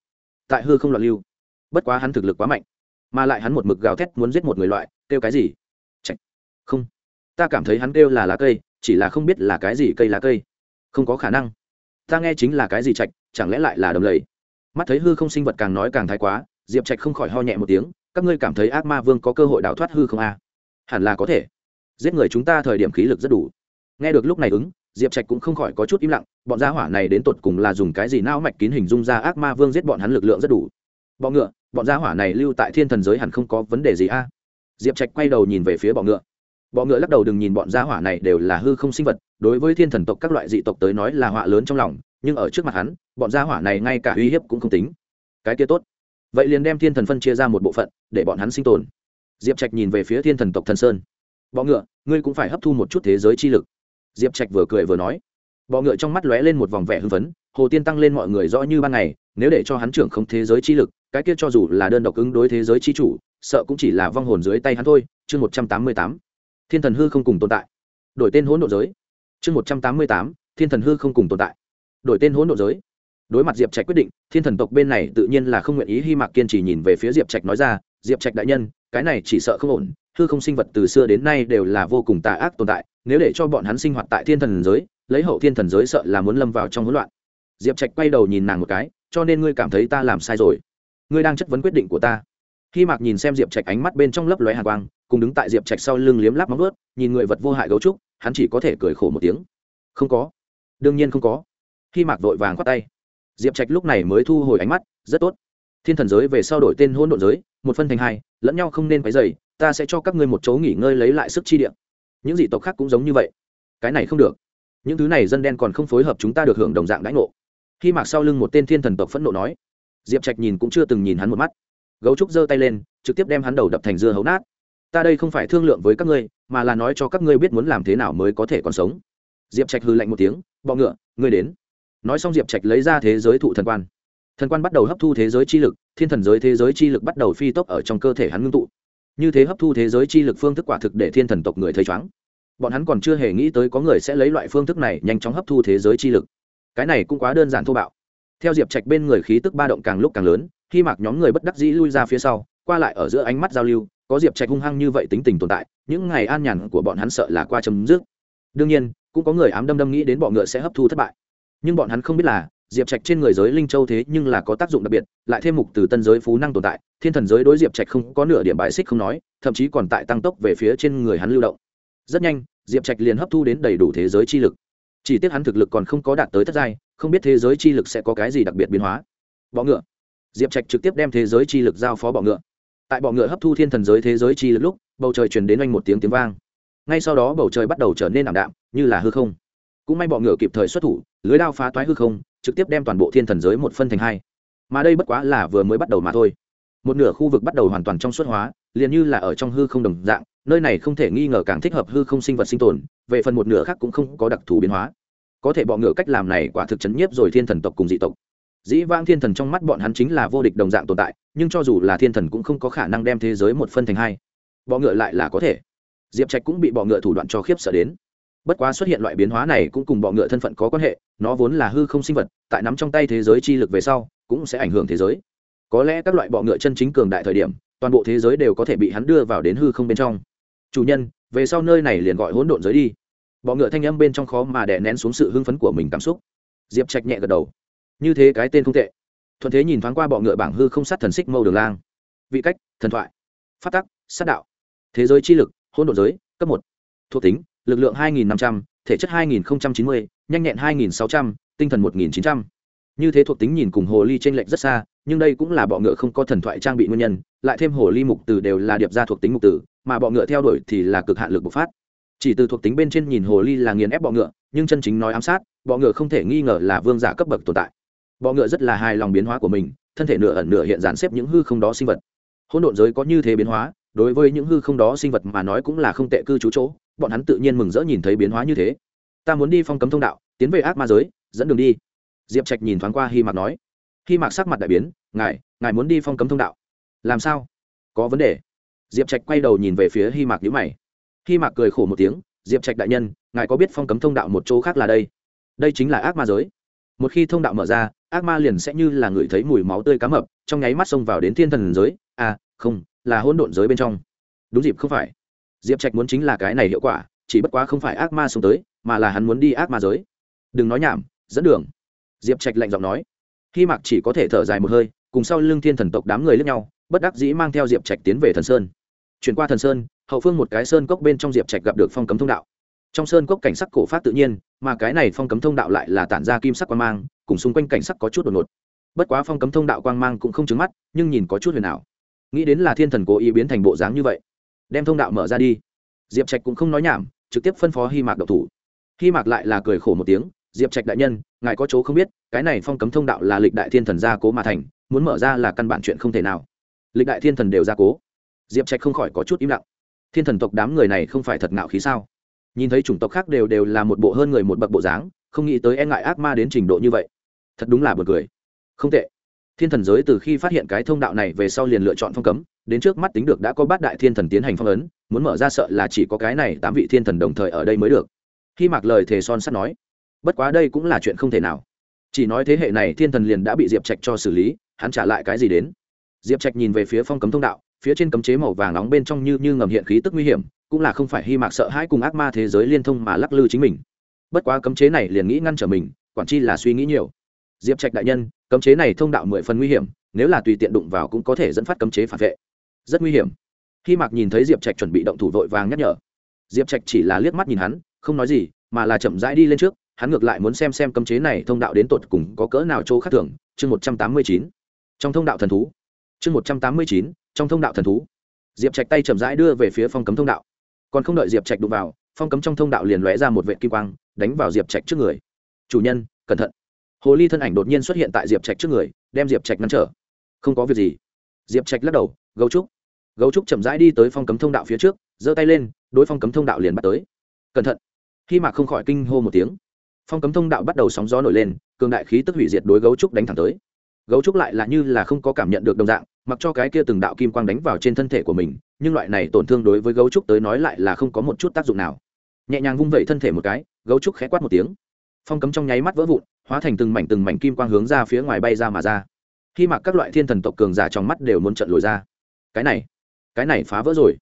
Tại hư không loạn lưu, bất quá hắn thực lực quá mạnh, mà lại hắn một mực gào thét muốn giết một người loại, kêu cái gì? Trạch. Không. Ta cảm thấy hắn kêu là lá cây, chỉ là không biết là cái gì cây lá cây. Không có khả năng. Ta nghe chính là cái gì trạch? Chẳng lẽ lại là đầm lầy? Mắt thấy hư không sinh vật càng nói càng thái quá, diệp trạch không khỏi ho nhẹ một tiếng, các ngươi cảm thấy ác ma vương có cơ hội đào thoát hư không a? À? hẳn là có thể. Giết người chúng ta thời điểm khí lực rất đủ. Nghe được lúc này ứng, diệp trạch cũng không khỏi có chút im lặng, bọn gia hỏa này đến tột cùng là dùng cái gì não mạch kín hình dung ra ác ma vương giết bọn hắn lực lượng rất đủ. Bọ ngựa, bọn gia hỏa này lưu tại thiên thần giới hẳn không có vấn đề gì a. Diệp trạch quay đầu nhìn về phía bọ ngựa. Bọ ngựa lắc đầu đừng nhìn bọn gia hỏa này đều là hư không sinh vật, đối với thiên thần tộc các loại dị tộc tới nói là họa lớn trong lòng nhưng ở trước mặt hắn, bọn gia hỏa này ngay cả uy hiếp cũng không tính. Cái kia tốt. Vậy liền đem thiên thần phân chia ra một bộ phận, để bọn hắn sinh tồn. Diệp trạch nhìn về phía thiên thần tộc thần sơn. Bọ ngựa, ngươi cũng phải hấp thu một chút thế giới chi lực. Diệp trạch vừa cười vừa nói. Bọ ngựa trong mắt lóe lên một vòng vẻ hưng phấn, hồ tiên tăng lên mọi người rõ như ban ngày, nếu để cho hắn trưởng không thế giới chi lực, cái kia cho dù là đơn độc ứng đối thế giới chi chủ, sợ cũng chỉ là vong hồn dưới tay hắn thôi. Chương một trăm tám mươi tám. Thiên thần hư không cùng tồn tại. Đổi tên hỗn độ giới. Chương một trăm tám mươi tám. Thiên thần hư không cùng tồn tại đổi tên hỗn độ giới. Đối mặt diệp trạch quyết định, thiên thần tộc bên này tự nhiên là không nguyện ý hy mạc kiên trì nhìn về phía diệp trạch nói ra, diệp trạch đại nhân, cái này chỉ sợ không ổn, hư không sinh vật từ xưa đến nay đều là vô cùng tà ác tồn tại, nếu để cho bọn hắn sinh hoạt tại thiên thần giới, lấy hậu thiên thần giới sợ là muốn lâm vào trong hỗn loạn. Diệp trạch quay đầu nhìn nàng một cái, cho nên ngươi cảm thấy ta làm sai rồi? Ngươi đang chất vấn quyết định của ta? Khi mạc nhìn xem diệp trạch ánh mắt bên trong lấp lóe hàn quang, cùng đứng tại diệp trạch sau lưng liếm láp móng ướt nhìn người vật vô hại gấu trúc, hắn chỉ có thể cười khổ một tiếng. Không có. Đương nhiên không có khi mạc vội vàng khoát tay. Diệp trạch lúc này mới thu hồi ánh mắt, rất tốt. Thiên thần giới về sau đổi tên hôn đ ộ giới, một phân thành hai, lẫn nhau không nên váy dày ta sẽ cho các ngươi một chỗ nghỉ ngơi lấy lại sức chi điện những dị tộc khác cũng giống như vậy. Cái này không được. Những thứ này dân đen còn không phối hợp chúng ta được hưởng đồng dạng đãi ngộ. Khi mạc sau lưng một tên thiên thần tộc phẫn nộ nói, diệp trạch nhìn cũng chưa từng nhìn hắn một mắt. Gấu trúc giơ tay lên, trực tiếp đem hắn đầu đập thành dưa hấu nát. Ta đây không phải thương lượng với các ngươi, mà là nói cho các ngươi biết muốn làm thế nào mới có thể còn sống. Diệp trạch hư lạnh một tiếng, bọ ngựa, ngươi đến nói xong diệp trạch lấy ra thế giới thụ thần quan. Thần quan bắt đầu hấp thu thế giới chi lực, thiên thần giới thế giới chi lực bắt đầu phi tốc ở trong cơ thể hắn ngưng tụ. Như thế hấp thu thế giới chi lực phương thức quả thực để thiên thần tộc người thấy chóng bọn hắn còn chưa hề nghĩ tới có người sẽ lấy loại phương thức này nhanh chóng hấp thu thế giới chi lực. Cái này cũng quá đơn giản thô bạo. Theo diệp trạch bên người khí tức ba động càng lúc càng lớn, khi mặc nhóm người bất đắc dĩ lui ra phía sau, qua lại ở giữa ánh mắt giao lưu, có diệp trạch hung hăng như vậy tính tình tồn tại, những ngày an nhàn của bọn hắn sợ là qua chấm dứt. Đương nhiên, cũng có người ám đâm đâm nghĩ đến bọ ngựa sẽ hấp thu thất bại nhưng bọn hắn không biết là, diệp trạch trên người giới linh châu thế nhưng là có tác dụng đặc biệt, lại thêm mục từ tân giới phú năng tồn tại, thiên thần giới đối diệp trạch không có nửa điểm bài xích không nói, thậm chí còn tại tăng tốc về phía trên người hắn lưu động. Rất nhanh, diệp trạch liền hấp thu đến đầy đủ thế giới chi lực. Chỉ tiếc hắn thực lực còn không có đạt tới thất giai, không biết thế giới chi lực sẽ có cái gì đặc biệt biến hóa. Bọ ngựa. Diệp trạch trực tiếp đem thế giới chi lực giao phó bọ ngựa. Tại bọ ngựa hấp thu thiên thần giới thế giới chi lực lúc, bầu trời truyền đến oanh một tiếng tiếng vang. Ngay sau đó bầu trời bắt đầu trở nên ảm đạm, như là hư không cũng may bọ ngựa kịp thời xuất thủ, lưới đao phá toái hư không, trực tiếp đem toàn bộ thiên thần giới một phân thành hai. Mà đây bất quá là vừa mới bắt đầu mà thôi. Một nửa khu vực bắt đầu hoàn toàn trong suốt hóa, liền như là ở trong hư không đồng dạng, nơi này không thể nghi ngờ càng thích hợp hư không sinh vật sinh tồn, về phần một nửa khác cũng không có đặc thù biến hóa. Có thể bọ ngựa cách làm này quả thực chấn nhiếp rồi thiên thần tộc cùng dị tộc. Dĩ vãng thiên thần trong mắt bọn hắn chính là vô địch đồng dạng tồn tại, nhưng cho dù là thiên thần cũng không có khả năng đem thế giới một phân thành hai. Bọ ngựa lại là có thể. Diệp trạch cũng bị bọ ngựa thủ đoạn cho khiếp sợ đến bất quá xuất hiện loại biến hóa này cũng cùng bọ ngựa thân phận có quan hệ, nó vốn là hư không sinh vật, tại nắm trong tay thế giới chi lực về sau, cũng sẽ ảnh hưởng thế giới. Có lẽ các loại bọ ngựa chân chính cường đại thời điểm, toàn bộ thế giới đều có thể bị hắn đưa vào đến hư không bên trong. Chủ nhân, về sau nơi này liền gọi hỗn độn giới đi. Bọ ngựa thanh âm bên trong khó mà đè nén xuống sự hưng phấn của mình cảm xúc. Diệp trạch nhẹ gật đầu. Như thế cái tên không tệ. Thuận thế nhìn thoáng qua bọ ngựa bảng hư không sát thần xích mâu đường lang. Vị cách, thần thoại. Phát tắc, sát đạo. Thế giới chi lực, hỗn độn giới, cấp một. Thuộc tính lực lượng 2.500, thể chất 2.090, nhanh nhẹn 2.600, tinh thần 1.900. như thế thuộc tính nhìn cùng hồ ly trên lệnh lệch rất xa nhưng đây cũng là bọ ngựa không có thần thoại trang bị nguyên nhân lại thêm hồ ly mục từ đều là điệp ra thuộc tính mục tử mà bọ ngựa theo đuổi thì là cực hạn lực bộc phát. Chỉ từ thuộc tính bên trên nhìn hồ ly là nghiền ép bọ ngựa nhưng chân chính nói ám sát bọ ngựa không thể nghi ngờ là vương giả cấp bậc tồn tại. Bọ ngựa rất là hài lòng biến hóa của mình thân thể nửa ẩn nửa hiện dàn xếp những hư không đó sinh vật. Hỗn độn giới có như thế biến hóa đối với những hư không đó sinh vật mà nói cũng là không tệ cư trú chỗ bọn hắn tự nhiên mừng rỡ nhìn thấy biến hóa như thế. Ta muốn đi phong cấm thông đạo, tiến về ác ma giới, dẫn đường đi. Diệp trạch nhìn thoáng qua hy mạc nói. Hy mạc sắc mặt đại biến, ngài ngài muốn đi phong cấm thông đạo? Làm sao? Có vấn đề. Diệp trạch quay đầu nhìn về phía hy mạc nhữ mày. Hy mạc cười khổ một tiếng, diệp trạch đại nhân, ngài có biết phong cấm thông đạo một chỗ khác là đây? Đây chính là ác ma giới. Một khi thông đạo mở ra, ác ma liền sẽ như là người thấy mùi máu tươi cá mập, trong nháy mắt xông vào đến thiên thần giới. À không, là hỗn độn giới bên trong. Đúng dịp không phải diệp trạch muốn chính là cái này hiệu quả, chỉ bất quá không phải ác ma xuống tới, mà là hắn muốn đi ác ma giới. Đừng nói nhảm, dẫn đường. Diệp trạch lạnh giọng nói. Khi mặc chỉ có thể thở dài một hơi, cùng sau lưng thiên thần tộc đám người lướt nhau, bất đắc dĩ mang theo diệp trạch tiến về thần sơn. Chuyển qua thần sơn, hậu phương một cái sơn cốc bên trong diệp trạch gặp được phong cấm thông đạo. Trong sơn cốc cảnh sắc cổ phát tự nhiên, mà cái này phong cấm thông đạo lại là tản ra kim sắc quang mang, cùng xung quanh cảnh sắc có chút đột ngột. Bất quá phong cấm thông đạo quang mang cũng không trứng mắt, nhưng nhìn có chút huyền ảo. Nghĩ đến là thiên thần cố ý biến thành bộ dáng như vậy đem thông đạo mở ra đi. Diệp trạch cũng không nói nhảm, trực tiếp phân phó hy mạc độc thủ. Hy mạc lại là cười khổ một tiếng, diệp trạch đại nhân, ngài có chỗ không biết, cái này phong cấm thông đạo là lịch đại thiên thần gia cố mà thành, muốn mở ra là căn bản chuyện không thể nào. Lịch đại thiên thần đều gia cố. Diệp trạch không khỏi có chút im lặng. Thiên thần tộc đám người này không phải thật ngạo khí sao? Nhìn thấy chủng tộc khác đều đều là một bộ hơn người một bậc bộ dáng, không nghĩ tới e ngại ác ma đến trình độ như vậy. Thật đúng là b u ồ n cười. Không tệ thiên thần giới từ khi phát hiện cái thông đạo này về sau liền lựa chọn phong cấm, đến trước mắt tính được đã có bát đại thiên thần tiến hành phong ấn, muốn mở ra sợ là chỉ có cái này tám vị thiên thần đồng thời ở đây mới được. Khi mặc lời thề son sắt nói, bất quá đây cũng là chuyện không thể nào. Chỉ nói thế hệ này thiên thần liền đã bị diệp trạch cho xử lý, hắn trả lại cái gì đến? Diệp trạch nhìn về phía phong cấm thông đạo, phía trên cấm chế màu vàng nóng bên trong như như ngầm hiện khí tức nguy hiểm, cũng là không phải hy mạc sợ hãi cùng ác ma thế giới liên thông mà lắc lư chính mình. Bất quá cấm chế này liền nghĩ ngăn trở mình, quản chi là suy nghĩ nhiều. Diệp trạch đại nhân cấm chế này thông đạo mười phần nguy hiểm, nếu là tùy tiện đụng vào cũng có thể dẫn phát cấm chế phản vệ. Rất nguy hiểm. Khi mạc nhìn thấy diệp trạch chuẩn bị động thủ vội vàng nhắc nhở, diệp trạch chỉ là liếc mắt nhìn hắn, không nói gì, mà là chậm rãi đi lên trước, hắn ngược lại muốn xem xem cấm chế này thông đạo đến tột cùng có cỡ nào chỗ khác thường. Chương một trăm tám mươi chín. Trong thông đạo thần thú. Chương một trăm tám mươi chín, trong thông đạo thần thú. Diệp trạch tay chậm rãi đưa về phía phong cấm thông đạo. Còn không đợi diệp trạch đụng vào, phong cấm trong thông đạo liền lóe ra một vệ kim quang, đánh vào diệp trạch trước người. Chủ nhân, cẩn thận hồ ly thân ảnh đột nhiên xuất hiện tại diệp trạch trước người, đem diệp trạch ngăn trở. Không có việc gì. Diệp trạch lắc đầu, gấu trúc. Gấu trúc chậm rãi đi tới phong cấm thông đạo phía trước, giơ tay lên, đối phong cấm thông đạo liền bắt tới. Cẩn thận. Khi mạc không khỏi kinh hô một tiếng, phong cấm thông đạo bắt đầu sóng gió nổi lên, cường đại khí tức hủy diệt đối gấu trúc đánh thẳng tới. Gấu trúc lại là như là không có cảm nhận được đồng dạng, mặc cho cái kia từng đạo kim quang đánh vào trên thân thể của mình, nhưng loại này tổn thương đối với gấu trúc tới nói lại là không có một chút tác dụng nào. Nhẹ nhàng vung vẩy thân thể một cái, gấu trúc khẽ quát một tiếng. Phong cấm trong nháy mắt vỡ vụn hóa thành từng mảnh từng mảnh kim quang hướng ra phía ngoài bay ra mà ra. Khi mặc các loại thiên thần tộc cường giả trong mắt đều muốn trận lồi ra. Cái này cái này phá vỡ rồi.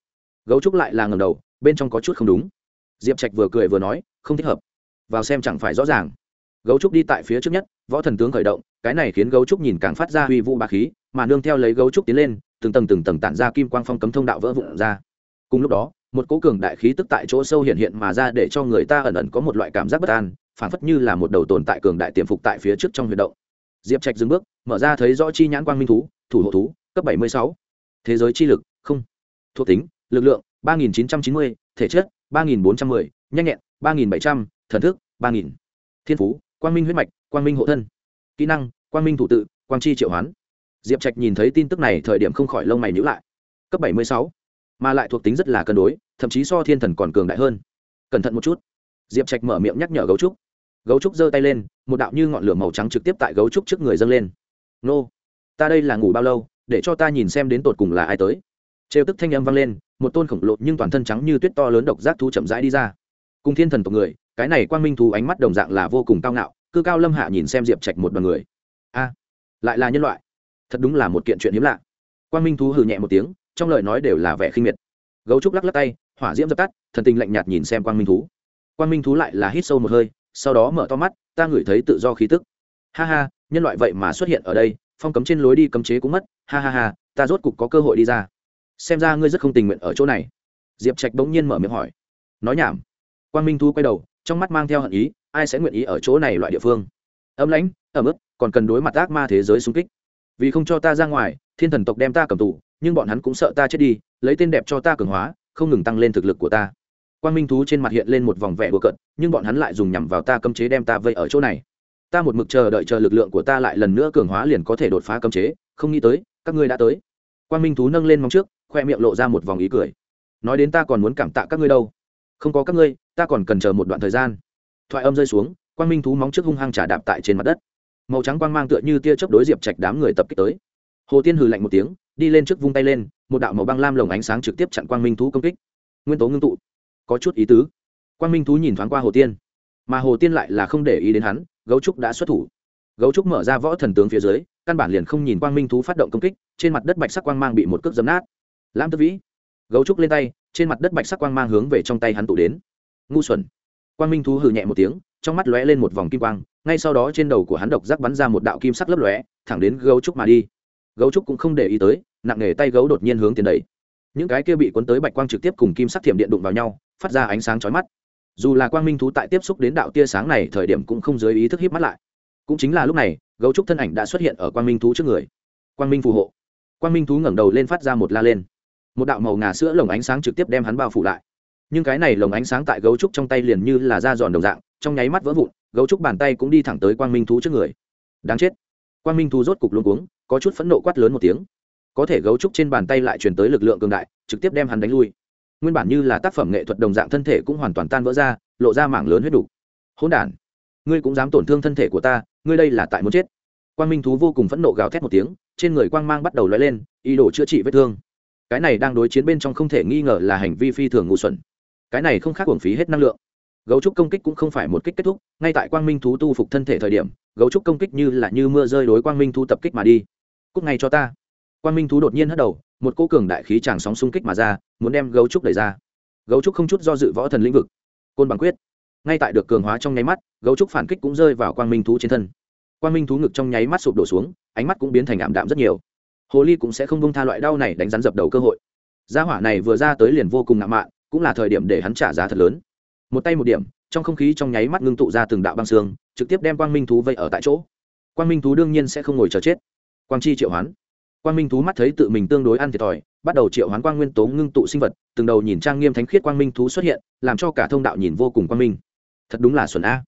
Gấu trúc lại là ngầm đầu, bên trong có chút không đúng. Diệp trạch vừa cười vừa nói, không thích hợp. Vào xem chẳng phải rõ ràng. Gấu trúc đi tại phía trước nhất, võ thần tướng khởi động, cái này khiến gấu trúc nhìn càng phát ra huy vũ bá khí, mà nương theo lấy gấu trúc tiến lên, từng tầng từng tầng tản ra kim quang phong cấm thông đạo vỡ vụn ra. Cùng lúc đó một cố cường đại khí tức tại chỗ sâu hiện hiện mà ra để cho người ta ẩn ẩn có một loại cảm giác bất an phản phất như là một đầu tồn tại cường đại tiềm phục tại phía trước trong huy động. Diệp trạch dừng bước, mở ra thấy rõ chi nhãn quang minh thú, thủ hộ thú, cấp bảy mươi sáu. Thế giới chi lực, không. Thuộc tính, lực lượng, ba nghìn chín trăm chín mươi, thể chất, ba nghìn bốn trăm mười, nhanh nhẹn, ba nghìn bảy trăm, thần thức, ba nghìn. Thiên phú, quang minh huyết mạch, quang minh hộ thân. Kỹ năng, quang minh thủ tự, quang chi triệu hoán. Diệp trạch nhìn thấy tin tức này thời điểm không khỏi lông mày nhữ lại. Cấp bảy mươi sáu mà lại thuộc tính rất là cân đối, thậm chí so thiên thần còn cường đại hơn. Cẩn thận một chút. Diệp trạch mở miệng nhắc nhở gấu trúc. Gấu trúc giơ tay lên, một đạo như ngọn lửa màu trắng trực tiếp tại gấu trúc trước người dâng lên. Nô, ta đây là ngủ bao lâu, để cho ta nhìn xem đến tột cùng là ai tới. Trêu tức thanh âm vang lên, một tôn khổng lồ nhưng toàn thân trắng như tuyết to lớn độc giác thú chậm rãi đi ra. Cùng thiên thần tộc người, cái này quang minh thú ánh mắt đồng dạng là vô cùng cao ngạo, cư cao lâm hạ nhìn xem diệp trạch một đoàn người. A, lại là nhân loại. Thật đúng là một kiện chuyện hiếm lạ. Quang minh thú hừ nhẹ một tiếng trong lời nói đều là vẻ khinh miệt. Gấu trúc lắc lắc tay, hỏa diễm dập tắt, thần tình lạnh nhạt nhìn xem quang minh thú. Quang minh thú lại là hít sâu một hơi, sau đó mở to mắt, ta ngửi thấy tự do khí tức. Ha ha, nhân loại vậy mà xuất hiện ở đây, phong cấm trên lối đi cấm chế cũng mất, ha ha ha, ta rốt cục có cơ hội đi ra. Xem ra ngươi rất không tình nguyện ở chỗ này. Diệp trạch bỗng nhiên mở miệng hỏi. Nói nhảm. Quang minh thu quay đầu, trong mắt mang theo hận ý, ai sẽ nguyện ý ở chỗ này loại địa phương? Ấm lãnh, ẩm ướt, còn cần đối mặt ác ma thế giới xung kích. Vì không cho ta ra ngoài, thiên thần tộc đem ta cầm tù nhưng bọn hắn cũng sợ ta chết đi, lấy tên đẹp cho ta cường hóa, không ngừng tăng lên thực lực của ta. Quang minh thú trên mặt hiện lên một vòng vẻ bừa cận nhưng bọn hắn lại dùng nhằm vào ta cấm chế đem ta vây ở chỗ này. Ta một mực chờ đợi chờ lực lượng của ta lại lần nữa cường hóa liền có thể đột phá cấm chế, không nghĩ tới, các ngươi đã tới. Quang minh thú nâng lên móng trước, khoe miệng lộ ra một vòng ý cười. Nói đến ta còn muốn cảm tạ các ngươi đâu. Không có các ngươi, ta còn cần chờ một đoạn thời gian. Thoại âm rơi xuống, quang minh thú móng trước hung hăng trả đạp tại trên mặt đất. Màu trắng quang mang tựa như tia chớp đối diệp trạch đám người tập kích tới. Hồ tiên hừ lạnh một tiếng đi lên trước vung tay lên, một đạo màu băng lam lồng ánh sáng trực tiếp chặn quang minh thú công kích. Nguyên tố ngưng tụ, có chút ý tứ. Quang minh thú nhìn thoáng qua hồ tiên, mà hồ tiên lại là không để ý đến hắn, gấu trúc đã xuất thủ. Gấu trúc mở ra võ thần tướng phía dưới, căn bản liền không nhìn quang minh thú phát động công kích, trên mặt đất bạch sắc quang mang bị một cước dấm nát. Lam tư vĩ, gấu trúc lên tay, trên mặt đất bạch sắc quang mang hướng về trong tay hắn tụ đến. Ngu xuẩn. Quang minh thú hừ nhẹ một tiếng, trong mắt lóe lên một vòng kim quang, ngay sau đó trên đầu của hắn độc giác bắn ra một đạo kim sắc lấp lóe, thẳng đến gấu trúc mà đi gấu trúc cũng không để ý tới, nặng nề tay gấu đột nhiên hướng tiền đẩy. Những cái kia bị cuốn tới bạch quang trực tiếp cùng kim sắc thiểm điện đụng vào nhau, phát ra ánh sáng chói mắt. Dù là quang minh thú tại tiếp xúc đến đạo tia sáng này, thời điểm cũng không dưới ý thức hít mắt lại. Cũng chính là lúc này, gấu trúc thân ảnh đã xuất hiện ở quang minh thú trước người. Quang minh phù hộ. Quang minh thú ngẩng đầu lên phát ra một la lên. Một đạo màu ngà sữa lồng ánh sáng trực tiếp đem hắn bao phủ lại. Nhưng cái này lồng ánh sáng tại gấu trúc trong tay liền như là da giòn đồng dạng, trong nháy mắt vỡ vụn, gấu trúc bàn tay cũng đi thẳng tới quang minh thú trước người. Đáng chết quang minh thú rốt cục luôn cuống, có chút phẫn nộ quát lớn một tiếng. Có thể gấu trúc trên bàn tay lại truyền tới lực lượng cường đại, trực tiếp đem hắn đánh lui. Nguyên bản như là tác phẩm nghệ thuật đồng dạng thân thể cũng hoàn toàn tan vỡ ra, lộ ra mảng lớn huyết đủ. hỗn đản, ngươi cũng dám tổn thương thân thể của ta, ngươi đây là tại muốn chết. Quang minh thú vô cùng phẫn nộ gào thét một tiếng, trên người quang mang bắt đầu lóe lên, ý đồ chữa trị vết thương. Cái này đang đối chiến bên trong không thể nghi ngờ là hành vi phi thường ngu xuẩn. Cái này không khác uổng phí hết năng lượng. Gấu trúc công kích cũng không phải một kích kết thúc, ngay tại quang minh thú tu phục thân thể thời điểm gấu trúc công kích như là như mưa rơi đối quang minh thú tập kích mà đi. Cúc ngay cho ta. Quang minh thú đột nhiên hất đầu, một cô cường đại khí tràng sóng xung kích mà ra, muốn đem gấu trúc đẩy ra. Gấu trúc không chút do dự võ thần lĩnh vực. Côn bằng quyết. Ngay tại được cường hóa trong nháy mắt, gấu trúc phản kích cũng rơi vào quang minh thú trên thân. Quang minh thú ngực trong nháy mắt sụp đổ xuống, ánh mắt cũng biến thành ảm đạm rất nhiều. Hồ ly cũng sẽ không bông tha loại đau này đánh rắn dập đầu cơ hội. Gia hỏa này vừa ra tới liền vô cùng ngạo mạn, cũng là thời điểm để hắn trả giá thật lớn. Một tay một điểm trong không khí trong nháy mắt ngưng tụ ra từng đạo băng xương, trực tiếp đem quang minh thú vây ở tại chỗ. Quang minh thú đương nhiên sẽ không ngồi chờ chết. Quang chi triệu hoán. Quang minh thú mắt thấy tự mình tương đối ăn thiệt thòi, bắt đầu triệu hoán quang nguyên tố ngưng tụ sinh vật, từng đầu nhìn trang nghiêm thánh khiết quang minh thú xuất hiện, làm cho cả thông đạo nhìn vô cùng quang minh. Thật đúng là xuẩn a.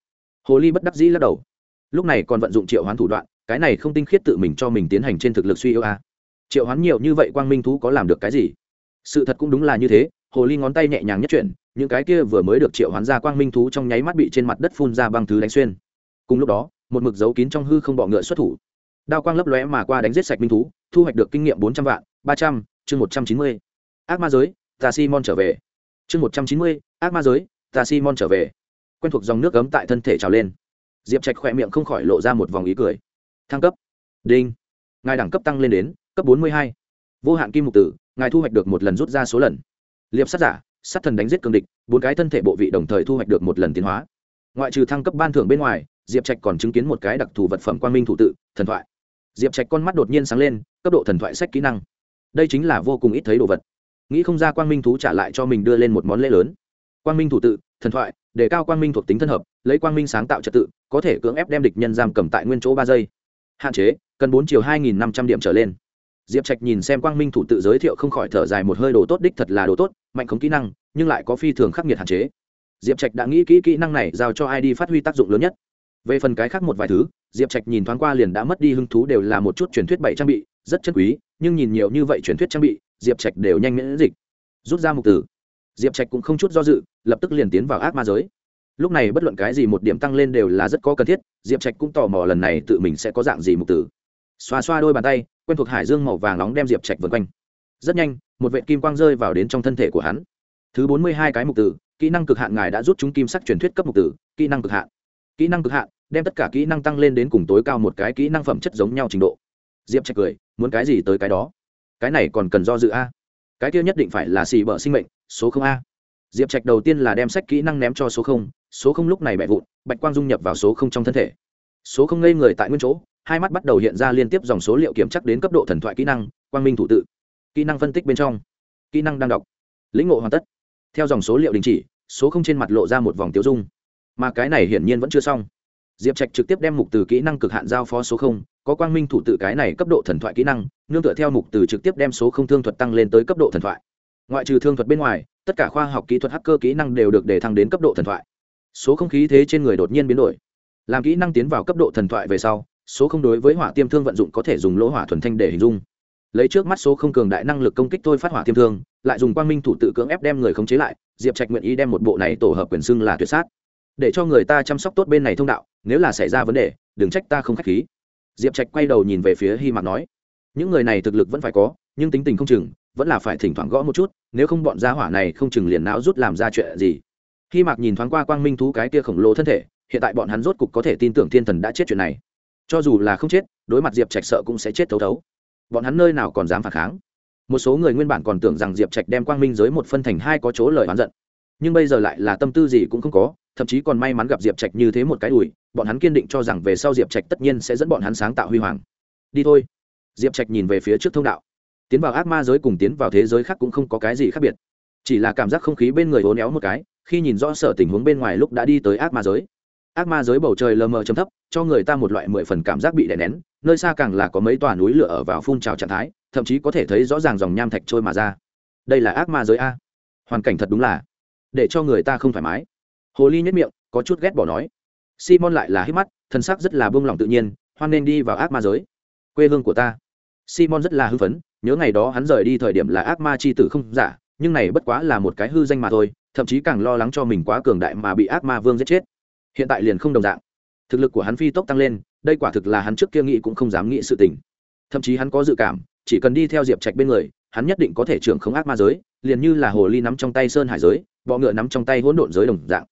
Hồ ly bất đắc dĩ lắc đầu. Lúc này còn vận dụng triệu hoán thủ đoạn, cái này không tinh khiết tự mình cho mình tiến hành trên thực lực suy yếu a. Triệu hoán nhiều như vậy quang minh thú có làm được cái gì? Sự thật cũng đúng là như thế hồ ly ngón tay nhẹ nhàng nhất chuyển, những cái kia vừa mới được triệu hoán ra quang minh thú trong nháy mắt bị trên mặt đất phun ra băng thứ đánh xuyên. Cùng lúc đó, một mực dấu kín trong hư không bọ ngựa xuất thủ. Đao quang lấp lóe mà qua đánh giết sạch minh thú, thu hoạch được kinh nghiệm bốn trăm vạn, ba trăm, chương một trăm chín mươi. Ác ma giới tà simon trở về. Chương một trăm chín mươi, ác ma giới tà simon trở về. Quen thuộc dòng nước cấm tại thân thể trào lên. Diệp trạch khỏe miệng không khỏi lộ ra một vòng ý cười. Thăng cấp. Đinh. Ngài đẳng cấp tăng lên đến cấp bốn mươi hai. Vô hạn kim mục tử, ngài thu hoạch được một lần rút ra số lần liệp sát giả, sát thần đánh giết cường địch, bốn cái thân thể bộ vị đồng thời thu hoạch được một lần tiến hóa. Ngoại trừ thăng cấp ban thưởng bên ngoài, diệp trạch còn chứng kiến một cái đặc thù vật phẩm quang minh thủ tự, thần thoại. Diệp trạch con mắt đột nhiên sáng lên, cấp độ thần thoại sách kỹ năng. Đây chính là vô cùng ít thấy đồ vật. Nghĩ không ra quang minh thú trả lại cho mình đưa lên một món lễ lớn. Quang minh thủ tự, thần thoại, để cao quang minh thuộc tính thân hợp, lấy quang minh sáng tạo trật tự, có thể cưỡng ép đem địch nhân giam cầm tại nguyên chỗ ba giây. Hạn chế, cần bốn chiều hai nghìn năm trăm điểm trở lên diệp trạch nhìn xem quang minh thủ tự giới thiệu không khỏi thở dài một hơi, đồ tốt đích thật là đồ tốt, mạnh không kỹ năng, nhưng lại có phi thường khắc nghiệt hạn chế. Diệp trạch đã nghĩ kỹ kỹ năng này giao cho ai đi phát huy tác dụng lớn nhất. Về phần cái khác một vài thứ, diệp trạch nhìn thoáng qua liền đã mất đi hứng thú đều là một chút truyền thuyết bảy trang bị, rất chân quý, nhưng nhìn nhiều như vậy truyền thuyết trang bị, diệp trạch đều nhanh miễn dịch. Rút ra mục tử. Diệp trạch cũng không chút do dự, lập tức liền tiến vào ác ma giới. Lúc này bất luận cái gì một điểm tăng lên đều là rất có cần thiết, diệp trạch cũng tò mò lần này tự mình sẽ có dạng gì mục tử xoa xoa đôi bàn tay, quen thuộc hải dương màu vàng nóng đem diệp trạch vượt quanh. Rất nhanh, một vệ kim quang rơi vào đến trong thân thể của hắn. Thứ bốn mươi hai cái mục tử, kỹ năng cực hạn ngài đã rút chúng kim sắc truyền thuyết cấp mục tử, kỹ năng cực hạn. Kỹ năng cực hạn, đem tất cả kỹ năng tăng lên đến cùng tối cao một cái kỹ năng phẩm chất giống nhau trình độ. Diệp trạch cười, muốn cái gì tới cái đó? Cái này còn cần do dự a? Cái kia nhất định phải là xì bở sinh mệnh, số không a? Diệp trạch đầu tiên là đem sách kỹ năng ném cho số không số không lúc này bẹ vụn, bạch quang dung nhập vào số không trong thân thể. Số không ngây người tại nguyên chỗ hai mắt bắt đầu hiện ra liên tiếp dòng số liệu kiểm chắc đến cấp độ thần thoại kỹ năng, quang minh thủ tự. Kỹ năng phân tích bên trong. Kỹ năng đang đọc. Lĩnh ngộ hoàn tất. Theo dòng số liệu đình chỉ, số không trên mặt lộ ra một vòng tiêu dung. Mà cái này hiển nhiên vẫn chưa xong. Diệp trạch trực tiếp đem mục từ kỹ năng cực hạn giao phó số không, có quang minh thủ tự cái này cấp độ thần thoại kỹ năng, nương tựa theo mục từ trực tiếp đem số không thương thuật tăng lên tới cấp độ thần thoại. Ngoại trừ thương thuật bên ngoài, tất cả khoa học kỹ thuật hacker kỹ năng đều được để thăng đến cấp độ thần thoại. Số không khí thế trên người đột nhiên biến đổi. Làm kỹ năng tiến vào cấp độ thần thoại về sau số không đối với hỏa tiêm thương vận dụng có thể dùng lỗ hỏa thuần thanh để hình dung. Lấy trước mắt số không cường đại năng lực công kích thôi phát hỏa tiêm thương, lại dùng quang minh thủ tự cưỡng ép đem người khống chế lại, diệp trạch nguyện ý đem một bộ này tổ hợp quyền xưng là tuyệt sát. Để cho người ta chăm sóc tốt bên này thông đạo, nếu là xảy ra vấn đề, đừng trách ta không k h á c h khí. Diệp trạch quay đầu nhìn về phía hy mạc nói, những người này thực lực vẫn phải có, nhưng tính tình không chừng, vẫn là phải thỉnh thoảng gõ một chút, nếu không bọn gia hỏa này không chừng liền não rút làm ra chuyện gì. Hy mạc nhìn thoáng qua quang minh thú cái kia khổng lồ thân thể, hiện tại bọn hắn rốt cục có thể tin tưởng thiên thần đã chết chuyện này cho dù là không chết, đối mặt diệp trạch sợ cũng sẽ chết thấu thấu. Bọn hắn nơi nào còn dám phản kháng? Một số người nguyên bản còn tưởng rằng diệp trạch đem quang minh giới một phân thành hai có chỗ lời oán giận. Nhưng bây giờ lại là tâm tư gì cũng không có, thậm chí còn may mắn gặp diệp trạch như thế một cái đùi, bọn hắn kiên định cho rằng về sau diệp trạch tất nhiên sẽ dẫn bọn hắn sáng tạo huy hoàng. Đi thôi. Diệp trạch nhìn về phía trước thông đạo. Tiến vào ác ma giới cùng tiến vào thế giới khác cũng không có cái gì khác biệt. Chỉ là cảm giác không khí bên người hố néo một cái, khi nhìn rõ sở tình huống bên ngoài lúc đã đi tới ác ma giới ác ma giới bầu trời lờ mờ chấm thấp, cho người ta một loại mười phần cảm giác bị đè nén, nơi xa càng là có mấy tòa núi lửa ở vào phun trào trạng thái, thậm chí có thể thấy rõ ràng dòng nham thạch trôi mà ra. Đây là ác ma giới a. Hoàn cảnh thật đúng là để cho người ta không thoải mái. Hồ ly nhất miệng, có chút ghét bỏ nói. Simon lại là hít mắt, thân sắc rất là buông lỏng tự nhiên, hoan nên đi vào ác ma giới. Quê hương của ta. Simon rất là hưng phấn, nhớ ngày đó hắn rời đi thời điểm là ác ma c h i tử không giả, nhưng này bất quá là một cái hư danh mà thôi, thậm chí càng lo lắng cho mình quá cường đại mà bị ác ma vương giết chết hiện tại liền không đồng dạng. Thực lực của hắn phi tốc tăng lên, đây quả thực là hắn trước kia nghĩ cũng không dám nghĩ sự tình. Thậm chí hắn có dự cảm, chỉ cần đi theo diệp trạch bên người, hắn nhất định có thể trưởng không ác ma giới, liền như là hồ ly nắm trong tay sơn hải giới, bọ ngựa nắm trong tay hỗn độn giới đồng dạng.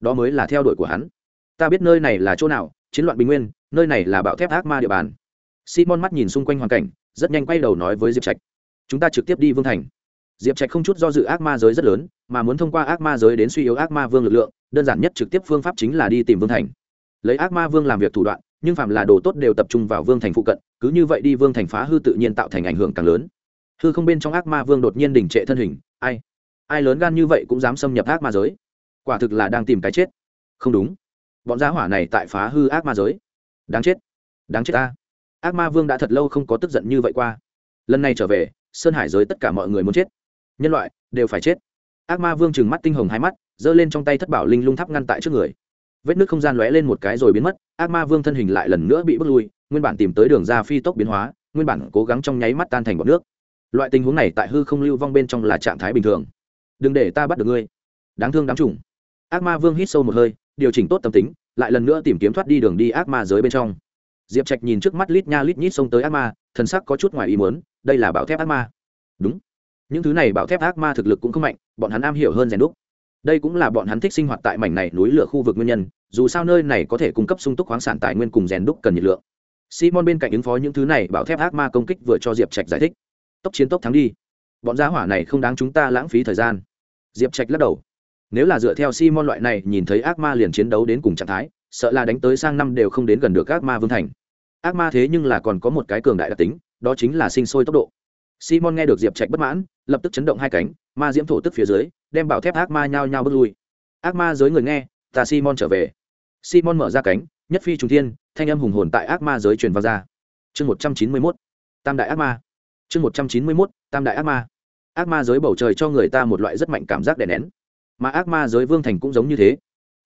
Đó mới là theo đuổi của hắn. Ta biết nơi này là chỗ nào, chiến loạn bình nguyên, nơi này là bạo thép ác ma địa bàn. Simon mắt nhìn xung quanh hoàn cảnh, rất nhanh quay đầu nói với diệp trạch. Chúng ta trực tiếp đi vương thành. Diệp trạch không chút do dự ác ma giới rất lớn, mà muốn thông qua ác ma giới đến suy yếu ác ma vương lực lượng đơn giản nhất trực tiếp phương pháp chính là đi tìm vương thành. Lấy ác ma vương làm việc thủ đoạn, nhưng phạm là đồ tốt đều tập trung vào vương thành phụ cận, cứ như vậy đi vương thành phá hư tự nhiên tạo thành ảnh hưởng càng lớn. Hư không bên trong ác ma vương đột nhiên đình trệ thân hình, ai? Ai lớn gan như vậy cũng dám xâm nhập ác ma giới? Quả thực là đang tìm cái chết. Không đúng. Bọn gia hỏa này tại phá hư ác ma giới. Đáng chết. Đáng chết ta. Ác ma vương đã thật lâu không có tức giận như vậy qua. Lần này trở về, sơn hải giới tất cả mọi người muốn chết. Nhân loại đều phải chết. Ác ma vương trừng mắt tinh hồng hai mắt giơ lên trong tay thất bảo linh lung tháp ngăn tại trước người. Vết nước không gian lóe lên một cái rồi biến mất, ác ma vương thân hình lại lần nữa bị bước lui, nguyên bản tìm tới đường ra phi tốc biến hóa, nguyên bản cố gắng trong nháy mắt tan thành bọt nước. Loại tình huống này tại hư không lưu vong bên trong là trạng thái bình thường. Đừng để ta bắt được ngươi. Đáng thương đáng trùng ác ma vương hít sâu một hơi, điều chỉnh tốt tâm tính, lại lần nữa tìm kiếm thoát đi đường đi ác ma giới bên trong. Diệp trạch nhìn trước mắt lít nha lít nhít xông tới ác ma, thần sắc có chút ngoài ý muốn, đây là bảo thép ác ma. Đúng. Những thứ này bảo thép ác ma thực lực cũng không mạnh, bọn hắn am hiểu hơn rèn đúc đây cũng là bọn hắn thích sinh hoạt tại mảnh này núi lửa khu vực nguyên nhân, dù sao nơi này có thể cung cấp sung túc khoáng sản tài nguyên cùng rèn đúc cần nhiệt lượng. Simon bên cạnh ứng phó những thứ này bảo thép ác ma công kích vừa cho diệp trạch giải thích. Tốc chiến tốc thắng đi. Bọn giá hỏa này không đáng chúng ta lãng phí thời gian. Diệp trạch lắc đầu. Nếu là dựa theo simon loại này nhìn thấy ác ma liền chiến đấu đến cùng trạng thái, sợ là đánh tới sang năm đều không đến gần được ác ma vương thành. Ác ma thế nhưng là còn có một cái cường đại đặc tính, đó chính là sinh sôi tốc độ. Simon nghe được diệp trạch bất mãn, lập tức chấn động hai cánh, ma diễm thổ tức phía dưới đem bảo thép ác ma nhao nhao bước lui. Ác ma giới người nghe, ta simon trở về. Simon mở ra cánh, nhất phi trùng thiên, thanh âm hùng hồn tại ác ma giới truyền vào ra. Chương một trăm chín mươi mốt, tam đại ác ma. Chương một trăm chín mươi mốt, tam đại ác ma. Ác ma giới bầu trời cho người ta một loại rất mạnh cảm giác đè nén. Mà ác ma giới vương thành cũng giống như thế.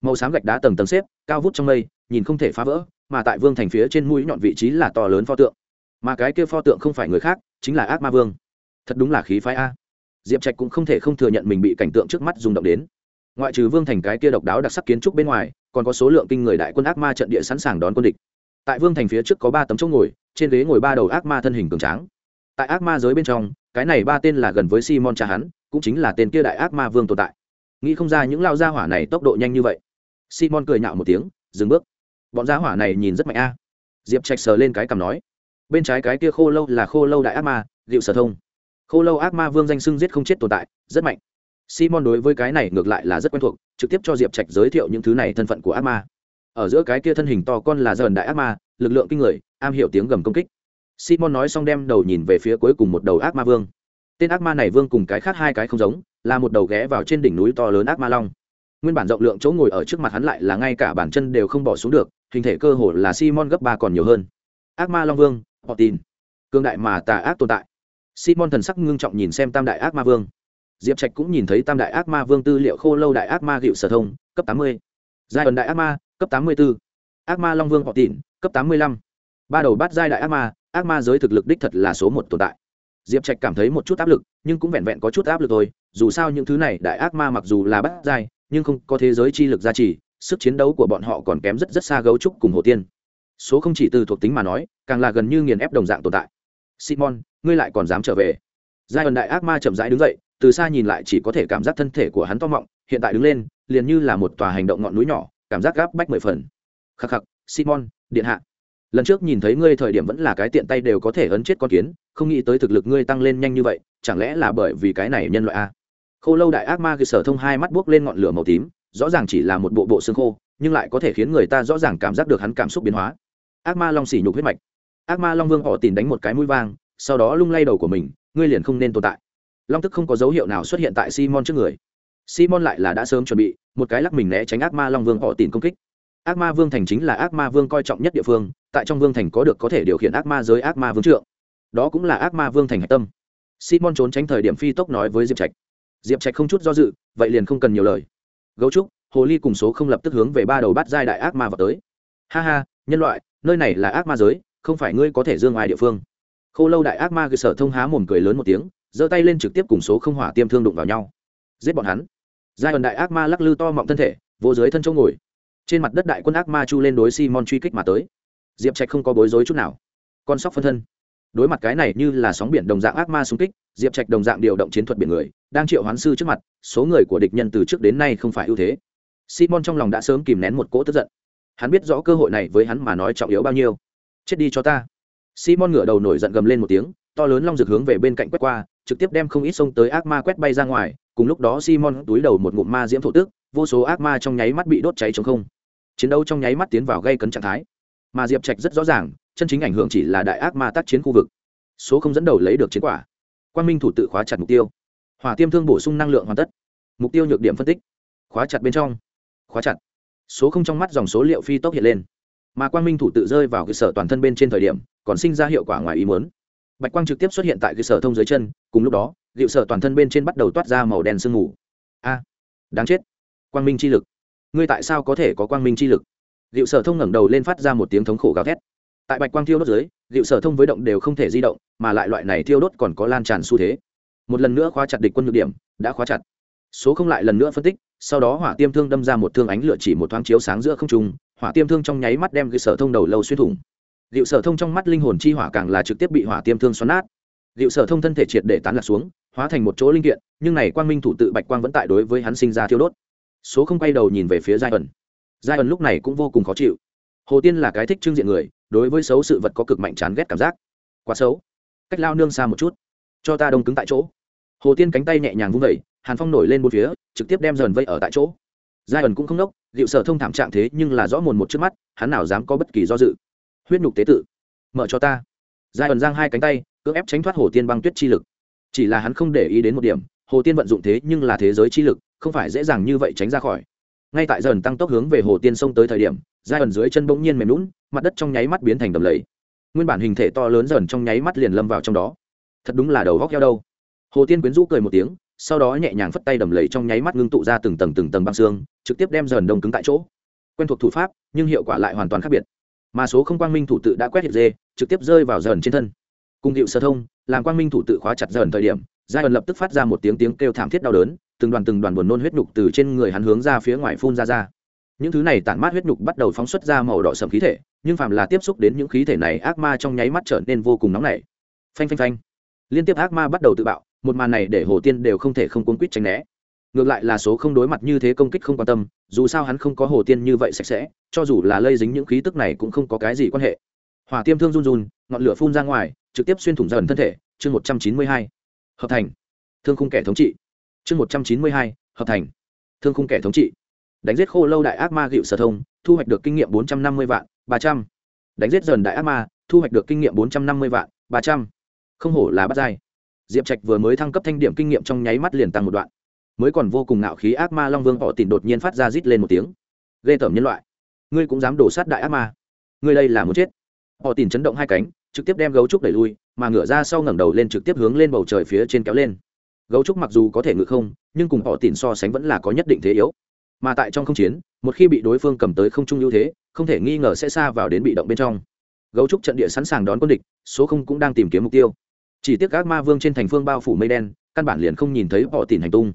Màu xám gạch đá tầng tầng xếp, cao vút trong mây, nhìn không thể phá vỡ, mà tại vương thành phía trên mũi nhọn vị trí là to lớn pho tượng. Mà cái kia pho tượng không phải người khác, chính là ác ma vương. Thật đúng là khí phái a diệp trạch cũng không thể không thừa nhận mình bị cảnh tượng trước mắt rung động đến. Ngoại trừ vương thành cái kia độc đáo đặc sắc kiến trúc bên ngoài, còn có số lượng kinh người đại quân ác ma trận địa sẵn sàng đón quân địch. Tại vương thành phía trước có ba tấm chỗ ngồi, trên ghế ngồi ba đầu ác ma thân hình cường tráng. Tại ác ma giới bên trong, cái này ba tên là gần với simon cha hắn, cũng chính là tên kia đại ác ma vương tồn tại. Nghĩ không ra những lao gia hỏa này tốc độ nhanh như vậy. Simon cười nhạo một tiếng, dừng bước. Bọn gia hỏa này nhìn rất mạnh a. Diệp trạch sờ lên cái cằm nói, bên trái cái kia khô lâu là khô lâu đại ác ma liệu sở thông khô lâu ác ma vương danh sưng giết không chết tồn tại, rất mạnh. Simon đối với cái này ngược lại là rất quen thuộc, trực tiếp cho diệp trạch giới thiệu những thứ này thân phận của ác ma. Ở giữa cái kia thân hình to con là dần đại ác ma, lực lượng kinh người, am hiểu tiếng gầm công kích. Simon nói xong đem đầu nhìn về phía cuối cùng một đầu ác ma vương. Tên ác ma này vương cùng cái khác hai cái không giống, là một đầu ghé vào trên đỉnh núi to lớn ác ma long. Nguyên bản rộng lượng chỗ ngồi ở trước mặt hắn lại là ngay cả bàn chân đều không bỏ xuống được, hình thể cơ hồ là simon gấp ba còn nhiều hơn. Ác ma long vương, họ tin. Cương đại mà tà ác tồn tại simon thần sắc ngưng trọng nhìn xem tam đại ác ma vương. Diệp trạch cũng nhìn thấy tam đại ác ma vương tư liệu khô lâu đại ác ma gịu sở thông, cấp tám mươi. Giai ẩn đại ác ma, cấp tám mươi b ố ác ma long vương họ tỉn cấp tám mươi lăm. Ba đầu bát giai đại ác ma ác ma giới thực lực đích thật là số một tồn tại. Diệp trạch cảm thấy một chút áp lực, nhưng cũng vẹn vẹn có chút áp lực thôi. Dù sao những thứ này đại ác ma mặc dù là bát giai, nhưng không có thế giới chi lực gia trì, sức chiến đấu của bọn họ còn kém rất rất xa gấu trúc cùng hồ tiên. Số không chỉ từ thuộc tính mà nói, càng là gần như nghiền ép đồng dạng tồn tại simon, ngươi lại còn dám trở về. Giai ẩn đại ác ma chậm rãi đứng dậy, từ xa nhìn lại chỉ có thể cảm giác thân thể của hắn to mọng, hiện tại đứng lên, liền như là một tòa hành động ngọn núi nhỏ, cảm giác gáp bách mười phần. Khắc khắc, simon, điện hạ. Lần trước nhìn thấy ngươi thời điểm vẫn là cái tiện tay đều có thể ấn chết con kiến, không nghĩ tới thực lực ngươi tăng lên nhanh như vậy, chẳng lẽ là bởi vì cái này nhân loại a? Khô lâu đại ác ma cơ sở thông hai mắt buốc lên ngọn lửa màu tím, rõ ràng chỉ là một bộ bộ xương khô, nhưng lại có thể khiến người ta rõ ràng cảm giác được hắn cảm xúc biến hóa. Ác ma long xỉ nhục huyết mạch ác ma long vương họ tìm đánh một cái mũi vang, sau đó lung lay đầu của mình, ngươi liền không nên tồn tại. Long tức không có dấu hiệu nào xuất hiện tại simon trước người. Simon lại là đã sớm chuẩn bị, một cái lắc mình né tránh ác ma long vương họ tìm công kích. Ác ma vương thành chính là ác ma vương coi trọng nhất địa phương, tại trong vương thành có được có thể điều khiển ác ma giới ác ma vương trượng. Đó cũng là ác ma vương thành hạch tâm. Simon trốn tránh thời điểm phi tốc nói với diệp trạch. Diệp trạch không chút do dự, vậy liền không cần nhiều lời. Gấu trúc, hồ ly cùng số không lập tức hướng về ba đầu bát giai đại ác ma vào tới. Ha ha, nhân loại, nơi này là ác ma giới không phải ngươi có thể dương ngoài địa phương. Khô lâu đại ác ma cơ sở thông há mồm cười lớn một tiếng, giơ tay lên trực tiếp cùng số không hỏa tiêm thương đụng vào nhau. Giết bọn hắn. Giai ẩn đại ác ma lắc lư to mọng thân thể, vô dưới thân chỗ ngồi. Trên mặt đất đại quân ác ma chu lên đối simon truy kích mà tới. Diệp trạch không có bối rối chút nào. Con sóc phân thân. Đối mặt cái này như là sóng biển đồng dạng ác ma xung kích, diệp trạch đồng dạng điều động chiến thuật biển người, đang triệu hoán sư trước mặt, số người của địch nhân từ trước đến nay không phải ưu thế. Simon trong lòng đã sớm kìm nén một cỗ tức giận. Hắn biết rõ cơ hội này với hắn mà nói trọng yếu bao nhiêu chết đi cho ta. Simon ngửa đầu nổi giận gầm lên một tiếng, to lớn long rực hướng về bên cạnh quét qua, trực tiếp đem không ít sông tới ác ma quét bay ra ngoài. Cùng lúc đó simon túi đầu một ngụm ma diễm thổ tức, vô số ác ma trong nháy mắt bị đốt cháy chống không. Chiến đấu trong nháy mắt tiến vào gây cấn trạng thái. Mà diệp trạch rất rõ ràng, chân chính ảnh hưởng chỉ là đại ác ma tác chiến khu vực. Số không dẫn đầu lấy được chiến quả. Quan minh thủ tự khóa chặt mục tiêu. Hỏa tiêm thương bổ sung năng lượng hoàn tất. Mục tiêu nhược điểm phân tích. Khóa chặt bên trong. Khóa chặt. Số không trong mắt dòng số liệu phi tốc hiện lên mà quang minh thủ tự rơi vào cơ sở toàn thân bên trên thời điểm, còn sinh ra hiệu quả ngoài ý muốn. Bạch quang trực tiếp xuất hiện tại cơ sở thông dưới chân, cùng lúc đó liệu sở toàn thân bên trên bắt đầu toát ra màu đen sương mù. A, đáng chết. Quang minh chi lực. Ngươi tại sao có thể có quang minh chi lực? Liệu sở thông ngẩng đầu lên phát ra một tiếng thống khổ gào thét. Tại bạch quang thiêu đốt dưới liệu sở thông với động đều không thể di động, mà lại loại này thiêu đốt còn có lan tràn xu thế. Một lần nữa khóa chặt địch quân nhược điểm, đã khóa chặt. Số không lại lần nữa phân tích, sau đó hỏa tiêm thương đâm ra một thương ánh lửa chỉ một thoáng chiếu sáng giữa không trung hỏa tiêm thương trong nháy mắt đem cơ sở thông đầu lâu xuyên thủng. Liệu sở thông trong mắt linh hồn chi hỏa càng là trực tiếp bị hỏa tiêm thương xoắn nát. Liệu sở thông thân thể triệt để tán lạc xuống, hóa thành một chỗ linh kiện, nhưng này quang minh thủ tự bạch quang vẫn tại đối với hắn sinh ra thiêu đốt. Số không quay đầu nhìn về phía giai ẩn. Giai ẩn lúc này cũng vô cùng khó chịu. Hồ tiên là cái thích trưng diện người, đối với xấu sự vật có cực mạnh chán ghét cảm giác. Quá xấu. Cách lao nương xa một chút. Cho ta đông cứng tại chỗ. Hồ tiên cánh tay nhẹ nhàng vung vẩy hàn phong nổi lên một phía, trực tiếp đem dần vây ở tại chỗ giai ẩn cũng không nốc, liệu sở thông thảm trạng thế nhưng là rõ mồn một trước mắt hắn nào dám có bất kỳ do dự. Huyết nhục tế tự. Mở cho ta. Giai ẩn giang hai cánh tay cưỡng ép tránh thoát hồ tiên băng tuyết chi lực. Chỉ là hắn không để ý đến một điểm hồ tiên vận dụng thế nhưng là thế giới chi lực không phải dễ dàng như vậy tránh ra khỏi. Ngay tại dần tăng tốc hướng về hồ tiên sông tới thời điểm giai ẩn dưới chân bỗng nhiên mềm lún mặt đất trong nháy mắt biến thành đầm lầy. Nguyên bản hình thể to lớn dần trong nháy mắt liền lâm vào trong đó. Thật đúng là đầu góc heo đâu. Hồ tiên quyến rũ cười một tiếng sau đó nhẹ nhàng phất tay đầm lầy trong nháy mắt ngưng tụ ra từng tầng từng tầng băng xương, trực tiếp đem dần đông cứng tại chỗ. Quen thuộc thủ pháp, nhưng hiệu quả lại hoàn toàn khác biệt. Mà số không quang minh thủ tự đã quét hiệp dê, trực tiếp rơi vào dần trên thân. Cùng điệu sơ thông, làm quang minh thủ tự khóa chặt dần thời điểm, giai ẩn lập tức phát ra một tiếng tiếng kêu thảm thiết đau đớn, từng đoàn từng đoàn buồn nôn huyết nhục từ trên người hắn hướng ra phía ngoài phun ra ra. Những thứ này tản mát huyết nhục bắt đầu phóng xuất ra màu đỏ sầm khí thể, nhưng phàm là tiếp xúc đến những khí thể này, ác ma trong nháy mắt trở nên vô cùng nóng nảy. Phanh phanh phanh. Liên tiếp ác ma bắt đầu tự bạo một màn này để hồ tiên đều không thể không cuốn quýt tránh né. Ngược lại là số không đối mặt như thế công kích không quan tâm, dù sao hắn không có hồ tiên như vậy sạch sẽ, cho dù là lây dính những khí tức này cũng không có cái gì quan hệ. Hỏa tiêm thương run run, ngọn lửa phun ra ngoài, trực tiếp xuyên thủng dần thân thể, chương một trăm chín mươi hai, hợp thành. Thương khung kẻ thống trị. Chương một trăm chín mươi hai, hợp thành. Thương khung kẻ thống trị. Đánh giết khô lâu đại ác ma gịu sở thông, thu hoạch được kinh nghiệm bốn trăm năm mươi vạn, ba trăm. Đánh giết dần đại ác ma, thu hoạch được kinh nghiệm bốn trăm năm mươi vạn, ba trăm. Không hổ là bắt dai diệp trạch vừa mới thăng cấp thanh điểm kinh nghiệm trong nháy mắt liền tăng một đoạn. Mới còn vô cùng ngạo khí ác ma long vương họ tìm đột nhiên phát ra rít lên một tiếng. Ghê tởm nhân loại. Ngươi cũng dám đổ sát đại ác ma. Ngươi đây là muốn chết. Họ tìm chấn động hai cánh, trực tiếp đem gấu trúc đẩy lui, mà ngửa ra sau ngẩng đầu lên trực tiếp hướng lên bầu trời phía trên kéo lên. Gấu trúc mặc dù có thể ngự không, nhưng cùng họ tìm so sánh vẫn là có nhất định thế yếu. Mà tại trong không chiến, một khi bị đối phương cầm tới không trung ưu thế, không thể nghi ngờ sẽ xa vào đến bị động bên trong. Gấu trúc trận địa sẵn sàng đón quân địch, số không cũng đang tìm kiếm mục tiêu chỉ tiếc các ma vương trên thành phương bao phủ mây đen, căn bản liền không nhìn thấy họ tìm hành tung.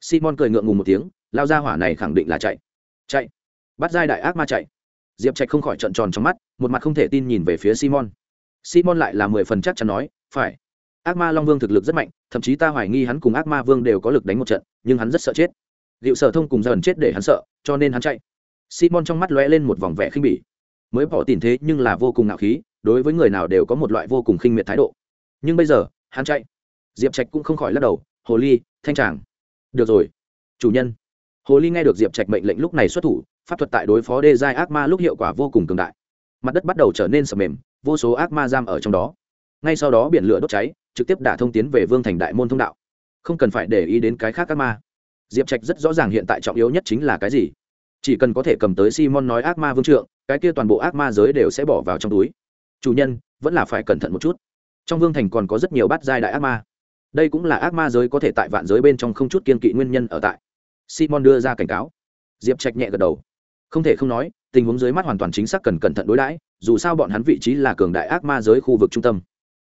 Simon cười ngượng ngùng một tiếng, lao ra hỏa này khẳng định là chạy. Chạy. Bắt giai đại ác ma chạy. Diệp trạch không khỏi trận tròn trong mắt, một mặt không thể tin nhìn về phía simon. Simon lại là mười phần chắc chắn nói, phải. Ác ma long vương thực lực rất mạnh, thậm chí ta hoài nghi hắn cùng ác ma vương đều có lực đánh một trận, nhưng hắn rất sợ chết. Liệu sở thông cùng dần chết để hắn sợ, cho nên hắn chạy. Simon trong mắt lóe lên một vòng vẻ khinh bỉ. Mới bỏ tiền thế nhưng là vô cùng ngạo khí, đối với người nào đều có một loại vô cùng khinh miệt thái độ nhưng bây giờ, hắn chạy. Diệp trạch cũng không khỏi lắc đầu, hồ ly, thanh tràng. Được rồi, chủ nhân. Hồ ly nghe được diệp trạch mệnh lệnh lúc này xuất thủ, pháp thuật tại đối phó đê giai ác ma lúc hiệu quả vô cùng cường đại. Mặt đất bắt đầu trở nên sầm mềm, vô số ác ma giam ở trong đó. Ngay sau đó biển lửa đốt cháy, trực tiếp đả thông tiến về vương thành đại môn thông đạo. Không cần phải để ý đến cái khác ác ma. Diệp trạch rất rõ ràng hiện tại trọng yếu nhất chính là cái gì. Chỉ cần có thể cầm tới simon nói ác ma vương trượng, cái kia toàn bộ ác ma giới đều sẽ bỏ vào trong túi. Chủ nhân, vẫn là phải cẩn thận một chút trong vương thành còn có rất nhiều bát giai đại ác ma. Đây cũng là ác ma giới có thể tại vạn giới bên trong không chút kiên kỵ nguyên nhân ở tại. Simon đưa ra cảnh cáo. Diệp trạch nhẹ gật đầu. Không thể không nói, tình huống dưới mắt hoàn toàn chính xác cần cẩn thận đối đãi, dù sao bọn hắn vị trí là cường đại ác ma giới khu vực trung tâm.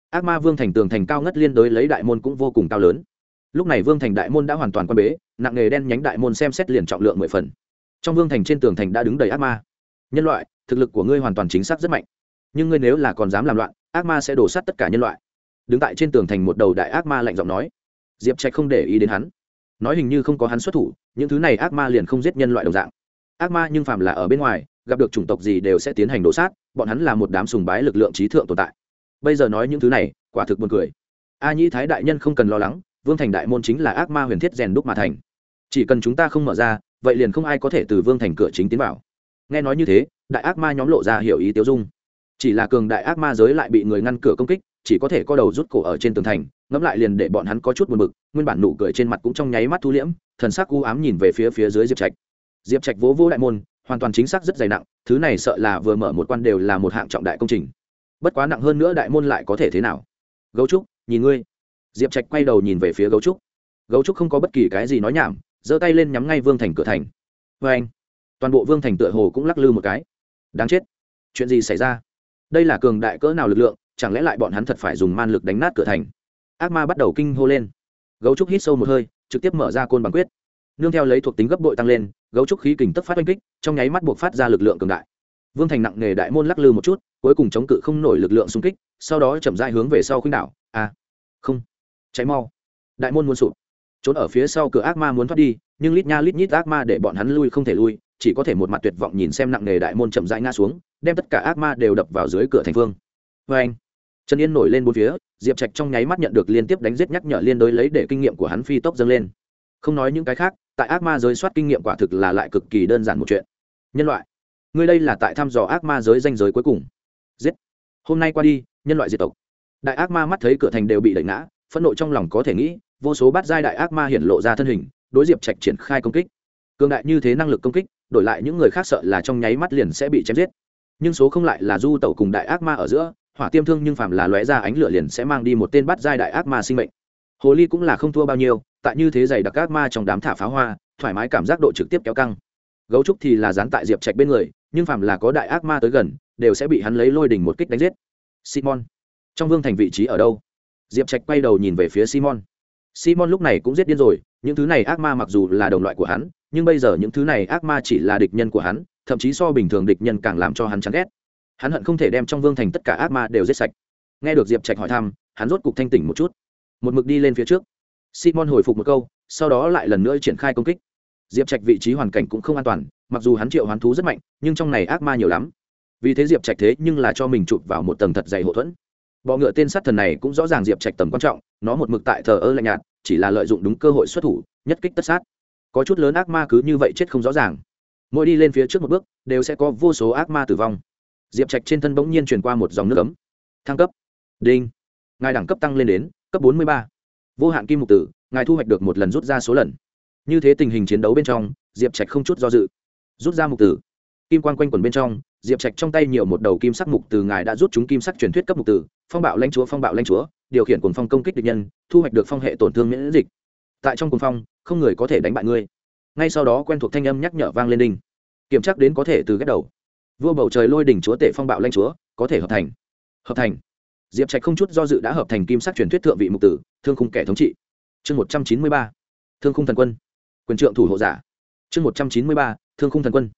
Ác ma vương thành tường thành cao ngất liên đối lấy đại môn cũng vô cùng cao lớn. Lúc này vương thành đại môn đã hoàn toàn quan bế, nặng nghề đen nhánh đại môn xem xét liền trọng lượng mười phần. Trong vương thành trên tường thành đã đứng đầy ác ma. Nhân loại, thực lực của ngươi hoàn toàn chính xác rất mạnh nhưng ngươi nếu là còn dám làm loạn, ác ma sẽ đổ sát tất cả nhân loại. Đứng tại trên tường thành một đầu đại ác ma lạnh giọng nói. Diệp trạch không để ý đến hắn. Nói hình như không có hắn xuất thủ, những thứ này ác ma liền không giết nhân loại đồng dạng. Ác ma nhưng phàm là ở bên ngoài, gặp được chủng tộc gì đều sẽ tiến hành đổ sát, bọn hắn là một đám sùng bái lực lượng trí thượng tồn tại. Bây giờ nói những thứ này, quả thực buồn cười. A nhĩ thái đại nhân không cần lo lắng, vương thành đại môn chính là ác ma huyền thiết rèn đúc mà thành. Chỉ cần chúng ta không mở ra, vậy liền không ai có thể từ vương thành cửa chính tiến vào. Nghe nói như thế, đại ác ma nhóm lộ ra hiểu ý tiêu dung chỉ là cường đại ác ma giới lại bị người ngăn cửa công kích, chỉ có thể co đầu rút cổ ở trên tường thành, ngẫm lại liền để bọn hắn có chút buồn bực, nguyên bản nụ cười trên mặt cũng trong nháy mắt thu liễm, thần sắc u ám nhìn về phía phía dưới diệp trạch. Diệp trạch vỗ vỗ đại môn, hoàn toàn chính xác rất dày nặng, thứ này sợ là vừa mở một quan đều là một hạng trọng đại công trình. Bất quá nặng hơn nữa đại môn lại có thể thế nào? Gấu trúc, nhìn ngươi. Diệp trạch quay đầu nhìn về phía gấu trúc. Gấu trúc không có bất kỳ cái gì nói nhảm, giơ tay lên nhắm ngay vương thành cửa thành. Vê anh toàn bộ vương thành tựa hồ cũng lắc lư một cái. Đáng chết. Chuyện gì xảy ra? Đây là cường đại cỡ nào lực lượng, chẳng lẽ lại bọn hắn thật phải dùng man lực đánh nát cửa thành? Ác ma bắt đầu kinh hô lên. Gấu trúc hít sâu một hơi, trực tiếp mở ra côn bằng quyết. Nương theo lấy thuộc tính gấp bội tăng lên, gấu trúc khí kình tức phát oanh kích, trong nháy mắt buộc phát ra lực lượng cường đại. Vương thành nặng nề đại môn lắc lư một chút, cuối cùng chống cự không nổi lực lượng xung kích, sau đó chậm rãi hướng về sau khuynh đảo. A không. Cháy mau. Đại môn muốn sụp. Trốn ở phía sau cửa ác ma muốn thoát đi, nhưng lít nha lít nhít ác ma để bọn hắn lui không thể lui, chỉ có thể một mặt tuyệt vọng nhìn xem nặng nề đại môn chậm rãi ngã xuống đem tất cả ác ma đều đập vào dưới cửa thành phương. Vê anh, trần yên nổi lên bốn phía, diệp trạch trong nháy mắt nhận được liên tiếp đánh giết nhắc nhở liên đối lấy để kinh nghiệm của hắn phi tốc dâng lên. Không nói những cái khác, tại ác ma giới soát kinh nghiệm quả thực là lại cực kỳ đơn giản một chuyện. Nhân loại, ngươi đây là tại thăm dò ác ma giới danh giới cuối cùng. Giết. Hôm nay qua đi, nhân loại diệt tộc. Đại ác ma mắt thấy cửa thành đều bị đẩy ngã, phẫn nộ trong lòng có thể nghĩ, vô số bát giai đại ác ma hiện lộ ra thân hình, đối diệp trạch triển khai công kích. Cường đại như thế năng lực công kích, đổi lại những người khác sợ là trong nháy mắt liền sẽ bị chém giết nhưng số không lại là du tẩu cùng đại ác ma ở giữa, hỏa tiêm thương nhưng phàm là lóe ra ánh lửa liền sẽ mang đi một tên bắt giai đại ác ma sinh mệnh. Hồ ly cũng là không thua bao nhiêu, tại như thế giày đặc ác ma trong đám thả pháo hoa, thoải mái cảm giác độ trực tiếp kéo căng. Gấu trúc thì là dán tại diệp trạch bên người, nhưng phàm là có đại ác ma tới gần, đều sẽ bị hắn lấy lôi đỉnh một kích đánh giết. Simon, trong vương thành vị trí ở đâu? Diệp trạch quay đầu nhìn về phía simon. Simon lúc này cũng giết điên rồi, những thứ này ác ma mặc dù là đồng loại của hắn, nhưng bây giờ những thứ này ác ma chỉ là địch nhân của hắn thậm chí so bình thường địch nhân càng làm cho hắn chán ghét. Hắn hận không thể đem trong vương thành tất cả ác ma đều giết sạch. Nghe được diệp trạch hỏi thăm, hắn rốt cục thanh tỉnh một chút. Một mực đi lên phía trước. Simon hồi phục một câu, sau đó lại lần nữa triển khai công kích. Diệp trạch vị trí hoàn cảnh cũng không an toàn, mặc dù hắn triệu hoán thú rất mạnh, nhưng trong này ác ma nhiều lắm. Vì thế diệp trạch thế nhưng là cho mình chụp vào một tầng thật dày hậu thuẫn. Bọ ngựa tên sát thần này cũng rõ ràng diệp trạch tầm quan trọng, nó một mực tại thờ ơ lạnh nhạt, chỉ là lợi dụng đúng cơ hội xuất thủ, nhất kích tất sát. Có chút lớn ác ma cứ như vậy chết không rõ ràng mỗi đi lên phía trước một bước, đều sẽ có vô số ác ma tử vong. Diệp trạch trên thân bỗng nhiên truyền qua một dòng nước ấm. Thăng cấp. Đinh. Ngài đẳng cấp tăng lên đến cấp bốn mươi ba. Vô hạn kim mục tử, ngài thu hoạch được một lần rút ra số lần. Như thế tình hình chiến đấu bên trong, diệp trạch không chút do dự. Rút ra mục tử. Kim quan quanh quẩn bên trong, diệp trạch trong tay nhiều một đầu kim sắc mục từ ngài đã rút chúng kim sắc truyền thuyết cấp mục tử, phong bạo lanh chúa, phong bạo lanh chúa, điều khiển cuồng phong công kích địch nhân, thu hoạch được phong hệ tổn thương miễn dịch. Tại trong cuồng phong, không người có thể đánh bại ngươi ngay sau đó quen thuộc thanh âm nhắc nhở vang lên đinh. Kiểm tra đến có thể từ ghép đầu. Vua bầu trời lôi đỉnh chúa tể phong bạo lanh chúa, có thể hợp thành. Hợp thành. Diệp trạch không chút do dự đã hợp thành kim sắc truyền thuyết thượng vị mục tử, thương khung kẻ thống trị. Chương một trăm chín mươi ba, thương khung thần quân. Quyền trượng thủ hộ giả. Chương một trăm chín mươi ba, thương khung thần quân.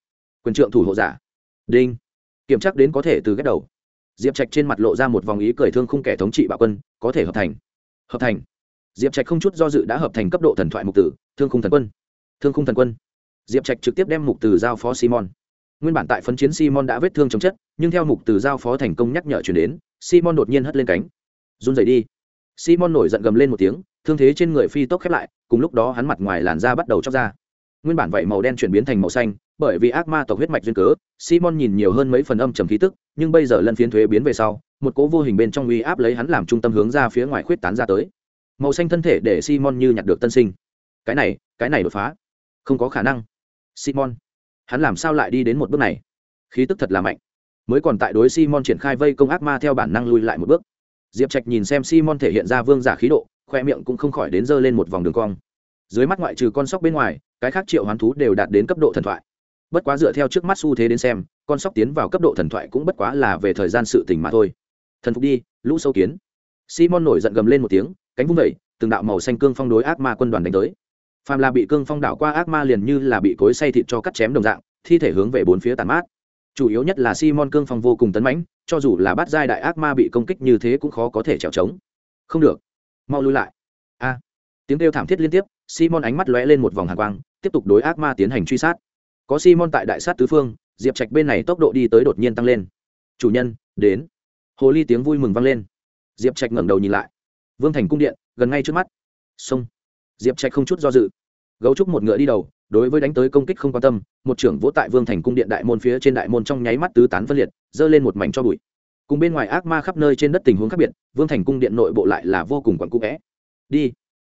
Quyền trượng thủ hộ giả. Đinh. Kiểm tra đến có thể từ ghép đầu. Diệp trạch trên mặt lộ ra một vòng ý cười thương khung kẻ thống trị bạo quân, có thể hợp thành. Hợp thành. Diệp trạch không chút do dự đã hợp thành cấp độ thần thoại mục tử, thương khung thần quân thương khung thần quân. Diệp trạch trực tiếp đem mục từ giao phó simon. Nguyên bản tại phấn chiến simon đã vết thương chống chất, nhưng theo mục từ giao phó thành công nhắc nhở chuyển đến, simon đột nhiên hất lên cánh. Run dậy đi. Simon nổi giận gầm lên một tiếng, thương thế trên người phi tốc khép lại, cùng lúc đó hắn mặt ngoài làn da bắt đầu chóc ra. Nguyên bản vậy màu đen chuyển biến thành màu xanh, bởi vì ác ma tộc huyết mạch duyên cớ, simon nhìn nhiều hơn mấy phần âm trầm khí tức, nhưng bây giờ lân phiến thuế biến về sau, một cỗ vô hình bên trong uy áp lấy hắn làm trung tâm hướng ra phía ngoài khuyết tán ra tới. Màu xanh thân thể để simon như nhặt được tân sinh. Cái này cái này đột phá không có khả năng. Simon, hắn làm sao lại đi đến một bước này? Khí tức thật là mạnh. Mới còn tại đối simon triển khai vây công ác ma theo bản năng lui lại một bước. Diệp trạch nhìn xem simon thể hiện ra vương giả khí độ, khoe miệng cũng không khỏi đến dơ lên một vòng đường cong. Dưới mắt ngoại trừ con sóc bên ngoài, cái khác triệu hoán thú đều đạt đến cấp độ thần thoại. Bất quá dựa theo trước mắt xu thế đến xem, con sóc tiến vào cấp độ thần thoại cũng bất quá là về thời gian sự tình mà thôi. Thần phục đi, lũ sâu kiến. Simon nổi giận gầm lên một tiếng, cánh vung vẩy từng đạo màu xanh cương phong đối ác ma quân đoàn đánh tới phàm là bị cương phong đảo qua ác ma liền như là bị cối xay thịt cho cắt chém đồng dạng, thi thể hướng về bốn phía tàn mát. Chủ yếu nhất là simon cương phong vô cùng tấn mãnh, cho dù là bắt giai đại ác ma bị công kích như thế cũng khó có thể trèo trống. Không được. Mau lui lại. A. Tiếng kêu thảm thiết liên tiếp, simon ánh mắt lóe lên một vòng hàn quang, tiếp tục đối ác ma tiến hành truy sát. Có simon tại đại sát tứ phương, diệp trạch bên này tốc độ đi tới đột nhiên tăng lên. Chủ nhân, đến. Hồ ly tiếng vui mừng vang lên. Diệp trạch ngẩng đầu nhìn lại. Vương thành cung điện, gần ngay trước mắt. Sông diệp trạch không chút do dự gấu trúc một ngựa đi đầu, đối với đánh tới công kích không quan tâm, một trưởng vỗ tại vương thành cung điện đại môn phía trên đại môn trong nháy mắt tứ tán phân liệt, giơ lên một mảnh cho bụi. Cùng bên ngoài ác ma khắp nơi trên đất tình huống khác biệt, vương thành cung điện nội bộ lại là vô cùng quặn cũ vẽ. Đi.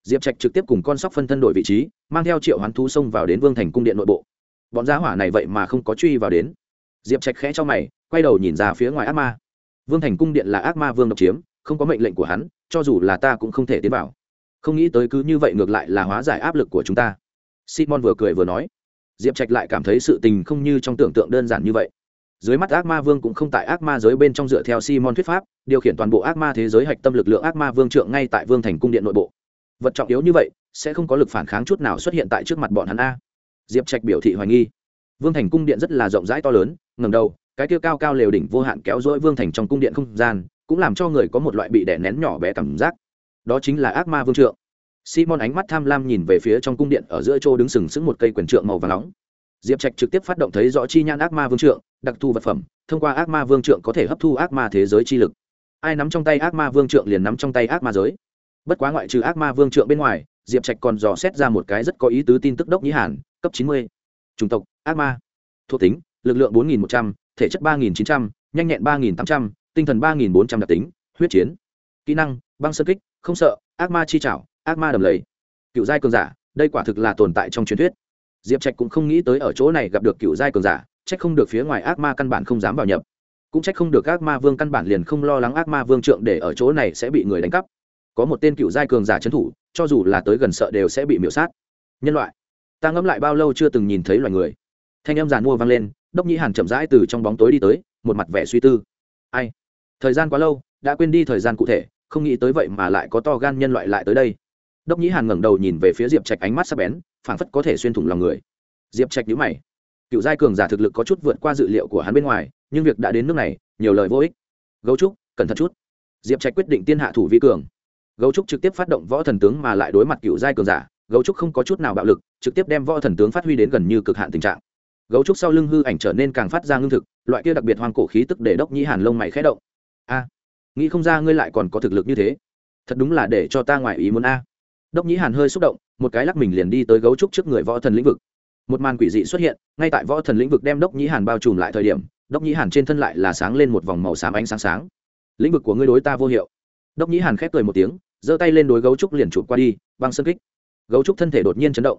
Diệp trạch trực tiếp cùng con sóc phân thân đổi vị trí, mang theo triệu hoán thú xông vào đến vương thành cung điện nội bộ. Bọn giá hỏa này vậy mà không có truy vào đến. Diệp trạch khẽ cho mày, quay đầu nhìn ra phía ngoài ác ma. Vương thành cung điện là ác ma vương độc chiếm, không có mệnh lệnh của hắn, cho dù là ta cũng không thể tiến vào không nghĩ tới cứ như vậy ngược lại là hóa giải áp lực của chúng ta. Simon vừa cười vừa nói. Diệp trạch lại cảm thấy sự tình không như trong tưởng tượng đơn giản như vậy. Dưới mắt ác ma vương cũng không tại ác ma giới bên trong dựa theo simon thuyết pháp, điều khiển toàn bộ ác ma thế giới hạch tâm lực lượng ác ma vương trượng ngay tại vương thành cung điện nội bộ. Vật trọng yếu như vậy, sẽ không có lực phản kháng chút nào xuất hiện tại trước mặt bọn hắn a. Diệp trạch biểu thị hoài nghi. Vương thành cung điện rất là rộng rãi to lớn ngầm đầu, cái kia cao cao lều đỉnh vô hạn kéo dỗi vương thành trong cung điện không gian, cũng làm cho người có một loại bị đè nén nhỏ bé cảm giác đó chính là ác ma vương trượng. Simon ánh mắt tham lam nhìn về phía trong cung điện ở giữa chỗ đứng sừng sững một cây quyền trượng màu vàng nóng. Diệp trạch trực tiếp phát động thấy rõ chi nhan ác ma vương trượng, đặc thù vật phẩm, thông qua ác ma vương trượng có thể hấp thu ác ma thế giới chi lực. Ai nắm trong tay ác ma vương trượng liền nắm trong tay ác ma giới. Bất quá ngoại trừ ác ma vương trượng bên ngoài, diệp trạch còn dò xét ra một cái rất có ý tứ tin tức đốc nhĩ hàn, cấp chín mươi. Chủng tộc, ác ma. Thuộc tính, lực lượng bốn nghìn một trăm, thể chất ba nghìn chín trăm, nhanh nhẹn ba nghìn tám trăm, tinh thần ba nghìn bốn trăm đặc tính, huyết chiến. Kỹ năng, băng sơ kích không sợ, ác ma chi trảo, ác ma đầm lầy. Cựu giai cường giả, đây quả thực là tồn tại trong truyền thuyết. Diệp trạch cũng không nghĩ tới ở chỗ này gặp được cựu giai cường giả trách không được phía ngoài ác ma căn bản không dám vào nhập. Cũng trách không được ác ma vương căn bản liền không lo lắng ác ma vương trượng để ở chỗ này sẽ bị người đánh cắp. Có một tên cựu giai cường giả trấn thủ, cho dù là tới gần sợ đều sẽ bị miễu sát. Nhân loại, ta ngẫm lại bao lâu chưa từng nhìn thấy loài người. Thanh âm giàn mua vang lên, đốc nhĩ hàn chậm rãi từ trong bóng tối đi tới, một mặt vẻ suy tư. Ai? Thời gian quá lâu, đã quên đi thời gian cụ thể không nghĩ tới vậy mà lại có to gan nhân loại lại tới đây. Đốc nhĩ hàn ngẩng đầu nhìn về phía diệp trạch ánh mắt sắp bén, phảng phất có thể xuyên thủng lòng người. Diệp trạch nhíu mày. Cựu giai cường giả thực lực có chút vượt qua dự liệu của hắn bên ngoài, nhưng việc đã đến nước này, nhiều lời vô ích. Gấu trúc, cẩn thận chút. Diệp trạch quyết định tiên hạ thủ vi cường. Gấu trúc trực tiếp phát động võ thần tướng mà lại đối mặt cựu giai cường giả. Gấu trúc không có chút nào bạo lực, trực tiếp đem võ thần tướng phát huy đến gần như cực hạn tình trạng. Gấu trúc sau lưng hư ảnh trở nên càng phát ra ngưng thực, loại kia đặc biệt hoang cổ khí tức để đốc nhĩ hàn lông mày khẽ động. A! Nghĩ không ra ngươi lại còn có thực lực như thế. Thật đúng là để cho ta ngoài ý muốn a. Đốc nhĩ hàn hơi xúc động, một cái lắc mình liền đi tới gấu trúc trước người võ thần lĩnh vực. Một màn quỷ dị xuất hiện, ngay tại võ thần lĩnh vực đem đốc nhĩ hàn bao trùm lại thời điểm, đốc nhĩ hàn trên thân lại là sáng lên một vòng màu xám ánh sáng sáng. Lĩnh vực của ngươi đối ta vô hiệu. Đốc nhĩ hàn khép cười một tiếng, giơ tay lên đối gấu trúc liền chụp qua đi, băng sân kích. Gấu trúc thân thể đột nhiên chấn động.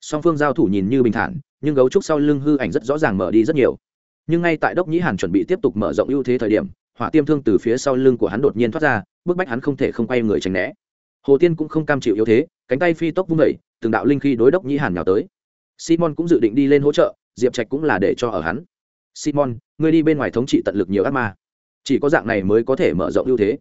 Song phương giao thủ nhìn như bình thản, nhưng gấu trúc sau lưng hư ảnh rất rõ ràng mở đi rất nhiều. Nhưng ngay tại đốc nhĩ hàn chuẩn bị tiếp tục mở rộng ưu thế thời điểm hỏa tiêm thương từ phía sau lưng của hắn đột nhiên thoát ra, bức bách hắn không thể không quay người tránh né. Hồ tiên cũng không cam chịu yếu thế, cánh tay phi tốc vung vẩy từng đạo linh khi đối đốc nhĩ hàn nào tới. Simon cũng dự định đi lên hỗ trợ, diệp trạch cũng là để cho ở hắn. Simon, ngươi đi bên ngoài thống trị tận lực nhiều ác ma. Chỉ có dạng này mới có thể mở rộng ưu thế.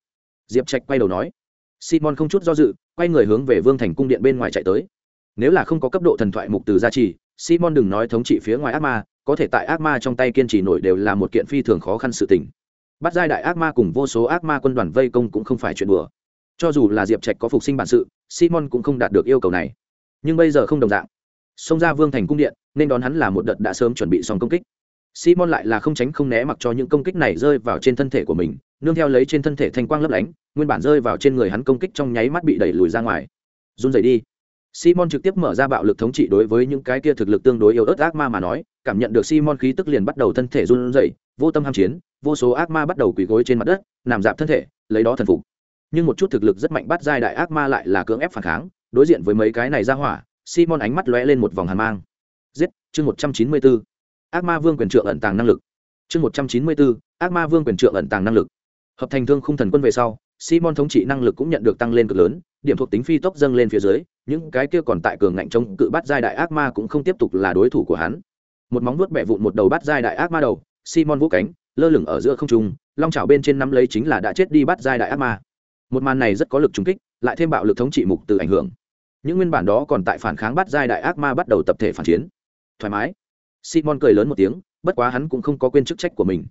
Diệp trạch quay đầu nói. Simon không chút do dự, quay người hướng về vương thành cung điện bên ngoài chạy tới. Nếu là không có cấp độ thần thoại mục từ gia trì, simon đừng nói thống trị phía ngoài ác ma, có thể tại ác ma trong tay kiên trì nổi đều là một kiện phi thường khó khăn sự tình bắt giai đại ác ma cùng vô số ác ma quân đoàn vây công cũng không phải chuyện đùa. Cho dù là diệp trạch có phục sinh bản sự, simon cũng không đạt được yêu cầu này. Nhưng bây giờ không đồng dạng. Xông ra vương thành cung điện, nên đón hắn là một đợt đã sớm chuẩn bị xong công kích. Simon lại là không tránh không né mặc cho những công kích này rơi vào trên thân thể của mình, nương theo lấy trên thân thể thanh quang lấp lánh, nguyên bản rơi vào trên người hắn công kích trong nháy mắt bị đẩy lùi ra ngoài. Run rẩy đi. Simon trực tiếp mở ra bạo lực thống trị đối với những cái kia thực lực tương đối yếu ớt ác ma mà nói cảm nhận được simon khí tức liền bắt đầu thân thể run rẩy, vô tâm ham chiến, vô số ác ma bắt đầu quỳ gối trên mặt đất, nằm dạp thân thể, lấy đó thần phục. Nhưng một chút thực lực rất mạnh bắt giai đại ác ma lại là cưỡng ép phản kháng, đối diện với mấy cái này ra hỏa, simon ánh mắt lóe lên một vòng hàn mang. Giết, chương một trăm chín mươi bốn. Ác ma vương quyền trượng ẩn tàng năng lực. Chương một trăm chín mươi bốn, ác ma vương quyền trượng ẩn tàng năng lực. Hợp thành thương khung thần quân về sau, simon thống trị năng lực cũng nhận được tăng lên cực lớn, điểm thuộc tính phi tốc dâng lên phía dưới, những cái kia còn tại cường ngạnh chống cự bắt giai đại ác ma cũng không tiếp tục là đối thủ của hắn một móng vuốt bẻ vụn một đầu bát giai đại ác ma đầu, simon vũ cánh, lơ lửng ở giữa không trung, long chảo bên trên nắm lấy chính là đã chết đi bát giai đại ác ma. Một màn này rất có lực trúng kích, lại thêm bạo lực thống trị mục từ ảnh hưởng. Những nguyên bản đó còn tại phản kháng bát giai đại ác ma bắt đầu tập thể phản chiến. Thoải mái. Simon cười lớn một tiếng, bất quá hắn cũng không có quên chức trách của mình.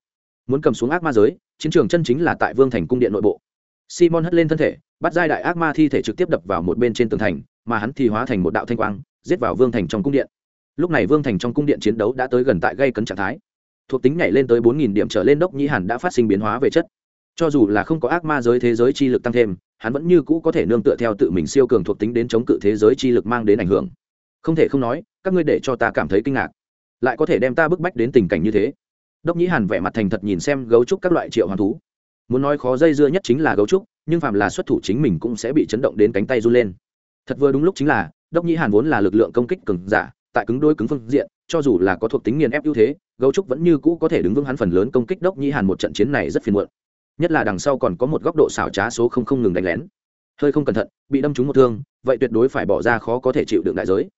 Muốn cầm xuống ác ma giới, chiến trường chân chính là tại vương thành cung điện nội bộ. Simon hất lên thân thể, bắt giai đại ác ma thi thể trực tiếp đập vào một bên trên tường thành, mà hắn thì hóa thành một đạo thanh quang, giết vào vương thành trong cung điện lúc này vương thành trong cung điện chiến đấu đã tới gần tại gây cấn trạng thái. Thuộc tính nhảy lên tới bốn nghìn điểm trở lên đốc nhĩ hàn đã phát sinh biến hóa về chất. Cho dù là không có ác ma giới thế giới chi lực tăng thêm, hắn vẫn như cũ có thể nương tựa theo tự mình siêu cường thuộc tính đến chống cự thế giới chi lực mang đến ảnh hưởng. Không thể không nói, các ngươi để cho ta cảm thấy kinh ngạc. Lại có thể đem ta bức bách đến tình cảnh như thế. Đốc nhĩ hàn vẻ mặt thành thật nhìn xem gấu trúc các loại triệu hoàn thú. Muốn nói khó dây dưa nhất chính là gấu trúc, nhưng phạm là xuất thủ chính mình cũng sẽ bị chấn động đến cánh tay run lên. Thật vừa đúng lúc chính là, đốc nhĩ hàn vốn là lực lượng công kích cường giả tại cứng đôi cứng phương diện, cho dù là có thuộc tính nghiền ép ưu thế, gấu trúc vẫn như cũ có thể đứng vững hắn phần lớn công kích đốc nhĩ hàn một trận chiến này rất phiền muộn. Nhất là đằng sau còn có một góc độ xảo trá số không không ngừng đánh lén. Hơi không cẩn thận, bị đâm trúng một thương, vậy tuyệt đối phải bỏ ra khó có thể chịu đựng đại giới.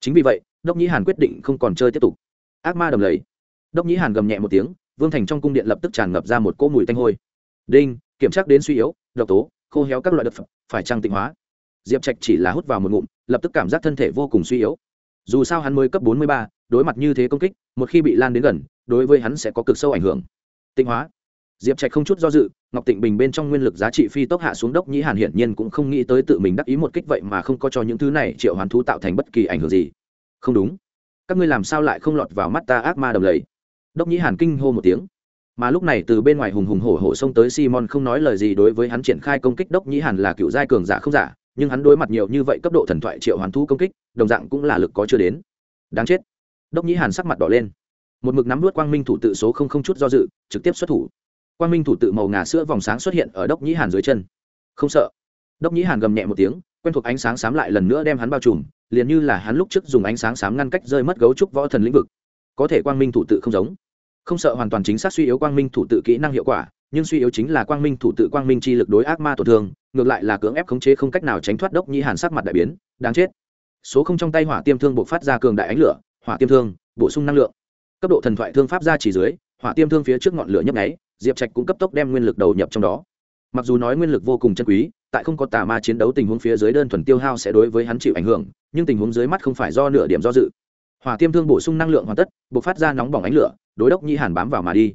Chính vì vậy, đốc nhĩ hàn quyết định không còn chơi tiếp tục. Ác ma đầm lầy. Đốc nhĩ hàn gầm nhẹ một tiếng, vương thành trong cung điện lập tức tràn ngập ra một cỗ mùi tanh hôi. Đinh, kiểm tra đến suy yếu, độc tố, khô héo các loại đập phẩm, phải trăng tịnh hóa? Diệp trạch chỉ là hút vào một ngụm, lập tức cảm giác thân thể vô cùng suy yếu dù sao hắn mới cấp bốn mươi ba, đối mặt như thế công kích, một khi bị lan đến gần, đối với hắn sẽ có cực sâu ảnh hưởng. Tinh hóa. Diệp trạch không chút do dự, ngọc tịnh bình bên trong nguyên lực giá trị phi tốc hạ xuống đốc nhĩ hàn hiển nhiên cũng không nghĩ tới tự mình đắc ý một kích vậy mà không có cho những thứ này triệu hoàn thú tạo thành bất kỳ ảnh hưởng gì. Không đúng. Các ngươi làm sao lại không lọt vào mắt ta ác ma đầm lầy? Đốc nhĩ hàn kinh hô một tiếng. Mà lúc này từ bên ngoài hùng hùng hổ hổ xông tới simon không nói lời gì đối với hắn triển khai công kích đốc nhĩ hàn là cựu giai cường giả không giả nhưng hắn đối mặt nhiều như vậy cấp độ thần thoại triệu hoàn thu công kích, đồng dạng cũng là lực có chưa đến. Đáng chết. Đốc nhĩ hàn sắc mặt đỏ lên. Một mực nắm vút quang minh thủ tự số không không chút do dự, trực tiếp xuất thủ. Quang minh thủ tự màu ngà sữa vòng sáng xuất hiện ở đốc nhĩ hàn dưới chân. Không sợ. Đốc nhĩ hàn gầm nhẹ một tiếng, quen thuộc ánh sáng xám lại lần nữa đem hắn bao trùm, liền như là hắn lúc trước dùng ánh sáng xám ngăn cách rơi mất gấu trúc võ thần lĩnh vực. Có thể quang minh thủ tự không giống. Không sợ hoàn toàn chính xác suy yếu quang minh thủ tự kỹ năng hiệu quả, nhưng suy yếu chính là quang minh thủ tự quang minh chi lực đối ác ma tổn thương ngược lại là cưỡng ép khống chế không cách nào tránh thoát đốc nhĩ hàn sắc mặt đại biến, đáng chết. Số không trong tay hỏa tiêm thương buộc phát ra cường đại ánh lửa, hỏa tiêm thương, bổ sung năng lượng. Cấp độ thần thoại thương pháp ra chỉ dưới, hỏa tiêm thương phía trước ngọn lửa nhấp nháy, diệp trạch cũng cấp tốc đem nguyên lực đầu nhập trong đó. Mặc dù nói nguyên lực vô cùng chân quý, tại không có tà ma chiến đấu tình huống phía dưới đơn thuần tiêu hao sẽ đối với hắn chịu ảnh hưởng, nhưng tình huống dưới mắt không phải do nửa điểm do dự. Hỏa tiêm thương bổ sung năng lượng hoàn tất buộc phát ra nóng bỏng ánh lửa, đối đốc nhĩ hàn bám vào mà đi.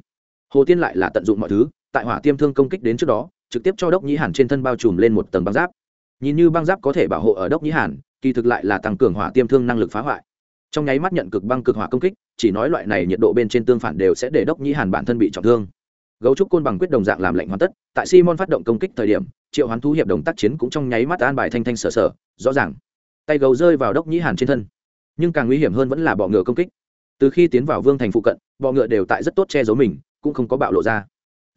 Hồ tiên lại là tận dụng mọi thứ, tại hỏa tiêm thương công kích đến trước đó trực tiếp cho đốc nhĩ hàn trên thân bao trùm lên một tầng băng giáp. Nhìn như băng giáp có thể bảo hộ ở đốc nhĩ hàn, kỳ thực lại là tăng cường hỏa tiêm thương năng lực phá hoại. Trong nháy mắt nhận cực băng cực hỏa công kích, chỉ nói loại này nhiệt độ bên trên tương phản đều sẽ để đốc nhĩ hàn bản thân bị trọng thương. Gấu trúc côn bằng quyết đồng dạng làm lệnh hoàn tất, tại simon phát động công kích thời điểm, triệu hoán thú hiệp đồng tác chiến cũng trong nháy mắt an bài thanh thanh sở sở, rõ ràng. Tay gấu rơi vào đốc nhĩ hàn trên thân. Nhưng càng nguy hiểm hơn vẫn là bọ ngựa công kích. Từ khi tiến vào vương thành phụ cận, bọ ngựa đều tại rất tốt che giấu mình, cũng không có bạo lộ ra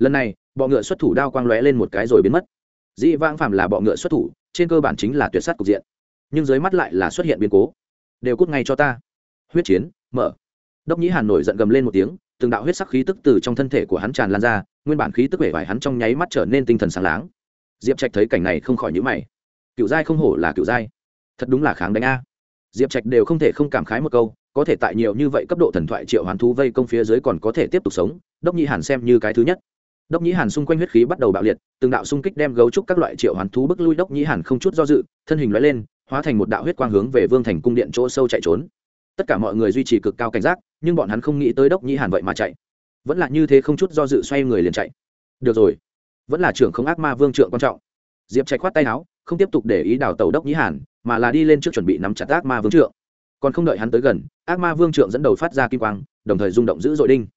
lần này, bọ ngựa xuất thủ đao quang lóe lên một cái rồi biến mất. Dĩ vãng phàm là bọ ngựa xuất thủ, trên cơ bản chính là tuyệt sát cục diện. Nhưng dưới mắt lại là xuất hiện biến cố. Đều cút ngay cho ta. Huyết chiến, mở. Đốc nhĩ hàn nổi giận gầm lên một tiếng, từng đạo huyết sắc khí tức từ trong thân thể của hắn tràn lan ra, nguyên bản khí tức vẻ vải hắn trong nháy mắt trở nên tinh thần sáng láng. Diệp trạch thấy cảnh này không khỏi nhữ mày. Cựu giai không hổ là cựu giai. Thật đúng là kháng đánh a. Diệp trạch đều không thể không cảm khái một câu, có thể tại nhiều như vậy cấp độ thần thoại triệu hoàn thú vây công phía dưới còn có thể tiếp tục sống, đốc nhĩ hàn xem như cái thứ nhất đốc nhĩ hàn xung quanh huyết khí bắt đầu bạo liệt, từng đạo xung kích đem gấu trúc các loại triệu hoàn thú bức lui. Đốc nhĩ hàn không chút do dự, thân hình loại lên, hóa thành một đạo huyết quang hướng về vương thành cung điện chỗ sâu chạy trốn. Tất cả mọi người duy trì cực cao cảnh giác, nhưng bọn hắn không nghĩ tới đốc nhĩ hàn vậy mà chạy. Vẫn là như thế không chút do dự xoay người liền chạy. Được rồi. Vẫn là trưởng không ác ma vương trượng quan trọng. Diệp chạy khoát tay áo, không tiếp tục để ý đào tàu đốc nhĩ hàn, mà là đi lên trước chuẩn bị nắm chặt ác ma vương trượng. Còn không đợi hắn tới gần, ác ma vương trượng dẫn đầu phát ra kim quang, đồng thời rung động dữ dội đinh.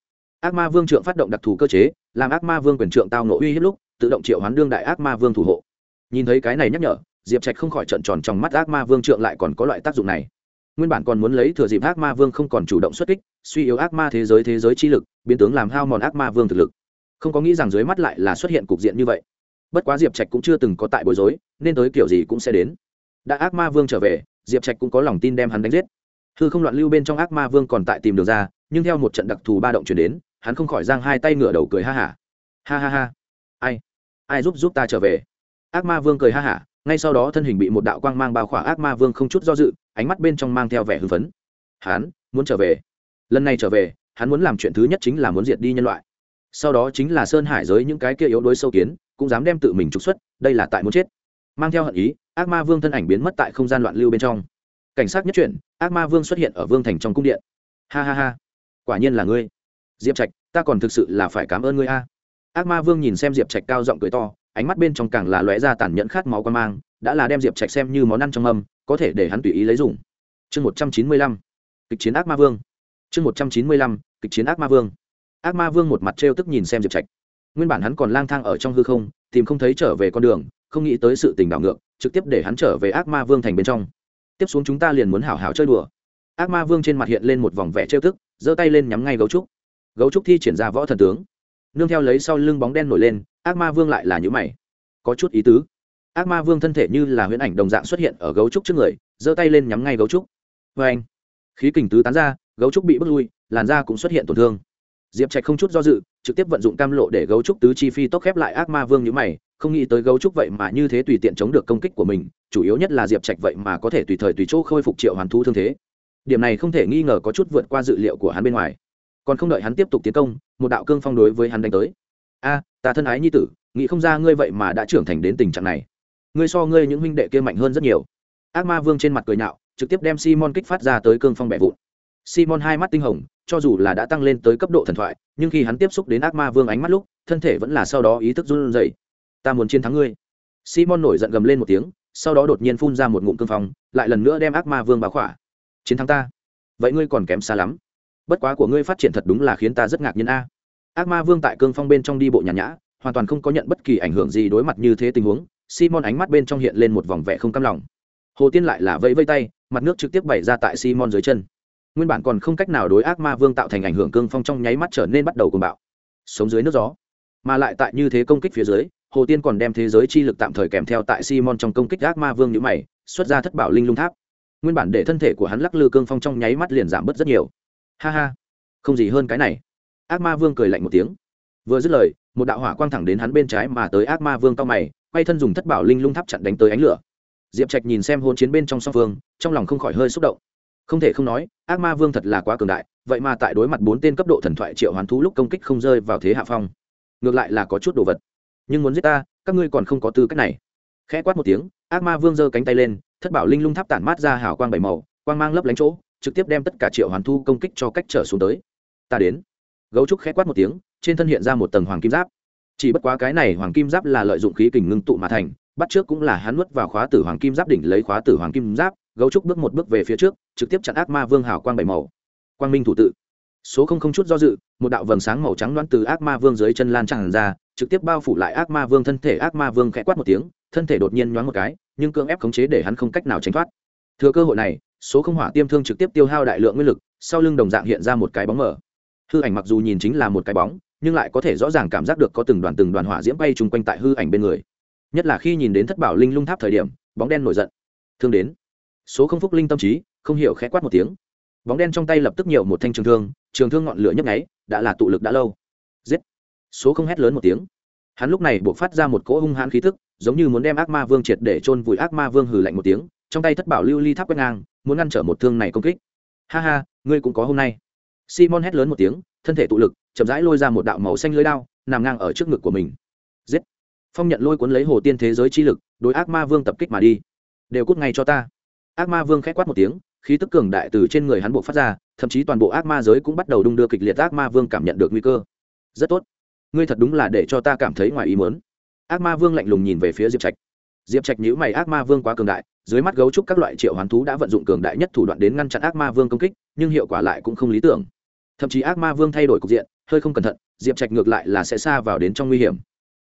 Ác ma vương trượng phát động đặc thù cơ chế làm ác ma vương quyền trượng tao nộ uy hiếp lúc, tự động triệu hoán đương đại ác ma vương thủ hộ. Nhìn thấy cái này nhắc nhở, diệp trạch không khỏi trận tròn trong mắt ác ma vương trượng lại còn có loại tác dụng này. Nguyên bản còn muốn lấy thừa dịp ác ma vương không còn chủ động xuất kích, suy yếu ác ma thế giới thế giới chi lực, biến tướng làm hao mòn ác ma vương thực lực. Không có nghĩ rằng dưới mắt lại là xuất hiện cục diện như vậy. Bất quá diệp trạch cũng chưa từng có tại bối rối, nên tới kiểu gì cũng sẽ đến. Đã ác ma vương trở về, diệp trạch cũng có lòng tin đem hắn đánh giết. Thư không loạn lưu bên trong ác ma vương còn tại tìm đường ra, nhưng theo một trận đặc thù ba động chuyển đến hắn không khỏi giang hai tay ngửa đầu cười ha hả. Ha. ha ha. Ha ai? Ai giúp giúp ta trở về? Ác ma vương cười ha hả, ngay sau đó thân hình bị một đạo quang mang bao khỏa ác ma vương không chút do dự, ánh mắt bên trong mang theo vẻ hưng phấn. Hắn muốn trở về. Lần này trở về, hắn muốn làm chuyện thứ nhất chính là muốn diệt đi nhân loại. Sau đó chính là sơn hải giới những cái kia yếu đuối sâu kiến, cũng dám đem tự mình trục xuất, đây là tại muốn chết. Mang theo hận ý, ác ma vương thân ảnh biến mất tại không gian loạn lưu bên trong. Cảnh sát nhất chuyển, ác ma vương xuất hiện ở vương thành trong cung điện. Ha ha ha. Quả nhiên là ngươi diệp trạch, ta còn thực sự là phải cảm ơn ngươi a. Ác ma vương nhìn xem diệp trạch cao giọng cười to, ánh mắt bên trong càng là lóe ra tàn nhẫn khát máu quan mang, đã là đem diệp trạch xem như món ăn trong âm có thể để hắn tùy ý lấy dùng. Chương một trăm chín mươi lăm, kịch chiến ác ma vương. Chương một trăm chín mươi lăm, kịch chiến ác ma vương. Ác ma vương một mặt trêu tức nhìn xem diệp trạch. Nguyên bản hắn còn lang thang ở trong hư không, tìm không thấy trở về con đường, không nghĩ tới sự tình đảo ngược, trực tiếp để hắn trở về ác ma vương thành bên trong. Tiếp xuống chúng ta liền muốn hảo hảo chơi đùa. Ác ma vương trên mặt hiện lên một vòng vẻ trêu tức, giơ tay lên nhắm ngay gấu trúc gấu trúc thi triển ra võ thần tướng. Nương theo lấy sau lưng bóng đen nổi lên, ác ma vương lại là những mày. Có chút ý tứ. Ác ma vương thân thể như là huyễn ảnh đồng dạng xuất hiện ở gấu trúc trước người, giơ tay lên nhắm ngay gấu trúc. Vê anh, khí kình tứ tán ra, gấu trúc bị bước lui, làn da cũng xuất hiện tổn thương. Diệp trạch không chút do dự, trực tiếp vận dụng cam lộ để gấu trúc tứ chi phi tốc khép lại ác ma vương những mày, không nghĩ tới gấu trúc vậy mà như thế tùy tiện chống được công kích của mình, chủ yếu nhất là diệp trạch vậy mà có thể tùy thời tùy chỗ khôi phục triệu hoàn thu thương thế. Điểm này không thể nghi ngờ có chút vượt qua dự liệu của hắn bên ngoài còn không đợi hắn tiếp tục tiến công, một đạo cương phong đối với hắn đánh tới. A, ta thân ái nhi tử, nghĩ không ra ngươi vậy mà đã trưởng thành đến tình trạng này. Ngươi so ngươi những huynh đệ kia mạnh hơn rất nhiều. Ác ma vương trên mặt cười nhạo, trực tiếp đem simon kích phát ra tới cương phong bẻ vụn. Simon hai mắt tinh hồng, cho dù là đã tăng lên tới cấp độ thần thoại, nhưng khi hắn tiếp xúc đến ác ma vương ánh mắt lúc, thân thể vẫn là sau đó ý thức run rẩy. Ta muốn chiến thắng ngươi. Simon nổi giận gầm lên một tiếng, sau đó đột nhiên phun ra một ngụm cương phong, lại lần nữa đem ác ma vương báo khỏa. Chiến thắng ta. Vậy ngươi còn kém xa lắm bất quá của ngươi phát triển thật đúng là khiến ta rất ngạc nhiên a. Ác ma vương tại cương phong bên trong đi bộ nhàn nhã, hoàn toàn không có nhận bất kỳ ảnh hưởng gì đối mặt như thế tình huống, simon ánh mắt bên trong hiện lên một vòng vẻ không cam lòng. Hồ tiên lại là vẫy vây tay, mặt nước trực tiếp bày ra tại simon dưới chân. Nguyên bản còn không cách nào đối ác ma vương tạo thành ảnh hưởng cương phong trong nháy mắt trở nên bắt đầu cùng bạo. Sống dưới nước gió. Mà lại tại như thế công kích phía dưới, hồ tiên còn đem thế giới chi lực tạm thời kèm theo tại simon trong công kích ác ma vương nhữ mày, xuất ra thất bảo linh lung tháp. Nguyên bản để thân thể của hắn lắc lư cương phong trong nháy mắt liền giảm bớt rất nhiều ha ha. Không gì hơn cái này. Ác ma vương cười lạnh một tiếng. Vừa dứt lời, một đạo hỏa quang thẳng đến hắn bên trái mà tới ác ma vương cao mày, quay thân dùng thất bảo linh lung tháp chặn đánh tới ánh lửa. Diệp trạch nhìn xem hôn chiến bên trong song phương, trong lòng không khỏi hơi xúc động. Không thể không nói, ác ma vương thật là quá cường đại, vậy mà tại đối mặt bốn tên cấp độ thần thoại triệu hoán thú lúc công kích không rơi vào thế hạ phong. Ngược lại là có chút đồ vật. Nhưng muốn giết ta, các ngươi còn không có tư cách này. Khẽ quát một tiếng, ác ma vương giơ cánh tay lên, thất bảo linh lung tháp tản mát ra hào quang bảy màu, quang mang lấp lánh chỗ trực tiếp đem tất cả triệu hoàn thu công kích cho cách trở xuống tới. Ta đến. Gấu trúc khẽ quát một tiếng, trên thân hiện ra một tầng hoàng kim giáp. Chỉ bất quá cái này hoàng kim giáp là lợi dụng khí kình ngưng tụ mà thành, bắt trước cũng là hắn nuốt vào khóa tử hoàng kim giáp đỉnh lấy khóa tử hoàng kim giáp, gấu trúc bước một bước về phía trước, trực tiếp chặn ác ma vương hào quang bảy màu. Quang minh thủ tự. Số không không chút do dự, một đạo vầng sáng màu trắng loãng từ ác ma vương dưới chân lan tràn ra, trực tiếp bao phủ lại ác ma vương thân thể, ác ma vương khẽ quát một tiếng, thân thể đột nhiên nhoáng một cái, nhưng cưỡng ép khống chế để hắn không cách nào tránh thoát. Thừa cơ hội này số không hỏa tiêm thương trực tiếp tiêu hao đại lượng nguyên lực, sau lưng đồng dạng hiện ra một cái bóng mở hư ảnh mặc dù nhìn chính là một cái bóng, nhưng lại có thể rõ ràng cảm giác được có từng đoàn từng đoàn hỏa diễm bay chung quanh tại hư ảnh bên người. Nhất là khi nhìn đến thất bảo linh lung tháp thời điểm, bóng đen nổi giận. Thương đến. Số không phúc linh tâm trí, không hiểu khẽ quát một tiếng. Bóng đen trong tay lập tức nhiều một thanh trường thương trường thương ngọn lửa nhấp nháy, đã là tụ lực đã lâu. Giết. Số không hét lớn một tiếng. Hắn lúc này buộc phát ra một cỗ hung hãn khí thức giống như muốn đem ác ma vương triệt để chôn vùi ác ma vương hừ lạnh một tiếng trong tay thất bảo lưu ly tháp quét ngang, muốn ngăn trở một thương này công kích. Ha ha, ngươi cũng có hôm nay. Simon hét lớn một tiếng, thân thể tụ lực, chậm rãi lôi ra một đạo màu xanh lưới đao, nằm ngang ở trước ngực của mình. Giết! Phong nhận lôi cuốn lấy hồ tiên thế giới chi lực, đối ác ma vương tập kích mà đi. Đều cút ngay cho ta. Ác ma vương k h é quát một tiếng, khí tức cường đại từ trên người hắn buộc phát ra, thậm chí toàn bộ ác ma giới cũng bắt đầu đung đưa kịch liệt ác ma vương cảm nhận được nguy cơ. Rất tốt. Ngươi thật đúng là để cho ta cảm thấy ngoài ý mớn ác ma vương lạnh lùng nhìn về phía diệp trạch. Diệp trạch nhữ mày, ác ma vương quá cường đại dưới mắt gấu trúc các loại triệu hoán thú đã vận dụng cường đại nhất thủ đoạn đến ngăn chặn ác ma vương công kích, nhưng hiệu quả lại cũng không lý tưởng. Thậm chí ác ma vương thay đổi cục diện, hơi không cẩn thận, diệp trạch ngược lại là sẽ xa vào đến trong nguy hiểm.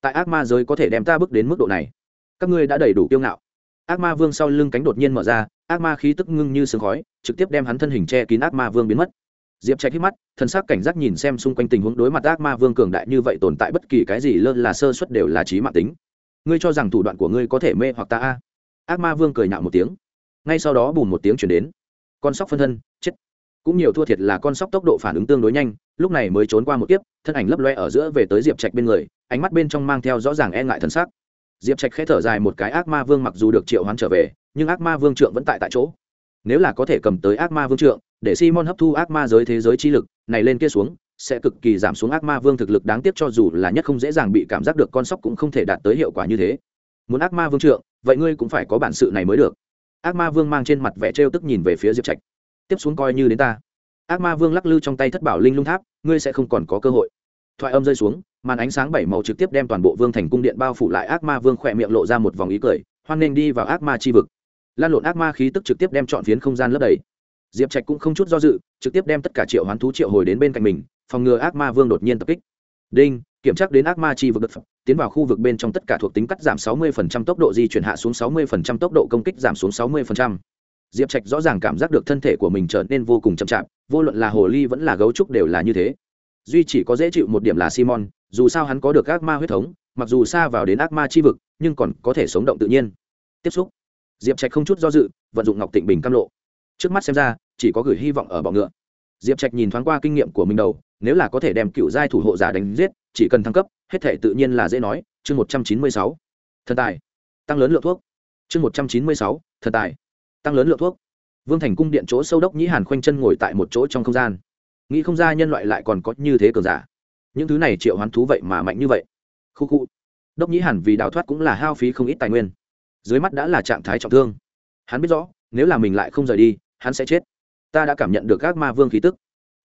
Tại ác ma giới có thể đem ta bước đến mức độ này. Các ngươi đã đầy đủ kiêu ngạo. Ác ma vương sau lưng cánh đột nhiên mở ra, ác ma khí tức ngưng như sương khói, trực tiếp đem hắn thân hình che kín ác ma vương biến mất. Diệp trạch hít mắt thân xác cảnh giác nhìn xem xung quanh tình huống đối mặt ác ma vương cường đại như vậy tồn tại bất kỳ cái gì lơ là sơ suất đều là trí mạng tính. Ngươi cho rằng thủ đoạn của ngươi có thể mê hoặc ta a? Ác ma vương cười nhạo một tiếng. Ngay sau đó bùn một tiếng chuyển đến. Con sóc phân thân, chết. Cũng nhiều thua thiệt là con sóc tốc độ phản ứng tương đối nhanh, lúc này mới trốn qua một tiếp thân ảnh lấp loe ở giữa về tới diệp trạch bên người, ánh mắt bên trong mang theo rõ ràng e ngại thân xác diệp trạch k h ẽ thở dài một cái, ác ma vương mặc dù được triệu hoán trở về, nhưng ác ma vương trượng vẫn tại tại chỗ. Nếu là có thể cầm tới ác ma vương trượng, để simon hấp thu ác ma giới thế giới chi lực, này lên kia xuống, sẽ cực kỳ giảm xuống ác ma vương thực lực đáng tiếc cho dù là nhất không dễ dàng bị cảm giác được con sóc cũng không thể đạt tới hiệu quả như thế. Muốn ác ma vương trượng vậy ngươi cũng phải có bản sự này mới được. Ác ma vương mang trên mặt vẻ trêu tức nhìn về phía diệp trạch. Tiếp xuống coi như đến ta. Ác ma vương lắc lư trong tay thất bảo linh lung tháp, ngươi sẽ không còn có cơ hội. Thoại âm rơi xuống, màn ánh sáng bảy màu trực tiếp đem toàn bộ vương thành cung điện bao phủ lại ác ma vương khỏe miệng lộ ra một vòng ý cười, hoan nghênh đi vào ác ma chi vực. Lan lộn ác ma khí tức trực tiếp đem chọn phiến không gian lấp đầy. Diệp trạch cũng không chút do dự, trực tiếp đem tất cả triệu hoán thú triệu hồi đến bên cạnh mình, phòng ngừa ác ma vương đột nhiên tập kích. Đinh kiểm tra đến ác ma chi vực đất tiến vào khu vực bên trong tất cả thuộc tính cắt giảm 60% tốc độ di chuyển hạ xuống 60% tốc độ công kích giảm xuống 60%. diệp trạch rõ ràng cảm giác được thân thể của mình trở nên vô cùng chậm chạp, vô luận là hồ ly vẫn là gấu trúc đều là như thế. Duy chỉ có dễ chịu một điểm là simon, dù sao hắn có được ác ma huyết thống, mặc dù xa vào đến ác ma chi vực, nhưng còn có thể sống động tự nhiên. Tiếp xúc. Diệp trạch không chút do dự, vận dụng ngọc tịnh bình cam lộ. Trước mắt xem ra, chỉ có gửi hy vọng ở bọ ngựa. Diệp trạch nhìn thoáng qua kinh nghiệm của mình đầu, nếu là có thể đem cựu giai thủ hộ giả đánh giết chỉ cần thăng cấp, hết thể tự nhiên là dễ nói. Chương một trăm chín mươi sáu, thần tài, tăng lớn lượng thuốc. Chương một trăm chín mươi sáu, thần tài, tăng lớn lượng thuốc. Vương thành cung điện chỗ sâu đốc nhĩ hàn khoanh chân ngồi tại một chỗ trong không gian. Nghĩ không ra nhân loại lại còn có như thế cường giả. Những thứ này triệu hoán thú vậy mà mạnh như vậy. Khu khu. Đốc nhĩ hàn vì đào thoát cũng là hao phí không ít tài nguyên. Dưới mắt đã là trạng thái trọng thương. Hắn biết rõ, nếu là mình lại không rời đi, hắn sẽ chết. Ta đã cảm nhận được các ma vương khí tức.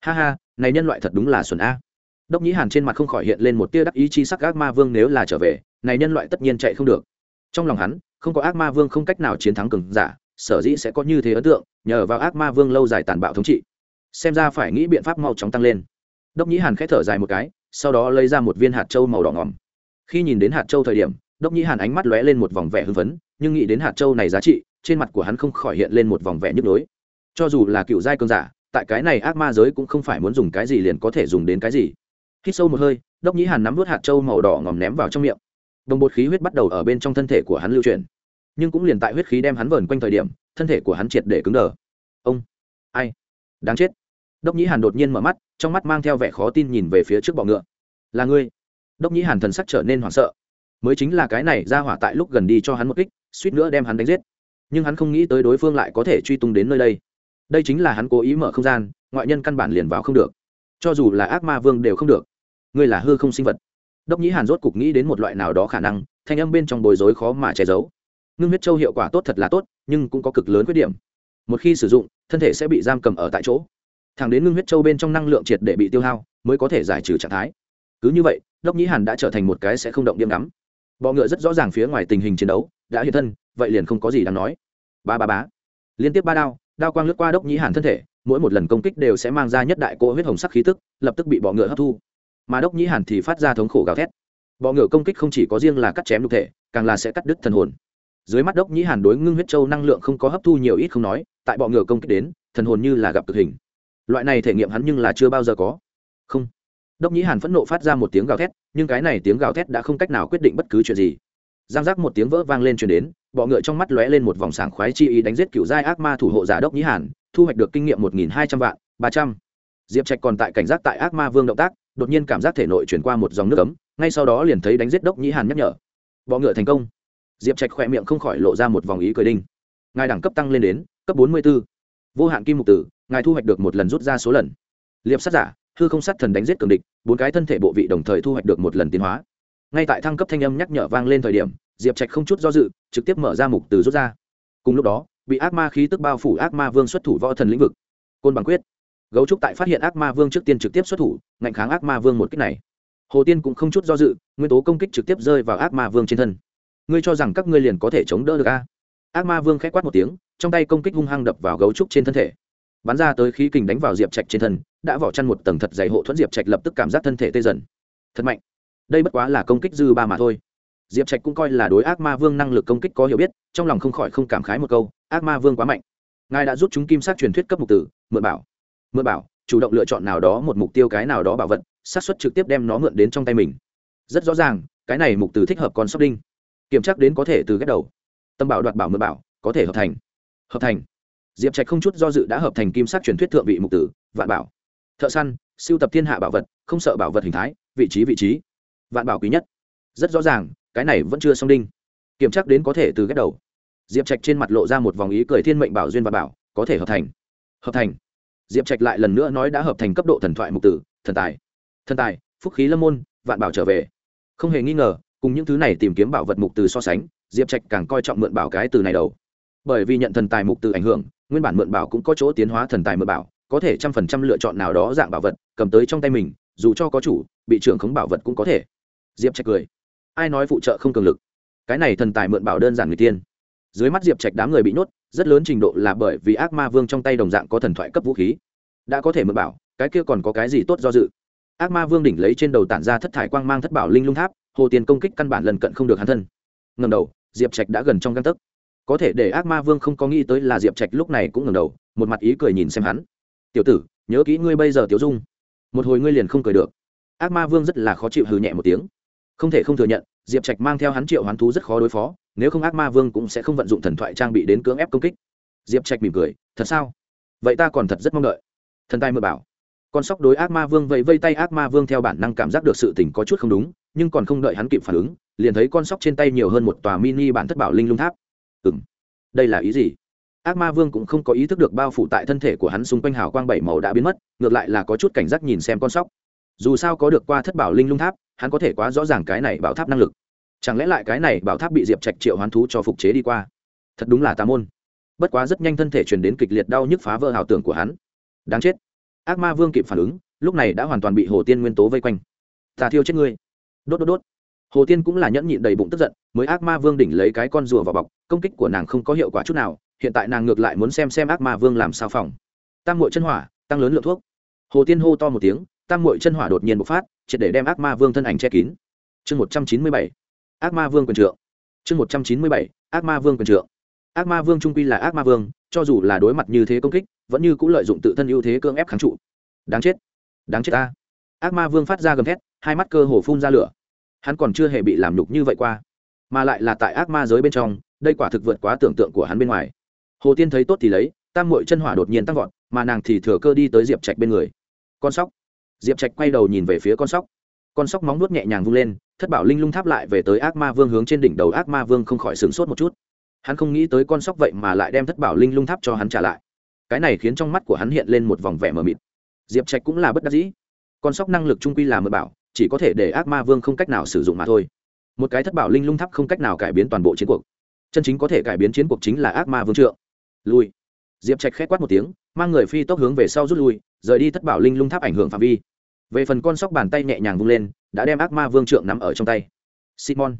Ha ha, này nhân loại thật đúng là xuẩn a đốc nhĩ hàn trên mặt không khỏi hiện lên một tia đắc ý chi sắc, ác ma vương nếu là trở về, này nhân loại tất nhiên chạy không được. Trong lòng hắn, không có ác ma vương không cách nào chiến thắng cường giả, sở dĩ sẽ có như thế ấn tượng, nhờ vào ác ma vương lâu dài tàn bạo thống trị. Xem ra phải nghĩ biện pháp mau chóng tăng lên. Đốc nhĩ hàn k h ẽ thở dài một cái, sau đó lấy ra một viên hạt trâu màu đỏ ngỏm. Khi nhìn đến hạt trâu thời điểm, đốc nhĩ hàn ánh mắt lóe lên một vòng vẻ hưng phấn, nhưng nghĩ đến hạt trâu này giá trị, trên mặt của hắn không khỏi hiện lên một vòng vẻ nhức nhối. Cho dù là cựu giai cơn giả, tại cái này ác ma giới cũng không phải muốn dùng cái gì liền có thể dùng đến cái gì hít sâu một hơi, đốc nhĩ hàn nắm vớt hạt trâu màu đỏ ngòm ném vào trong miệng. Đồng bột khí huyết bắt đầu ở bên trong thân thể của hắn lưu chuyển. Nhưng cũng liền tại huyết khí đem hắn vờn quanh thời điểm, thân thể của hắn triệt để cứng đờ. Ông, ai? Đáng chết. Đốc nhĩ hàn đột nhiên mở mắt, trong mắt mang theo vẻ khó tin nhìn về phía trước bọ ngựa. Là ngươi. Đốc nhĩ hàn thần sắc trở nên hoảng sợ. Mới chính là cái này ra hỏa tại lúc gần đi cho hắn một kích, suýt nữa đem hắn đánh giết. Nhưng hắn không nghĩ tới đối phương lại có thể truy tung đến nơi đây. Đây chính là hắn cố ý mở không gian, ngoại nhân căn bản liền vào không được. Cho dù là ác ma vương đều không được ngươi là hư không sinh vật. Đốc nhĩ hàn rốt cục nghĩ đến một loại nào đó khả năng, thanh âm bên trong bồi dối khó mà che giấu. Ngưng huyết châu hiệu quả tốt thật là tốt, nhưng cũng có cực lớn khuyết điểm. Một khi sử dụng, thân thể sẽ bị giam cầm ở tại chỗ. Thẳng đến ngưng huyết châu bên trong năng lượng triệt để bị tiêu hao, mới có thể giải trừ trạng thái. Cứ như vậy, đốc nhĩ hàn đã trở thành một cái sẽ không động điểm ngắm. Bọ ngựa rất rõ ràng phía ngoài tình hình chiến đấu, đã hiện thân, vậy liền không có gì đáng nói. Ba ba bá liên tiếp ba đao đao quang lướt qua đốc nhĩ hàn thân thể, mỗi một lần công kích đều sẽ mang ra nhất đại cỗ huyết hồng sắc khí tức, lập tức bị bọ ngựa hấp thu mà đốc nhĩ hàn thì phát ra thống khổ gào thét. Bọ ngựa công kích không chỉ có riêng là cắt chém đục thể, càng là sẽ cắt đứt thần hồn. Dưới mắt đốc nhĩ hàn đối ngưng huyết châu năng lượng không có hấp thu nhiều ít không nói, tại bọ ngựa công kích đến, thần hồn như là gặp cực hình. Loại này thể nghiệm hắn nhưng là chưa bao giờ có. Không. Đốc nhĩ hàn phẫn nộ phát ra một tiếng gào thét, nhưng cái này tiếng gào thét đã không cách nào quyết định bất cứ chuyện gì. Giang giác một tiếng vỡ vang lên truyền đến, bọ ngựa trong mắt lóe lên một vòng sảng khoái chi ý đánh giết cựu giai ác ma thủ hộ giả đốc nhĩ hàn, thu hoạch được kinh nghiệm một nghìn hai trăm vạn, ba trăm. Diệp trạch còn tại cảnh giác tại ác ma vương động tác đột nhiên cảm giác thể nội chuyển qua một dòng nước ấm, ngay sau đó liền thấy đánh giết đốc nhĩ hàn nhắc nhở. Bọ ngựa thành công. Diệp trạch khỏe miệng không khỏi lộ ra một vòng ý cười đinh. Ngài đẳng cấp tăng lên đến, cấp bốn mươi b ố vô hạn kim mục tử, ngài thu hoạch được một lần rút ra số lần. Liệp sát giả, hư không sát thần đánh giết cường địch, bốn cái thân thể bộ vị đồng thời thu hoạch được một lần tiến hóa. Ngay tại thăng cấp thanh âm nhắc nhở vang lên thời điểm, diệp trạch không chút do dự, trực tiếp mở ra mục từ rút ra. Cùng lúc đó, bị ác ma khí tức bao phủ ác ma vương xuất thủ võ thần lĩnh vực. Côn bằng quyết gấu trúc tại phát hiện ác ma vương trước tiên trực tiếp xuất thủ, ngạnh kháng ác ma vương một cách này. Hồ tiên cũng không chút do dự, nguyên tố công kích trực tiếp rơi vào ác ma vương trên thân. Ngươi cho rằng các ngươi liền có thể chống đỡ được a? Ác ma vương k h á c quát một tiếng, trong tay công kích hung hăng đập vào gấu trúc trên thân thể. Bắn ra tới khí kình đánh vào diệp trạch trên thân, đã vỏ chăn một tầng thật dày hộ thuẫn diệp trạch lập tức cảm giác thân thể tê dần. Thật mạnh. Đây bất quá là công kích dư ba mà thôi. Diệp trạch cũng coi là đối ác ma vương năng lực công kích có hiểu biết, trong lòng không khỏi không cảm khái một câu, ác ma vương quá mạnh. Ngài đã rút chúng kim sát truyền thuyết cấp mục tử, mượn bảo mượn bảo, chủ động lựa chọn nào đó một mục tiêu cái nào đó bảo vật sát xuất trực tiếp đem nó mượn đến trong tay mình. Rất rõ ràng, cái này mục tử thích hợp con sóc đinh kiểm tra đến có thể từ ghép đầu. Tâm bảo đoạt bảo mượn bảo, có thể hợp thành. Hợp thành. Diệp trạch không chút do dự đã hợp thành kim sắc truyền thuyết thượng vị mục tử, vạn bảo. Thợ săn, siêu tập thiên hạ bảo vật, không sợ bảo vật hình thái, vị trí vị trí. Vạn bảo quý nhất. Rất rõ ràng, cái này vẫn chưa xong đinh. Kiểm tra đến có thể từ ghép đầu. Diệp trạch trên mặt lộ ra một vòng ý cười thiên mệnh bảo duyên và bảo, có thể hợp thành. Hợp thành diệp trạch lại lần nữa nói đã hợp thành cấp độ thần thoại mục tử, thần tài thần tài, phúc khí lâm môn, vạn bảo trở về. Không hề nghi ngờ, cùng những thứ này tìm kiếm bảo vật mục từ so sánh, diệp trạch càng coi trọng mượn bảo cái từ này đầu. Bởi vì nhận thần tài mục từ ảnh hưởng, nguyên bản mượn bảo cũng có chỗ tiến hóa thần tài mượn bảo, có thể trăm phần trăm lựa chọn nào đó dạng bảo vật, cầm tới trong tay mình, dù cho có chủ, bị trưởng khống bảo vật cũng có thể. Diệp trạch cười. Ai nói phụ trợ không cường lực? Cái này thần tài mượn bảo đơn giản người tiên. Dưới mắt diệp trạch đám người bị nhốt rất lớn trình độ là bởi vì ác ma vương trong tay đồng dạng có thần thoại cấp vũ khí. Đã có thể mượn bảo, cái kia còn có cái gì tốt do dự? Ác ma vương đỉnh lấy trên đầu tản ra thất thải quang mang thất bảo linh lung tháp, hồ tiền công kích căn bản lần cận không được hắn thân. Ngầm đầu, diệp trạch đã gần trong găng tấc. Có thể để ác ma vương không có nghĩ tới là diệp trạch lúc này cũng ngầm đầu, một mặt ý cười nhìn xem hắn. Tiểu tử, nhớ kỹ ngươi bây giờ, tiểu dung. Một hồi ngươi liền không cười được. Ác ma vương rất là khó chịu hừ nhẹ một tiếng. Không thể không thừa nhận, diệp trạch mang theo hắn triệu hoán thú rất khó đối phó nếu không ác ma vương cũng sẽ không vận dụng thần thoại trang bị đến cưỡng ép công kích. Diệp trạch mỉm cười, thật sao? Vậy ta còn thật rất mong đợi. Thần tài mượn bảo. Con sóc đối ác ma vương vẫy vây tay ác ma vương theo bản năng cảm giác được sự tình có chút không đúng, nhưng còn không đợi hắn kịp phản ứng, liền thấy con sóc trên tay nhiều hơn một tòa mini bản thất bảo linh lung tháp. Ừ m đây là ý gì? Ác ma vương cũng không có ý thức được bao phủ tại thân thể của hắn xung quanh hào quang bảy màu đã biến mất, ngược lại là có chút cảnh giác nhìn xem con sóc. Dù sao có được qua thất bảo linh lung tháp, hắn có thể quá rõ ràng cái này bảo tháp năng lực chẳng lẽ lại cái này bảo tháp bị diệp trạch triệu hoán thú cho phục chế đi qua? Thật đúng là tà môn. Bất quá rất nhanh thân thể truyền đến kịch liệt đau nhức phá vỡ ảo tưởng của hắn. Đáng chết. Ác ma vương kịp phản ứng, lúc này đã hoàn toàn bị hồ tiên nguyên tố vây quanh. Tà thiêu chết ngươi. Đốt đốt đốt. Hồ tiên cũng là nhẫn nhịn đầy bụng tức giận, mới ác ma vương đỉnh lấy cái con rùa vào bọc, công kích của nàng không có hiệu quả chút nào, hiện tại nàng ngược lại muốn xem xem ác ma vương làm sao phòng. Tăng mội chân hỏa, tăng lớn lượng thuốc. Hồ tiên hô to một tiếng tăng mội chân hỏa đột nhiên bộc phát, triệt để đem ác ma vương thân ảnh che kín. Chương một trăm chín mươi bảy ác ma vương quyền trượng. Chương một trăm chín mươi bảy, ác ma vương quyền trượng. Ác ma vương trung quy là ác ma vương, cho dù là đối mặt như thế công kích, vẫn như c ũ lợi dụng tự thân ưu thế cưỡng ép kháng trụ. Đáng chết. Đáng chết ta. Ác ma vương phát ra gầm thét, hai mắt cơ hồ phun ra lửa. Hắn còn chưa hề bị làm nhục như vậy qua, mà lại là tại ác ma giới bên trong, đây quả thực vượt quá tưởng tượng của hắn bên ngoài. Hồ tiên thấy tốt thì lấy, tam mội chân hỏa đột nhiên tăng vọt, mà nàng thì thừa cơ đi tới diệp trạch bên người. Con sóc. Diệp trạch quay đầu nhìn về phía con sóc con sóc móng nuốt nhẹ nhàng vung lên, thất bảo linh lung tháp lại về tới ác ma vương hướng trên đỉnh đầu ác ma vương không khỏi sửng sốt một chút. Hắn không nghĩ tới con sóc vậy mà lại đem thất bảo linh lung tháp cho hắn trả lại. Cái này khiến trong mắt của hắn hiện lên một vòng vẻ mờ mịt. Diệp trạch cũng là bất đắc dĩ. Con sóc năng lực trung quy là mờ bảo, chỉ có thể để ác ma vương không cách nào sử dụng mà thôi. Một cái thất bảo linh lung tháp không cách nào cải biến toàn bộ chiến cuộc. Chân chính có thể cải biến chiến cuộc chính là ác ma vương trượng. Lui. Diệp trạch k h é quát một tiếng, mang người phi tốc hướng về sau rút lui, rời đi thất bảo linh lung tháp ảnh hưởng phạm vi về phần con sóc bàn tay nhẹ nhàng vung lên, đã đem ác ma vương trượng nắm ở trong tay. Simon.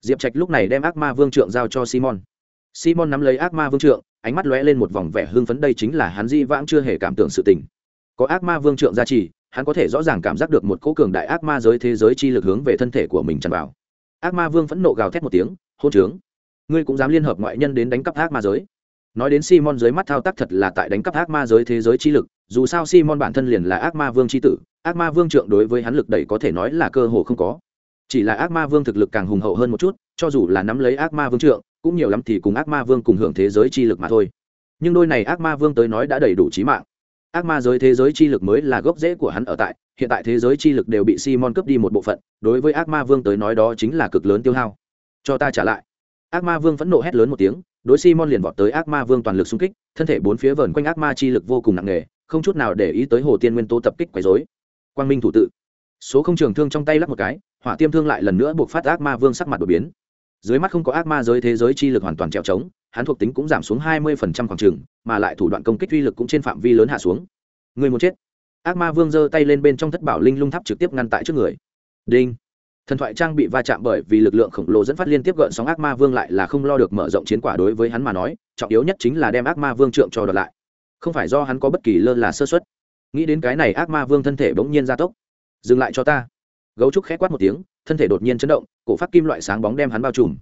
Diệp trạch lúc này đem ác ma vương trượng giao cho simon. Simon nắm lấy ác ma vương trượng, ánh mắt lóe lên một vòng vẻ hưng phấn, đây chính là hắn di vãng chưa hề cảm tưởng sự tình. Có ác ma vương trượng gia trì, hắn có thể rõ ràng cảm giác được một cỗ cường đại ác ma giới thế giới chi lực hướng về thân thể của mình tràn vào. Ác ma vương phẫn nộ gào thét một tiếng, hôn trướng! Ngươi cũng dám liên hợp ngoại nhân đến đánh cắp ác ma giới? Nói đến simon dưới mắt thao tác thật là tại đánh cắp ác ma giới thế giới chi lực, dù sao simon bản thân liền là ác ma vương c h i tử ác ma vương trượng đối với hắn lực đẩy có thể nói là cơ hồ không có. Chỉ là ác ma vương thực lực càng hùng hậu hơn một chút, cho dù là nắm lấy ác ma vương trượng, cũng nhiều lắm thì cùng ác ma vương cùng hưởng thế giới chi lực mà thôi. Nhưng đôi này ác ma vương tới nói đã đầy đủ trí mạng. Ác ma giới thế giới chi lực mới là gốc rễ của hắn ở tại, hiện tại thế giới chi lực đều bị simon cướp đi một bộ phận, đối với ác ma vương tới nói đó chính là cực lớn tiêu hao. Cho ta trả lại. Ác ma vương phẫn nộ hét lớn một tiếng, đối simon liền vọt tới ác ma vương toàn lực xung kích, thân thể bốn phía vờn quanh ác ma chi lực vô cùng nặng nề, không chút nào để ý tới hồ tiên nguyên tố tập kích quấy dối quang minh thủ tự. Số không trường thương trong tay lắp một cái, hỏa tiêm thương lại lần nữa buộc phát ác ma vương sắc mặt đột biến. Dưới mắt không có ác ma giới thế giới chi lực hoàn toàn trèo trống, hắn thuộc tính cũng giảm xuống hai mươi phần trăm khoảng trừng mà lại thủ đoạn công kích uy lực cũng trên phạm vi lớn hạ xuống. Người muốn chết. Ác ma vương giơ tay lên bên trong thất bảo linh lung tháp trực tiếp ngăn tại trước người. Đinh. Thần thoại trang bị va chạm bởi vì lực lượng khổng lồ dẫn phát liên tiếp gợn sóng ác ma vương lại là không lo được mở rộng chiến quả đối với hắn mà nói, trọng yếu nhất chính là đem ác ma vương trượng cho đợt lại. Không phải do hắn có bất kỳ lơ là sơ xuất nghĩ đến cái này ác ma vương thân thể bỗng nhiên gia tốc. Dừng lại cho ta. Gấu trúc khẽ quát một tiếng, thân thể đột nhiên chấn động, cổ phát kim loại sáng bóng đem hắn bao trùm.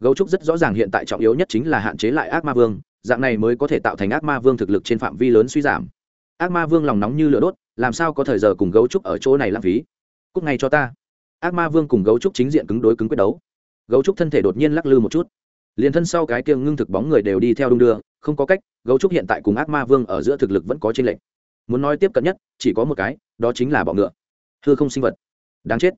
Gấu trúc rất rõ ràng hiện tại trọng yếu nhất chính là hạn chế lại ác ma vương, dạng này mới có thể tạo thành ác ma vương thực lực trên phạm vi lớn suy giảm. Ác ma vương lòng nóng như lửa đốt, làm sao có thời giờ cùng gấu trúc ở chỗ này lãng phí? Cúc ngay cho ta. Ác ma vương cùng gấu trúc chính diện cứng đối cứng quyết đấu. Gấu trúc thân thể đột nhiên lắc lư một chút. Liền thân sau cái kiêng ngưng thực bóng người đều đi theo đung đưa, không có cách, gấu trúc hiện tại cùng ác ma vương ở giữa thực lực vẫn có tranh lệch muốn nói tiếp cận nhất, chỉ có một cái, đó chính là bọ ngựa. Hư không sinh vật. Đáng chết.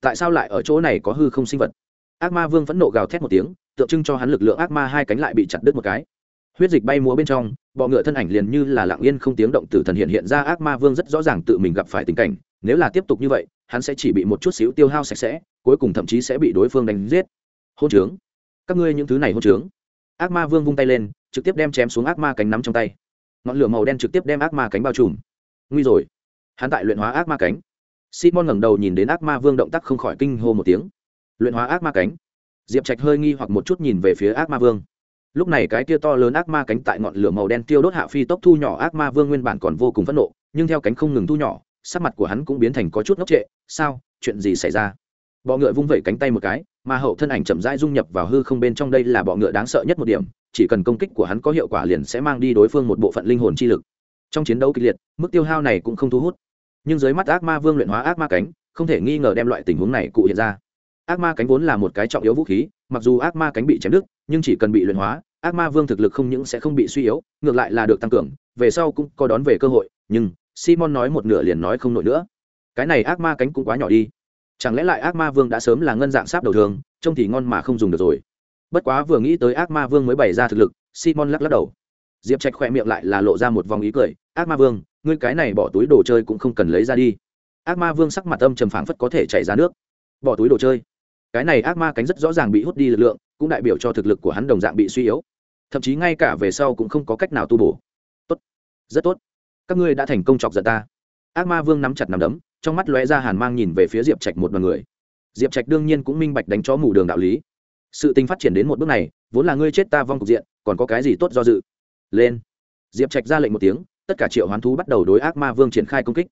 Tại sao lại ở chỗ này có hư không sinh vật? Ác ma vương vẫn nộ gào thét một tiếng, tượng trưng cho hắn lực lượng ác ma hai cánh lại bị chặt đứt một cái. Huyết dịch bay múa bên trong, bọ ngựa thân ảnh liền như là lạng yên không tiếng động tử thần hiện hiện ra, ác ma vương rất rõ ràng tự mình gặp phải tình cảnh, nếu là tiếp tục như vậy, hắn sẽ chỉ bị một chút xíu tiêu hao sạch sẽ, cuối cùng thậm chí sẽ bị đối phương đánh giết. Hôn trướng. Các ngươi những thứ này hôn trướng. Ác ma vương vung tay lên, trực tiếp đem chém xuống ác ma cánh nắm trong tay ngọn lửa màu đen trực tiếp đem ác ma cánh bao trùm. Nguy rồi. Hắn tại luyện hóa ác ma cánh. Simon ngẩng đầu nhìn đến ác ma vương động tác không khỏi kinh hô một tiếng. Luyện hóa ác ma cánh. Diệp trạch hơi nghi hoặc một chút nhìn về phía ác ma vương. Lúc này cái tia to lớn ác ma cánh tại ngọn lửa màu đen tiêu đốt hạ phi tốc thu nhỏ ác ma vương nguyên bản còn vô cùng phẫn nộ, nhưng theo cánh không ngừng thu nhỏ, sắc mặt của hắn cũng biến thành có chút ngốc trệ. Sao? Chuyện gì xảy ra? Bọ ngựa vung vẩy cánh tay một cái, mà hậu thân ảnh chậm rãi dung nhập vào hư không bên trong đây là bọ ngựa đáng sợ nhất một điểm chỉ cần công kích của hắn có hiệu quả liền sẽ mang đi đối phương một bộ phận linh hồn chi lực. Trong chiến đấu kịch liệt, mức tiêu hao này cũng không thu hút. Nhưng dưới mắt ác ma vương luyện hóa ác ma cánh, không thể nghi ngờ đem loại tình huống này cụ hiện ra. Ác ma cánh vốn là một cái trọng yếu vũ khí, mặc dù ác ma cánh bị chém đứt, nhưng chỉ cần bị luyện hóa, ác ma vương thực lực không những sẽ không bị suy yếu, ngược lại là được tăng cường, về sau cũng có đón về cơ hội, nhưng simon nói một nửa liền nói không nổi nữa. Cái này ác ma cánh cũng quá nhỏ đi. Chẳng lẽ lại ác ma vương đã sớm là ngân dạng sáp đầu thường, trông thì ngon mà không dùng được rồi? Bất quá vừa nghĩ tới ác ma vương mới bày ra thực lực, simon lắc lắc đầu. Diệp trạch khỏe miệng lại là lộ ra một vòng ý cười, ác ma vương, ngươi cái này bỏ túi đồ chơi cũng không cần lấy ra đi. Ác ma vương sắc mặt âm trầm phảng phất có thể chảy ra nước. Bỏ túi đồ chơi? Cái này ác ma cánh rất rõ ràng bị hút đi lực lượng, cũng đại biểu cho thực lực của hắn đồng dạng bị suy yếu. Thậm chí ngay cả về sau cũng không có cách nào tu bổ. Tốt, rất tốt. Các ngươi đã thành công chọc giận ta. Ác ma vương nắm chặt nắm đấm, trong mắt lóe ra hàn mang nhìn về phía diệp trạch một đ o à n người. Diệp trạch đương nhiên cũng minh bạch đánh chó mù đường đạo lý sự tình phát triển đến một bước này, vốn là ngươi chết ta vong cục diện, còn có cái gì tốt do dự? Lên. Diệp trạch ra lệnh một tiếng, tất cả triệu hoán thú bắt đầu đối ác ma vương triển khai công kích.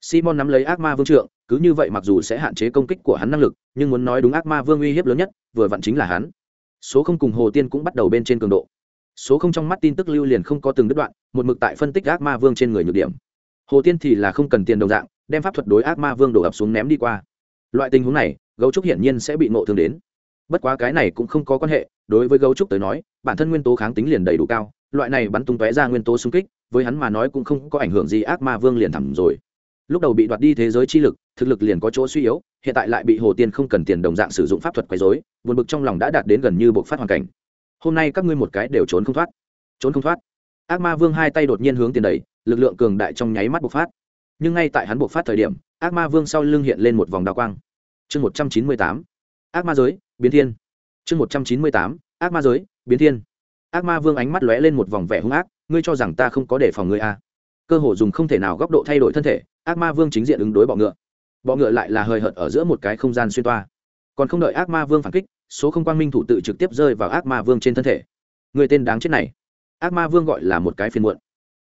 Simon nắm lấy ác ma vương trượng, cứ như vậy mặc dù sẽ hạn chế công kích của hắn năng lực, nhưng muốn nói đúng ác ma vương uy hiếp lớn nhất, vừa vặn chính là hắn. Số không cùng hồ tiên cũng bắt đầu bên trên cường độ. Số không trong mắt tin tức lưu liền không có từng đứt đoạn, một mực tại phân tích ác ma vương trên người nhược điểm. Hồ tiên thì là không cần tiền đồng dạng, đem pháp thuật đối ác ma vương đổ ập xuống ném đi qua. Loại tình huống này, gấu trúc hiển nhiên sẽ bị nộ thương đến bất quá cái này cũng không có quan hệ, đối với gấu trúc tới nói, bản thân nguyên tố kháng tính liền đầy đủ cao, loại này bắn tung tóe ra nguyên tố xung kích, với hắn mà nói cũng không có ảnh hưởng gì ác ma vương liền thẳm rồi. Lúc đầu bị đoạt đi thế giới chi lực, thực lực liền có chỗ suy yếu, hiện tại lại bị hồ tiên không cần tiền đồng dạng sử dụng pháp thuật quấy dối buồn bực trong lòng đã đạt đến gần như buộc phát hoàn cảnh. Hôm nay các ngươi một cái đều trốn không thoát. Trốn không thoát. Ác ma vương hai tay đột nhiên hướng tiền đầy lực lượng cường đại trong nháy mắt bộc phát. Nhưng ngay tại hắn bộc phát thời điểm, ác ma vương sau lưng hiện lên một vòng đào quang. Chương một trăm chín mươi tám. Ác ma giới biến thiên. Chương một trăm chín mươi tám, ác ma giới, biến thiên. Ác ma vương ánh mắt lóe lên một vòng vẻ hung ác, ngươi cho rằng ta không có để phòng ngươi a à. cơ hồ dùng không thể nào góc độ thay đổi thân thể, ác ma vương chính diện ứng đối bọ ngựa. Bọ ngựa lại là hơi hợt ở giữa một cái không gian xuyên toa. Còn không đợi ác ma vương phản kích, số không quang minh thủ tự trực tiếp rơi vào ác ma vương trên thân thể. Người tên đáng chết này. Ác ma vương gọi là một cái phiên muộn.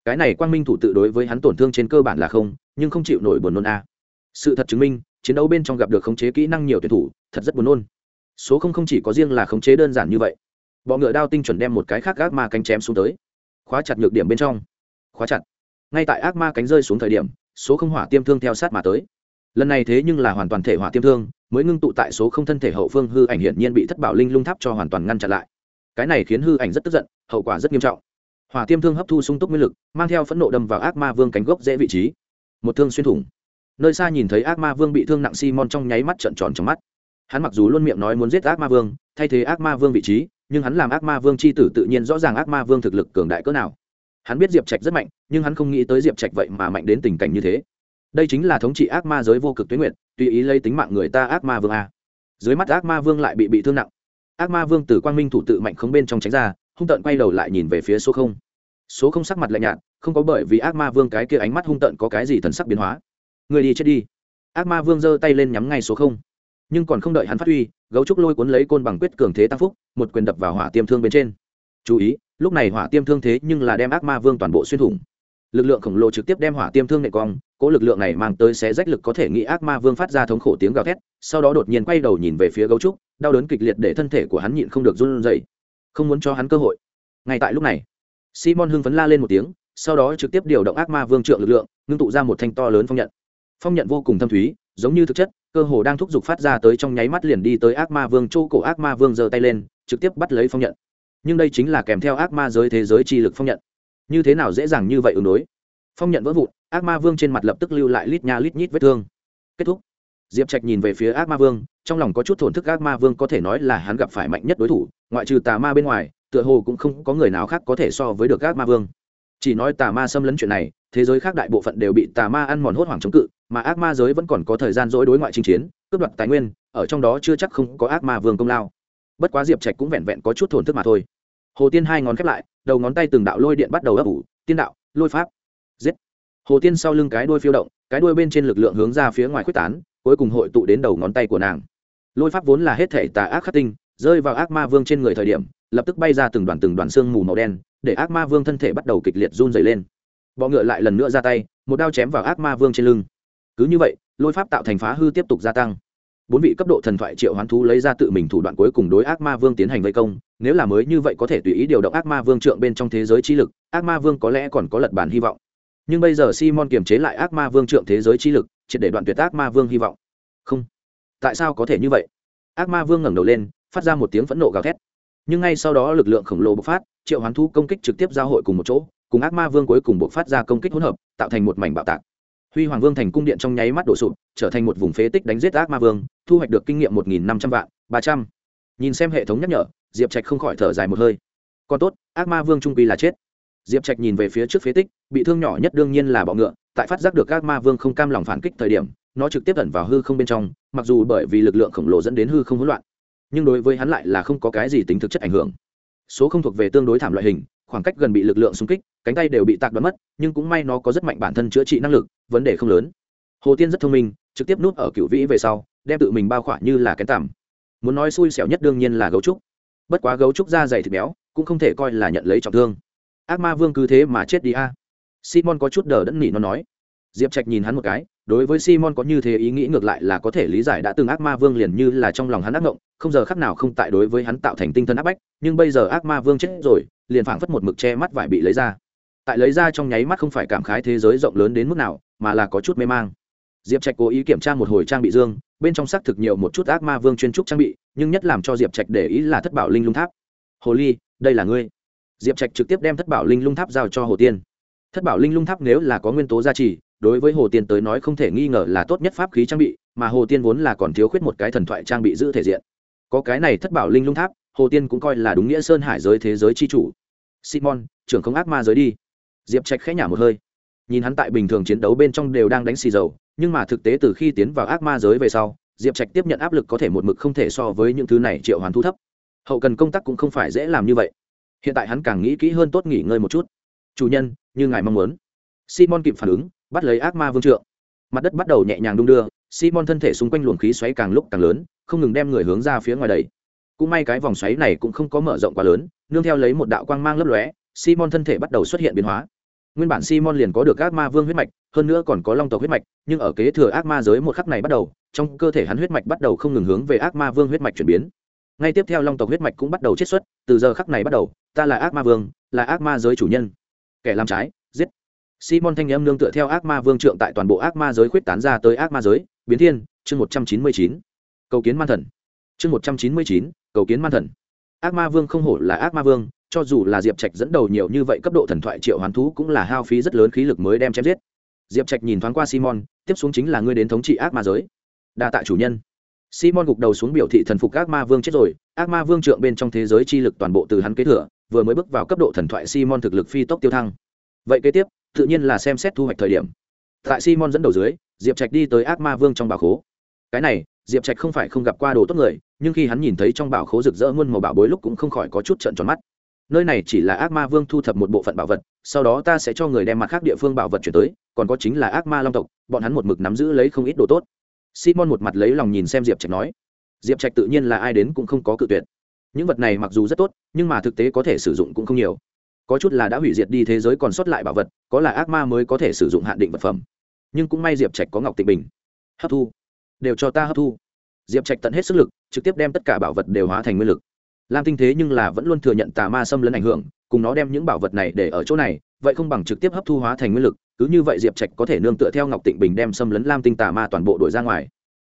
Cái này quang minh thủ tự đối với hắn tổn thương trên cơ bản là không, nhưng không chịu nổi buồn nôn a. Sự thật chứng minh, chiến đấu bên trong gặp được khống chế kỹ năng nhiều tuyển thủ, thật rất buồn nôn số không không chỉ có riêng là khống chế đơn giản như vậy. Bọ ngựa đao tinh chuẩn đem một cái khác ác ma cánh chém xuống tới. Khóa chặt nhược điểm bên trong. Khóa chặt. Ngay tại ác ma cánh rơi xuống thời điểm, số không hỏa tiêm thương theo sát mà tới. Lần này thế nhưng là hoàn toàn thể hỏa tiêm thương, mới ngưng tụ tại số không thân thể hậu phương hư ảnh hiển nhiên bị thất bảo linh lung tháp cho hoàn toàn ngăn chặn lại. Cái này khiến hư ảnh rất tức giận, hậu quả rất nghiêm trọng. Hỏa tiêm thương hấp thu sung túc nguyên lực, mang theo phẫn nộ đâm vào ác ma vương cánh gốc dễ vị trí. Một thương xuyên thủng. Nơi xa nhìn thấy ác ma vương bị thương nặng simon trong nháy mắt trợn tròn trong mắt hắn mặc dù luôn miệng nói muốn giết ác ma vương, thay thế ác ma vương vị trí, nhưng hắn làm ác ma vương c h i tử tự nhiên rõ ràng ác ma vương thực lực cường đại cỡ nào. Hắn biết diệp trạch rất mạnh, nhưng hắn không nghĩ tới diệp trạch vậy mà mạnh đến tình cảnh như thế. Đây chính là thống trị ác ma giới vô cực tuyến nguyện, tùy ý lấy tính mạng người ta ác ma vương a. Dưới mắt ác ma vương lại bị bị thương nặng. Ác ma vương từ quang minh thủ tự mạnh không bên trong tránh ra, hung tợn quay đầu lại nhìn về phía số không. Số không sắc mặt lạnh nhạt, không có bởi vì ác ma vương cái kia ánh mắt hung tợn có cái gì thần sắc biến hóa. Người đi chết đi. Ác ma vương giơ tay lên nhắm ngay số không nhưng còn không đợi hắn phát huy, gấu trúc lôi cuốn lấy côn bằng quyết cường thế tăng phúc, một quyền đập vào hỏa tiêm thương bên trên. Chú ý, lúc này hỏa tiêm thương thế nhưng là đem ác ma vương toàn bộ xuyên thủng. Lực lượng khổng lồ trực tiếp đem hỏa tiêm thương nệ cong cỗ lực lượng này mang tới xé rách lực có thể nghĩ ác ma vương phát ra thống khổ tiếng gào thét, sau đó đột nhiên quay đầu nhìn về phía gấu trúc, đau đớn kịch liệt để thân thể của hắn nhịn không được run rẩy. Không muốn cho hắn cơ hội. Ngay tại lúc này, simon hưng phấn la lên một tiếng, sau đó trực tiếp điều động ác ma vương trượng lực lượng, ngưng tụ ra một thanh to lớn phong nhận. Phong nhận vô cùng thâm thúy, giống như thực chất cơ hồ đang thúc giục phát ra tới trong nháy mắt liền đi tới ác ma vương, chỗ cổ ác ma vương giơ tay lên, trực tiếp bắt lấy phong nhận. Nhưng đây chính là kèm theo ác ma giới thế giới chi lực phong nhận. Như thế nào dễ dàng như vậy ứng đối? Phong nhận vỡ vụn, ác ma vương trên mặt lập tức lưu lại lít nha lít nhít vết thương. Kết thúc. Diệp trạch nhìn về phía ác ma vương, trong lòng có chút thổn thức ác ma vương có thể nói là hắn gặp phải mạnh nhất đối thủ, ngoại trừ tà ma bên ngoài, tựa hồ cũng không có người nào khác có thể so với được ác ma vương. Chỉ nói tà ma xâm lấn chuyện này, thế giới khác đại bộ phận đều bị tà ma ăn mòn hốt hoảng chống cự mà ác ma giới vẫn còn có thời gian dối đối ngoại chinh chiến, cướp đoạt tài nguyên, ở trong đó chưa chắc không có ác ma vương công lao. Bất quá diệp trạch cũng vẹn vẹn có chút thổn thức mà thôi. Hồ tiên hai ngón khép lại, đầu ngón tay từng đạo lôi điện bắt đầu ấp ủ, tiên đạo, lôi pháp. Giết. Hồ tiên sau lưng cái đuôi phiêu động, cái đuôi bên trên lực lượng hướng ra phía ngoài quyết tán, cuối cùng hội tụ đến đầu ngón tay của nàng. Lôi pháp vốn là hết thể tà ác khắc tinh, rơi vào ác ma vương trên người thời điểm, lập tức bay ra từng đoàn từng đoàn xương mù màu đen, để ác ma vương thân thể bắt đầu kịch liệt run dày lên. Bọ ngựa lại lần nữa ra tay, một đao chém vào ác ma vương trên lưng cứ như vậy, lôi pháp tạo thành phá hư tiếp tục gia tăng. Bốn vị cấp độ thần thoại triệu hoán thú lấy ra tự mình thủ đoạn cuối cùng đối ác ma vương tiến hành vây công. Nếu là mới như vậy có thể tùy ý điều động ác ma vương trượng bên trong thế giới chi lực, ác ma vương có lẽ còn có lật bản hy vọng. Nhưng bây giờ simon kiềm chế lại ác ma vương trượng thế giới chi lực, triệt để đoạn tuyệt ác ma vương hy vọng. Không. Tại sao có thể như vậy? Ác ma vương ngẩng đầu lên, phát ra một tiếng phẫn nộ gào thét. Nhưng ngay sau đó lực lượng khổng lồ bộc phát, triệu hoán thú công kích trực tiếp giao hội cùng một chỗ, cùng ác ma vương cuối cùng bộc phát ra công kích hỗn hợp, tạo thành một mảnh bạo tạc huy hoàng vương thành cung điện trong nháy mắt đổ sụp, trở thành một vùng phế tích đánh giết ác ma vương, thu hoạch được kinh nghiệm một nghìn năm trăm vạn, ba trăm. Nhìn xem hệ thống nhắc nhở, diệp trạch không khỏi thở dài một hơi. Còn tốt, ác ma vương trung quy là chết. Diệp trạch nhìn về phía trước phế tích, bị thương nhỏ nhất đương nhiên là bọ ngựa, tại phát giác được ác ma vương không cam lòng phản kích thời điểm, nó trực tiếp ẩn vào hư không bên trong, mặc dù bởi vì lực lượng khổng lồ dẫn đến hư không hỗn loạn, nhưng đối với hắn lại là không có cái gì tính thực chất ảnh hưởng. Số không thuộc về tương đối thảm loại hình khoảng cách gần bị lực lượng xung kích, cánh tay đều bị tạc đoán mất, nhưng cũng may nó có rất mạnh bản thân chữa trị năng lực, vấn đề không lớn. Hồ tiên rất thông minh, trực tiếp núp ở cựu vĩ về sau, đem tự mình bao khỏa như là cái tằm. Muốn nói xui xẻo nhất đương nhiên là gấu trúc. Bất quá gấu trúc da dày thịt béo, cũng không thể coi là nhận lấy trọng thương. Ác ma vương cứ thế mà chết đi a. Simon có chút đờ đẫn nỉ nó nói. Diệp trạch nhìn hắn một cái, đối với simon có như thế ý nghĩ ngược lại là có thể lý giải đã từng ác ma vương liền như là trong lòng hắn ác ngộng, không giờ khắc nào không tại đối với hắn tạo thành tinh thần áp bách, nhưng bây giờ ác ma vương chết rồi liền phảng phất một mực che mắt vải bị lấy ra. Tại lấy ra trong nháy mắt không phải cảm khái thế giới rộng lớn đến mức nào, mà là có chút mê mang. Diệp trạch cố ý kiểm tra một hồi trang bị dương, bên trong xác thực nhiều một chút ác ma vương chuyên trúc trang bị, nhưng nhất làm cho diệp trạch để ý là thất bảo linh lung tháp. Hồ ly, đây là ngươi. Diệp trạch trực tiếp đem thất bảo linh lung tháp giao cho hồ tiên. Thất bảo linh lung tháp nếu là có nguyên tố gia trì, đối với hồ tiên tới nói không thể nghi ngờ là tốt nhất pháp khí trang bị, mà hồ tiên vốn là còn thiếu khuyết một cái thần thoại trang bị giữ thể diện. Có cái này thất bảo linh lung tháp, hồ tiên cũng coi là đúng nghĩa sơn hải giới thế giới c h i chủ simon, trưởng không ác ma giới đi. Diệp trạch khẽ nhả một hơi. Nhìn hắn tại bình thường chiến đấu bên trong đều đang đánh xì dầu, nhưng mà thực tế từ khi tiến vào ác ma giới về sau, diệp trạch tiếp nhận áp lực có thể một mực không thể so với những thứ này triệu hoàn thu thấp. Hậu cần công tác cũng không phải dễ làm như vậy. Hiện tại hắn càng nghĩ kỹ hơn tốt nghỉ ngơi một chút. Chủ nhân, như ngài mong muốn. Simon kịp phản ứng, bắt lấy ác ma vương trượng. Mặt đất bắt đầu nhẹ nhàng đung đưa, simon thân thể xung quanh luồng khí xoáy càng lúc càng lớn, không ngừng đem người hướng ra phía ngoài đầy cũng may cái vòng xoáy này cũng không có mở rộng quá lớn nương theo lấy một đạo quang mang lấp lóe, simon thân thể bắt đầu xuất hiện biến hóa. Nguyên bản simon liền có được ác ma vương huyết mạch, hơn nữa còn có long tộc huyết mạch, nhưng ở kế thừa ác ma giới một khắc này bắt đầu, trong cơ thể hắn huyết mạch bắt đầu không ngừng hướng về ác ma vương huyết mạch chuyển biến. Ngay tiếp theo long tộc huyết mạch cũng bắt đầu chiết xuất, từ giờ khắc này bắt đầu, ta là ác ma vương, là ác ma giới chủ nhân. Kẻ làm trái, giết. Simon thanh âm nương tựa theo ác ma vương trượng tại toàn bộ ác ma giới khuyết tán ra tới ác ma giới, biến thiên, chương một trăm chín mươi chín. Cầu kiến man thần. Chương một trăm chín mươi chín, cầu kiến man thần ác ma vương không hổ là ác ma vương, cho dù là diệp trạch dẫn đầu nhiều như vậy cấp độ thần thoại triệu hoán thú cũng là hao phí rất lớn khí lực mới đem chém giết. Diệp trạch nhìn thoáng qua simon, tiếp xuống chính là ngươi đến thống trị ác ma giới. Đa tạ chủ nhân. Simon gục đầu xuống biểu thị thần phục ác ma vương chết rồi, ác ma vương trượng bên trong thế giới chi lực toàn bộ từ hắn kế thừa, vừa mới bước vào cấp độ thần thoại simon thực lực phi tốc tiêu thăng. Vậy kế tiếp, tự nhiên là xem xét thu hoạch thời điểm. Tại simon dẫn đầu dưới, diệp trạch đi tới ác ma vương trong bảo khố. Cái này diệp trạch không phải không gặp qua đồ tốt người, nhưng khi hắn nhìn thấy trong bảo khố rực rỡ muôn màu bảo bối lúc cũng không khỏi có chút trận tròn mắt. Nơi này chỉ là ác ma vương thu thập một bộ phận bảo vật, sau đó ta sẽ cho người đem mặt khác địa phương bảo vật chuyển tới, còn có chính là ác ma long tộc, bọn hắn một mực nắm giữ lấy không ít đồ tốt. Simon một mặt lấy lòng nhìn xem diệp trạch nói, diệp trạch tự nhiên là ai đến cũng không có cự tuyệt. Những vật này mặc dù rất tốt, nhưng mà thực tế có thể sử dụng cũng không nhiều. Có chút là đã hủy diệt đi thế giới còn sót lại bảo vật, có là ác ma mới có thể sử dụng hạn định vật phẩm. Nhưng cũng may diệp trạch có ngọc tịnh bình. Hấp thu đều cho ta hấp thu. Diệp trạch tận hết sức lực, trực tiếp đem tất cả bảo vật đều hóa thành nguyên lực. Lam tinh thế nhưng là vẫn luôn thừa nhận tà ma xâm lấn ảnh hưởng, cùng nó đem những bảo vật này để ở chỗ này, vậy không bằng trực tiếp hấp thu hóa thành nguyên lực, cứ như vậy diệp trạch có thể nương tựa theo ngọc tịnh bình đem xâm lấn lam tinh tà ma toàn bộ đổi ra ngoài.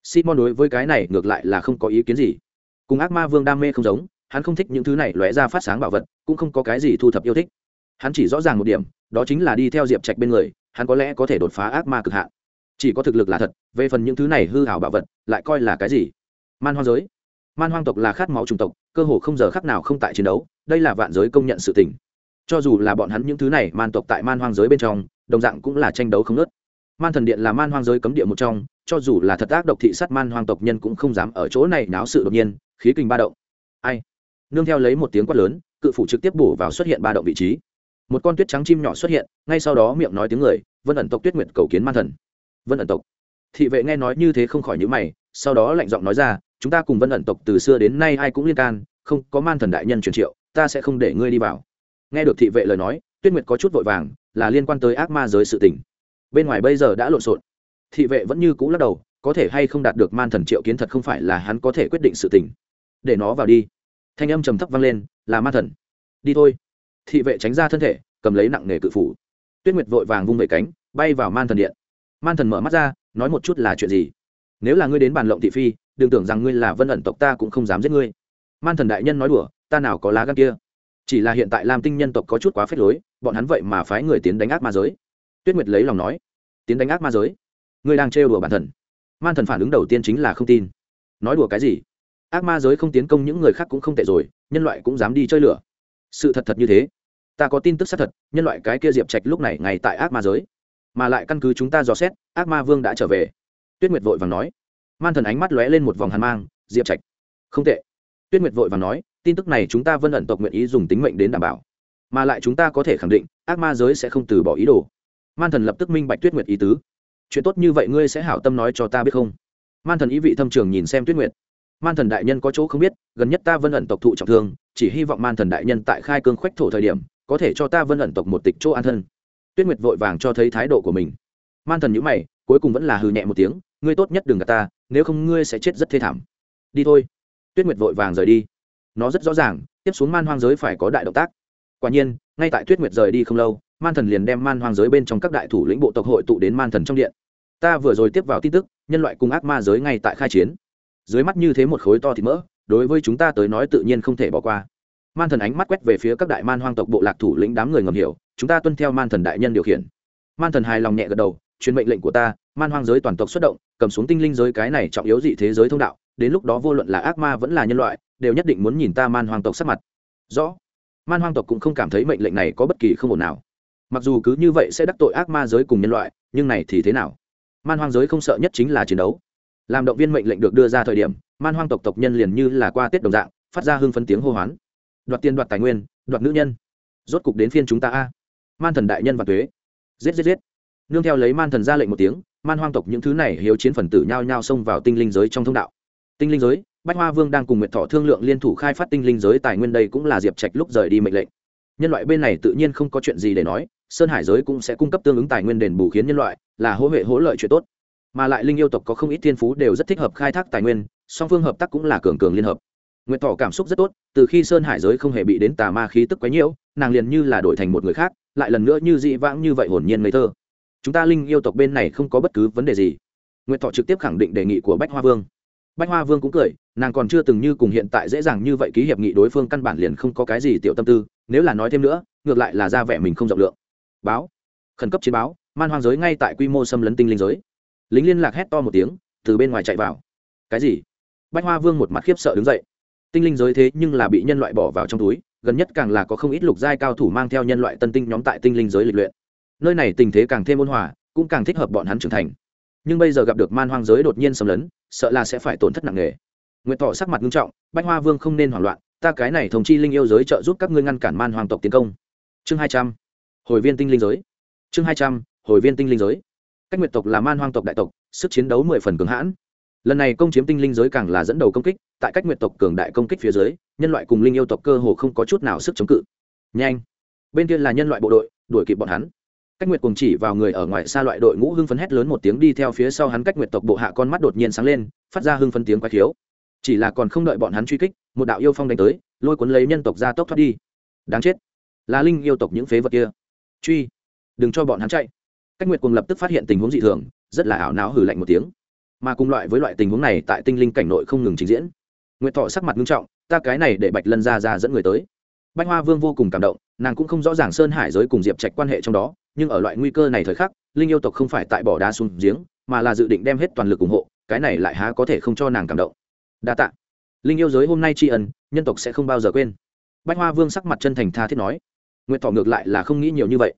Simon đối với cái này ngược lại là không có ý kiến gì. Cùng ác ma vương đam mê không giống, hắn không thích những thứ này lóe ra phát sáng bảo vật, cũng không có cái gì thu thập yêu thích. Hắn chỉ rõ ràng một điểm, đó chính là đi theo diệp trạch bên người, hắn có lẽ có thể đột phá ác ma cực hạn chỉ có thực lực là thật, về phần những thứ này hư hảo bảo vật, lại coi là cái gì? Man hoang giới. Man hoang tộc là khát máu chủng tộc, cơ hồ không giờ khắc nào không tại chiến đấu, đây là vạn giới công nhận sự tình. Cho dù là bọn hắn những thứ này man tộc tại man hoang giới bên trong, đồng dạng cũng là tranh đấu không nớt man thần điện là man hoang giới cấm địa một trong, cho dù là thật ác độc thị sát man hoang tộc nhân cũng không dám ở chỗ này náo sự đột nhiên, khí kinh ba động. Ai? Nương theo lấy một tiếng quát lớn, cự phủ trực tiếp bổ vào xuất hiện ba động vị trí. Một con tuyết trắng chim nhỏ xuất hiện, ngay sau đó miệng nói tiếng người, vân ẩn tộc tuyết nguyệt cầu kiến man thần vân ẩn tộc. Thị vệ nghe nói như thế không khỏi nhữ mày, sau đó lạnh giọng nói ra, chúng ta cùng vân ẩn tộc từ xưa đến nay ai cũng liên can, không có man thần đại nhân truyền triệu, ta sẽ không để ngươi đi vào. Nghe được thị vệ lời nói, tuyết nguyệt có chút vội vàng, là liên quan tới ác ma giới sự tình. Bên ngoài bây giờ đã lộn xộn. Thị vệ vẫn như cũ lắc đầu, có thể hay không đạt được man thần triệu kiến thật không phải là hắn có thể quyết định sự tình. Để nó vào đi. Thanh âm trầm thấp vang lên, là man thần. Đi thôi. Thị vệ tránh ra thân thể, cầm lấy nặng nghề cự phủ. Tuyết nguyệt vội vàng vung vẩy cánh, bay vào man thần điện man thần mở mắt ra, nói một chút là chuyện gì? Nếu là ngươi đến bàn lộng thị phi, đừng tưởng rằng ngươi là vân ẩn tộc ta cũng không dám giết ngươi. Man thần đại nhân nói đùa, ta nào có lá gan kia? Chỉ là hiện tại lam tinh nhân tộc có chút quá phết lối, bọn hắn vậy mà phái người tiến đánh ác ma giới. Tuyết nguyệt lấy lòng nói, tiến đánh ác ma giới? Ngươi đang trêu đùa bản thần. Man thần phản ứng đầu tiên chính là không tin. Nói đùa cái gì? Ác ma giới không tiến công những người khác cũng không tệ rồi, nhân loại cũng dám đi chơi lửa. Sự thật thật như thế. Ta có tin tức xác thật, nhân loại cái kia diệp trạch lúc này ngay tại ác ma giới mà lại căn cứ chúng ta dò xét, ác ma vương đã trở về. Tuyết nguyệt vội vàng nói. Man thần ánh mắt lóe lên một vòng hàn mang, diệp trạch. Không tệ. Tuyết nguyệt vội vàng nói, tin tức này chúng ta vân ẩn tộc nguyện ý dùng tính mệnh đến đảm bảo. Mà lại chúng ta có thể khẳng định, ác ma giới sẽ không từ bỏ ý đồ. Man thần lập tức minh bạch tuyết nguyệt ý tứ. Chuyện tốt như vậy ngươi sẽ hảo tâm nói cho ta biết không? Man thần ý vị thâm trường nhìn xem tuyết nguyệt. Man thần đại nhân có chỗ không biết, gần nhất ta vân ẩn tộc thụ trọng thương, chỉ hy vọng man thần đại nhân tại khai cương khoách thổ thời điểm, có thể cho ta vân ẩn tộc một tịch chỗ an thân tuyết nguyệt vội vàng cho thấy thái độ của mình. Man thần nhữ mày, cuối cùng vẫn là hừ nhẹ một tiếng, ngươi tốt nhất đừng gạt ta, nếu không ngươi sẽ chết rất thê thảm. Đi thôi. Tuyết nguyệt vội vàng rời đi. Nó rất rõ ràng, tiếp xuống man hoang giới phải có đại động tác. Quả nhiên, ngay tại tuyết nguyệt rời đi không lâu, man thần liền đem man hoang giới bên trong các đại thủ lĩnh bộ tộc hội tụ đến man thần trong điện. Ta vừa rồi tiếp vào tin tức, nhân loại cùng ác ma giới ngay tại khai chiến. Dưới mắt như thế một khối to thì mỡ, đối với chúng ta tới nói tự nhiên không thể bỏ qua. Man thần ánh mắt quét về phía các đại man hoang tộc bộ lạc thủ lĩnh đám người ngầm hiểu chúng ta tuân theo man thần đại nhân điều khiển. Man thần hài lòng nhẹ gật đầu, truyền mệnh lệnh của ta, man hoang giới toàn tộc xuất động, cầm xuống tinh linh giới cái này trọng yếu dị thế giới thông đạo, đến lúc đó vô luận là ác ma vẫn là nhân loại, đều nhất định muốn nhìn ta man hoang tộc sắc mặt. Rõ. Man hoang tộc cũng không cảm thấy mệnh lệnh này có bất kỳ không ổn nào. Mặc dù cứ như vậy sẽ đắc tội ác ma giới cùng nhân loại, nhưng này thì thế nào? Man hoang giới không sợ nhất chính là chiến đấu. Làm động viên mệnh lệnh được đưa ra thời điểm, man hoang tộc tộc nhân liền như là qua tết đồng dạng, phát ra hưng phấn tiếng hô hoán. Đoạt tiền đoạt tài nguyên, đoạt nữ nhân. Rốt cục đến phiên chúng ta a man thần đại nhân và thuế giết giết giết. Nương theo lấy man thần ra lệnh một tiếng, man hoang tộc những thứ này hiếu chiến phần tử nhao nhao xông vào tinh linh giới trong thông đạo. Tinh linh giới, bách hoa vương đang cùng nguyệt thọ thương lượng liên thủ khai phát tinh linh giới tài nguyên đây cũng là diệp trạch lúc rời đi mệnh lệnh. Nhân loại bên này tự nhiên không có chuyện gì để nói, sơn hải giới cũng sẽ cung cấp tương ứng tài nguyên đền bù khiến nhân loại, là hỗ hệ hỗ lợi chuyện tốt. Mà lại linh yêu tộc có không ít thiên phú đều rất thích hợp khai thác tài nguyên, song phương hợp tác cũng là cường cường liên hợp. Nguyệt thọ cảm xúc rất tốt, từ khi sơn hải giới không hề bị đến tà ma khí tức quấy nhiễu nàng liền như là đổi thành một người khác, lại lần nữa như dị vãng như vậy hồn nhiên ngây thơ. Chúng ta linh yêu tộc bên này không có bất cứ vấn đề gì. Nguyệt thọ trực tiếp khẳng định đề nghị của bách hoa vương. Bách hoa vương cũng cười, nàng còn chưa từng như cùng hiện tại dễ dàng như vậy ký hiệp nghị đối phương căn bản liền không có cái gì tiểu tâm tư, nếu là nói thêm nữa, ngược lại là ra vẻ mình không rộng lượng. Báo. Khẩn cấp chiến báo, man hoang giới ngay tại quy mô xâm lấn tinh linh giới. Lính liên lạc hét to một tiếng, từ bên ngoài chạy vào. Cái gì? Bách hoa vương một mặt khiếp sợ đứng dậy. Tinh linh giới thế nhưng là bị nhân loại bỏ vào trong túi gần nhất càng là có không ít lục giai cao thủ mang theo nhân loại tân tinh nhóm tại tinh linh giới lịch luyện. Nơi này tình thế càng thêm ôn hòa, cũng càng thích hợp bọn hắn trưởng thành. Nhưng bây giờ gặp được man hoang giới đột nhiên xâm lấn, sợ là sẽ phải tổn thất nặng nề. Nguyện thọ sắc mặt nghiêm trọng, bách hoa vương không nên hoảng loạn, ta cái này thống chi linh yêu giới trợ giúp các ngươi ngăn cản man hoàng tộc tiến công. Chương hai trăm, hồi viên tinh linh giới. Chương hai trăm, hồi viên tinh linh giới. Cách nguyệt tộc là man hoang tộc đại tộc, sức chiến đấu mười phần cường hãn lần này công chiếm tinh linh giới càng là dẫn đầu công kích, tại cách nguyệt tộc cường đại công kích phía dưới, nhân loại cùng linh yêu tộc cơ hồ không có chút nào sức chống cự. Nhanh! Bên kia là nhân loại bộ đội, đuổi kịp bọn hắn. Cách nguyệt cùng chỉ vào người ở ngoài xa loại đội ngũ hưng phấn hét lớn một tiếng đi theo phía sau hắn cách nguyệt tộc bộ hạ con mắt đột nhiên sáng lên, phát ra hưng phấn tiếng quái khiếu. Chỉ là còn không đợi bọn hắn truy kích, một đạo yêu phong đánh tới, lôi cuốn lấy nhân tộc ra tốc thoát đi. Đáng chết! Là linh yêu tộc những phế vật kia. Truy! Đừng cho bọn hắn chạy. Cách nguyệt cùng lập tức phát hiện tình huống dị thường, rất là ảo não hử lạnh một tiếng mà cùng loại với loại tình huống này tại tinh linh cảnh nội không ngừng trình diễn. Nguyệt thọ sắc mặt nghiêm trọng, ta cái này để bạch lân ra ra dẫn người tới. Bạch hoa vương vô cùng cảm động, nàng cũng không rõ ràng sơn hải giới cùng diệp trạch quan hệ trong đó, nhưng ở loại nguy cơ này thời khắc, linh yêu tộc không phải tại bỏ đá xuống giếng, mà là dự định đem hết toàn lực ủng hộ, cái này lại há có thể không cho nàng cảm động. Đa tạ. Linh yêu giới hôm nay tri ân, nhân tộc sẽ không bao giờ quên. Bách hoa vương sắc mặt chân thành tha thiết nói. Nguyệt thọ ngược lại là không nghĩ nhiều như vậy.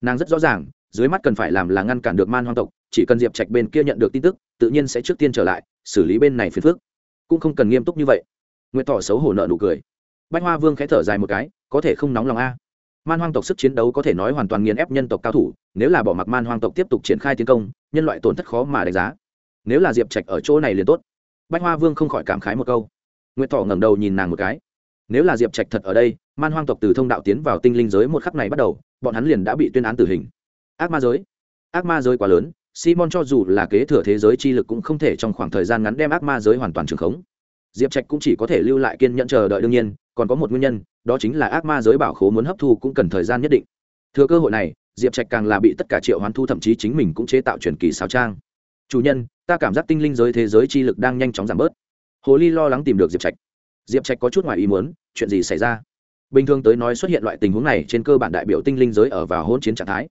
Nàng rất rõ ràng, dưới mắt cần phải làm là ngăn cản được man hoang tộc chỉ cần diệp trạch bên kia nhận được tin tức, tự nhiên sẽ trước tiên trở lại, xử lý bên này phiền phước cũng không cần nghiêm túc như vậy. Nguyệt Thỏ xấu hổ nợ nụ cười. Bách hoa vương khẽ thở dài một cái, có thể không nóng lòng a. Man hoang tộc sức chiến đấu có thể nói hoàn toàn nghiền ép nhân tộc cao thủ, nếu là bỏ mặc man hoang tộc tiếp tục triển khai tiến công, nhân loại tổn thất khó mà đánh giá. Nếu là diệp trạch ở chỗ này liền tốt. Bách hoa vương không khỏi cảm khái một câu. Nguyệt Thỏ ngẩng đầu nhìn nàng một cái. Nếu là diệp trạch thật ở đây, man hoang tộc từ thông đạo tiến vào tinh linh giới một khắc này bắt đầu, bọn hắn liền đã bị tuyên án tử hình. Ác ma giới. Ác ma giới quá lớn simon cho dù là kế thừa thế giới chi lực cũng không thể trong khoảng thời gian ngắn đem ác ma giới hoàn toàn trường khống. Diệp trạch cũng chỉ có thể lưu lại kiên nhẫn chờ đợi đương nhiên, còn có một nguyên nhân, đó chính là ác ma giới bảo khố muốn hấp thu cũng cần thời gian nhất định. Thừa cơ hội này, diệp trạch càng là bị tất cả triệu hoán thu thậm chí chính mình cũng chế tạo truyền kỳ sao trang. Chủ nhân, ta cảm giác tinh linh giới thế giới chi lực đang nhanh chóng giảm bớt. Hồ ly lo lắng tìm được diệp trạch. Diệp trạch có chút ngoài ý muốn, chuyện gì xảy ra? Bình thường tới nói xuất hiện loại tình huống này trên cơ bản đại biểu tinh linh giới ở vào hôn chiến trạng thái.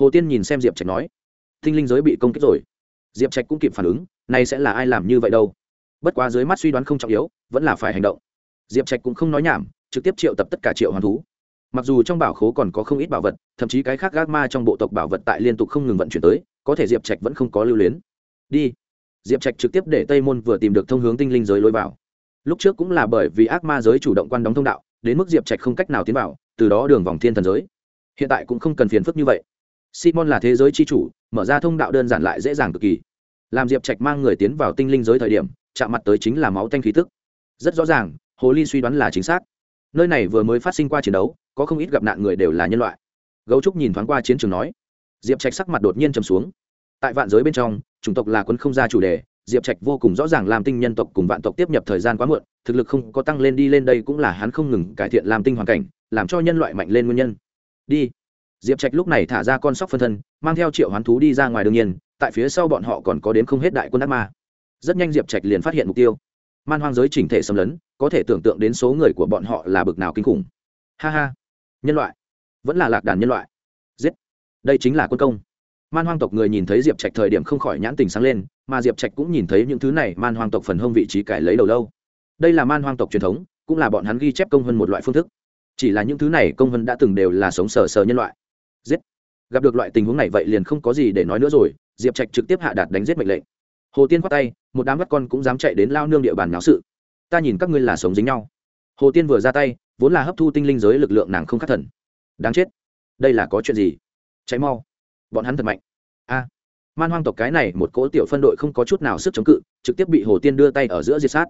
Hồ tiên nhìn xem diệp trạch nói tinh linh giới bị công kích rồi. Diệp trạch cũng kịp phản ứng này sẽ là ai làm như vậy đâu? Bất quá dưới mắt suy đoán không trọng yếu, vẫn là phải hành động. Diệp trạch cũng không nói nhảm, trực tiếp triệu tập tất cả triệu hoàn thú. Mặc dù trong bảo khố còn có không ít bảo vật, thậm chí cái khác gác ma trong bộ tộc bảo vật tại liên tục không ngừng vận chuyển tới, có thể diệp trạch vẫn không có lưu luyến. Đi. Diệp trạch trực tiếp để tây môn vừa tìm được thông hướng tinh linh giới lối vào. Lúc trước cũng là bởi vì ác ma giới chủ động quan đóng thông đạo, đến mức diệp trạch không cách nào tiến vào, từ đó đường vòng thiên thần giới. Hiện tại cũng không cần phiền phức như vậy simon là thế giới c h i chủ, mở ra thông đạo đơn giản lại dễ dàng cực kỳ. Làm diệp trạch mang người tiến vào tinh linh giới thời điểm, chạm mặt tới chính là máu tanh khí tức. Rất rõ ràng, hồ ly suy đoán là chính xác. Nơi này vừa mới phát sinh qua chiến đấu, có không ít gặp nạn người đều là nhân loại. Gấu trúc nhìn thoáng qua chiến trường nói, diệp trạch sắc mặt đột nhiên trầm xuống. Tại vạn giới bên trong, chủng tộc là quân không ra chủ đề, diệp trạch vô cùng rõ ràng làm tinh nhân tộc cùng vạn tộc tiếp nhập thời gian quá muộn, thực lực không có tăng lên đi lên đây cũng là hắn không ngừng cải thiện làm tinh hoàn cảnh, làm cho nhân loại mạnh lên nguyên nhân. Đi diệp trạch lúc này thả ra con sóc phân thân, mang theo triệu hoán thú đi ra ngoài đương nhiên, tại phía sau bọn họ còn có đến không hết đại quân ác ma. Rất nhanh diệp trạch liền phát hiện mục tiêu. Man hoang giới chỉnh thể xâm lấn, có thể tưởng tượng đến số người của bọn họ là bực nào kinh khủng. Ha ha. Nhân loại. Vẫn là lạc đàn nhân loại. Giết. Đây chính là quân công. Man hoang tộc người nhìn thấy diệp trạch thời điểm không khỏi nhãn tình sáng lên, mà diệp trạch cũng nhìn thấy những thứ này, man hoang tộc phần hông vị trí cải lấy đầu lâu. Đây là man hoang tộc truyền thống, cũng là bọn hắn ghi chép công hơn một loại phương thức. Chỉ là những thứ này công hơn đã từng đều là sống sờ sờ nhân loại gặp được loại tình huống này vậy liền không có gì để nói nữa rồi, diệp trạch trực tiếp hạ đạt đánh giết mệnh lệnh. Hồ tiên khoát tay, một đám bắt con cũng dám chạy đến lao nương địa bàn náo sự. Ta nhìn các ngươi là sống dính nhau. Hồ tiên vừa ra tay, vốn là hấp thu tinh linh giới lực lượng nàng không khắc thần. Đáng chết. Đây là có chuyện gì? Cháy mau. Bọn hắn thật mạnh. A. Man hoang tộc cái này, một cỗ tiểu phân đội không có chút nào sức chống cự, trực tiếp bị hồ tiên đưa tay ở giữa diệt sát.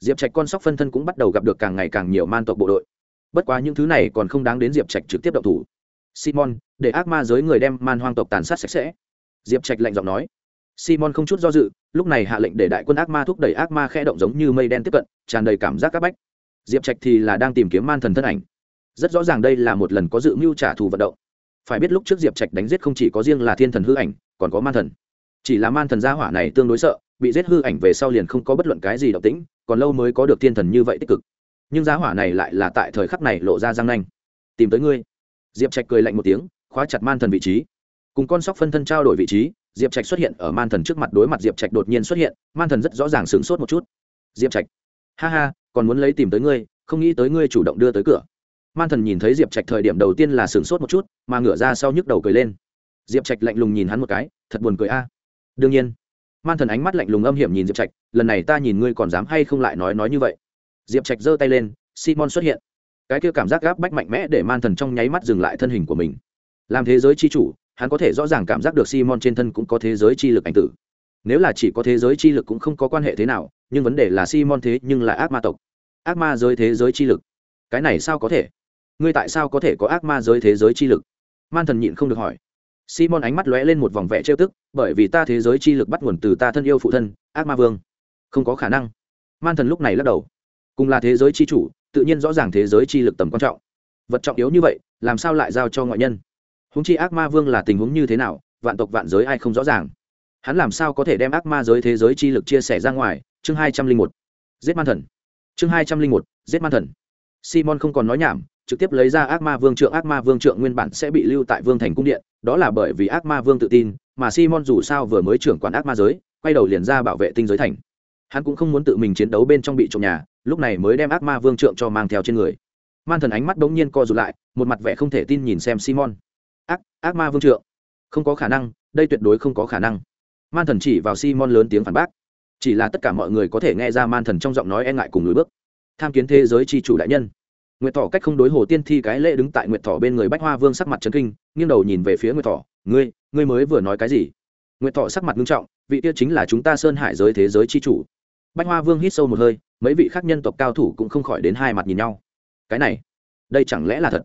Diệp trạch con sóc phân thân cũng bắt đầu gặp được càng ngày càng nhiều man tộc bộ đội. Bất quá những thứ này còn không đáng đến diệp trạch trực tiếp động thủ simon, để ác ma giới người đem man hoang tộc tàn sát sạch sẽ. Diệp trạch lạnh giọng nói. Simon không chút do dự, lúc này hạ lệnh để đại quân ác ma thúc đẩy ác ma khẽ động giống như mây đen tiếp cận, tràn đầy cảm giác c áp bách. Diệp trạch thì là đang tìm kiếm man thần thân ảnh. Rất rõ ràng đây là một lần có dự mưu trả thù vận động. Phải biết lúc trước diệp trạch đánh giết không chỉ có riêng là thiên thần hư ảnh, còn có man thần. Chỉ là man thần gia hỏa này tương đối sợ, bị giết hư ảnh về sau liền không có bất luận cái gì động tĩnh, còn lâu mới có được thiên thần như vậy tích cực. Nhưng giá hỏa này lại là tại thời khắc này lộ ra răng nanh. Tìm tới ngươi diệp trạch cười lạnh một tiếng, khóa chặt man thần vị trí. Cùng con sóc phân thân trao đổi vị trí, diệp trạch xuất hiện ở man thần trước mặt đối mặt diệp trạch đột nhiên xuất hiện, man thần rất rõ ràng sửng sốt một chút. Diệp trạch, ha ha, còn muốn lấy tìm tới ngươi, không nghĩ tới ngươi chủ động đưa tới cửa. Man thần nhìn thấy diệp trạch thời điểm đầu tiên là sửng sốt một chút, mà ngửa ra sau nhức đầu cười lên. Diệp trạch lạnh lùng nhìn hắn một cái, thật buồn cười a. Đương nhiên, man thần ánh mắt lạnh lùng âm hiểm nhìn diệp trạch, lần này ta nhìn ngươi còn dám hay không lại nói nói như vậy. Diệp trạch giơ tay lên, simon xuất hiện cái kia cảm giác gáp bách mạnh mẽ để man thần trong nháy mắt dừng lại thân hình của mình. Làm thế giới c h i chủ, hắn có thể rõ ràng cảm giác được simon trên thân cũng có thế giới chi lực ảnh tử. Nếu là chỉ có thế giới chi lực cũng không có quan hệ thế nào, nhưng vấn đề là simon thế nhưng là ác ma tộc. Ác ma giới thế giới chi lực. Cái này sao có thể? Ngươi tại sao có thể có ác ma giới thế giới chi lực? Man thần nhịn không được hỏi. Simon ánh mắt lóe lên một vòng vẽ trêu tức, bởi vì ta thế giới chi lực bắt nguồn từ ta thân yêu phụ thân, ác ma vương. Không có khả năng. Man thần lúc này lắc đầu. Cùng là thế giới chi chủ tự nhiên rõ ràng thế giới chi lực tầm quan trọng. Vật trọng yếu như vậy, làm sao lại giao cho ngoại nhân? Húng chi ác ma vương là tình huống như thế nào, vạn tộc vạn giới ai không rõ ràng? Hắn làm sao có thể đem ác ma giới thế giới chi lực chia sẻ ra ngoài? Chương hai trăm linh một. Giết man thần. Chương hai trăm linh một. Giết man thần. Simon không còn nói nhảm, trực tiếp lấy ra ác ma vương trượng. Ác ma vương trượng nguyên bản sẽ bị lưu tại vương thành cung điện, đó là bởi vì ác ma vương tự tin, mà simon dù sao vừa mới trưởng quản ác ma giới, quay đầu liền ra bảo vệ tinh giới thành hắn cũng không muốn tự mình chiến đấu bên trong bị trộm nhà lúc này mới đem ác ma vương trượng cho mang theo trên người. Man thần ánh mắt bỗng nhiên co rụt lại một mặt vẻ không thể tin nhìn xem simon. Ác ác ma vương trượng. Không có khả năng đây tuyệt đối không có khả năng. Man thần chỉ vào simon lớn tiếng phản bác. Chỉ là tất cả mọi người có thể nghe ra man thần trong giọng nói e ngại cùng lối bước. Tham kiến thế giới tri chủ đại nhân. Nguyệt Thỏ cách không đối hồ tiên thi cái lễ đứng tại nguyệt Thỏ bên người bách hoa vương sắc mặt trấn kinh nghiêng đầu nhìn về phía nguyệt Thỏ, ngươi ngươi mới vừa nói cái gì? Nguyệt thọ sắc mặt nghiêm trọng, vị kia chính là chúng ta sơn hải giới thế giới chi chủ. Bách hoa vương hít sâu một hơi, mấy vị khác nhân tộc cao thủ cũng không khỏi đến hai mặt nhìn nhau. Cái này, đây chẳng lẽ là thật?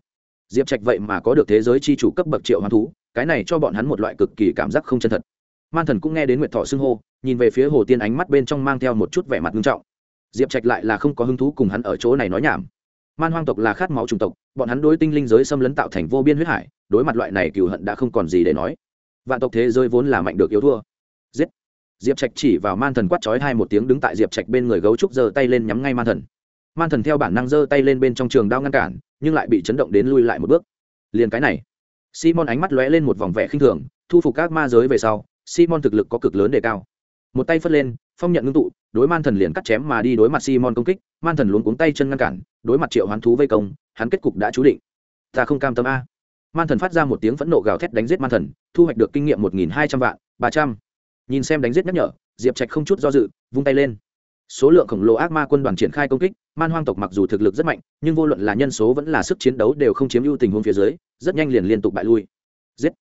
Diệp trạch vậy mà có được thế giới chi chủ cấp bậc triệu hoán thú, cái này cho bọn hắn một loại cực kỳ cảm giác không chân thật. Man thần cũng nghe đến nguyệt thọ xưng hô, nhìn về phía hồ tiên ánh mắt bên trong mang theo một chút vẻ mặt nghiêm trọng. Diệp trạch lại là không có hứng thú cùng hắn ở chỗ này nói nhảm. Man hoang tộc là khát máu chủng tộc, bọn hắn đối tinh linh giới xâm lấn tạo thành vô biên huyết hải, đối mặt loại này cừu hận đã không còn gì để nói vạn tộc thế giới vốn là mạnh được yếu thua. Giết. Diệp trạch chỉ vào man thần quát chói hai một tiếng đứng tại diệp trạch bên người gấu trúc giơ tay lên nhắm ngay man thần. Man thần theo bản năng giơ tay lên bên trong trường đao ngăn cản, nhưng lại bị chấn động đến lui lại một bước. Liền cái này. Simon ánh mắt lóe lên một vòng vẻ khinh thường, thu phục các ma giới về sau, simon thực lực có cực lớn đề cao. Một tay phất lên, phong nhận ngưng tụ, đối man thần liền cắt chém mà đi đối mặt simon công kích, man thần luống cuống tay chân ngăn cản, đối mặt triệu hoán thú vây công, hắn kết cục đã chú định. Ta không cam tâm a man thần phát ra một tiếng phẫn nộ gào thét đánh giết man thần, thu hoạch được kinh nghiệm một nghìn hai trăm vạn, ba trăm. Nhìn xem đánh giết nhắc nhở, diệp trạch không chút do dự, vung tay lên. Số lượng khổng lồ ác ma quân đoàn triển khai công kích, man hoang tộc mặc dù thực lực rất mạnh, nhưng vô luận là nhân số vẫn là sức chiến đấu đều không chiếm ưu tình huống phía dưới, rất nhanh liền liên tục bại lui. Giết!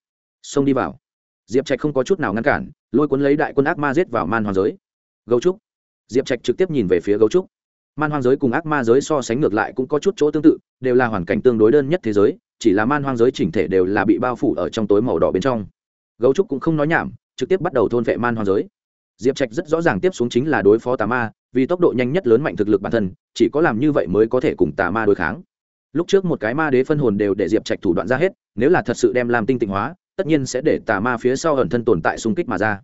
Xông đi vào. Diệp trạch không có chút nào ngăn cản, lôi cuốn lấy đại quân ác ma giết vào man hoang giới. Gấu trúc. Diệp trạch trực tiếp nhìn về phía gấu trúc. Man hoang giới cùng ác ma giới so sánh ngược lại cũng có chút chỗ tương tự, đều là hoàn cảnh tương đối đơn nhất thế giới chỉ là man hoang giới chỉnh thể đều là bị bao phủ ở trong tối màu đỏ bên trong. Gấu trúc cũng không nói nhảm, trực tiếp bắt đầu thôn vệ man hoang giới. Diệp trạch rất rõ ràng tiếp xuống chính là đối phó tà ma, vì tốc độ nhanh nhất lớn mạnh thực lực bản thân, chỉ có làm như vậy mới có thể cùng tà ma đối kháng. Lúc trước một cái ma đế phân hồn đều để diệp trạch thủ đoạn ra hết, nếu là thật sự đem làm tinh tịnh hóa, tất nhiên sẽ để tà ma phía sau ẩn thân tồn tại xung kích mà ra.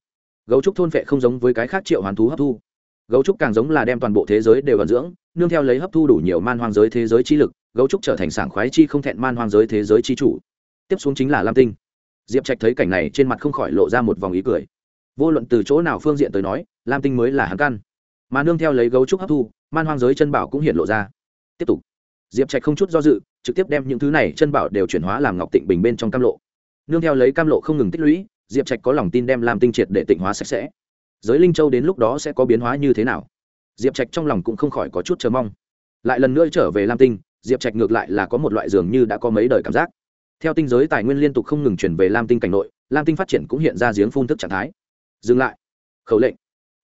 Gấu trúc thôn vệ không giống với cái khác triệu hoàn thú hấp thu. Gấu trúc càng giống là đem toàn bộ thế giới đều ẩn dưỡng, nương theo lấy hấp thu đủ nhiều man hoang giới thế giới chi lực gấu trúc trở thành sảng khoái chi không thẹn man hoang giới thế giới chi chủ. Tiếp xuống chính là lam tinh. Diệp trạch thấy cảnh này trên mặt không khỏi lộ ra một vòng ý cười. Vô luận từ chỗ nào phương diện tới nói, lam tinh mới là hắn căn. Mà nương theo lấy gấu trúc hấp thu, man hoang giới chân bảo cũng hiện lộ ra. Tiếp tục. Diệp trạch không chút do dự, trực tiếp đem những thứ này chân bảo đều chuyển hóa làm ngọc tịnh bình bên trong cam lộ. Nương theo lấy cam lộ không ngừng tích lũy, diệp trạch có lòng tin đem lam tinh triệt để tịnh hóa sạch sẽ. Giới linh châu đến lúc đó sẽ có biến hóa như thế nào? Diệp trạch trong lòng cũng không khỏi có chút chờ mong. Lại lần nữa trở về lam tinh diệp trạch ngược lại là có một loại dường như đã có mấy đời cảm giác. Theo tinh giới tài nguyên liên tục không ngừng chuyển về lam tinh cảnh nội, lam tinh phát triển cũng hiện ra giếng phun thức trạng thái. Dừng lại. Khẩu lệnh.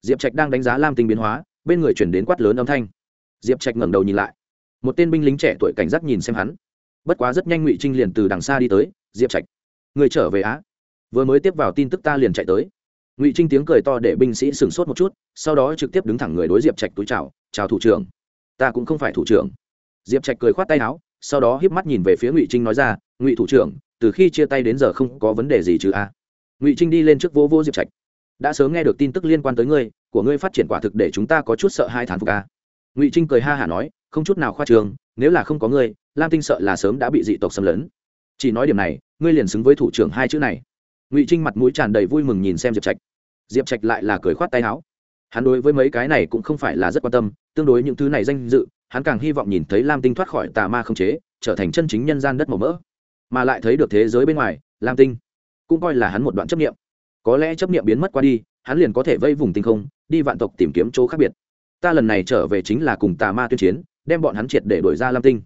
Diệp trạch đang đánh giá lam tinh biến hóa, bên người chuyển đến quát lớn âm thanh. Diệp trạch ngẩng đầu nhìn lại. Một tên binh lính trẻ tuổi cảnh giác nhìn xem hắn. Bất quá rất nhanh ngụy trinh liền từ đằng xa đi tới, diệp trạch, người trở về á? Vừa mới tiếp vào tin tức ta liền chạy tới. Ngụy trinh tiếng cười to để binh sĩ sửng sốt một chút, sau đó trực tiếp đứng thẳng người đối diệp trạch túi chào chào thủ trưởng. Ta cũng không phải thủ trưởng diệp trạch cười khoát tay áo, sau đó hiếp mắt nhìn về phía ngụy trinh nói ra, ngụy thủ trưởng, từ khi chia tay đến giờ không có vấn đề gì chứ a ngụy trinh đi lên trước vô vô diệp trạch. Đã sớm nghe được tin tức liên quan tới ngươi, của ngươi phát triển quả thực để chúng ta có chút sợ hai thán phục a ngụy trinh cười ha hả nói, không chút nào khoa trường, nếu là không có ngươi, lam tinh sợ là sớm đã bị dị tộc xâm lấn. Chỉ nói điểm này, ngươi liền xứng với thủ trưởng hai chữ này. Ngụy trinh mặt mũi tràn đầy vui mừng nhìn xem diệp trạch. Diệp trạch lại là cười khoát tay áo. Hắn đối với mấy cái này cũng không phải là rất quan tâm, tương đối những thứ này danh dự hắn càng hy vọng nhìn thấy lam tinh thoát khỏi tà ma không chế, trở thành chân chính nhân gian đất màu mỡ. Mà lại thấy được thế giới bên ngoài, lam tinh cũng coi là hắn một đoạn chấp nghiệm có lẽ chấp nghiệm biến mất qua đi, hắn liền có thể vây vùng tinh không, đi vạn tộc tìm kiếm chỗ khác biệt. Ta lần này trở về chính là cùng tà ma tuyên chiến, đem bọn hắn triệt để đổi ra lam tinh.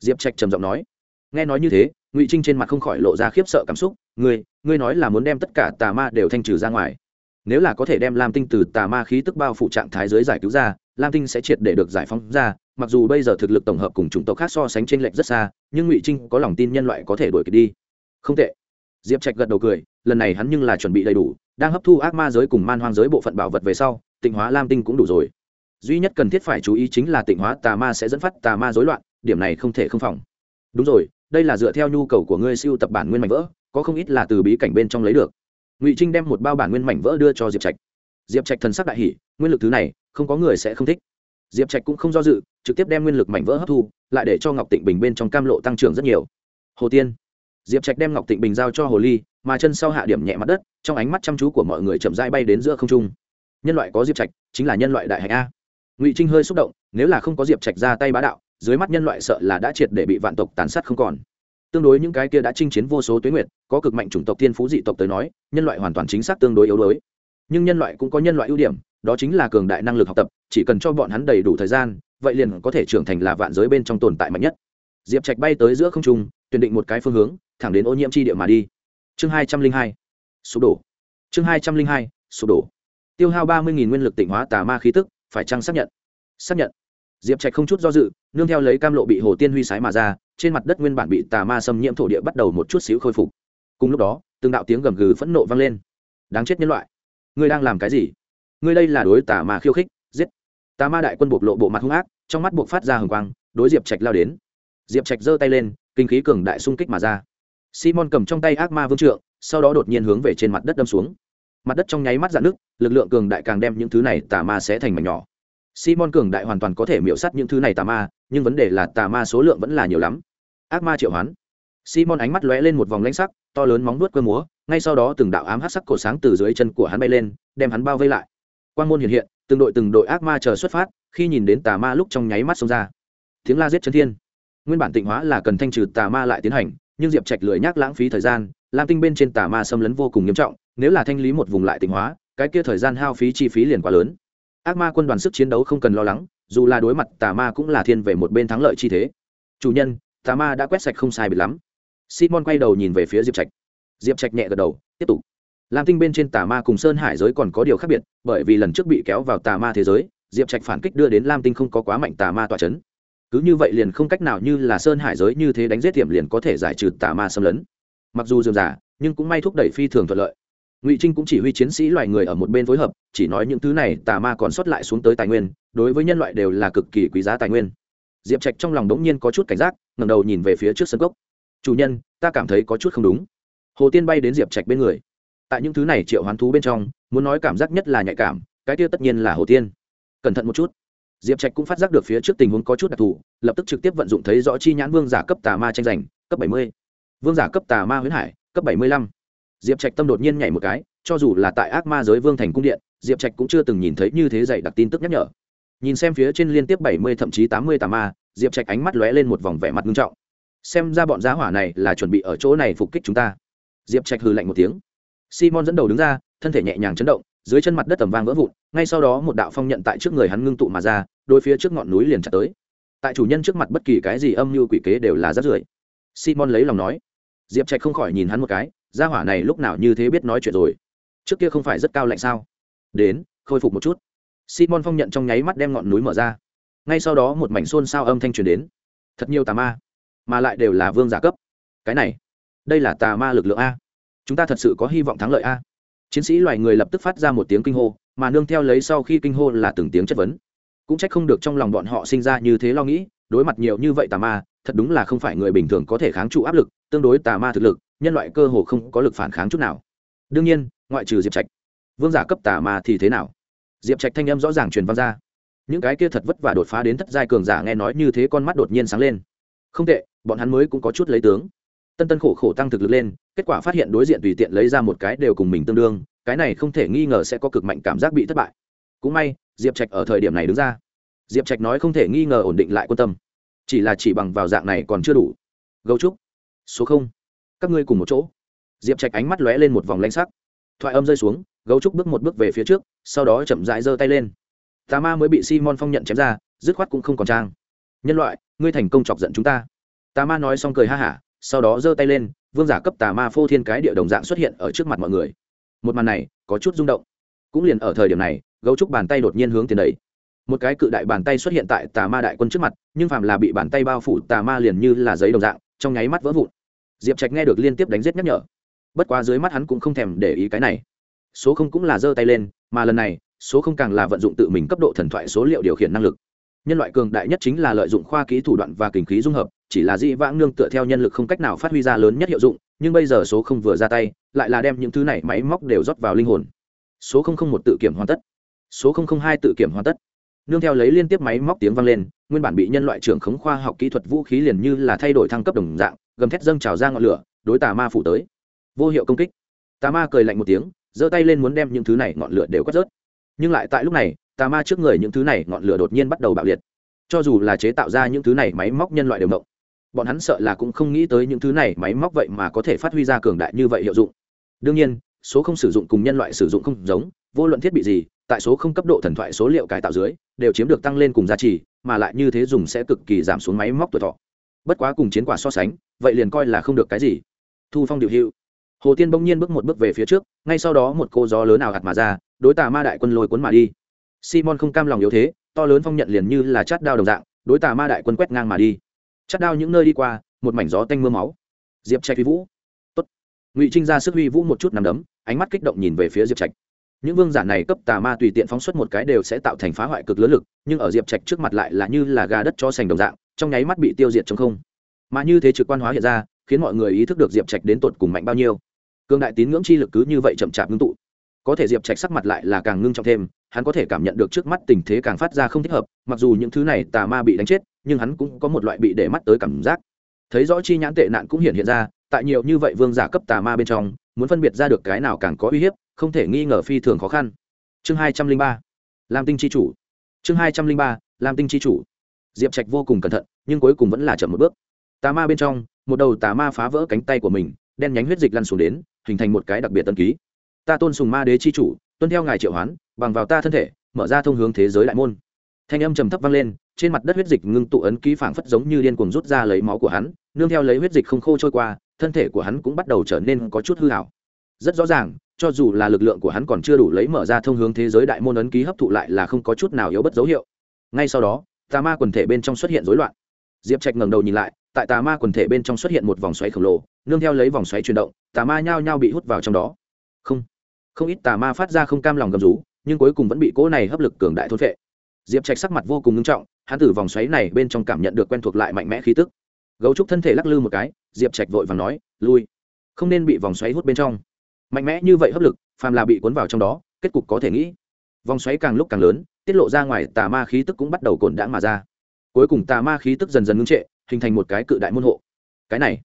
Diệp trạch trầm giọng nói. Nghe nói như thế, ngụy trinh trên mặt không khỏi lộ ra khiếp sợ cảm xúc. Ngươi ngươi nói là muốn đem tất cả tà ma đều thanh trừ ra ngoài. Nếu là có thể đem lam tinh từ tà ma khí tức bao phủ trạng thái giới giải cứu ra lam tinh sẽ triệt để được giải phóng ra, mặc dù bây giờ thực lực tổng hợp cùng chủng tộc khác so sánh t r ê n lệch rất xa, nhưng ngụy trinh có lòng tin nhân loại có thể đổi kịp đi. Không tệ. Diệp trạch gật đầu cười, lần này hắn nhưng là chuẩn bị đầy đủ, đang hấp thu ác ma giới cùng man hoang giới bộ phận bảo vật về sau, tịnh hóa lam tinh cũng đủ rồi. Duy nhất cần thiết phải chú ý chính là tịnh hóa tà ma sẽ dẫn phát tà ma dối loạn, điểm này không thể không phòng. Đúng rồi, đây là dựa theo nhu cầu của ngươi siêu tập bản nguyên mảnh vỡ, có không ít là từ bí cảnh bên trong lấy được. Ngụy trinh đem một bao bản nguyên mảnh vỡ đưa cho diệp trạch. Diệp trạch thần sắc đại hỷ nguyên lực thứ này không có người sẽ không thích. Diệp trạch cũng không do dự, trực tiếp đem nguyên lực mảnh vỡ hấp thu, lại để cho ngọc tịnh bình bên trong cam lộ tăng trưởng rất nhiều. Hồ tiên. Diệp trạch đem ngọc tịnh bình giao cho hồ ly, mà chân sau hạ điểm nhẹ mặt đất, trong ánh mắt chăm chú của mọi người chậm rãi bay đến giữa không trung. Nhân loại có diệp trạch, chính là nhân loại đại hạnh a. Ngụy trinh hơi xúc động, nếu là không có diệp trạch ra tay bá đạo, dưới mắt nhân loại sợ là đã triệt để bị vạn tộc tàn sát không còn. Tương đối những cái kia đã chinh chiến vô số tuyến nguyệt, có cực mạnh chủng tộc thiên phú dị tộc tới nói, nhân loại hoàn toàn chính xác tương đối yếu đuối nhưng nhân loại cũng có nhân loại ưu điểm, đó chính là cường đại năng lực học tập, chỉ cần cho bọn hắn đầy đủ thời gian, vậy liền có thể trưởng thành là vạn giới bên trong tồn tại mạnh nhất. Diệp trạch bay tới giữa không trung, tuyển định một cái phương hướng, thẳng đến ô nhiễm chi địa mà đi. Chương hai trăm linh hai, sụp đổ. Chương hai trăm linh hai, sụp đổ. Tiêu hao ba mươi nguyên lực tịnh hóa tà ma khí tức, phải chăng xác nhận? Xác nhận. Diệp trạch không chút do dự, nương theo lấy cam lộ bị hồ tiên huy sái mà ra, trên mặt đất nguyên bản bị tà ma xâm nhiễm thổ địa bắt đầu một chút xíu khôi phục. Cùng lúc đó, từng đạo tiếng gầm gừ phẫn nộ vang lên. Đáng chết nhân loại ngươi đang làm cái gì? Ngươi đây là đối tà ma khiêu khích, giết. Tà ma đại quân bộc lộ bộ mặt hung ác, trong mắt buộc phát ra hừng quang, đối diệp trạch lao đến. Diệp trạch giơ tay lên, kinh khí cường đại xung kích mà ra. Simon cầm trong tay ác ma vương trượng, sau đó đột nhiên hướng về trên mặt đất đâm xuống. Mặt đất trong nháy mắt dạn nước lực lượng cường đại càng đem những thứ này tà ma sẽ thành mảnh nhỏ. Simon cường đại hoàn toàn có thể miễu s á t những thứ này tà ma, nhưng vấn đề là tà ma số lượng vẫn là nhiều lắm. Ác ma triệu hoán. Simon ánh mắt lóe lên một vòng lãnh sắc, to lớn móng nuốt cơ múa ngay sau đó từng đạo ám hát sắc cổ sáng từ dưới chân của hắn bay lên, đem hắn bao vây lại. Quan môn hiện hiện, từng đội từng đội ác ma chờ xuất phát, khi nhìn đến tà ma lúc trong nháy mắt xông ra. Tiếng la giết chân thiên. Nguyên bản tịnh hóa là cần thanh trừ tà ma lại tiến hành, nhưng diệp trạch lười nhác lãng phí thời gian, lam tinh bên trên tà ma xâm lấn vô cùng nghiêm trọng, nếu là thanh lý một vùng lại tịnh hóa, cái kia thời gian hao phí chi phí liền quá lớn. Ác ma quân đoàn sức chiến đấu không cần lo lắng, dù là đối mặt tà ma cũng là thiên về một bên thắng lợi chi thế. Chủ nhân, tà ma đã quét sạch không sai biệt lắm. Simon quay đầu nhìn về phía diệp trạch diệp trạch nhẹ gật đầu, tiếp tục. Lam tinh bên trên tà ma cùng sơn hải giới còn có điều khác biệt, bởi vì lần trước bị kéo vào tà ma thế giới, diệp trạch phản kích đưa đến lam tinh không có quá mạnh tà ma tỏa c h ấ n cứ như vậy liền không cách nào như là sơn hải giới như thế đánh giết tiệm liền có thể giải trừ tà ma xâm lấn. Mặc dù dườm giả nhưng cũng may thúc đẩy phi thường thuận lợi. Ngụy trinh cũng chỉ huy chiến sĩ loài người ở một bên phối hợp, chỉ nói những thứ này tà ma còn sót lại xuống tới tài nguyên, đối với nhân loại đều là cực kỳ quý giá tài nguyên. Diệp trạch trong lòng đ ố n g nhiên có chút cảnh giác ngầm đầu nhìn về phía trước sân cốc. Chủ nhân, ta cảm thấy có chút không đúng hồ tiên bay đến diệp trạch bên người. Tại những thứ này triệu hoán thú bên trong, muốn nói cảm giác nhất là nhạy cảm, cái kia tất nhiên là hồ tiên. Cẩn thận một chút. Diệp trạch cũng phát giác được phía trước tình huống có chút đặc thù, lập tức trực tiếp vận dụng thấy rõ chi nhãn vương giả cấp tà ma tranh giành, cấp bảy mươi. Vương giả cấp tà ma huyễn hải, cấp bảy mươi lăm. Diệp trạch tâm đột nhiên nhảy một cái, cho dù là tại ác ma giới vương thành cung điện, diệp trạch cũng chưa từng nhìn thấy như thế dạy đặc tin tức nhắc nhở. Nhìn xem phía trên liên tiếp bảy mươi thậm chí tám mươi tà ma, diệp trạch ánh mắt lóe lên một vòng vẻ mặt nghiêm trọng. Xem ra bọn giá hỏa này là chuẩn bị ở chỗ này phục kích chúng ta diệp trạch hừ lạnh một tiếng. Simon dẫn đầu đứng ra, thân thể nhẹ nhàng chấn động, dưới chân mặt đất tầm vang vỡ vụn, ngay sau đó một đạo phong nhận tại trước người hắn ngưng tụ mà ra, đôi phía trước ngọn núi liền chặt tới. Tại chủ nhân trước mặt bất kỳ cái gì âm mưu quỷ kế đều là rát rưởi. Simon lấy lòng nói. Diệp trạch không khỏi nhìn hắn một cái, gia hỏa này lúc nào như thế biết nói chuyện rồi. Trước kia không phải rất cao lạnh sao? Đến, khôi phục một chút. Simon phong nhận trong nháy mắt đem ngọn núi mở ra. Ngay sau đó một mảnh xôn xao âm thanh truyền đến. Thật nhiều tà ma, mà lại đều là vương giả cấp. Cái này đây là tà ma lực lượng a. Chúng ta thật sự có hy vọng thắng lợi a. Chiến sĩ loài người lập tức phát ra một tiếng kinh hô, mà nương theo lấy sau khi kinh hô là từng tiếng chất vấn. Cũng trách không được trong lòng bọn họ sinh ra như thế lo nghĩ, đối mặt nhiều như vậy tà ma, thật đúng là không phải người bình thường có thể kháng trụ áp lực, tương đối tà ma thực lực, nhân loại cơ hồ không có lực phản kháng chút nào. Đương nhiên, ngoại trừ diệp trạch, vương giả cấp tà ma thì thế nào? Diệp trạch thanh âm rõ ràng truyền vang ra. Những cái kia thật vất vả đột phá đến thất giai cường giả nghe nói như thế con mắt đột nhiên sáng lên. Không tệ, bọn hắn mới cũng có chút lấy tướng tân tân khổ khổ tăng thực lực lên, kết quả phát hiện đối diện tùy tiện lấy ra một cái đều cùng mình tương đương, cái này không thể nghi ngờ sẽ có cực mạnh cảm giác bị thất bại. Cũng may, diệp trạch ở thời điểm này đứng ra. Diệp trạch nói không thể nghi ngờ ổn định lại quan tâm. Chỉ là chỉ bằng vào dạng này còn chưa đủ. Gấu trúc, số không. Các ngươi cùng một chỗ. Diệp trạch ánh mắt lóe lên một vòng lanh sắc. Thoại âm rơi xuống, gấu trúc bước một bước về phía trước, sau đó chậm rãi giơ tay lên. Tà ma mới bị simon phong nhận chém ra, dứt khoát cũng không còn trang. Nhân loại, ngươi thành công chọc giận chúng ta. Tà ma nói xong cười ha hả sau đó giơ tay lên, vương giả cấp tà ma phô thiên cái địa đồng dạng xuất hiện ở trước mặt mọi người. Một màn này, có chút rung động. Cũng liền ở thời điểm này, gấu trúc bàn tay đột nhiên hướng tiền đầy. Một cái cự đại bàn tay xuất hiện tại tà ma đại quân trước mặt, nhưng phàm là bị bàn tay bao phủ, tà ma liền như là giấy đồng dạng, trong nháy mắt vỡ vụn. Diệp trạch nghe được liên tiếp đánh giết nhắc nhở. Bất quá dưới mắt hắn cũng không thèm để ý cái này. Số không cũng là giơ tay lên, mà lần này, số không càng là vận dụng tự mình cấp độ thần thoại số liệu điều khiển năng lực nhân loại cường đại nhất chính là lợi dụng khoa kỹ thủ đoạn và kinh khí dung hợp, chỉ là dĩ vãng nương tựa theo nhân lực không cách nào phát huy ra lớn nhất hiệu dụng, nhưng bây giờ số không vừa ra tay, lại là đem những thứ này máy móc đều rót vào linh hồn. Số không không một tự kiểm hoàn tất. Số không không hai tự kiểm hoàn tất. Nương theo lấy liên tiếp máy móc tiếng vang lên, nguyên bản bị nhân loại trưởng khống khoa học kỹ thuật vũ khí liền như là thay đổi thăng cấp đồng dạng, gầm thét dâng trào ra ngọn lửa, đối tà ma phủ tới. Vô hiệu công kích. Tà ma cười lạnh một tiếng, giơ tay lên muốn đem những thứ này ngọn lửa đều quét rớt. Nhưng lại tại lúc này tà ma trước người những thứ này ngọn lửa đột nhiên bắt đầu bạo liệt. Cho dù là chế tạo ra những thứ này máy móc nhân loại đều mộng bọn hắn sợ là cũng không nghĩ tới những thứ này máy móc vậy mà có thể phát huy ra cường đại như vậy hiệu dụng. Đương nhiên, số không sử dụng cùng nhân loại sử dụng không giống, vô luận thiết bị gì, tại số không cấp độ thần thoại số liệu cải tạo dưới, đều chiếm được tăng lên cùng giá trị, mà lại như thế dùng sẽ cực kỳ giảm xuống máy móc tuổi thọ. Bất quá cùng chiến quả so sánh, vậy liền coi là không được cái gì. Thu phong điều hữu. Hồ tiên bỗng nhiên bước một bước về phía trước, ngay sau đó một cô gió lớn nào hạt mà ra, đối tà ma đại quân lôi cuốn mà đi simon không cam lòng yếu thế, to lớn phong nhận liền như là chát đao đồng dạng, đối tà ma đại quân quét ngang mà đi. Chát đao những nơi đi qua, một mảnh gió tanh mưa máu. Diệp trạch huy vũ. Tốt. ngụy trinh ra sức huy vũ một chút nằm đấm, ánh mắt kích động nhìn về phía diệp trạch. Những vương giả này cấp tà ma tùy tiện phóng xuất một cái đều sẽ tạo thành phá hoại cực lớn lực, nhưng ở diệp trạch trước mặt lại là như là gà đất cho sành đồng dạng, trong nháy mắt bị tiêu diệt trong không. Mà như thế trực quan hóa hiện ra, khiến mọi người ý thức được diệp trạch đến tột cùng mạnh bao nhiêu. Cương đại tín ngưỡng chi lực cứ như vậy chậm chạp ngưng tụ. Có thể diệp trạch sắc mặt lại là càng ngưng trọng thêm hắn có thể cảm nhận được trước mắt tình thế càng phát ra không thích hợp, mặc dù những thứ này tà ma bị đánh chết, nhưng hắn cũng có một loại bị để mắt tới cảm giác. Thấy rõ chi nhãn tệ nạn cũng hiện hiện ra, tại nhiều như vậy vương giả cấp tà ma bên trong, muốn phân biệt ra được cái nào càng có uy hiếp, không thể nghi ngờ phi thường khó khăn. Chương hai trăm linh ba, lam tinh c h i chủ. Chương hai trăm linh ba, lam tinh c h i chủ. Diệp trạch vô cùng cẩn thận, nhưng cuối cùng vẫn là chậm một bước. Tà ma bên trong, một đầu tà ma phá vỡ cánh tay của mình, đen nhánh huyết dịch lăn xuống đến, hình thành một cái đặc biệt tân ký. Ta tôn sùng ma đế chi chủ, tuân theo ngài triệu hoán bằng vào ta thân thể, mở ra thông hướng thế giới đại môn. Thanh âm trầm thấp vang lên, trên mặt đất huyết dịch ngưng tụ ấn ký phảng phất giống như điên cuồng rút ra lấy máu của hắn, nương theo lấy huyết dịch không khô trôi qua, thân thể của hắn cũng bắt đầu trở nên có chút hư hảo rất rõ ràng, cho dù là lực lượng của hắn còn chưa đủ lấy mở ra thông hướng thế giới đại môn ấn ký hấp thụ lại là không có chút nào yếu bất dấu hiệu. Ngay sau đó, tà ma quần thể bên trong xuất hiện rối loạn. Diệp trạch ngẩng đầu nhìn lại, tại tà ma quần thể bên trong xuất hiện một vòng xoáy khổng lồ, nương theo lấy vòng xoáy chuyển động, tà ma nhao nhao bị hút vào trong đó. Không không ít tà ma phát ra không cam lòng gầm rú nhưng cuối cùng vẫn bị cỗ này hấp lực cường đại thôn phệ. Diệp trạch sắc mặt vô cùng nghiêm trọng, hắn từ vòng xoáy này bên trong cảm nhận được quen thuộc lại mạnh mẽ khí tức. Gấu trúc thân thể lắc lư một cái, diệp trạch vội và nói, lui, không nên bị vòng xoáy hút bên trong. Mạnh mẽ như vậy hấp lực, phàm là bị cuốn vào trong đó, kết cục có thể nghĩ. Vòng xoáy càng lúc càng lớn, tiết lộ ra ngoài tà ma khí tức cũng bắt đầu cồn đãng mà ra. Cuối cùng tà ma khí tức dần dần ngưng trệ, hình thành một cái cự đại môn hộ. Cái này,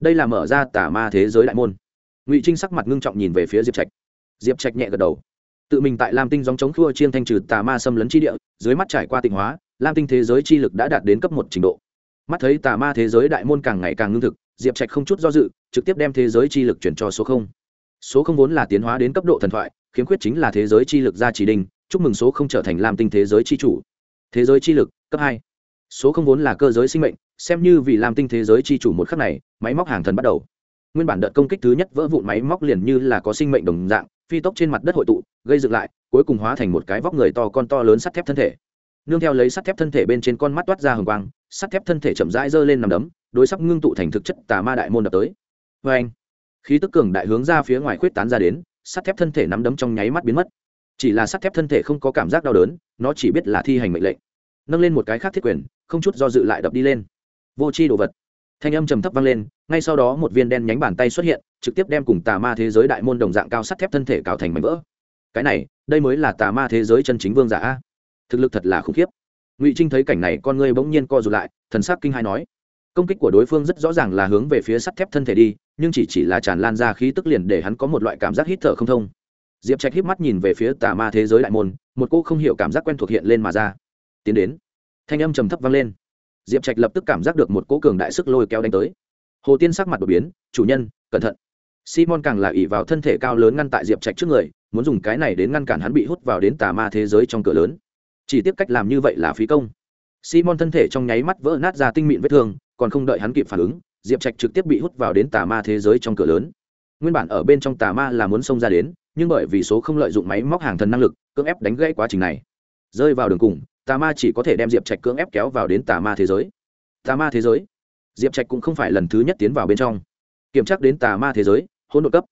đây là mở ra tà ma thế giới đại môn. Ngụy trinh sắc mặt ngưng trọng nhìn về phía diệp trạch. Diệp trạch nhẹ gật đầu tự mình tại lam tinh dòng chống khua chiên thanh trừ tà ma xâm lấn chi địa, dưới mắt trải qua tịnh hóa, lam tinh thế giới chi lực đã đạt đến cấp một trình độ. Mắt thấy tà ma thế giới đại môn càng ngày càng ngưng thực, diệp trạch không chút do dự, trực tiếp đem thế giới chi lực chuyển cho số không. Số không vốn là tiến hóa đến cấp độ thần thoại, khiếm khuyết chính là thế giới chi lực ra chỉ đình, chúc mừng số không trở thành lam tinh thế giới chi chủ. Thế giới chi lực, cấp hai. Số không vốn là cơ giới sinh mệnh, xem như vì lam tinh thế giới chi chủ một khắc này, máy móc hàng thần bắt đầu. Nguyên bản đợt công kích thứ nhất vỡ vụn máy móc liền như là có sinh mệnh đồng dạng phi tốc trên mặt đất hội tụ, gây dựng lại, cuối cùng hóa thành một cái vóc người to con to lớn sắt thép thân thể. Nương theo lấy sắt thép thân thể bên trên con mắt toát ra hồng quang, sắt thép thân thể chậm rãi giơ lên nằm đấm đối sắp ngưng tụ thành thực chất tà ma đại môn đập tới. Vê anh, khí tức cường đại hướng ra phía ngoài khuyết tán ra đến, sắt thép thân thể nắm đấm trong nháy mắt biến mất. Chỉ là sắt thép thân thể không có cảm giác đau đớn, nó chỉ biết là thi hành mệnh lệnh. Nâng lên một cái khác thiết quyền, không chút do dự lại đập đi lên. Vô c h i đồ vật. Thanh âm trầm thấp vang lên ngay sau đó một viên đen nhánh bàn tay xuất hiện, trực tiếp đem cùng tà ma thế giới đại môn đồng dạng cao sắt thép thân thể cào thành mảnh vỡ. Cái này, đây mới là tà ma thế giới chân chính vương giả a. Thực lực thật là khủng khiếp. Ngụy trinh thấy cảnh này, con ngươi bỗng nhiên co rụt lại, thần sắc kinh hai nói. Công kích của đối phương rất rõ ràng là hướng về phía sắt thép thân thể đi, nhưng chỉ chỉ là tràn lan ra khí tức liền để hắn có một loại cảm giác hít thở không thông. Diệp trạch híp mắt nhìn về phía tà ma thế giới đại môn, một cô không hiểu cảm giác quen thuộc hiện lên mà ra. Tiến đến. Thanh âm trầm thấp vang lên. Diệp trạch lập tức cảm giác được một cỗ cường đại sức lôi kéo đánh tới hồ tiên sắc mặt đột biến, chủ nhân, cẩn thận. Simon càng là ỉ vào thân thể cao lớn ngăn tại diệp trạch trước người, muốn dùng cái này đến ngăn cản hắn bị hút vào đến tà ma thế giới trong cửa lớn. Chỉ tiếp cách làm như vậy là phí công. Simon thân thể trong nháy mắt vỡ nát ra tinh mịn vết thương, còn không đợi hắn kịp phản ứng, diệp trạch trực tiếp bị hút vào đến tà ma thế giới trong cửa lớn. Nguyên bản ở bên trong tà ma là muốn xông ra đến, nhưng bởi vì số không lợi dụng máy móc hàng thần năng lực, cưỡng ép đánh gãy quá trình này. Rơi vào đường cùng, tà ma chỉ có thể đem diệp trạch cưỡng ép kéo vào đến tà ma thế giới. Tà ma thế giới? Diệp trạch cũng không phải lần thứ nhất tiến vào bên trong. Kiểm tra đến tà ma thế giới, hỗn độ cấp.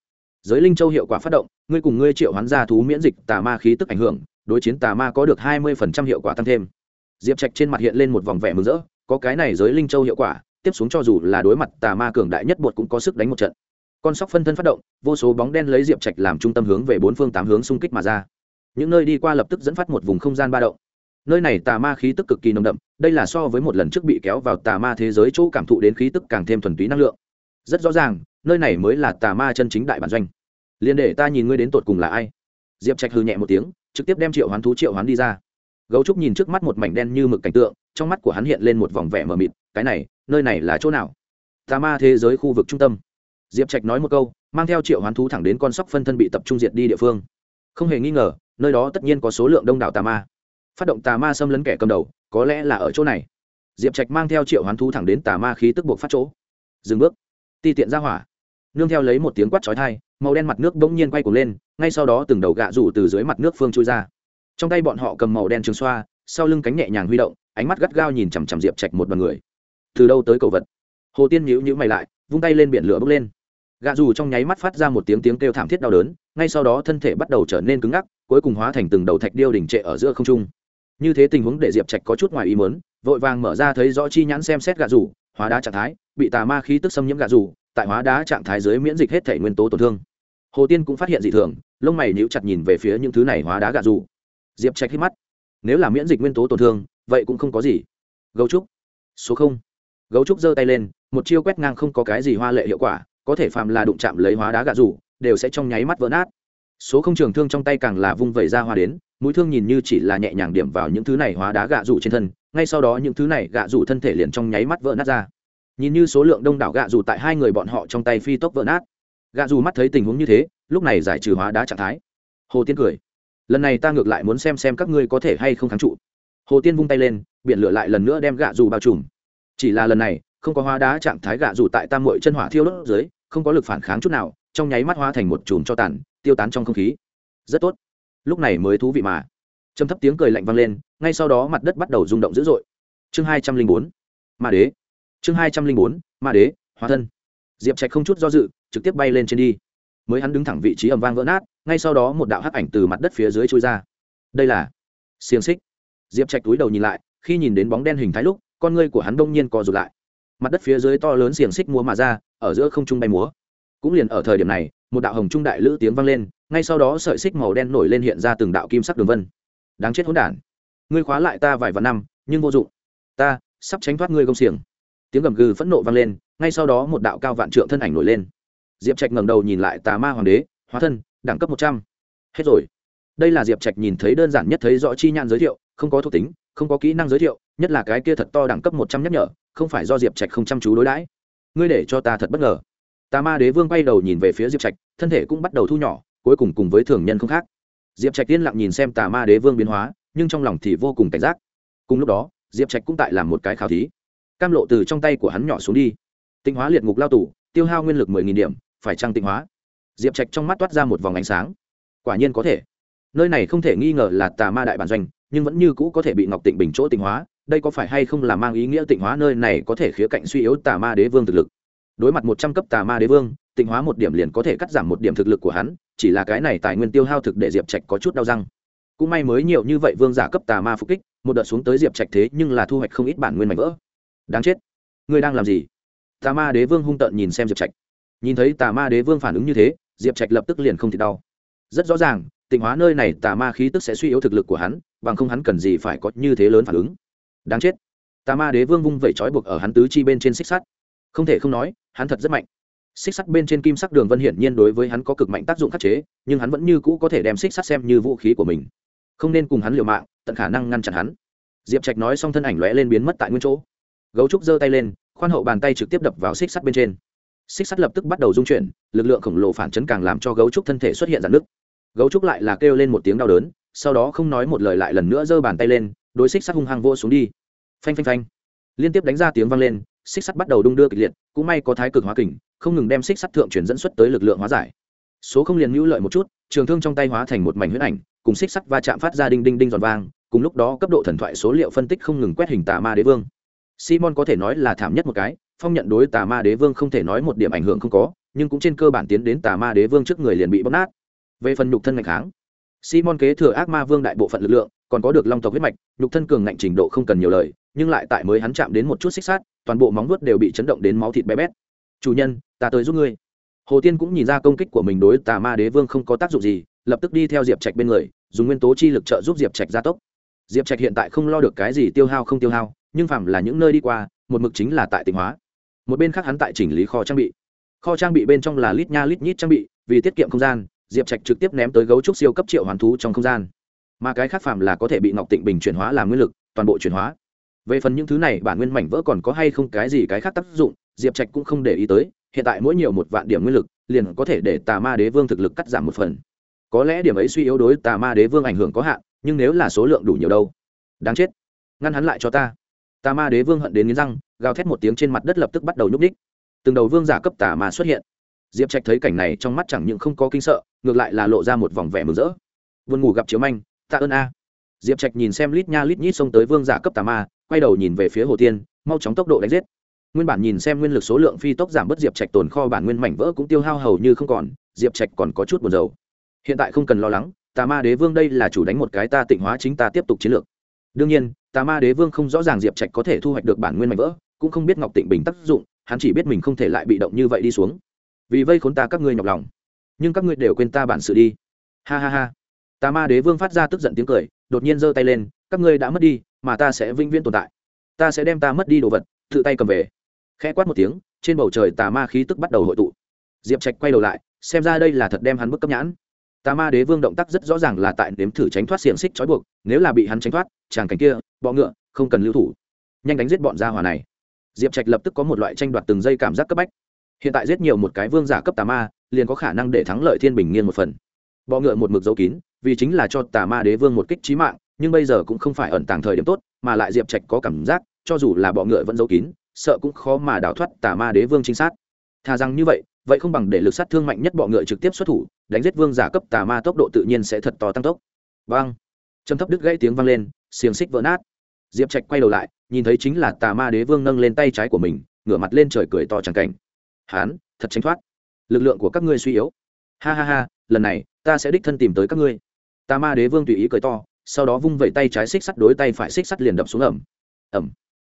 Giới linh châu hiệu quả phát động, ngươi cùng ngươi triệu hoán gia thú miễn dịch tà ma khí tức ảnh hưởng, đối chiến tà ma có được hai mươi hiệu quả tăng thêm. Diệp trạch trên mặt hiện lên một vòng vẻ mừng rỡ, có cái này giới linh châu hiệu quả, tiếp xuống cho dù là đối mặt tà ma cường đại nhất bột cũng có sức đánh một trận. Con sóc phân thân phát động, vô số bóng đen lấy diệp trạch làm trung tâm hướng về bốn phương tám hướng xung kích mà ra. Những nơi đi qua lập tức dẫn phát một vùng không gian ba động. Nơi này tà ma khí tức cực kỳ nồng đậm đây là so với một lần trước bị kéo vào tà ma thế giới chỗ cảm thụ đến khí tức càng thêm thuần túy năng lượng. Rất rõ ràng, nơi này mới là tà ma chân chính đại bản doanh. Liền để ta nhìn ngươi đến tột cùng là ai? Diệp trạch hư nhẹ một tiếng, trực tiếp đem triệu hoán thú triệu hoán đi ra. Gấu trúc nhìn trước mắt một mảnh đen như mực cảnh tượng, trong mắt của hắn hiện lên một vòng vẻ mờ mịt, cái này, nơi này là chỗ nào? Tà ma thế giới khu vực trung tâm. Diệp trạch nói một câu, mang theo triệu hoán thú thẳng đến con sóc phân thân bị tập trung diệt đi địa phương. Không hề nghi ngờ, nơi đó tất nhiên có số lượng đông đảo tà ma. Phát động tà ma xâm lấn kẻ cầm đầu có lẽ là ở chỗ này. Diệp trạch mang theo triệu hoán thú thẳng đến tà ma khí tức buộc phát chỗ. Dừng bước. Ti tiện ra hỏa. Nương theo lấy một tiếng quát trói thai màu đen mặt nước bỗng nhiên quay cuồng lên, ngay sau đó từng đầu gạ rủ từ dưới mặt nước phương trôi ra. Trong tay bọn họ cầm màu đen trường xoa, sau lưng cánh nhẹ nhàng huy động, ánh mắt gắt gao nhìn chằm chằm diệp trạch một đoàn người. Từ đâu tới cầu vật? Hồ tiên nhíu nhíu mày lại, vung tay lên biển lửa bốc lên. Gạ rủ trong nháy mắt phát ra một tiếng tiếng kêu thảm thiết đau đớn, ngay sau đó thân thể bắt đầu trở nên cứng ngắc, cuối cùng hóa thành từng đầu thạch điêu đỉnh trệ ở giữa không trung như thế tình huống để diệp trạch có chút ngoài ý muốn, vội vàng mở ra thấy rõ chi nhãn xem xét gạ rủ, hóa đá trạng thái, bị tà ma khí tức xâm nhiễm gạ rủ, tại hóa đá trạng thái dưới miễn dịch hết thể nguyên tố tổn thương. Hồ tiên cũng phát hiện dị thường, lông mày níu chặt nhìn về phía những thứ này hóa đá gạ rủ. Diệp trạch hít mắt. Nếu là miễn dịch nguyên tố tổn thương, vậy cũng không có gì. Gấu trúc. Số không. Gấu trúc giơ tay lên, một chiêu quét ngang không có cái gì hoa lệ hiệu quả, có thể phàm là đụng chạm lấy hóa đá gạ rủ, đều sẽ trong nháy mắt vỡ nát. Số không trường thương trong tay càng là vung vẩy ra hoa đến mũi thương nhìn như chỉ là nhẹ nhàng điểm vào những thứ này hóa đá gạ rủ trên thân, ngay sau đó những thứ này gạ rủ thân thể liền trong nháy mắt vỡ nát ra. Nhìn như số lượng đông đảo gạ rủ tại hai người bọn họ trong tay phi tốc vỡ nát. Gạ rủ mắt thấy tình huống như thế, lúc này giải trừ hóa đá trạng thái. Hồ tiên cười. Lần này ta ngược lại muốn xem xem các ngươi có thể hay không kháng trụ. Hồ tiên vung tay lên, biển lửa lại lần nữa đem gạ rủ bao trùm. Chỉ là lần này, không có hóa đá trạng thái gạ rủ tại tam mội chân hỏa thiêu đốt dưới, không có lực phản kháng chút nào, trong nháy mắt hóa thành một chùm cho tàn, tiêu tán trong không khí. Rất tốt lúc này mới thú vị mà. Trầm thấp tiếng cười lạnh vang lên, ngay sau đó mặt đất bắt đầu rung động dữ dội. Chương hai trăm linh bốn, ma đế. Chương hai trăm linh bốn, ma đế, hóa thân. Diệp trạch không chút do dự, trực tiếp bay lên trên đi. Mới hắn đứng thẳng vị trí ầm vang vỡ nát, ngay sau đó một đạo hắc ảnh từ mặt đất phía dưới trôi ra. Đây là xiềng xích. Diệp trạch túi đầu nhìn lại, khi nhìn đến bóng đen hình thái lúc, con ngươi của hắn đông nhiên co rụt lại. Mặt đất phía dưới to lớn xiềng xích múa mà ra, ở giữa không trung bay múa. Cũng liền ở thời điểm này một đạo hồng trung đại lữ tiếng vang lên, ngay sau đó sợi xích màu đen nổi lên hiện ra từng đạo kim sắc đường vân. Đáng chết hỗn đản, ngươi khóa lại ta vài vạn năm, nhưng vô dụng. Ta sắp tránh thoát ngươi công xiềng. Tiếng gầm gừ phẫn nộ vang lên, ngay sau đó một đạo cao vạn trượng thân ảnh nổi lên. Diệp trạch ngẩng đầu nhìn lại tà ma hoàng đế, hóa thân, đẳng cấp một trăm. Hết rồi. Đây là diệp trạch nhìn thấy đơn giản nhất thấy rõ chi nhãn giới thiệu, không có thuộc tính, không có kỹ năng giới thiệu, nhất là cái kia thật to đẳng cấp một trăm nhắc nhở, không phải do diệp trạch không chăm chú đối đãi. Ngươi để cho ta thật bất ngờ tà ma đế vương quay đầu nhìn về phía diệp trạch, thân thể cũng bắt đầu thu nhỏ, cuối cùng cùng với thường nhân không khác. Diệp trạch yên lặng nhìn xem tà ma đế vương biến hóa, nhưng trong lòng thì vô cùng cảnh giác. Cùng lúc đó, diệp trạch cũng tại làm một cái khảo thí. Cam lộ từ trong tay của hắn nhỏ xuống đi. Tinh hóa liệt ngục lao tù, tiêu hao nguyên lực mười nghìn điểm, phải trăng tinh hóa? Diệp trạch trong mắt toát ra một vòng ánh sáng. Quả nhiên có thể. Nơi này không thể nghi ngờ là tà ma đại bản doanh, nhưng vẫn như cũ có thể bị ngọc tịnh bình chỗ tịnh hóa, đây có phải hay không là mang ý nghĩa tịnh hóa nơi này có thể khía cạnh suy yếu tà ma đế vương thực lực? Đối mặt một trăm cấp tà ma đế vương, tịnh hóa một điểm liền có thể cắt giảm một điểm thực lực của hắn, chỉ là cái này tài nguyên tiêu hao thực để diệp trạch có chút đau răng. Cũng may mới nhiều như vậy vương giả cấp tà ma phục kích, một đợt xuống tới diệp trạch thế nhưng là thu hoạch không ít bản nguyên mảnh vỡ. Đáng chết. Ngươi đang làm gì? Tà ma đế vương hung tợn nhìn xem diệp trạch. Nhìn thấy tà ma đế vương phản ứng như thế, diệp trạch lập tức liền không thì đau. Rất rõ ràng, tịnh hóa nơi này tà ma khí tức sẽ suy yếu thực lực của hắn, bằng không hắn cần gì phải có như thế lớn phản ứng. Đáng chết. Tà ma đế vương vung vẩy trói buộc ở hắn tứ chi bên trên xích sắt. Không thể không nói hắn thật rất mạnh. Xích sắt bên trên kim sắc đường vân hiển nhiên đối với hắn có cực mạnh tác dụng khắc chế, nhưng hắn vẫn như cũ có thể đem xích sắt xem như vũ khí của mình. Không nên cùng hắn liều mạng, tận khả năng ngăn chặn hắn. Diệp trạch nói xong thân ảnh lóe lên biến mất tại nguyên chỗ. Gấu trúc giơ tay lên, khoan hậu bàn tay trực tiếp đập vào xích sắt bên trên. Xích sắt lập tức bắt đầu rung chuyển, lực lượng khổng lồ phản chấn càng làm cho gấu trúc thân thể xuất hiện dạn nứt. Gấu trúc lại là kêu lên một tiếng đau đớn, sau đó không nói một lời lại lần nữa giơ bàn tay lên, đối xích sắt hung hăng vô xuống đi. Phanh phanh phanh. Liên tiếp đánh ra tiếng vang lên xích sắt bắt đầu đung đưa kịch liệt, cũng may có thái cực hóa kình, không ngừng đem xích sắt thượng chuyển dẫn xuất tới lực lượng hóa giải. Số không liền hữu lợi một chút, trường thương trong tay hóa thành một mảnh huyết ảnh, cùng xích sắt va chạm phát ra đinh đinh đinh giòn vang, cùng lúc đó cấp độ thần thoại số liệu phân tích không ngừng quét hình tà ma đế vương. Simon có thể nói là thảm nhất một cái, phong nhận đối tà ma đế vương không thể nói một điểm ảnh hưởng không có, nhưng cũng trên cơ bản tiến đến tà ma đế vương trước người liền bị bóc nát. Về phần nhục thân ngạch kháng, simon kế thừa ác ma vương đại bộ phận lực lượng, còn có được long tộc huyết mạch, nhục thân cường ngạnh trình độ không cần nhiều lời nhưng lại tại mới hắn chạm đến một chút xích sát toàn bộ móng vuốt đều bị chấn động đến máu thịt bé bét. Chủ nhân, ta tới giúp ngươi. Hồ tiên cũng nhìn ra công kích của mình đối tà ma đế vương không có tác dụng gì, lập tức đi theo diệp trạch bên người, dùng nguyên tố chi lực trợ giúp diệp trạch gia tốc. Diệp trạch hiện tại không lo được cái gì tiêu hao không tiêu hao, nhưng phạm là những nơi đi qua, một mực chính là tại tịnh hóa. Một bên khác hắn tại chỉnh lý kho trang bị. Kho trang bị bên trong là lít nha lít nhít trang bị, vì tiết kiệm không gian, diệp trạch trực tiếp ném tới gấu trúc siêu cấp triệu hoàn thú trong không gian. Mà cái khác phạm là có thể bị ngọc tịnh bình chuyển hóa làm nguyên lực, toàn bộ chuyển hóa về phần những thứ này, bản nguyên mảnh vỡ còn có hay không cái gì cái khác tác dụng, diệp trạch cũng không để ý tới, hiện tại mỗi nhiều một vạn điểm nguyên lực, liền có thể để tà ma đế vương thực lực cắt giảm một phần. Có lẽ điểm ấy suy yếu đối tà ma đế vương ảnh hưởng có hạn, nhưng nếu là số lượng đủ nhiều đâu. Đáng chết. Ngăn hắn lại cho ta. Tà ma đế vương hận đến nghiến răng, gào thét một tiếng trên mặt đất lập tức bắt đầu nhúc ních từng đầu vương giả cấp tà ma xuất hiện. Diệp trạch thấy cảnh này trong mắt chẳng những không có kinh sợ, ngược lại là lộ ra một vòng vẻ mừng rỡ. Vườn ngủ gặp chiếu manh, tạ ơn a diệp trạch nhìn xem lít nha lít nhít xông tới vương giả cấp tà ma, quay đầu nhìn về phía hồ tiên mau chóng tốc độ đánh giết. Nguyên bản nhìn xem nguyên lực số lượng phi tốc giảm bớt diệp trạch tồn kho bản nguyên mảnh vỡ cũng tiêu hao hầu như không còn, diệp trạch còn có chút buồn dầu hiện tại không cần lo lắng, tà ma đế vương đây là chủ đánh một cái ta tịnh hóa chính ta tiếp tục chiến lược. Đương nhiên, tà ma đế vương không rõ ràng diệp trạch có thể thu hoạch được bản nguyên mảnh vỡ, cũng không biết ngọc tịnh bình tác dụng, hắn chỉ biết mình không thể lại bị động như vậy đi xuống. Vì vây khốn ta các ngươi nhọc lòng. Nhưng các ngươi đều quên ta bản sự đi. Ha ha ha tà ma đế vương phát ra tức giận tiếng cười, đột nhiên giơ tay lên, các ngươi đã mất đi, mà ta sẽ vĩnh viễn tồn tại. Ta sẽ đem ta mất đi đồ vật, tự tay cầm về. Khẽ quát một tiếng, trên bầu trời tà ma khí tức bắt đầu hội tụ. Diệp trạch quay đầu lại, xem ra đây là thật đem hắn bức cấp nhãn. Tà ma đế vương động tác rất rõ ràng là tại nếm thử tránh thoát xiềng xích trói buộc, nếu là bị hắn tránh thoát, chàng cảnh kia, bọ ngựa, không cần lưu thủ. Nhanh đánh giết bọn gia hòa này. Diệp trạch lập tức có một loại tranh đoạt từng giây cảm giác cấp bách. Hiện tại giết nhiều một cái vương giả cấp tà ma, liền có khả năng để thắng lợi thiên bình nghiên một phần. Bọ ngựa một mực dấu kín vì chính là cho tà ma đế vương một kích trí mạng, nhưng bây giờ cũng không phải ẩn tàng thời điểm tốt, mà lại diệp trạch có cảm giác, cho dù là bọ ngựa vẫn giấu kín, sợ cũng khó mà đào thoát tà ma đế vương chính xác thà rằng như vậy vậy không bằng để lực sát thương mạnh nhất bọ ngựa trực tiếp xuất thủ, đánh giết vương giả cấp tà ma tốc độ tự nhiên sẽ thật to tăng tốc. Vang trầm thấp đứt gãy tiếng vang lên, xiềng xích vỡ nát. Diệp trạch quay đầu lại, nhìn thấy chính là tà ma đế vương nâng lên tay trái của mình, ngửa mặt lên trời cười to chẳng cảnh. Hán, thật tránh thoát. Lực lượng của các ngươi suy yếu. Ha ha ha, lần này, ta sẽ đích thân tìm tới các ngươi tà ma đế vương tùy ý cười to, sau đó vung vẩy tay trái xích sắt đối tay phải xích sắt liền đập xuống ẩm ẩm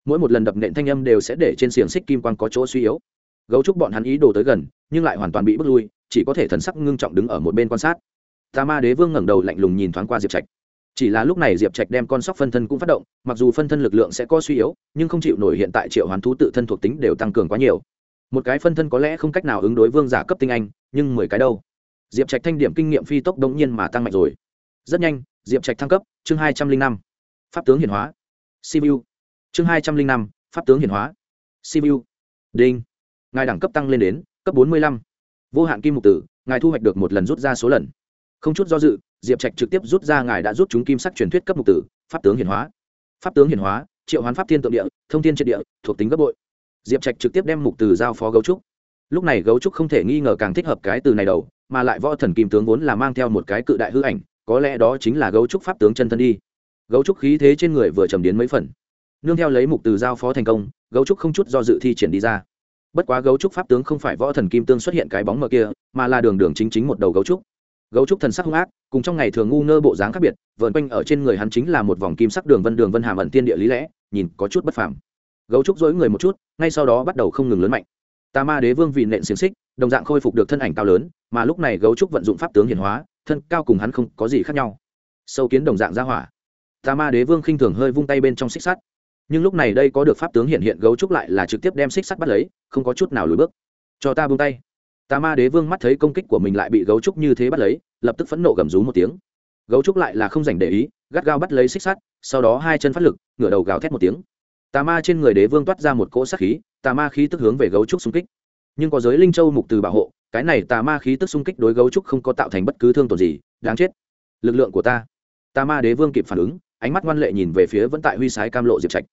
mỗi một lần đập nện thanh âm đều sẽ để trên xiềng xích kim quan có chỗ suy yếu. Gấu trúc bọn hắn ý đồ tới gần, nhưng lại hoàn toàn bị bước lui, chỉ có thể thần sắc ngưng trọng đứng ở một bên quan sát. Tà ma đế vương ngẩng đầu lạnh lùng nhìn thoáng qua diệp trạch. Chỉ là lúc này diệp trạch đem con sóc phân thân cũng phát động, mặc dù phân thân lực lượng sẽ có suy yếu, nhưng không chịu nổi hiện tại triệu hoán thú tự thân thuộc tính đều tăng cường quá nhiều. Một cái phân thân có lẽ không cách nào ứng đối vương giả cấp tinh anh, nhưng mười cái đâu. Diệp trạch thanh điểm kinh nghiệm phi tốc đống nhiên mà tăng mạnh rồi rất nhanh, diệp trạch thăng cấp, chương hai trăm linh năm. Pháp tướng hiển hóa. Sivu chương hai trăm linh năm, pháp tướng hiển hóa. Sivu đinh. Ngài đẳng cấp tăng lên đến cấp bốn mươi lăm. Vô hạn kim mục tử, ngài thu hoạch được một lần rút ra số lần. Không chút do dự, diệp trạch trực tiếp rút ra ngài đã rút chúng kim sắc truyền thuyết cấp mục tử, pháp tướng hiển hóa. Pháp tướng hiển hóa, triệu hoán pháp thiên tượng địa, thông thiên triệt địa, thuộc tính gấp bội. Diệp trạch trực tiếp đem mục từ giao phó gấu trúc. Lúc này gấu trúc không thể nghi ngờ càng thích hợp cái từ này đầu, mà lại võ thần kim tướng vốn là mang theo một cái cự đại hư ảnh có lẽ đó chính là gấu trúc pháp tướng chân thân đi. Gấu trúc khí thế trên người vừa trầm đến mấy phần. Nương theo lấy mục từ giao phó thành công, gấu trúc không chút do dự thi triển đi ra. Bất quá gấu trúc pháp tướng không phải võ thần kim tương xuất hiện cái bóng mờ kia, mà là đường đường chính chính một đầu gấu trúc. Gấu trúc thần sắc hung ác, cùng trong ngày thường ngu ngơ bộ dáng khác biệt vợn quanh ở trên người hắn chính là một vòng kim sắc đường vân đường vân hàm ẩn tiên địa lý lẽ, nhìn có chút bất phàm. Gấu trúc dối người một chút, ngay sau đó bắt đầu không ngừng lớn mạnh. Tà ma đế vương vì nện xiềng xích, đồng dạng khôi phục được thân ảnh cao lớn, mà lúc này gấu trúc vận dụng pháp tướng hiển hóa thân cao cùng hắn không có gì khác nhau. Sâu kiến đồng dạng ra hỏa. Tà ma đế vương khinh thường hơi vung tay bên trong xích sắt. Nhưng lúc này đây có được pháp tướng hiện hiện gấu trúc lại là trực tiếp đem xích sắt bắt lấy, không có chút nào lùi bước. Cho ta buông tay. Tà ma đế vương mắt thấy công kích của mình lại bị gấu trúc như thế bắt lấy, lập tức phẫn nộ gầm rú một tiếng. Gấu trúc lại là không dành để ý, gắt gao bắt lấy xích sắt, sau đó hai chân phát lực, ngửa đầu gào thét một tiếng. Tà ma trên người đế vương toát ra một cỗ sát khí, tà ma khí tức hướng về gấu trúc xung kích nhưng có giới linh châu mục từ bảo hộ, cái này tà ma khí tức xung kích đối gấu trúc không có tạo thành bất cứ thương tổn gì, đáng chết. Lực lượng của ta. Tà ma đế vương kịp phản ứng, ánh mắt ngoan lệ nhìn về phía vẫn tại huy sái cam lộ diệp trạch.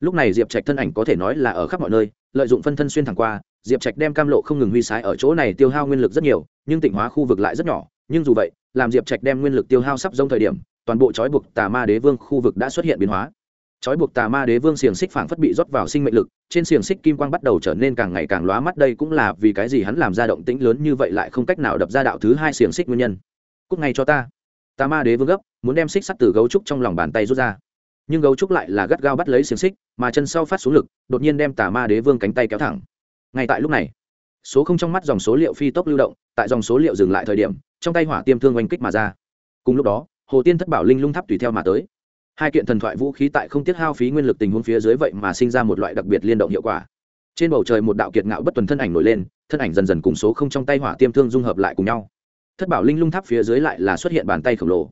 Lúc này diệp trạch thân ảnh có thể nói là ở khắp mọi nơi, lợi dụng phân thân xuyên thẳng qua, diệp trạch đem cam lộ không ngừng huy sái ở chỗ này tiêu hao nguyên lực rất nhiều, nhưng tịnh hóa khu vực lại rất nhỏ, nhưng dù vậy, làm diệp trạch đem nguyên lực tiêu hao sắp rông thời điểm, toàn bộ trói buộc tà ma đế vương khu vực đã xuất hiện biến hóa trói buộc tà ma đế vương xiềng xích phảng phất bị rót vào sinh mệnh lực, trên xiềng xích kim quang bắt đầu trở nên càng ngày càng lóa mắt, đây cũng là vì cái gì hắn làm ra động tĩnh lớn như vậy lại không cách nào đập ra đạo thứ hai xiềng xích nguyên nhân. Cúc ngay cho ta. Tà ma đế vương gấp, muốn đem xích sắt từ gấu trúc trong lòng bàn tay rút ra. Nhưng gấu trúc lại là gắt gao bắt lấy xiềng xích, mà chân sau phát xuống lực, đột nhiên đem tà ma đế vương cánh tay kéo thẳng. Ngay tại lúc này, số không trong mắt dòng số liệu phi tốc lưu động, tại dòng số liệu dừng lại thời điểm, trong tay hỏa tiêm thương oanh kích mà ra. Cùng lúc đó, hồ tiên thất bảo linh lung tháp tùy theo mà tới hai kiện thần thoại vũ khí tại không tiết hao phí nguyên lực tình huống phía dưới vậy mà sinh ra một loại đặc biệt liên động hiệu quả. Trên bầu trời một đạo kiệt ngạo bất tuần thân ảnh nổi lên, thân ảnh dần dần cùng số không trong tay hỏa tiêm thương dung hợp lại cùng nhau. Thất bảo linh lung tháp phía dưới lại là xuất hiện bàn tay khổng lồ.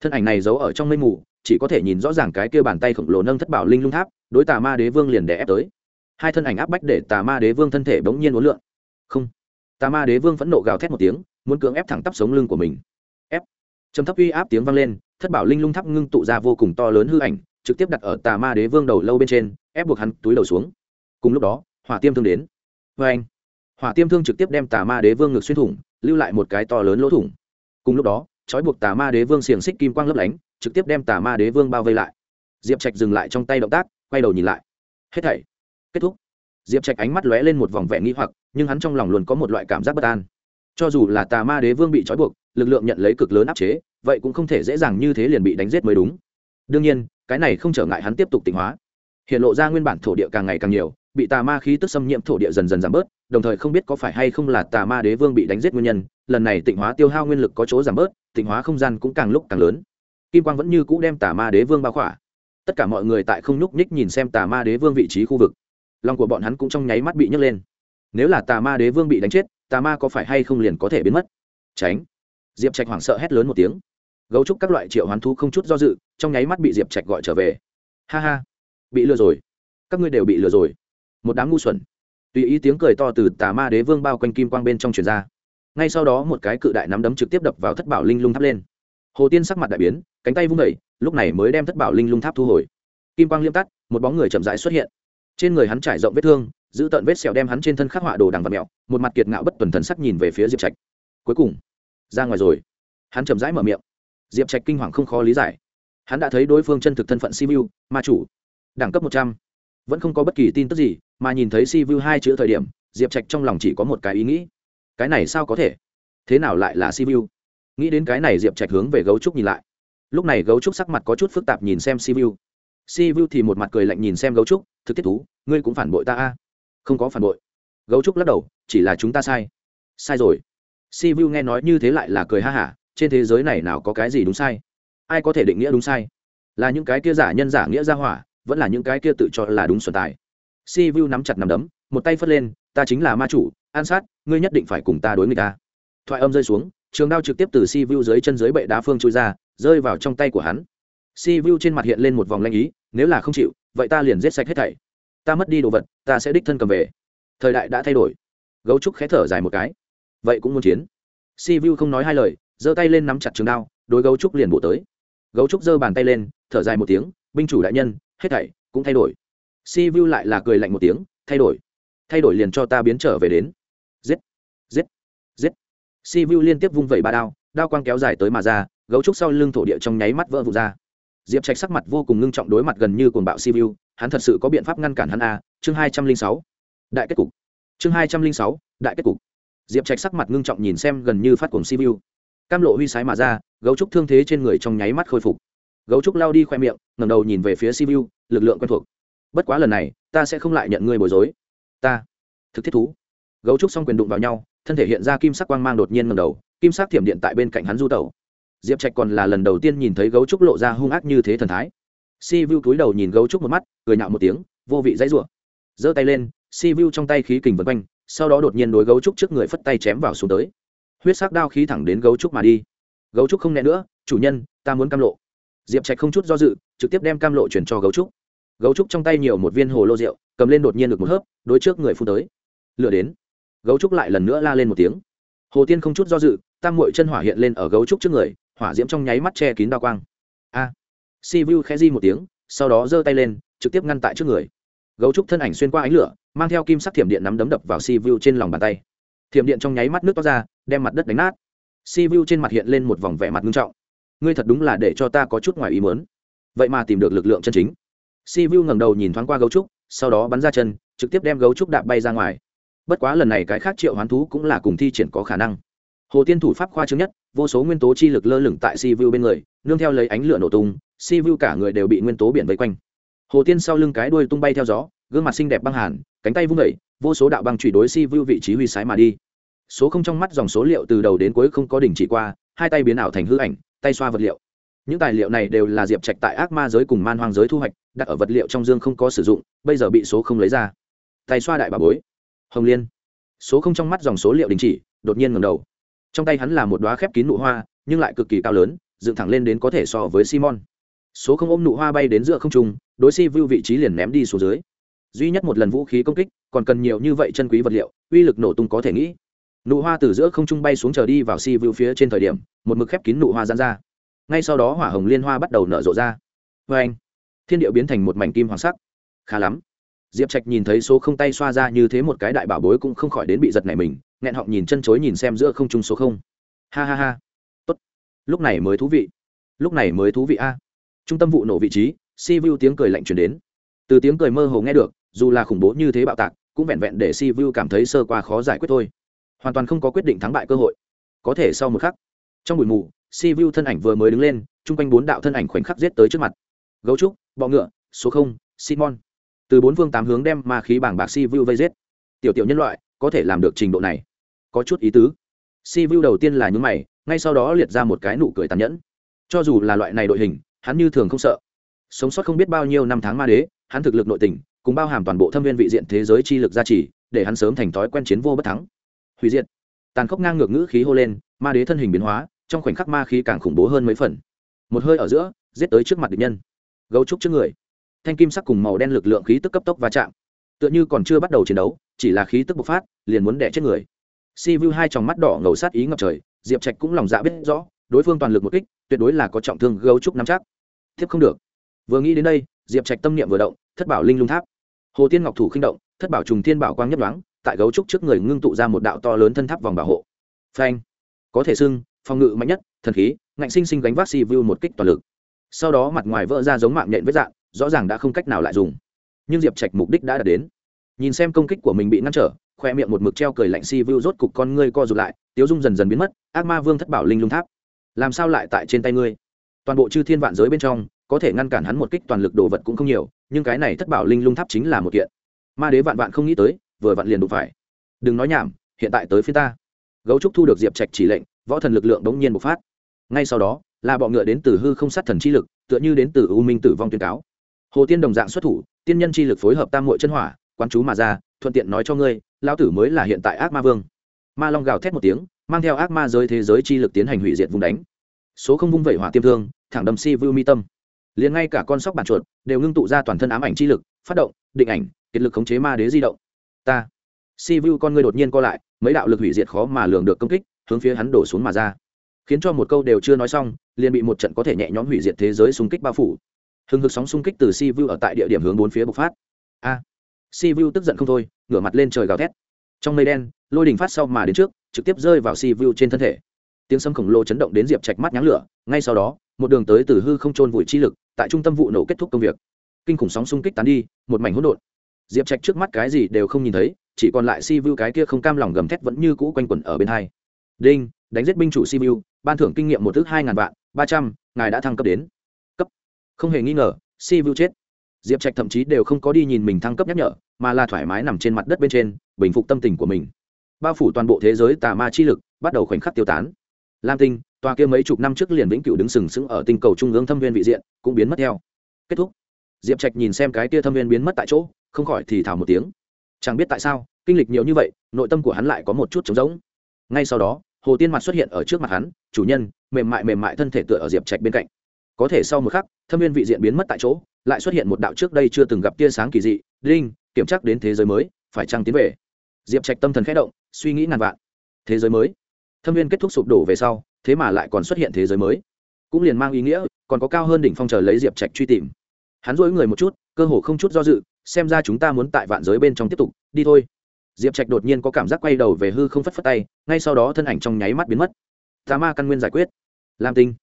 Thân ảnh này giấu ở trong mây mù, chỉ có thể nhìn rõ ràng cái kia bàn tay khổng lồ nâng thất bảo linh lung tháp, đối tà ma đế vương liền đè ép tới. Hai thân ảnh áp bách để tà ma đế vương thân thể bỗng nhiên uốn lượn. Không. Tà ma đế vương phẫn nộ gào thét một tiếng, muốn cưỡng ép thẳng tắp sống lưng của mình. Ép. Trầm thấp uy áp tiếng vang lên thất bảo linh lung tháp ngưng tụ ra vô cùng to lớn hư ảnh, trực tiếp đặt ở tà ma đế vương đầu lâu bên trên, ép buộc hắn túi đầu xuống. Cùng lúc đó, hỏa tiêm thương đến. Vê anh, hỏa tiêm thương trực tiếp đem tà ma đế vương ngực xuyên thủng, lưu lại một cái to lớn lỗ thủng. Cùng lúc đó, trói buộc tà ma đế vương xiềng xích kim quang lấp lánh, trực tiếp đem tà ma đế vương bao vây lại. Diệp trạch dừng lại trong tay động tác, quay đầu nhìn lại. Hết thảy kết thúc. Diệp trạch ánh mắt lóe lên một vòng vẻ nghi hoặc, nhưng hắn trong lòng luôn có một loại cảm giác bất an cho dù là tà ma đế vương bị trói buộc, lực lượng nhận lấy cực lớn áp chế, vậy cũng không thể dễ dàng như thế liền bị đánh giết mới đúng. Đương nhiên, cái này không trở ngại hắn tiếp tục tịnh hóa. Hiện lộ ra nguyên bản thổ địa càng ngày càng nhiều, bị tà ma khí tức xâm nhiễm thổ địa dần dần giảm bớt, đồng thời không biết có phải hay không là tà ma đế vương bị đánh giết nguyên nhân, lần này tịnh hóa tiêu hao nguyên lực có chỗ giảm bớt, tịnh hóa không gian cũng càng lúc càng lớn. Kim quang vẫn như cũ đem tà ma đế vương bao khỏa. Tất cả mọi người tại không nhúc nhích nhìn xem tà ma đế vương vị trí khu vực. Lòng của bọn hắn cũng trong nháy mắt bị nhấc lên. Nếu là tà ma đế vương bị đánh chết tà ma có phải hay không liền có thể biến mất? Tránh. Diệp trạch hoảng sợ hét lớn một tiếng. Gấu trúc các loại triệu hoán thú không chút do dự, trong nháy mắt bị diệp trạch gọi trở về. Ha ha. Bị lừa rồi. Các ngươi đều bị lừa rồi. Một đám ngu xuẩn. Tùy ý tiếng cười to từ tà ma đế vương bao quanh kim quang bên trong truyền ra. Ngay sau đó một cái cự đại nắm đấm trực tiếp đập vào thất bảo linh lung tháp lên. Hồ tiên sắc mặt đại biến, cánh tay vung vẩy lúc này mới đem thất bảo linh lung tháp thu hồi. Kim quang liêm tắt, một bóng người chậm rãi xuất hiện. Trên người hắn trải rộng vết thương giữ tận vết sẹo đem hắn trên thân khắc họa đồ đằng và mẹo, một mặt kiệt ngạo bất tuần thần sắc nhìn về phía diệp trạch. Cuối cùng, ra ngoài rồi. Hắn chậm rãi mở miệng. Diệp trạch kinh hoàng không khó lý giải. Hắn đã thấy đối phương chân thực thân phận si vu ma chủ. Đẳng cấp một trăm. Vẫn không có bất kỳ tin tức gì, mà nhìn thấy si vu hai chữ thời điểm, diệp trạch trong lòng chỉ có một cái ý nghĩ. Cái này sao có thể? Thế nào lại là si vu nghĩ đến cái này diệp trạch hướng về gấu trúc nhìn lại. Lúc này gấu trúc sắc mặt có chút phức tạp nhìn xem si vu si vu thì một mặt cười lạnh nhìn xem gấu trúc, thực tiết thú, ngươi cũng phản bội ta a không có phản bội. Gấu trúc lắc đầu, chỉ là chúng ta sai. Sai rồi. Si vu nghe nói như thế lại là cười ha hả, trên thế giới này nào có cái gì đúng sai? Ai có thể định nghĩa đúng sai? Là những cái kia giả nhân giả nghĩa ra hỏa, vẫn là những cái kia tự cho là đúng xuân tài. Si vu nắm chặt nằm đấm, một tay phất lên, ta chính là ma chủ, an sát, ngươi nhất định phải cùng ta đối người ta. Thoại âm rơi xuống, trường đao trực tiếp từ si vu dưới chân dưới bệ đá phương trôi ra, rơi vào trong tay của hắn. Si vu trên mặt hiện lên một vòng lanh ý, nếu là không chịu, vậy ta liền giết sạch hết thảy ta mất đi đồ vật, ta sẽ đích thân cầm về. Thời đại đã thay đổi. Gấu trúc khé thở dài một cái. Vậy cũng muốn chiến. Si vu không nói hai lời, giơ tay lên nắm chặt trường đao, đối gấu trúc liền bổ tới. Gấu trúc giơ bàn tay lên, thở dài một tiếng, binh chủ đại nhân, hết thảy cũng thay đổi. Si vu lại là cười lạnh một tiếng, thay đổi. Thay đổi liền cho ta biến trở về đến. Giết giết giết. Si vu liên tiếp vung vẩy ba đao đao quang kéo dài tới mà ra, gấu trúc sau lưng thổ địa trong nháy mắt vỡ vụt ra. Diệp trạch sắc mặt vô cùng ngưng trọng đối mặt gần như cuồng bạo si vu hắn thật sự có biện pháp ngăn cản hắn a, chương hai trăm linh sáu, đại kết cục. Chương hai trăm linh sáu, đại kết cục. Diệp trạch sắc mặt ngưng trọng nhìn xem gần như phát cuồng si vu. Cam lộ huy sái mà ra, gấu trúc thương thế trên người trong nháy mắt khôi phục. Gấu trúc lao đi khoe miệng ngầm đầu nhìn về phía sivu lực lượng quen thuộc. Bất quá lần này, ta sẽ không lại nhận ngươi bối rối. Ta, thực thiết thú. Gấu trúc xong quyền đụng vào nhau, thân thể hiện ra kim sắc quang mang đột nhiên ngầm đầu, kim sắc thiểm điện tại bên cạnh hắn du tẩu. Diệp trạch còn là lần đầu tiên nhìn thấy gấu trúc lộ ra hung ác như thế thần thái si vu cúi đầu nhìn gấu trúc một mắt, cười nhạo một tiếng, vô vị dãy rủa. Giơ tay lên, si vu trong tay khí kình vân quanh, sau đó đột nhiên đối gấu trúc trước người phất tay chém vào xuống tới. Huyết sắc đao khí thẳng đến gấu trúc mà đi. Gấu trúc không né nữa, chủ nhân, ta muốn cam lộ. Diệp trạch không chút do dự, trực tiếp đem cam lộ chuyển cho gấu trúc. Gấu trúc trong tay nhiều một viên hồ lô rượu, cầm lên đột nhiên được một hớp, đối trước người phun tới. Lửa đến. Gấu trúc lại lần nữa la lên một tiếng. Hồ tiên không chút do dự, tam mội chân hỏa hiện lên ở gấu trúc trước người, hỏa diễm trong nháy mắt che kín đao quang. A si vu khẽ di một tiếng, sau đó giơ tay lên, trực tiếp ngăn tại trước người. Gấu trúc thân ảnh xuyên qua ánh lửa, mang theo kim sắc thiểm điện nắm đấm đập vào si vu trên lòng bàn tay. Thiểm điện trong nháy mắt nước toát ra, đem mặt đất đánh nát. Si vu trên mặt hiện lên một vòng vẻ mặt nghiêm trọng. Ngươi thật đúng là để cho ta có chút ngoài ý mớn vậy mà tìm được lực lượng chân chính. Si vu ngẩng đầu nhìn thoáng qua gấu trúc, sau đó bắn ra chân, trực tiếp đem gấu trúc đạp bay ra ngoài. Bất quá lần này cái khác triệu hoán thú cũng là cùng thi triển có khả năng. Hồ tiên thủ pháp khoa trương nhất, vô số nguyên tố chi lực lơ lửng tại si vu bên người, nương theo lấy ánh lửa nổ tung si vu cả người đều bị nguyên tố biển vây quanh. Hồ tiên sau lưng cái đuôi tung bay theo gió, gương mặt xinh đẹp băng hàn, cánh tay vung vẩy vô số đạo băng chủy đối si vu vị trí huy sái mà đi. Số không trong mắt dòng số liệu từ đầu đến cuối không có đỉnh chỉ qua, hai tay biến ảo thành hư ảnh, tay xoa vật liệu. Những tài liệu này đều là diệp trạch tại ác ma giới cùng man hoang giới thu hoạch, đặt ở vật liệu trong dương không có sử dụng, bây giờ bị số không lấy ra. Tay xoa đại bà bối. Hồng liên. Số không trong mắt dòng số liệu đình chỉ, đột nhiên ngầm đầu. Trong tay hắn là một đoá khép kín nụ hoa, nhưng lại cực kỳ cao lớn, dựng thẳng lên đến có thể so với simon số không ôm nụ hoa bay đến giữa không trung, đối si vưu vị trí liền ném đi xuống dưới. Duy nhất một lần vũ khí công kích, còn cần nhiều như vậy chân quý vật liệu, uy lực nổ tung có thể nghĩ. Nụ hoa từ giữa không trung bay xuống chờ đi vào si vưu phía trên thời điểm, một mực khép kín nụ hoa dán ra. Ngay sau đó hỏa hồng liên hoa bắt đầu nở rộ ra. Vê anh, thiên điệu biến thành một mảnh kim hoàng sắc. Khá lắm. Diệp trạch nhìn thấy số không tay xoa ra như thế một cái đại bảo bối cũng không khỏi đến bị giật này mình, nghẹn họng nhìn chân chối nhìn xem giữa không trung số không. Ha ha ha. Tốt. Lúc này mới thú vị. Lúc này mới thú vị a trung tâm vụ nổ vị trí, si vu tiếng cười lạnh chuyển đến. Từ tiếng cười mơ hồ nghe được, dù là khủng bố như thế bạo tạc, cũng vẹn vẹn để si vu cảm thấy sơ qua khó giải quyết thôi. Hoàn toàn không có quyết định thắng bại cơ hội. Có thể sau một khắc, trong bụi mù, si vu thân ảnh vừa mới đứng lên, chung quanh bốn đạo thân ảnh khoảnh khắc giết tới trước mặt. Gấu trúc, bọ ngựa, số không, simon. Từ bốn phương tám hướng đem ma khí bảng bạc si vu vây giết. Tiểu tiểu nhân loại, có thể làm được trình độ này. Có chút ý tứ. Si vu đầu tiên là những mày, ngay sau đó liệt ra một cái nụ cười tàn nhẫn. Cho dù là loại này đội hình hắn như thường không sợ. Sống sót không biết bao nhiêu năm tháng ma đế, hắn thực lực nội tình, cùng bao hàm toàn bộ thâm viên vị diện thế giới chi lực gia trì, để hắn sớm thành thói quen chiến vô bất thắng. Hủy diệt. Tàn khốc ngang ngược ngữ khí hô lên, ma đế thân hình biến hóa, trong khoảnh khắc ma khí càng khủng bố hơn mấy phần. Một hơi ở giữa, giết tới trước mặt địch nhân. Gấu trúc trước người. Thanh kim sắc cùng màu đen lực lượng khí tức cấp tốc va chạm. Tựa như còn chưa bắt đầu chiến đấu, chỉ là khí tức bộc phát, liền muốn đẻ chết người. Si vu hai tròng mắt đỏ ngầu sát ý ngập trời, diệp trạch cũng lòng dạ biết rõ, đối phương toàn lực một kích, tuyệt đối là có trọng thương gấu trúc nắm chắc thiếp không được. Vừa nghĩ đến đây, diệp trạch tâm niệm vừa động, thất bảo linh lung tháp. Hồ tiên ngọc thủ khinh động, thất bảo trùng thiên bảo quang nhất đoán, tại gấu trúc trước người ngưng tụ ra một đạo to lớn thân tháp vòng bảo hộ. Phanh! Có thể xưng, phòng ngự mạnh nhất, thần khí, ngạnh sinh sinh gánh vác si vu một kích toàn lực. Sau đó mặt ngoài vỡ ra giống mạng nhện vết dạng, rõ ràng đã không cách nào lại dùng. Nhưng diệp trạch mục đích đã đạt đến. Nhìn xem công kích của mình bị ngăn trở, khoe miệng một mực treo cười lạnh si vu rốt cục con ngươi co rụt lại, tiếu dung dần dần biến mất, ác ma vương thất bảo linh lung tháp. Làm sao lại tại trên tay ngươi? Toàn bộ chư thiên vạn giới bên trong, có thể ngăn cản hắn một kích toàn lực đồ vật cũng không nhiều, nhưng cái này thất bảo linh lung tháp chính là một kiện. Ma đế vạn vạn không nghĩ tới, vừa vặn liền đụng phải. Đừng nói nhảm, hiện tại tới phía ta. Gấu trúc thu được diệp trạch chỉ lệnh, võ thần lực lượng đống nhiên bộc phát. Ngay sau đó, là bọ ngựa đến từ hư không sát thần chi lực, tựa như đến từ u minh tử vong tuyên cáo. Hồ tiên đồng dạng xuất thủ, tiên nhân chi lực phối hợp tam mội chân hỏa, quán chú mà ra, thuận tiện nói cho ngươi, lão tử mới là hiện tại ác ma vương. Ma long gào thét một tiếng, mang theo ác ma giới thế giới chi lực tiến hành hủy diệt vùng đánh số không vung vẩy hỏa tiêm thương, thẳng đầm si vưu mi tâm. Liền ngay cả con sóc bản chuột đều ngưng tụ ra toàn thân ám ảnh chi lực, phát động, định ảnh, kiệt lực khống chế ma đế di động. Ta. Si vu con người đột nhiên co lại, mấy đạo lực hủy diệt khó mà lường được công kích, hướng phía hắn đổ xuống mà ra. Khiến cho một câu đều chưa nói xong, liền bị một trận có thể nhẹ nhõm hủy diệt thế giới xung kích bao phủ. Hừng hực sóng xung kích từ si vu ở tại địa điểm hướng bốn phía bộc phát. A. Si vu tức giận không thôi, ngửa mặt lên trời gào thét. Trong mây đen, lôi đỉnh phát sau mà đến trước, trực tiếp rơi vào si vu trên thân thể tiếng sấm khổng lồ chấn động đến diệp trạch mắt nháng lửa, ngay sau đó, một đường tới từ hư không trôn vùi chi lực, tại trung tâm vụ nổ kết thúc công việc. Kinh khủng sóng xung kích tán đi, một mảnh hỗn độn. Diệp trạch trước mắt cái gì đều không nhìn thấy, chỉ còn lại si vu cái kia không cam lòng gầm thét vẫn như cũ quanh quẩn ở bên hai. Đinh, đánh giết binh chủ si vu ban thưởng kinh nghiệm một thước hai ngàn vạn, ba trăm, ngài đã thăng cấp đến. Cấp. Không hề nghi ngờ, si vu chết. Diệp trạch thậm chí đều không có đi nhìn mình thăng cấp nhắc nhở, mà là thoải mái nằm trên mặt đất bên trên, bình phục tâm tình của mình. Bao phủ toàn bộ thế giới tà ma chi lực, bắt đầu khoảnh khắc tiêu tán lam tinh, tòa kia mấy chục năm trước liền vĩnh cửu đứng sừng sững ở tinh cầu trung ương thâm viên vị diện, cũng biến mất theo. Kết thúc. Diệp trạch nhìn xem cái kia thâm viên biến mất tại chỗ, không khỏi thì thào một tiếng. Chẳng biết tại sao, kinh lịch nhiều như vậy, nội tâm của hắn lại có một chút trống rỗng. Ngay sau đó, hồ tiên mặt xuất hiện ở trước mặt hắn, chủ nhân, mềm mại mềm mại thân thể tựa ở diệp trạch bên cạnh. Có thể sau một khắc, thâm viên vị diện biến mất tại chỗ, lại xuất hiện một đạo trước đây chưa từng gặp tia sáng kỳ dị linh kiểm tra đến thế giới mới, phải trăng tiến về? Diệp trạch tâm thần khẽ động, suy nghĩ ngàn vạn. Thế giới mới? Thâm viên kết thúc sụp đổ về sau, thế mà lại còn xuất hiện thế giới mới. Cũng liền mang ý nghĩa, còn có cao hơn đỉnh phong chờ lấy diệp trạch truy tìm. Hắn dối người một chút, cơ hồ không chút do dự, xem ra chúng ta muốn tại vạn giới bên trong tiếp tục, đi thôi. Diệp trạch đột nhiên có cảm giác quay đầu về hư không phất phất tay, ngay sau đó thân ảnh trong nháy mắt biến mất. Tà ma căn nguyên giải quyết. Lam tinh.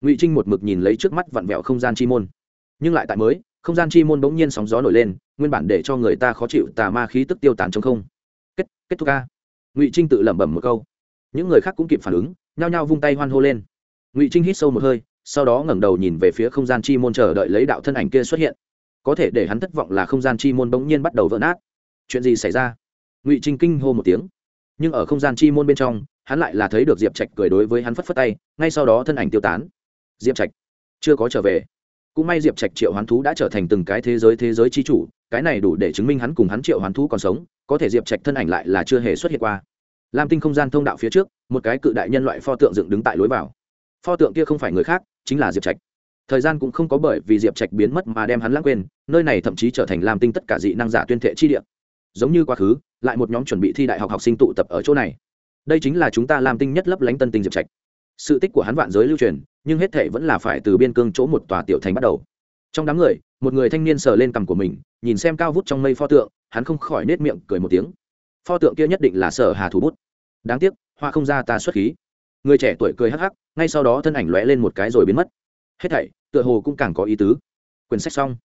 Ngụy trinh một mực nhìn lấy trước mắt vặn vẹo không gian chi môn. Nhưng lại tại mới, không gian chi môn bỗng nhiên sóng gió nổi lên, nguyên bản để cho người ta khó chịu tà ma khí tức tiêu tán trong không. Kết kết thúc ca. Ngụy trinh tự lẩm bẩm một câu những người khác cũng kịp phản ứng, nhao nhao vung tay hoan hô lên. Ngụy trinh hít sâu một hơi, sau đó ngẩng đầu nhìn về phía không gian chi môn chờ đợi lấy đạo thân ảnh kia xuất hiện. Có thể để hắn thất vọng là không gian chi môn bỗng nhiên bắt đầu vỡ nát. Chuyện gì xảy ra? Ngụy trinh kinh hô một tiếng. Nhưng ở không gian chi môn bên trong, hắn lại là thấy được diệp trạch cười đối với hắn phất phất tay, ngay sau đó thân ảnh tiêu tán. Diệp trạch, chưa có trở về. Cũng may diệp trạch triệu hoán thú đã trở thành từng cái thế giới thế giới chi chủ, cái này đủ để chứng minh hắn cùng hắn triệu hoán thú còn sống, có thể diệp trạch thân ảnh lại là chưa hề xuất hiện qua lam tinh không gian thông đạo phía trước, một cái cự đại nhân loại pho tượng dựng đứng tại lối vào. Pho tượng kia không phải người khác, chính là diệp trạch. Thời gian cũng không có bởi vì diệp trạch biến mất mà đem hắn lãng quên, nơi này thậm chí trở thành lam tinh tất cả dị năng giả tuyên thệ chi địa. Giống như quá khứ, lại một nhóm chuẩn bị thi đại học học sinh tụ tập ở chỗ này. Đây chính là chúng ta lam tinh nhất lấp lánh tân tinh diệp trạch. Sự tích của hắn vạn giới lưu truyền, nhưng hết thể vẫn là phải từ biên cương chỗ một tòa tiểu thành bắt đầu. Trong đám người, một người thanh niên sờ lên cằm của mình, nhìn xem cao vút trong mây pho tượng, hắn không khỏi nết miệng cười một tiếng pho tượng kia nhất định là sở hà thủ bút. Đáng tiếc hoa không ra ta xuất khí. Người trẻ tuổi cười hắc hắc, ngay sau đó thân ảnh lóe lên một cái rồi biến mất. Hết thảy, tựa hồ cũng càng có ý tứ. Quyển sách xong.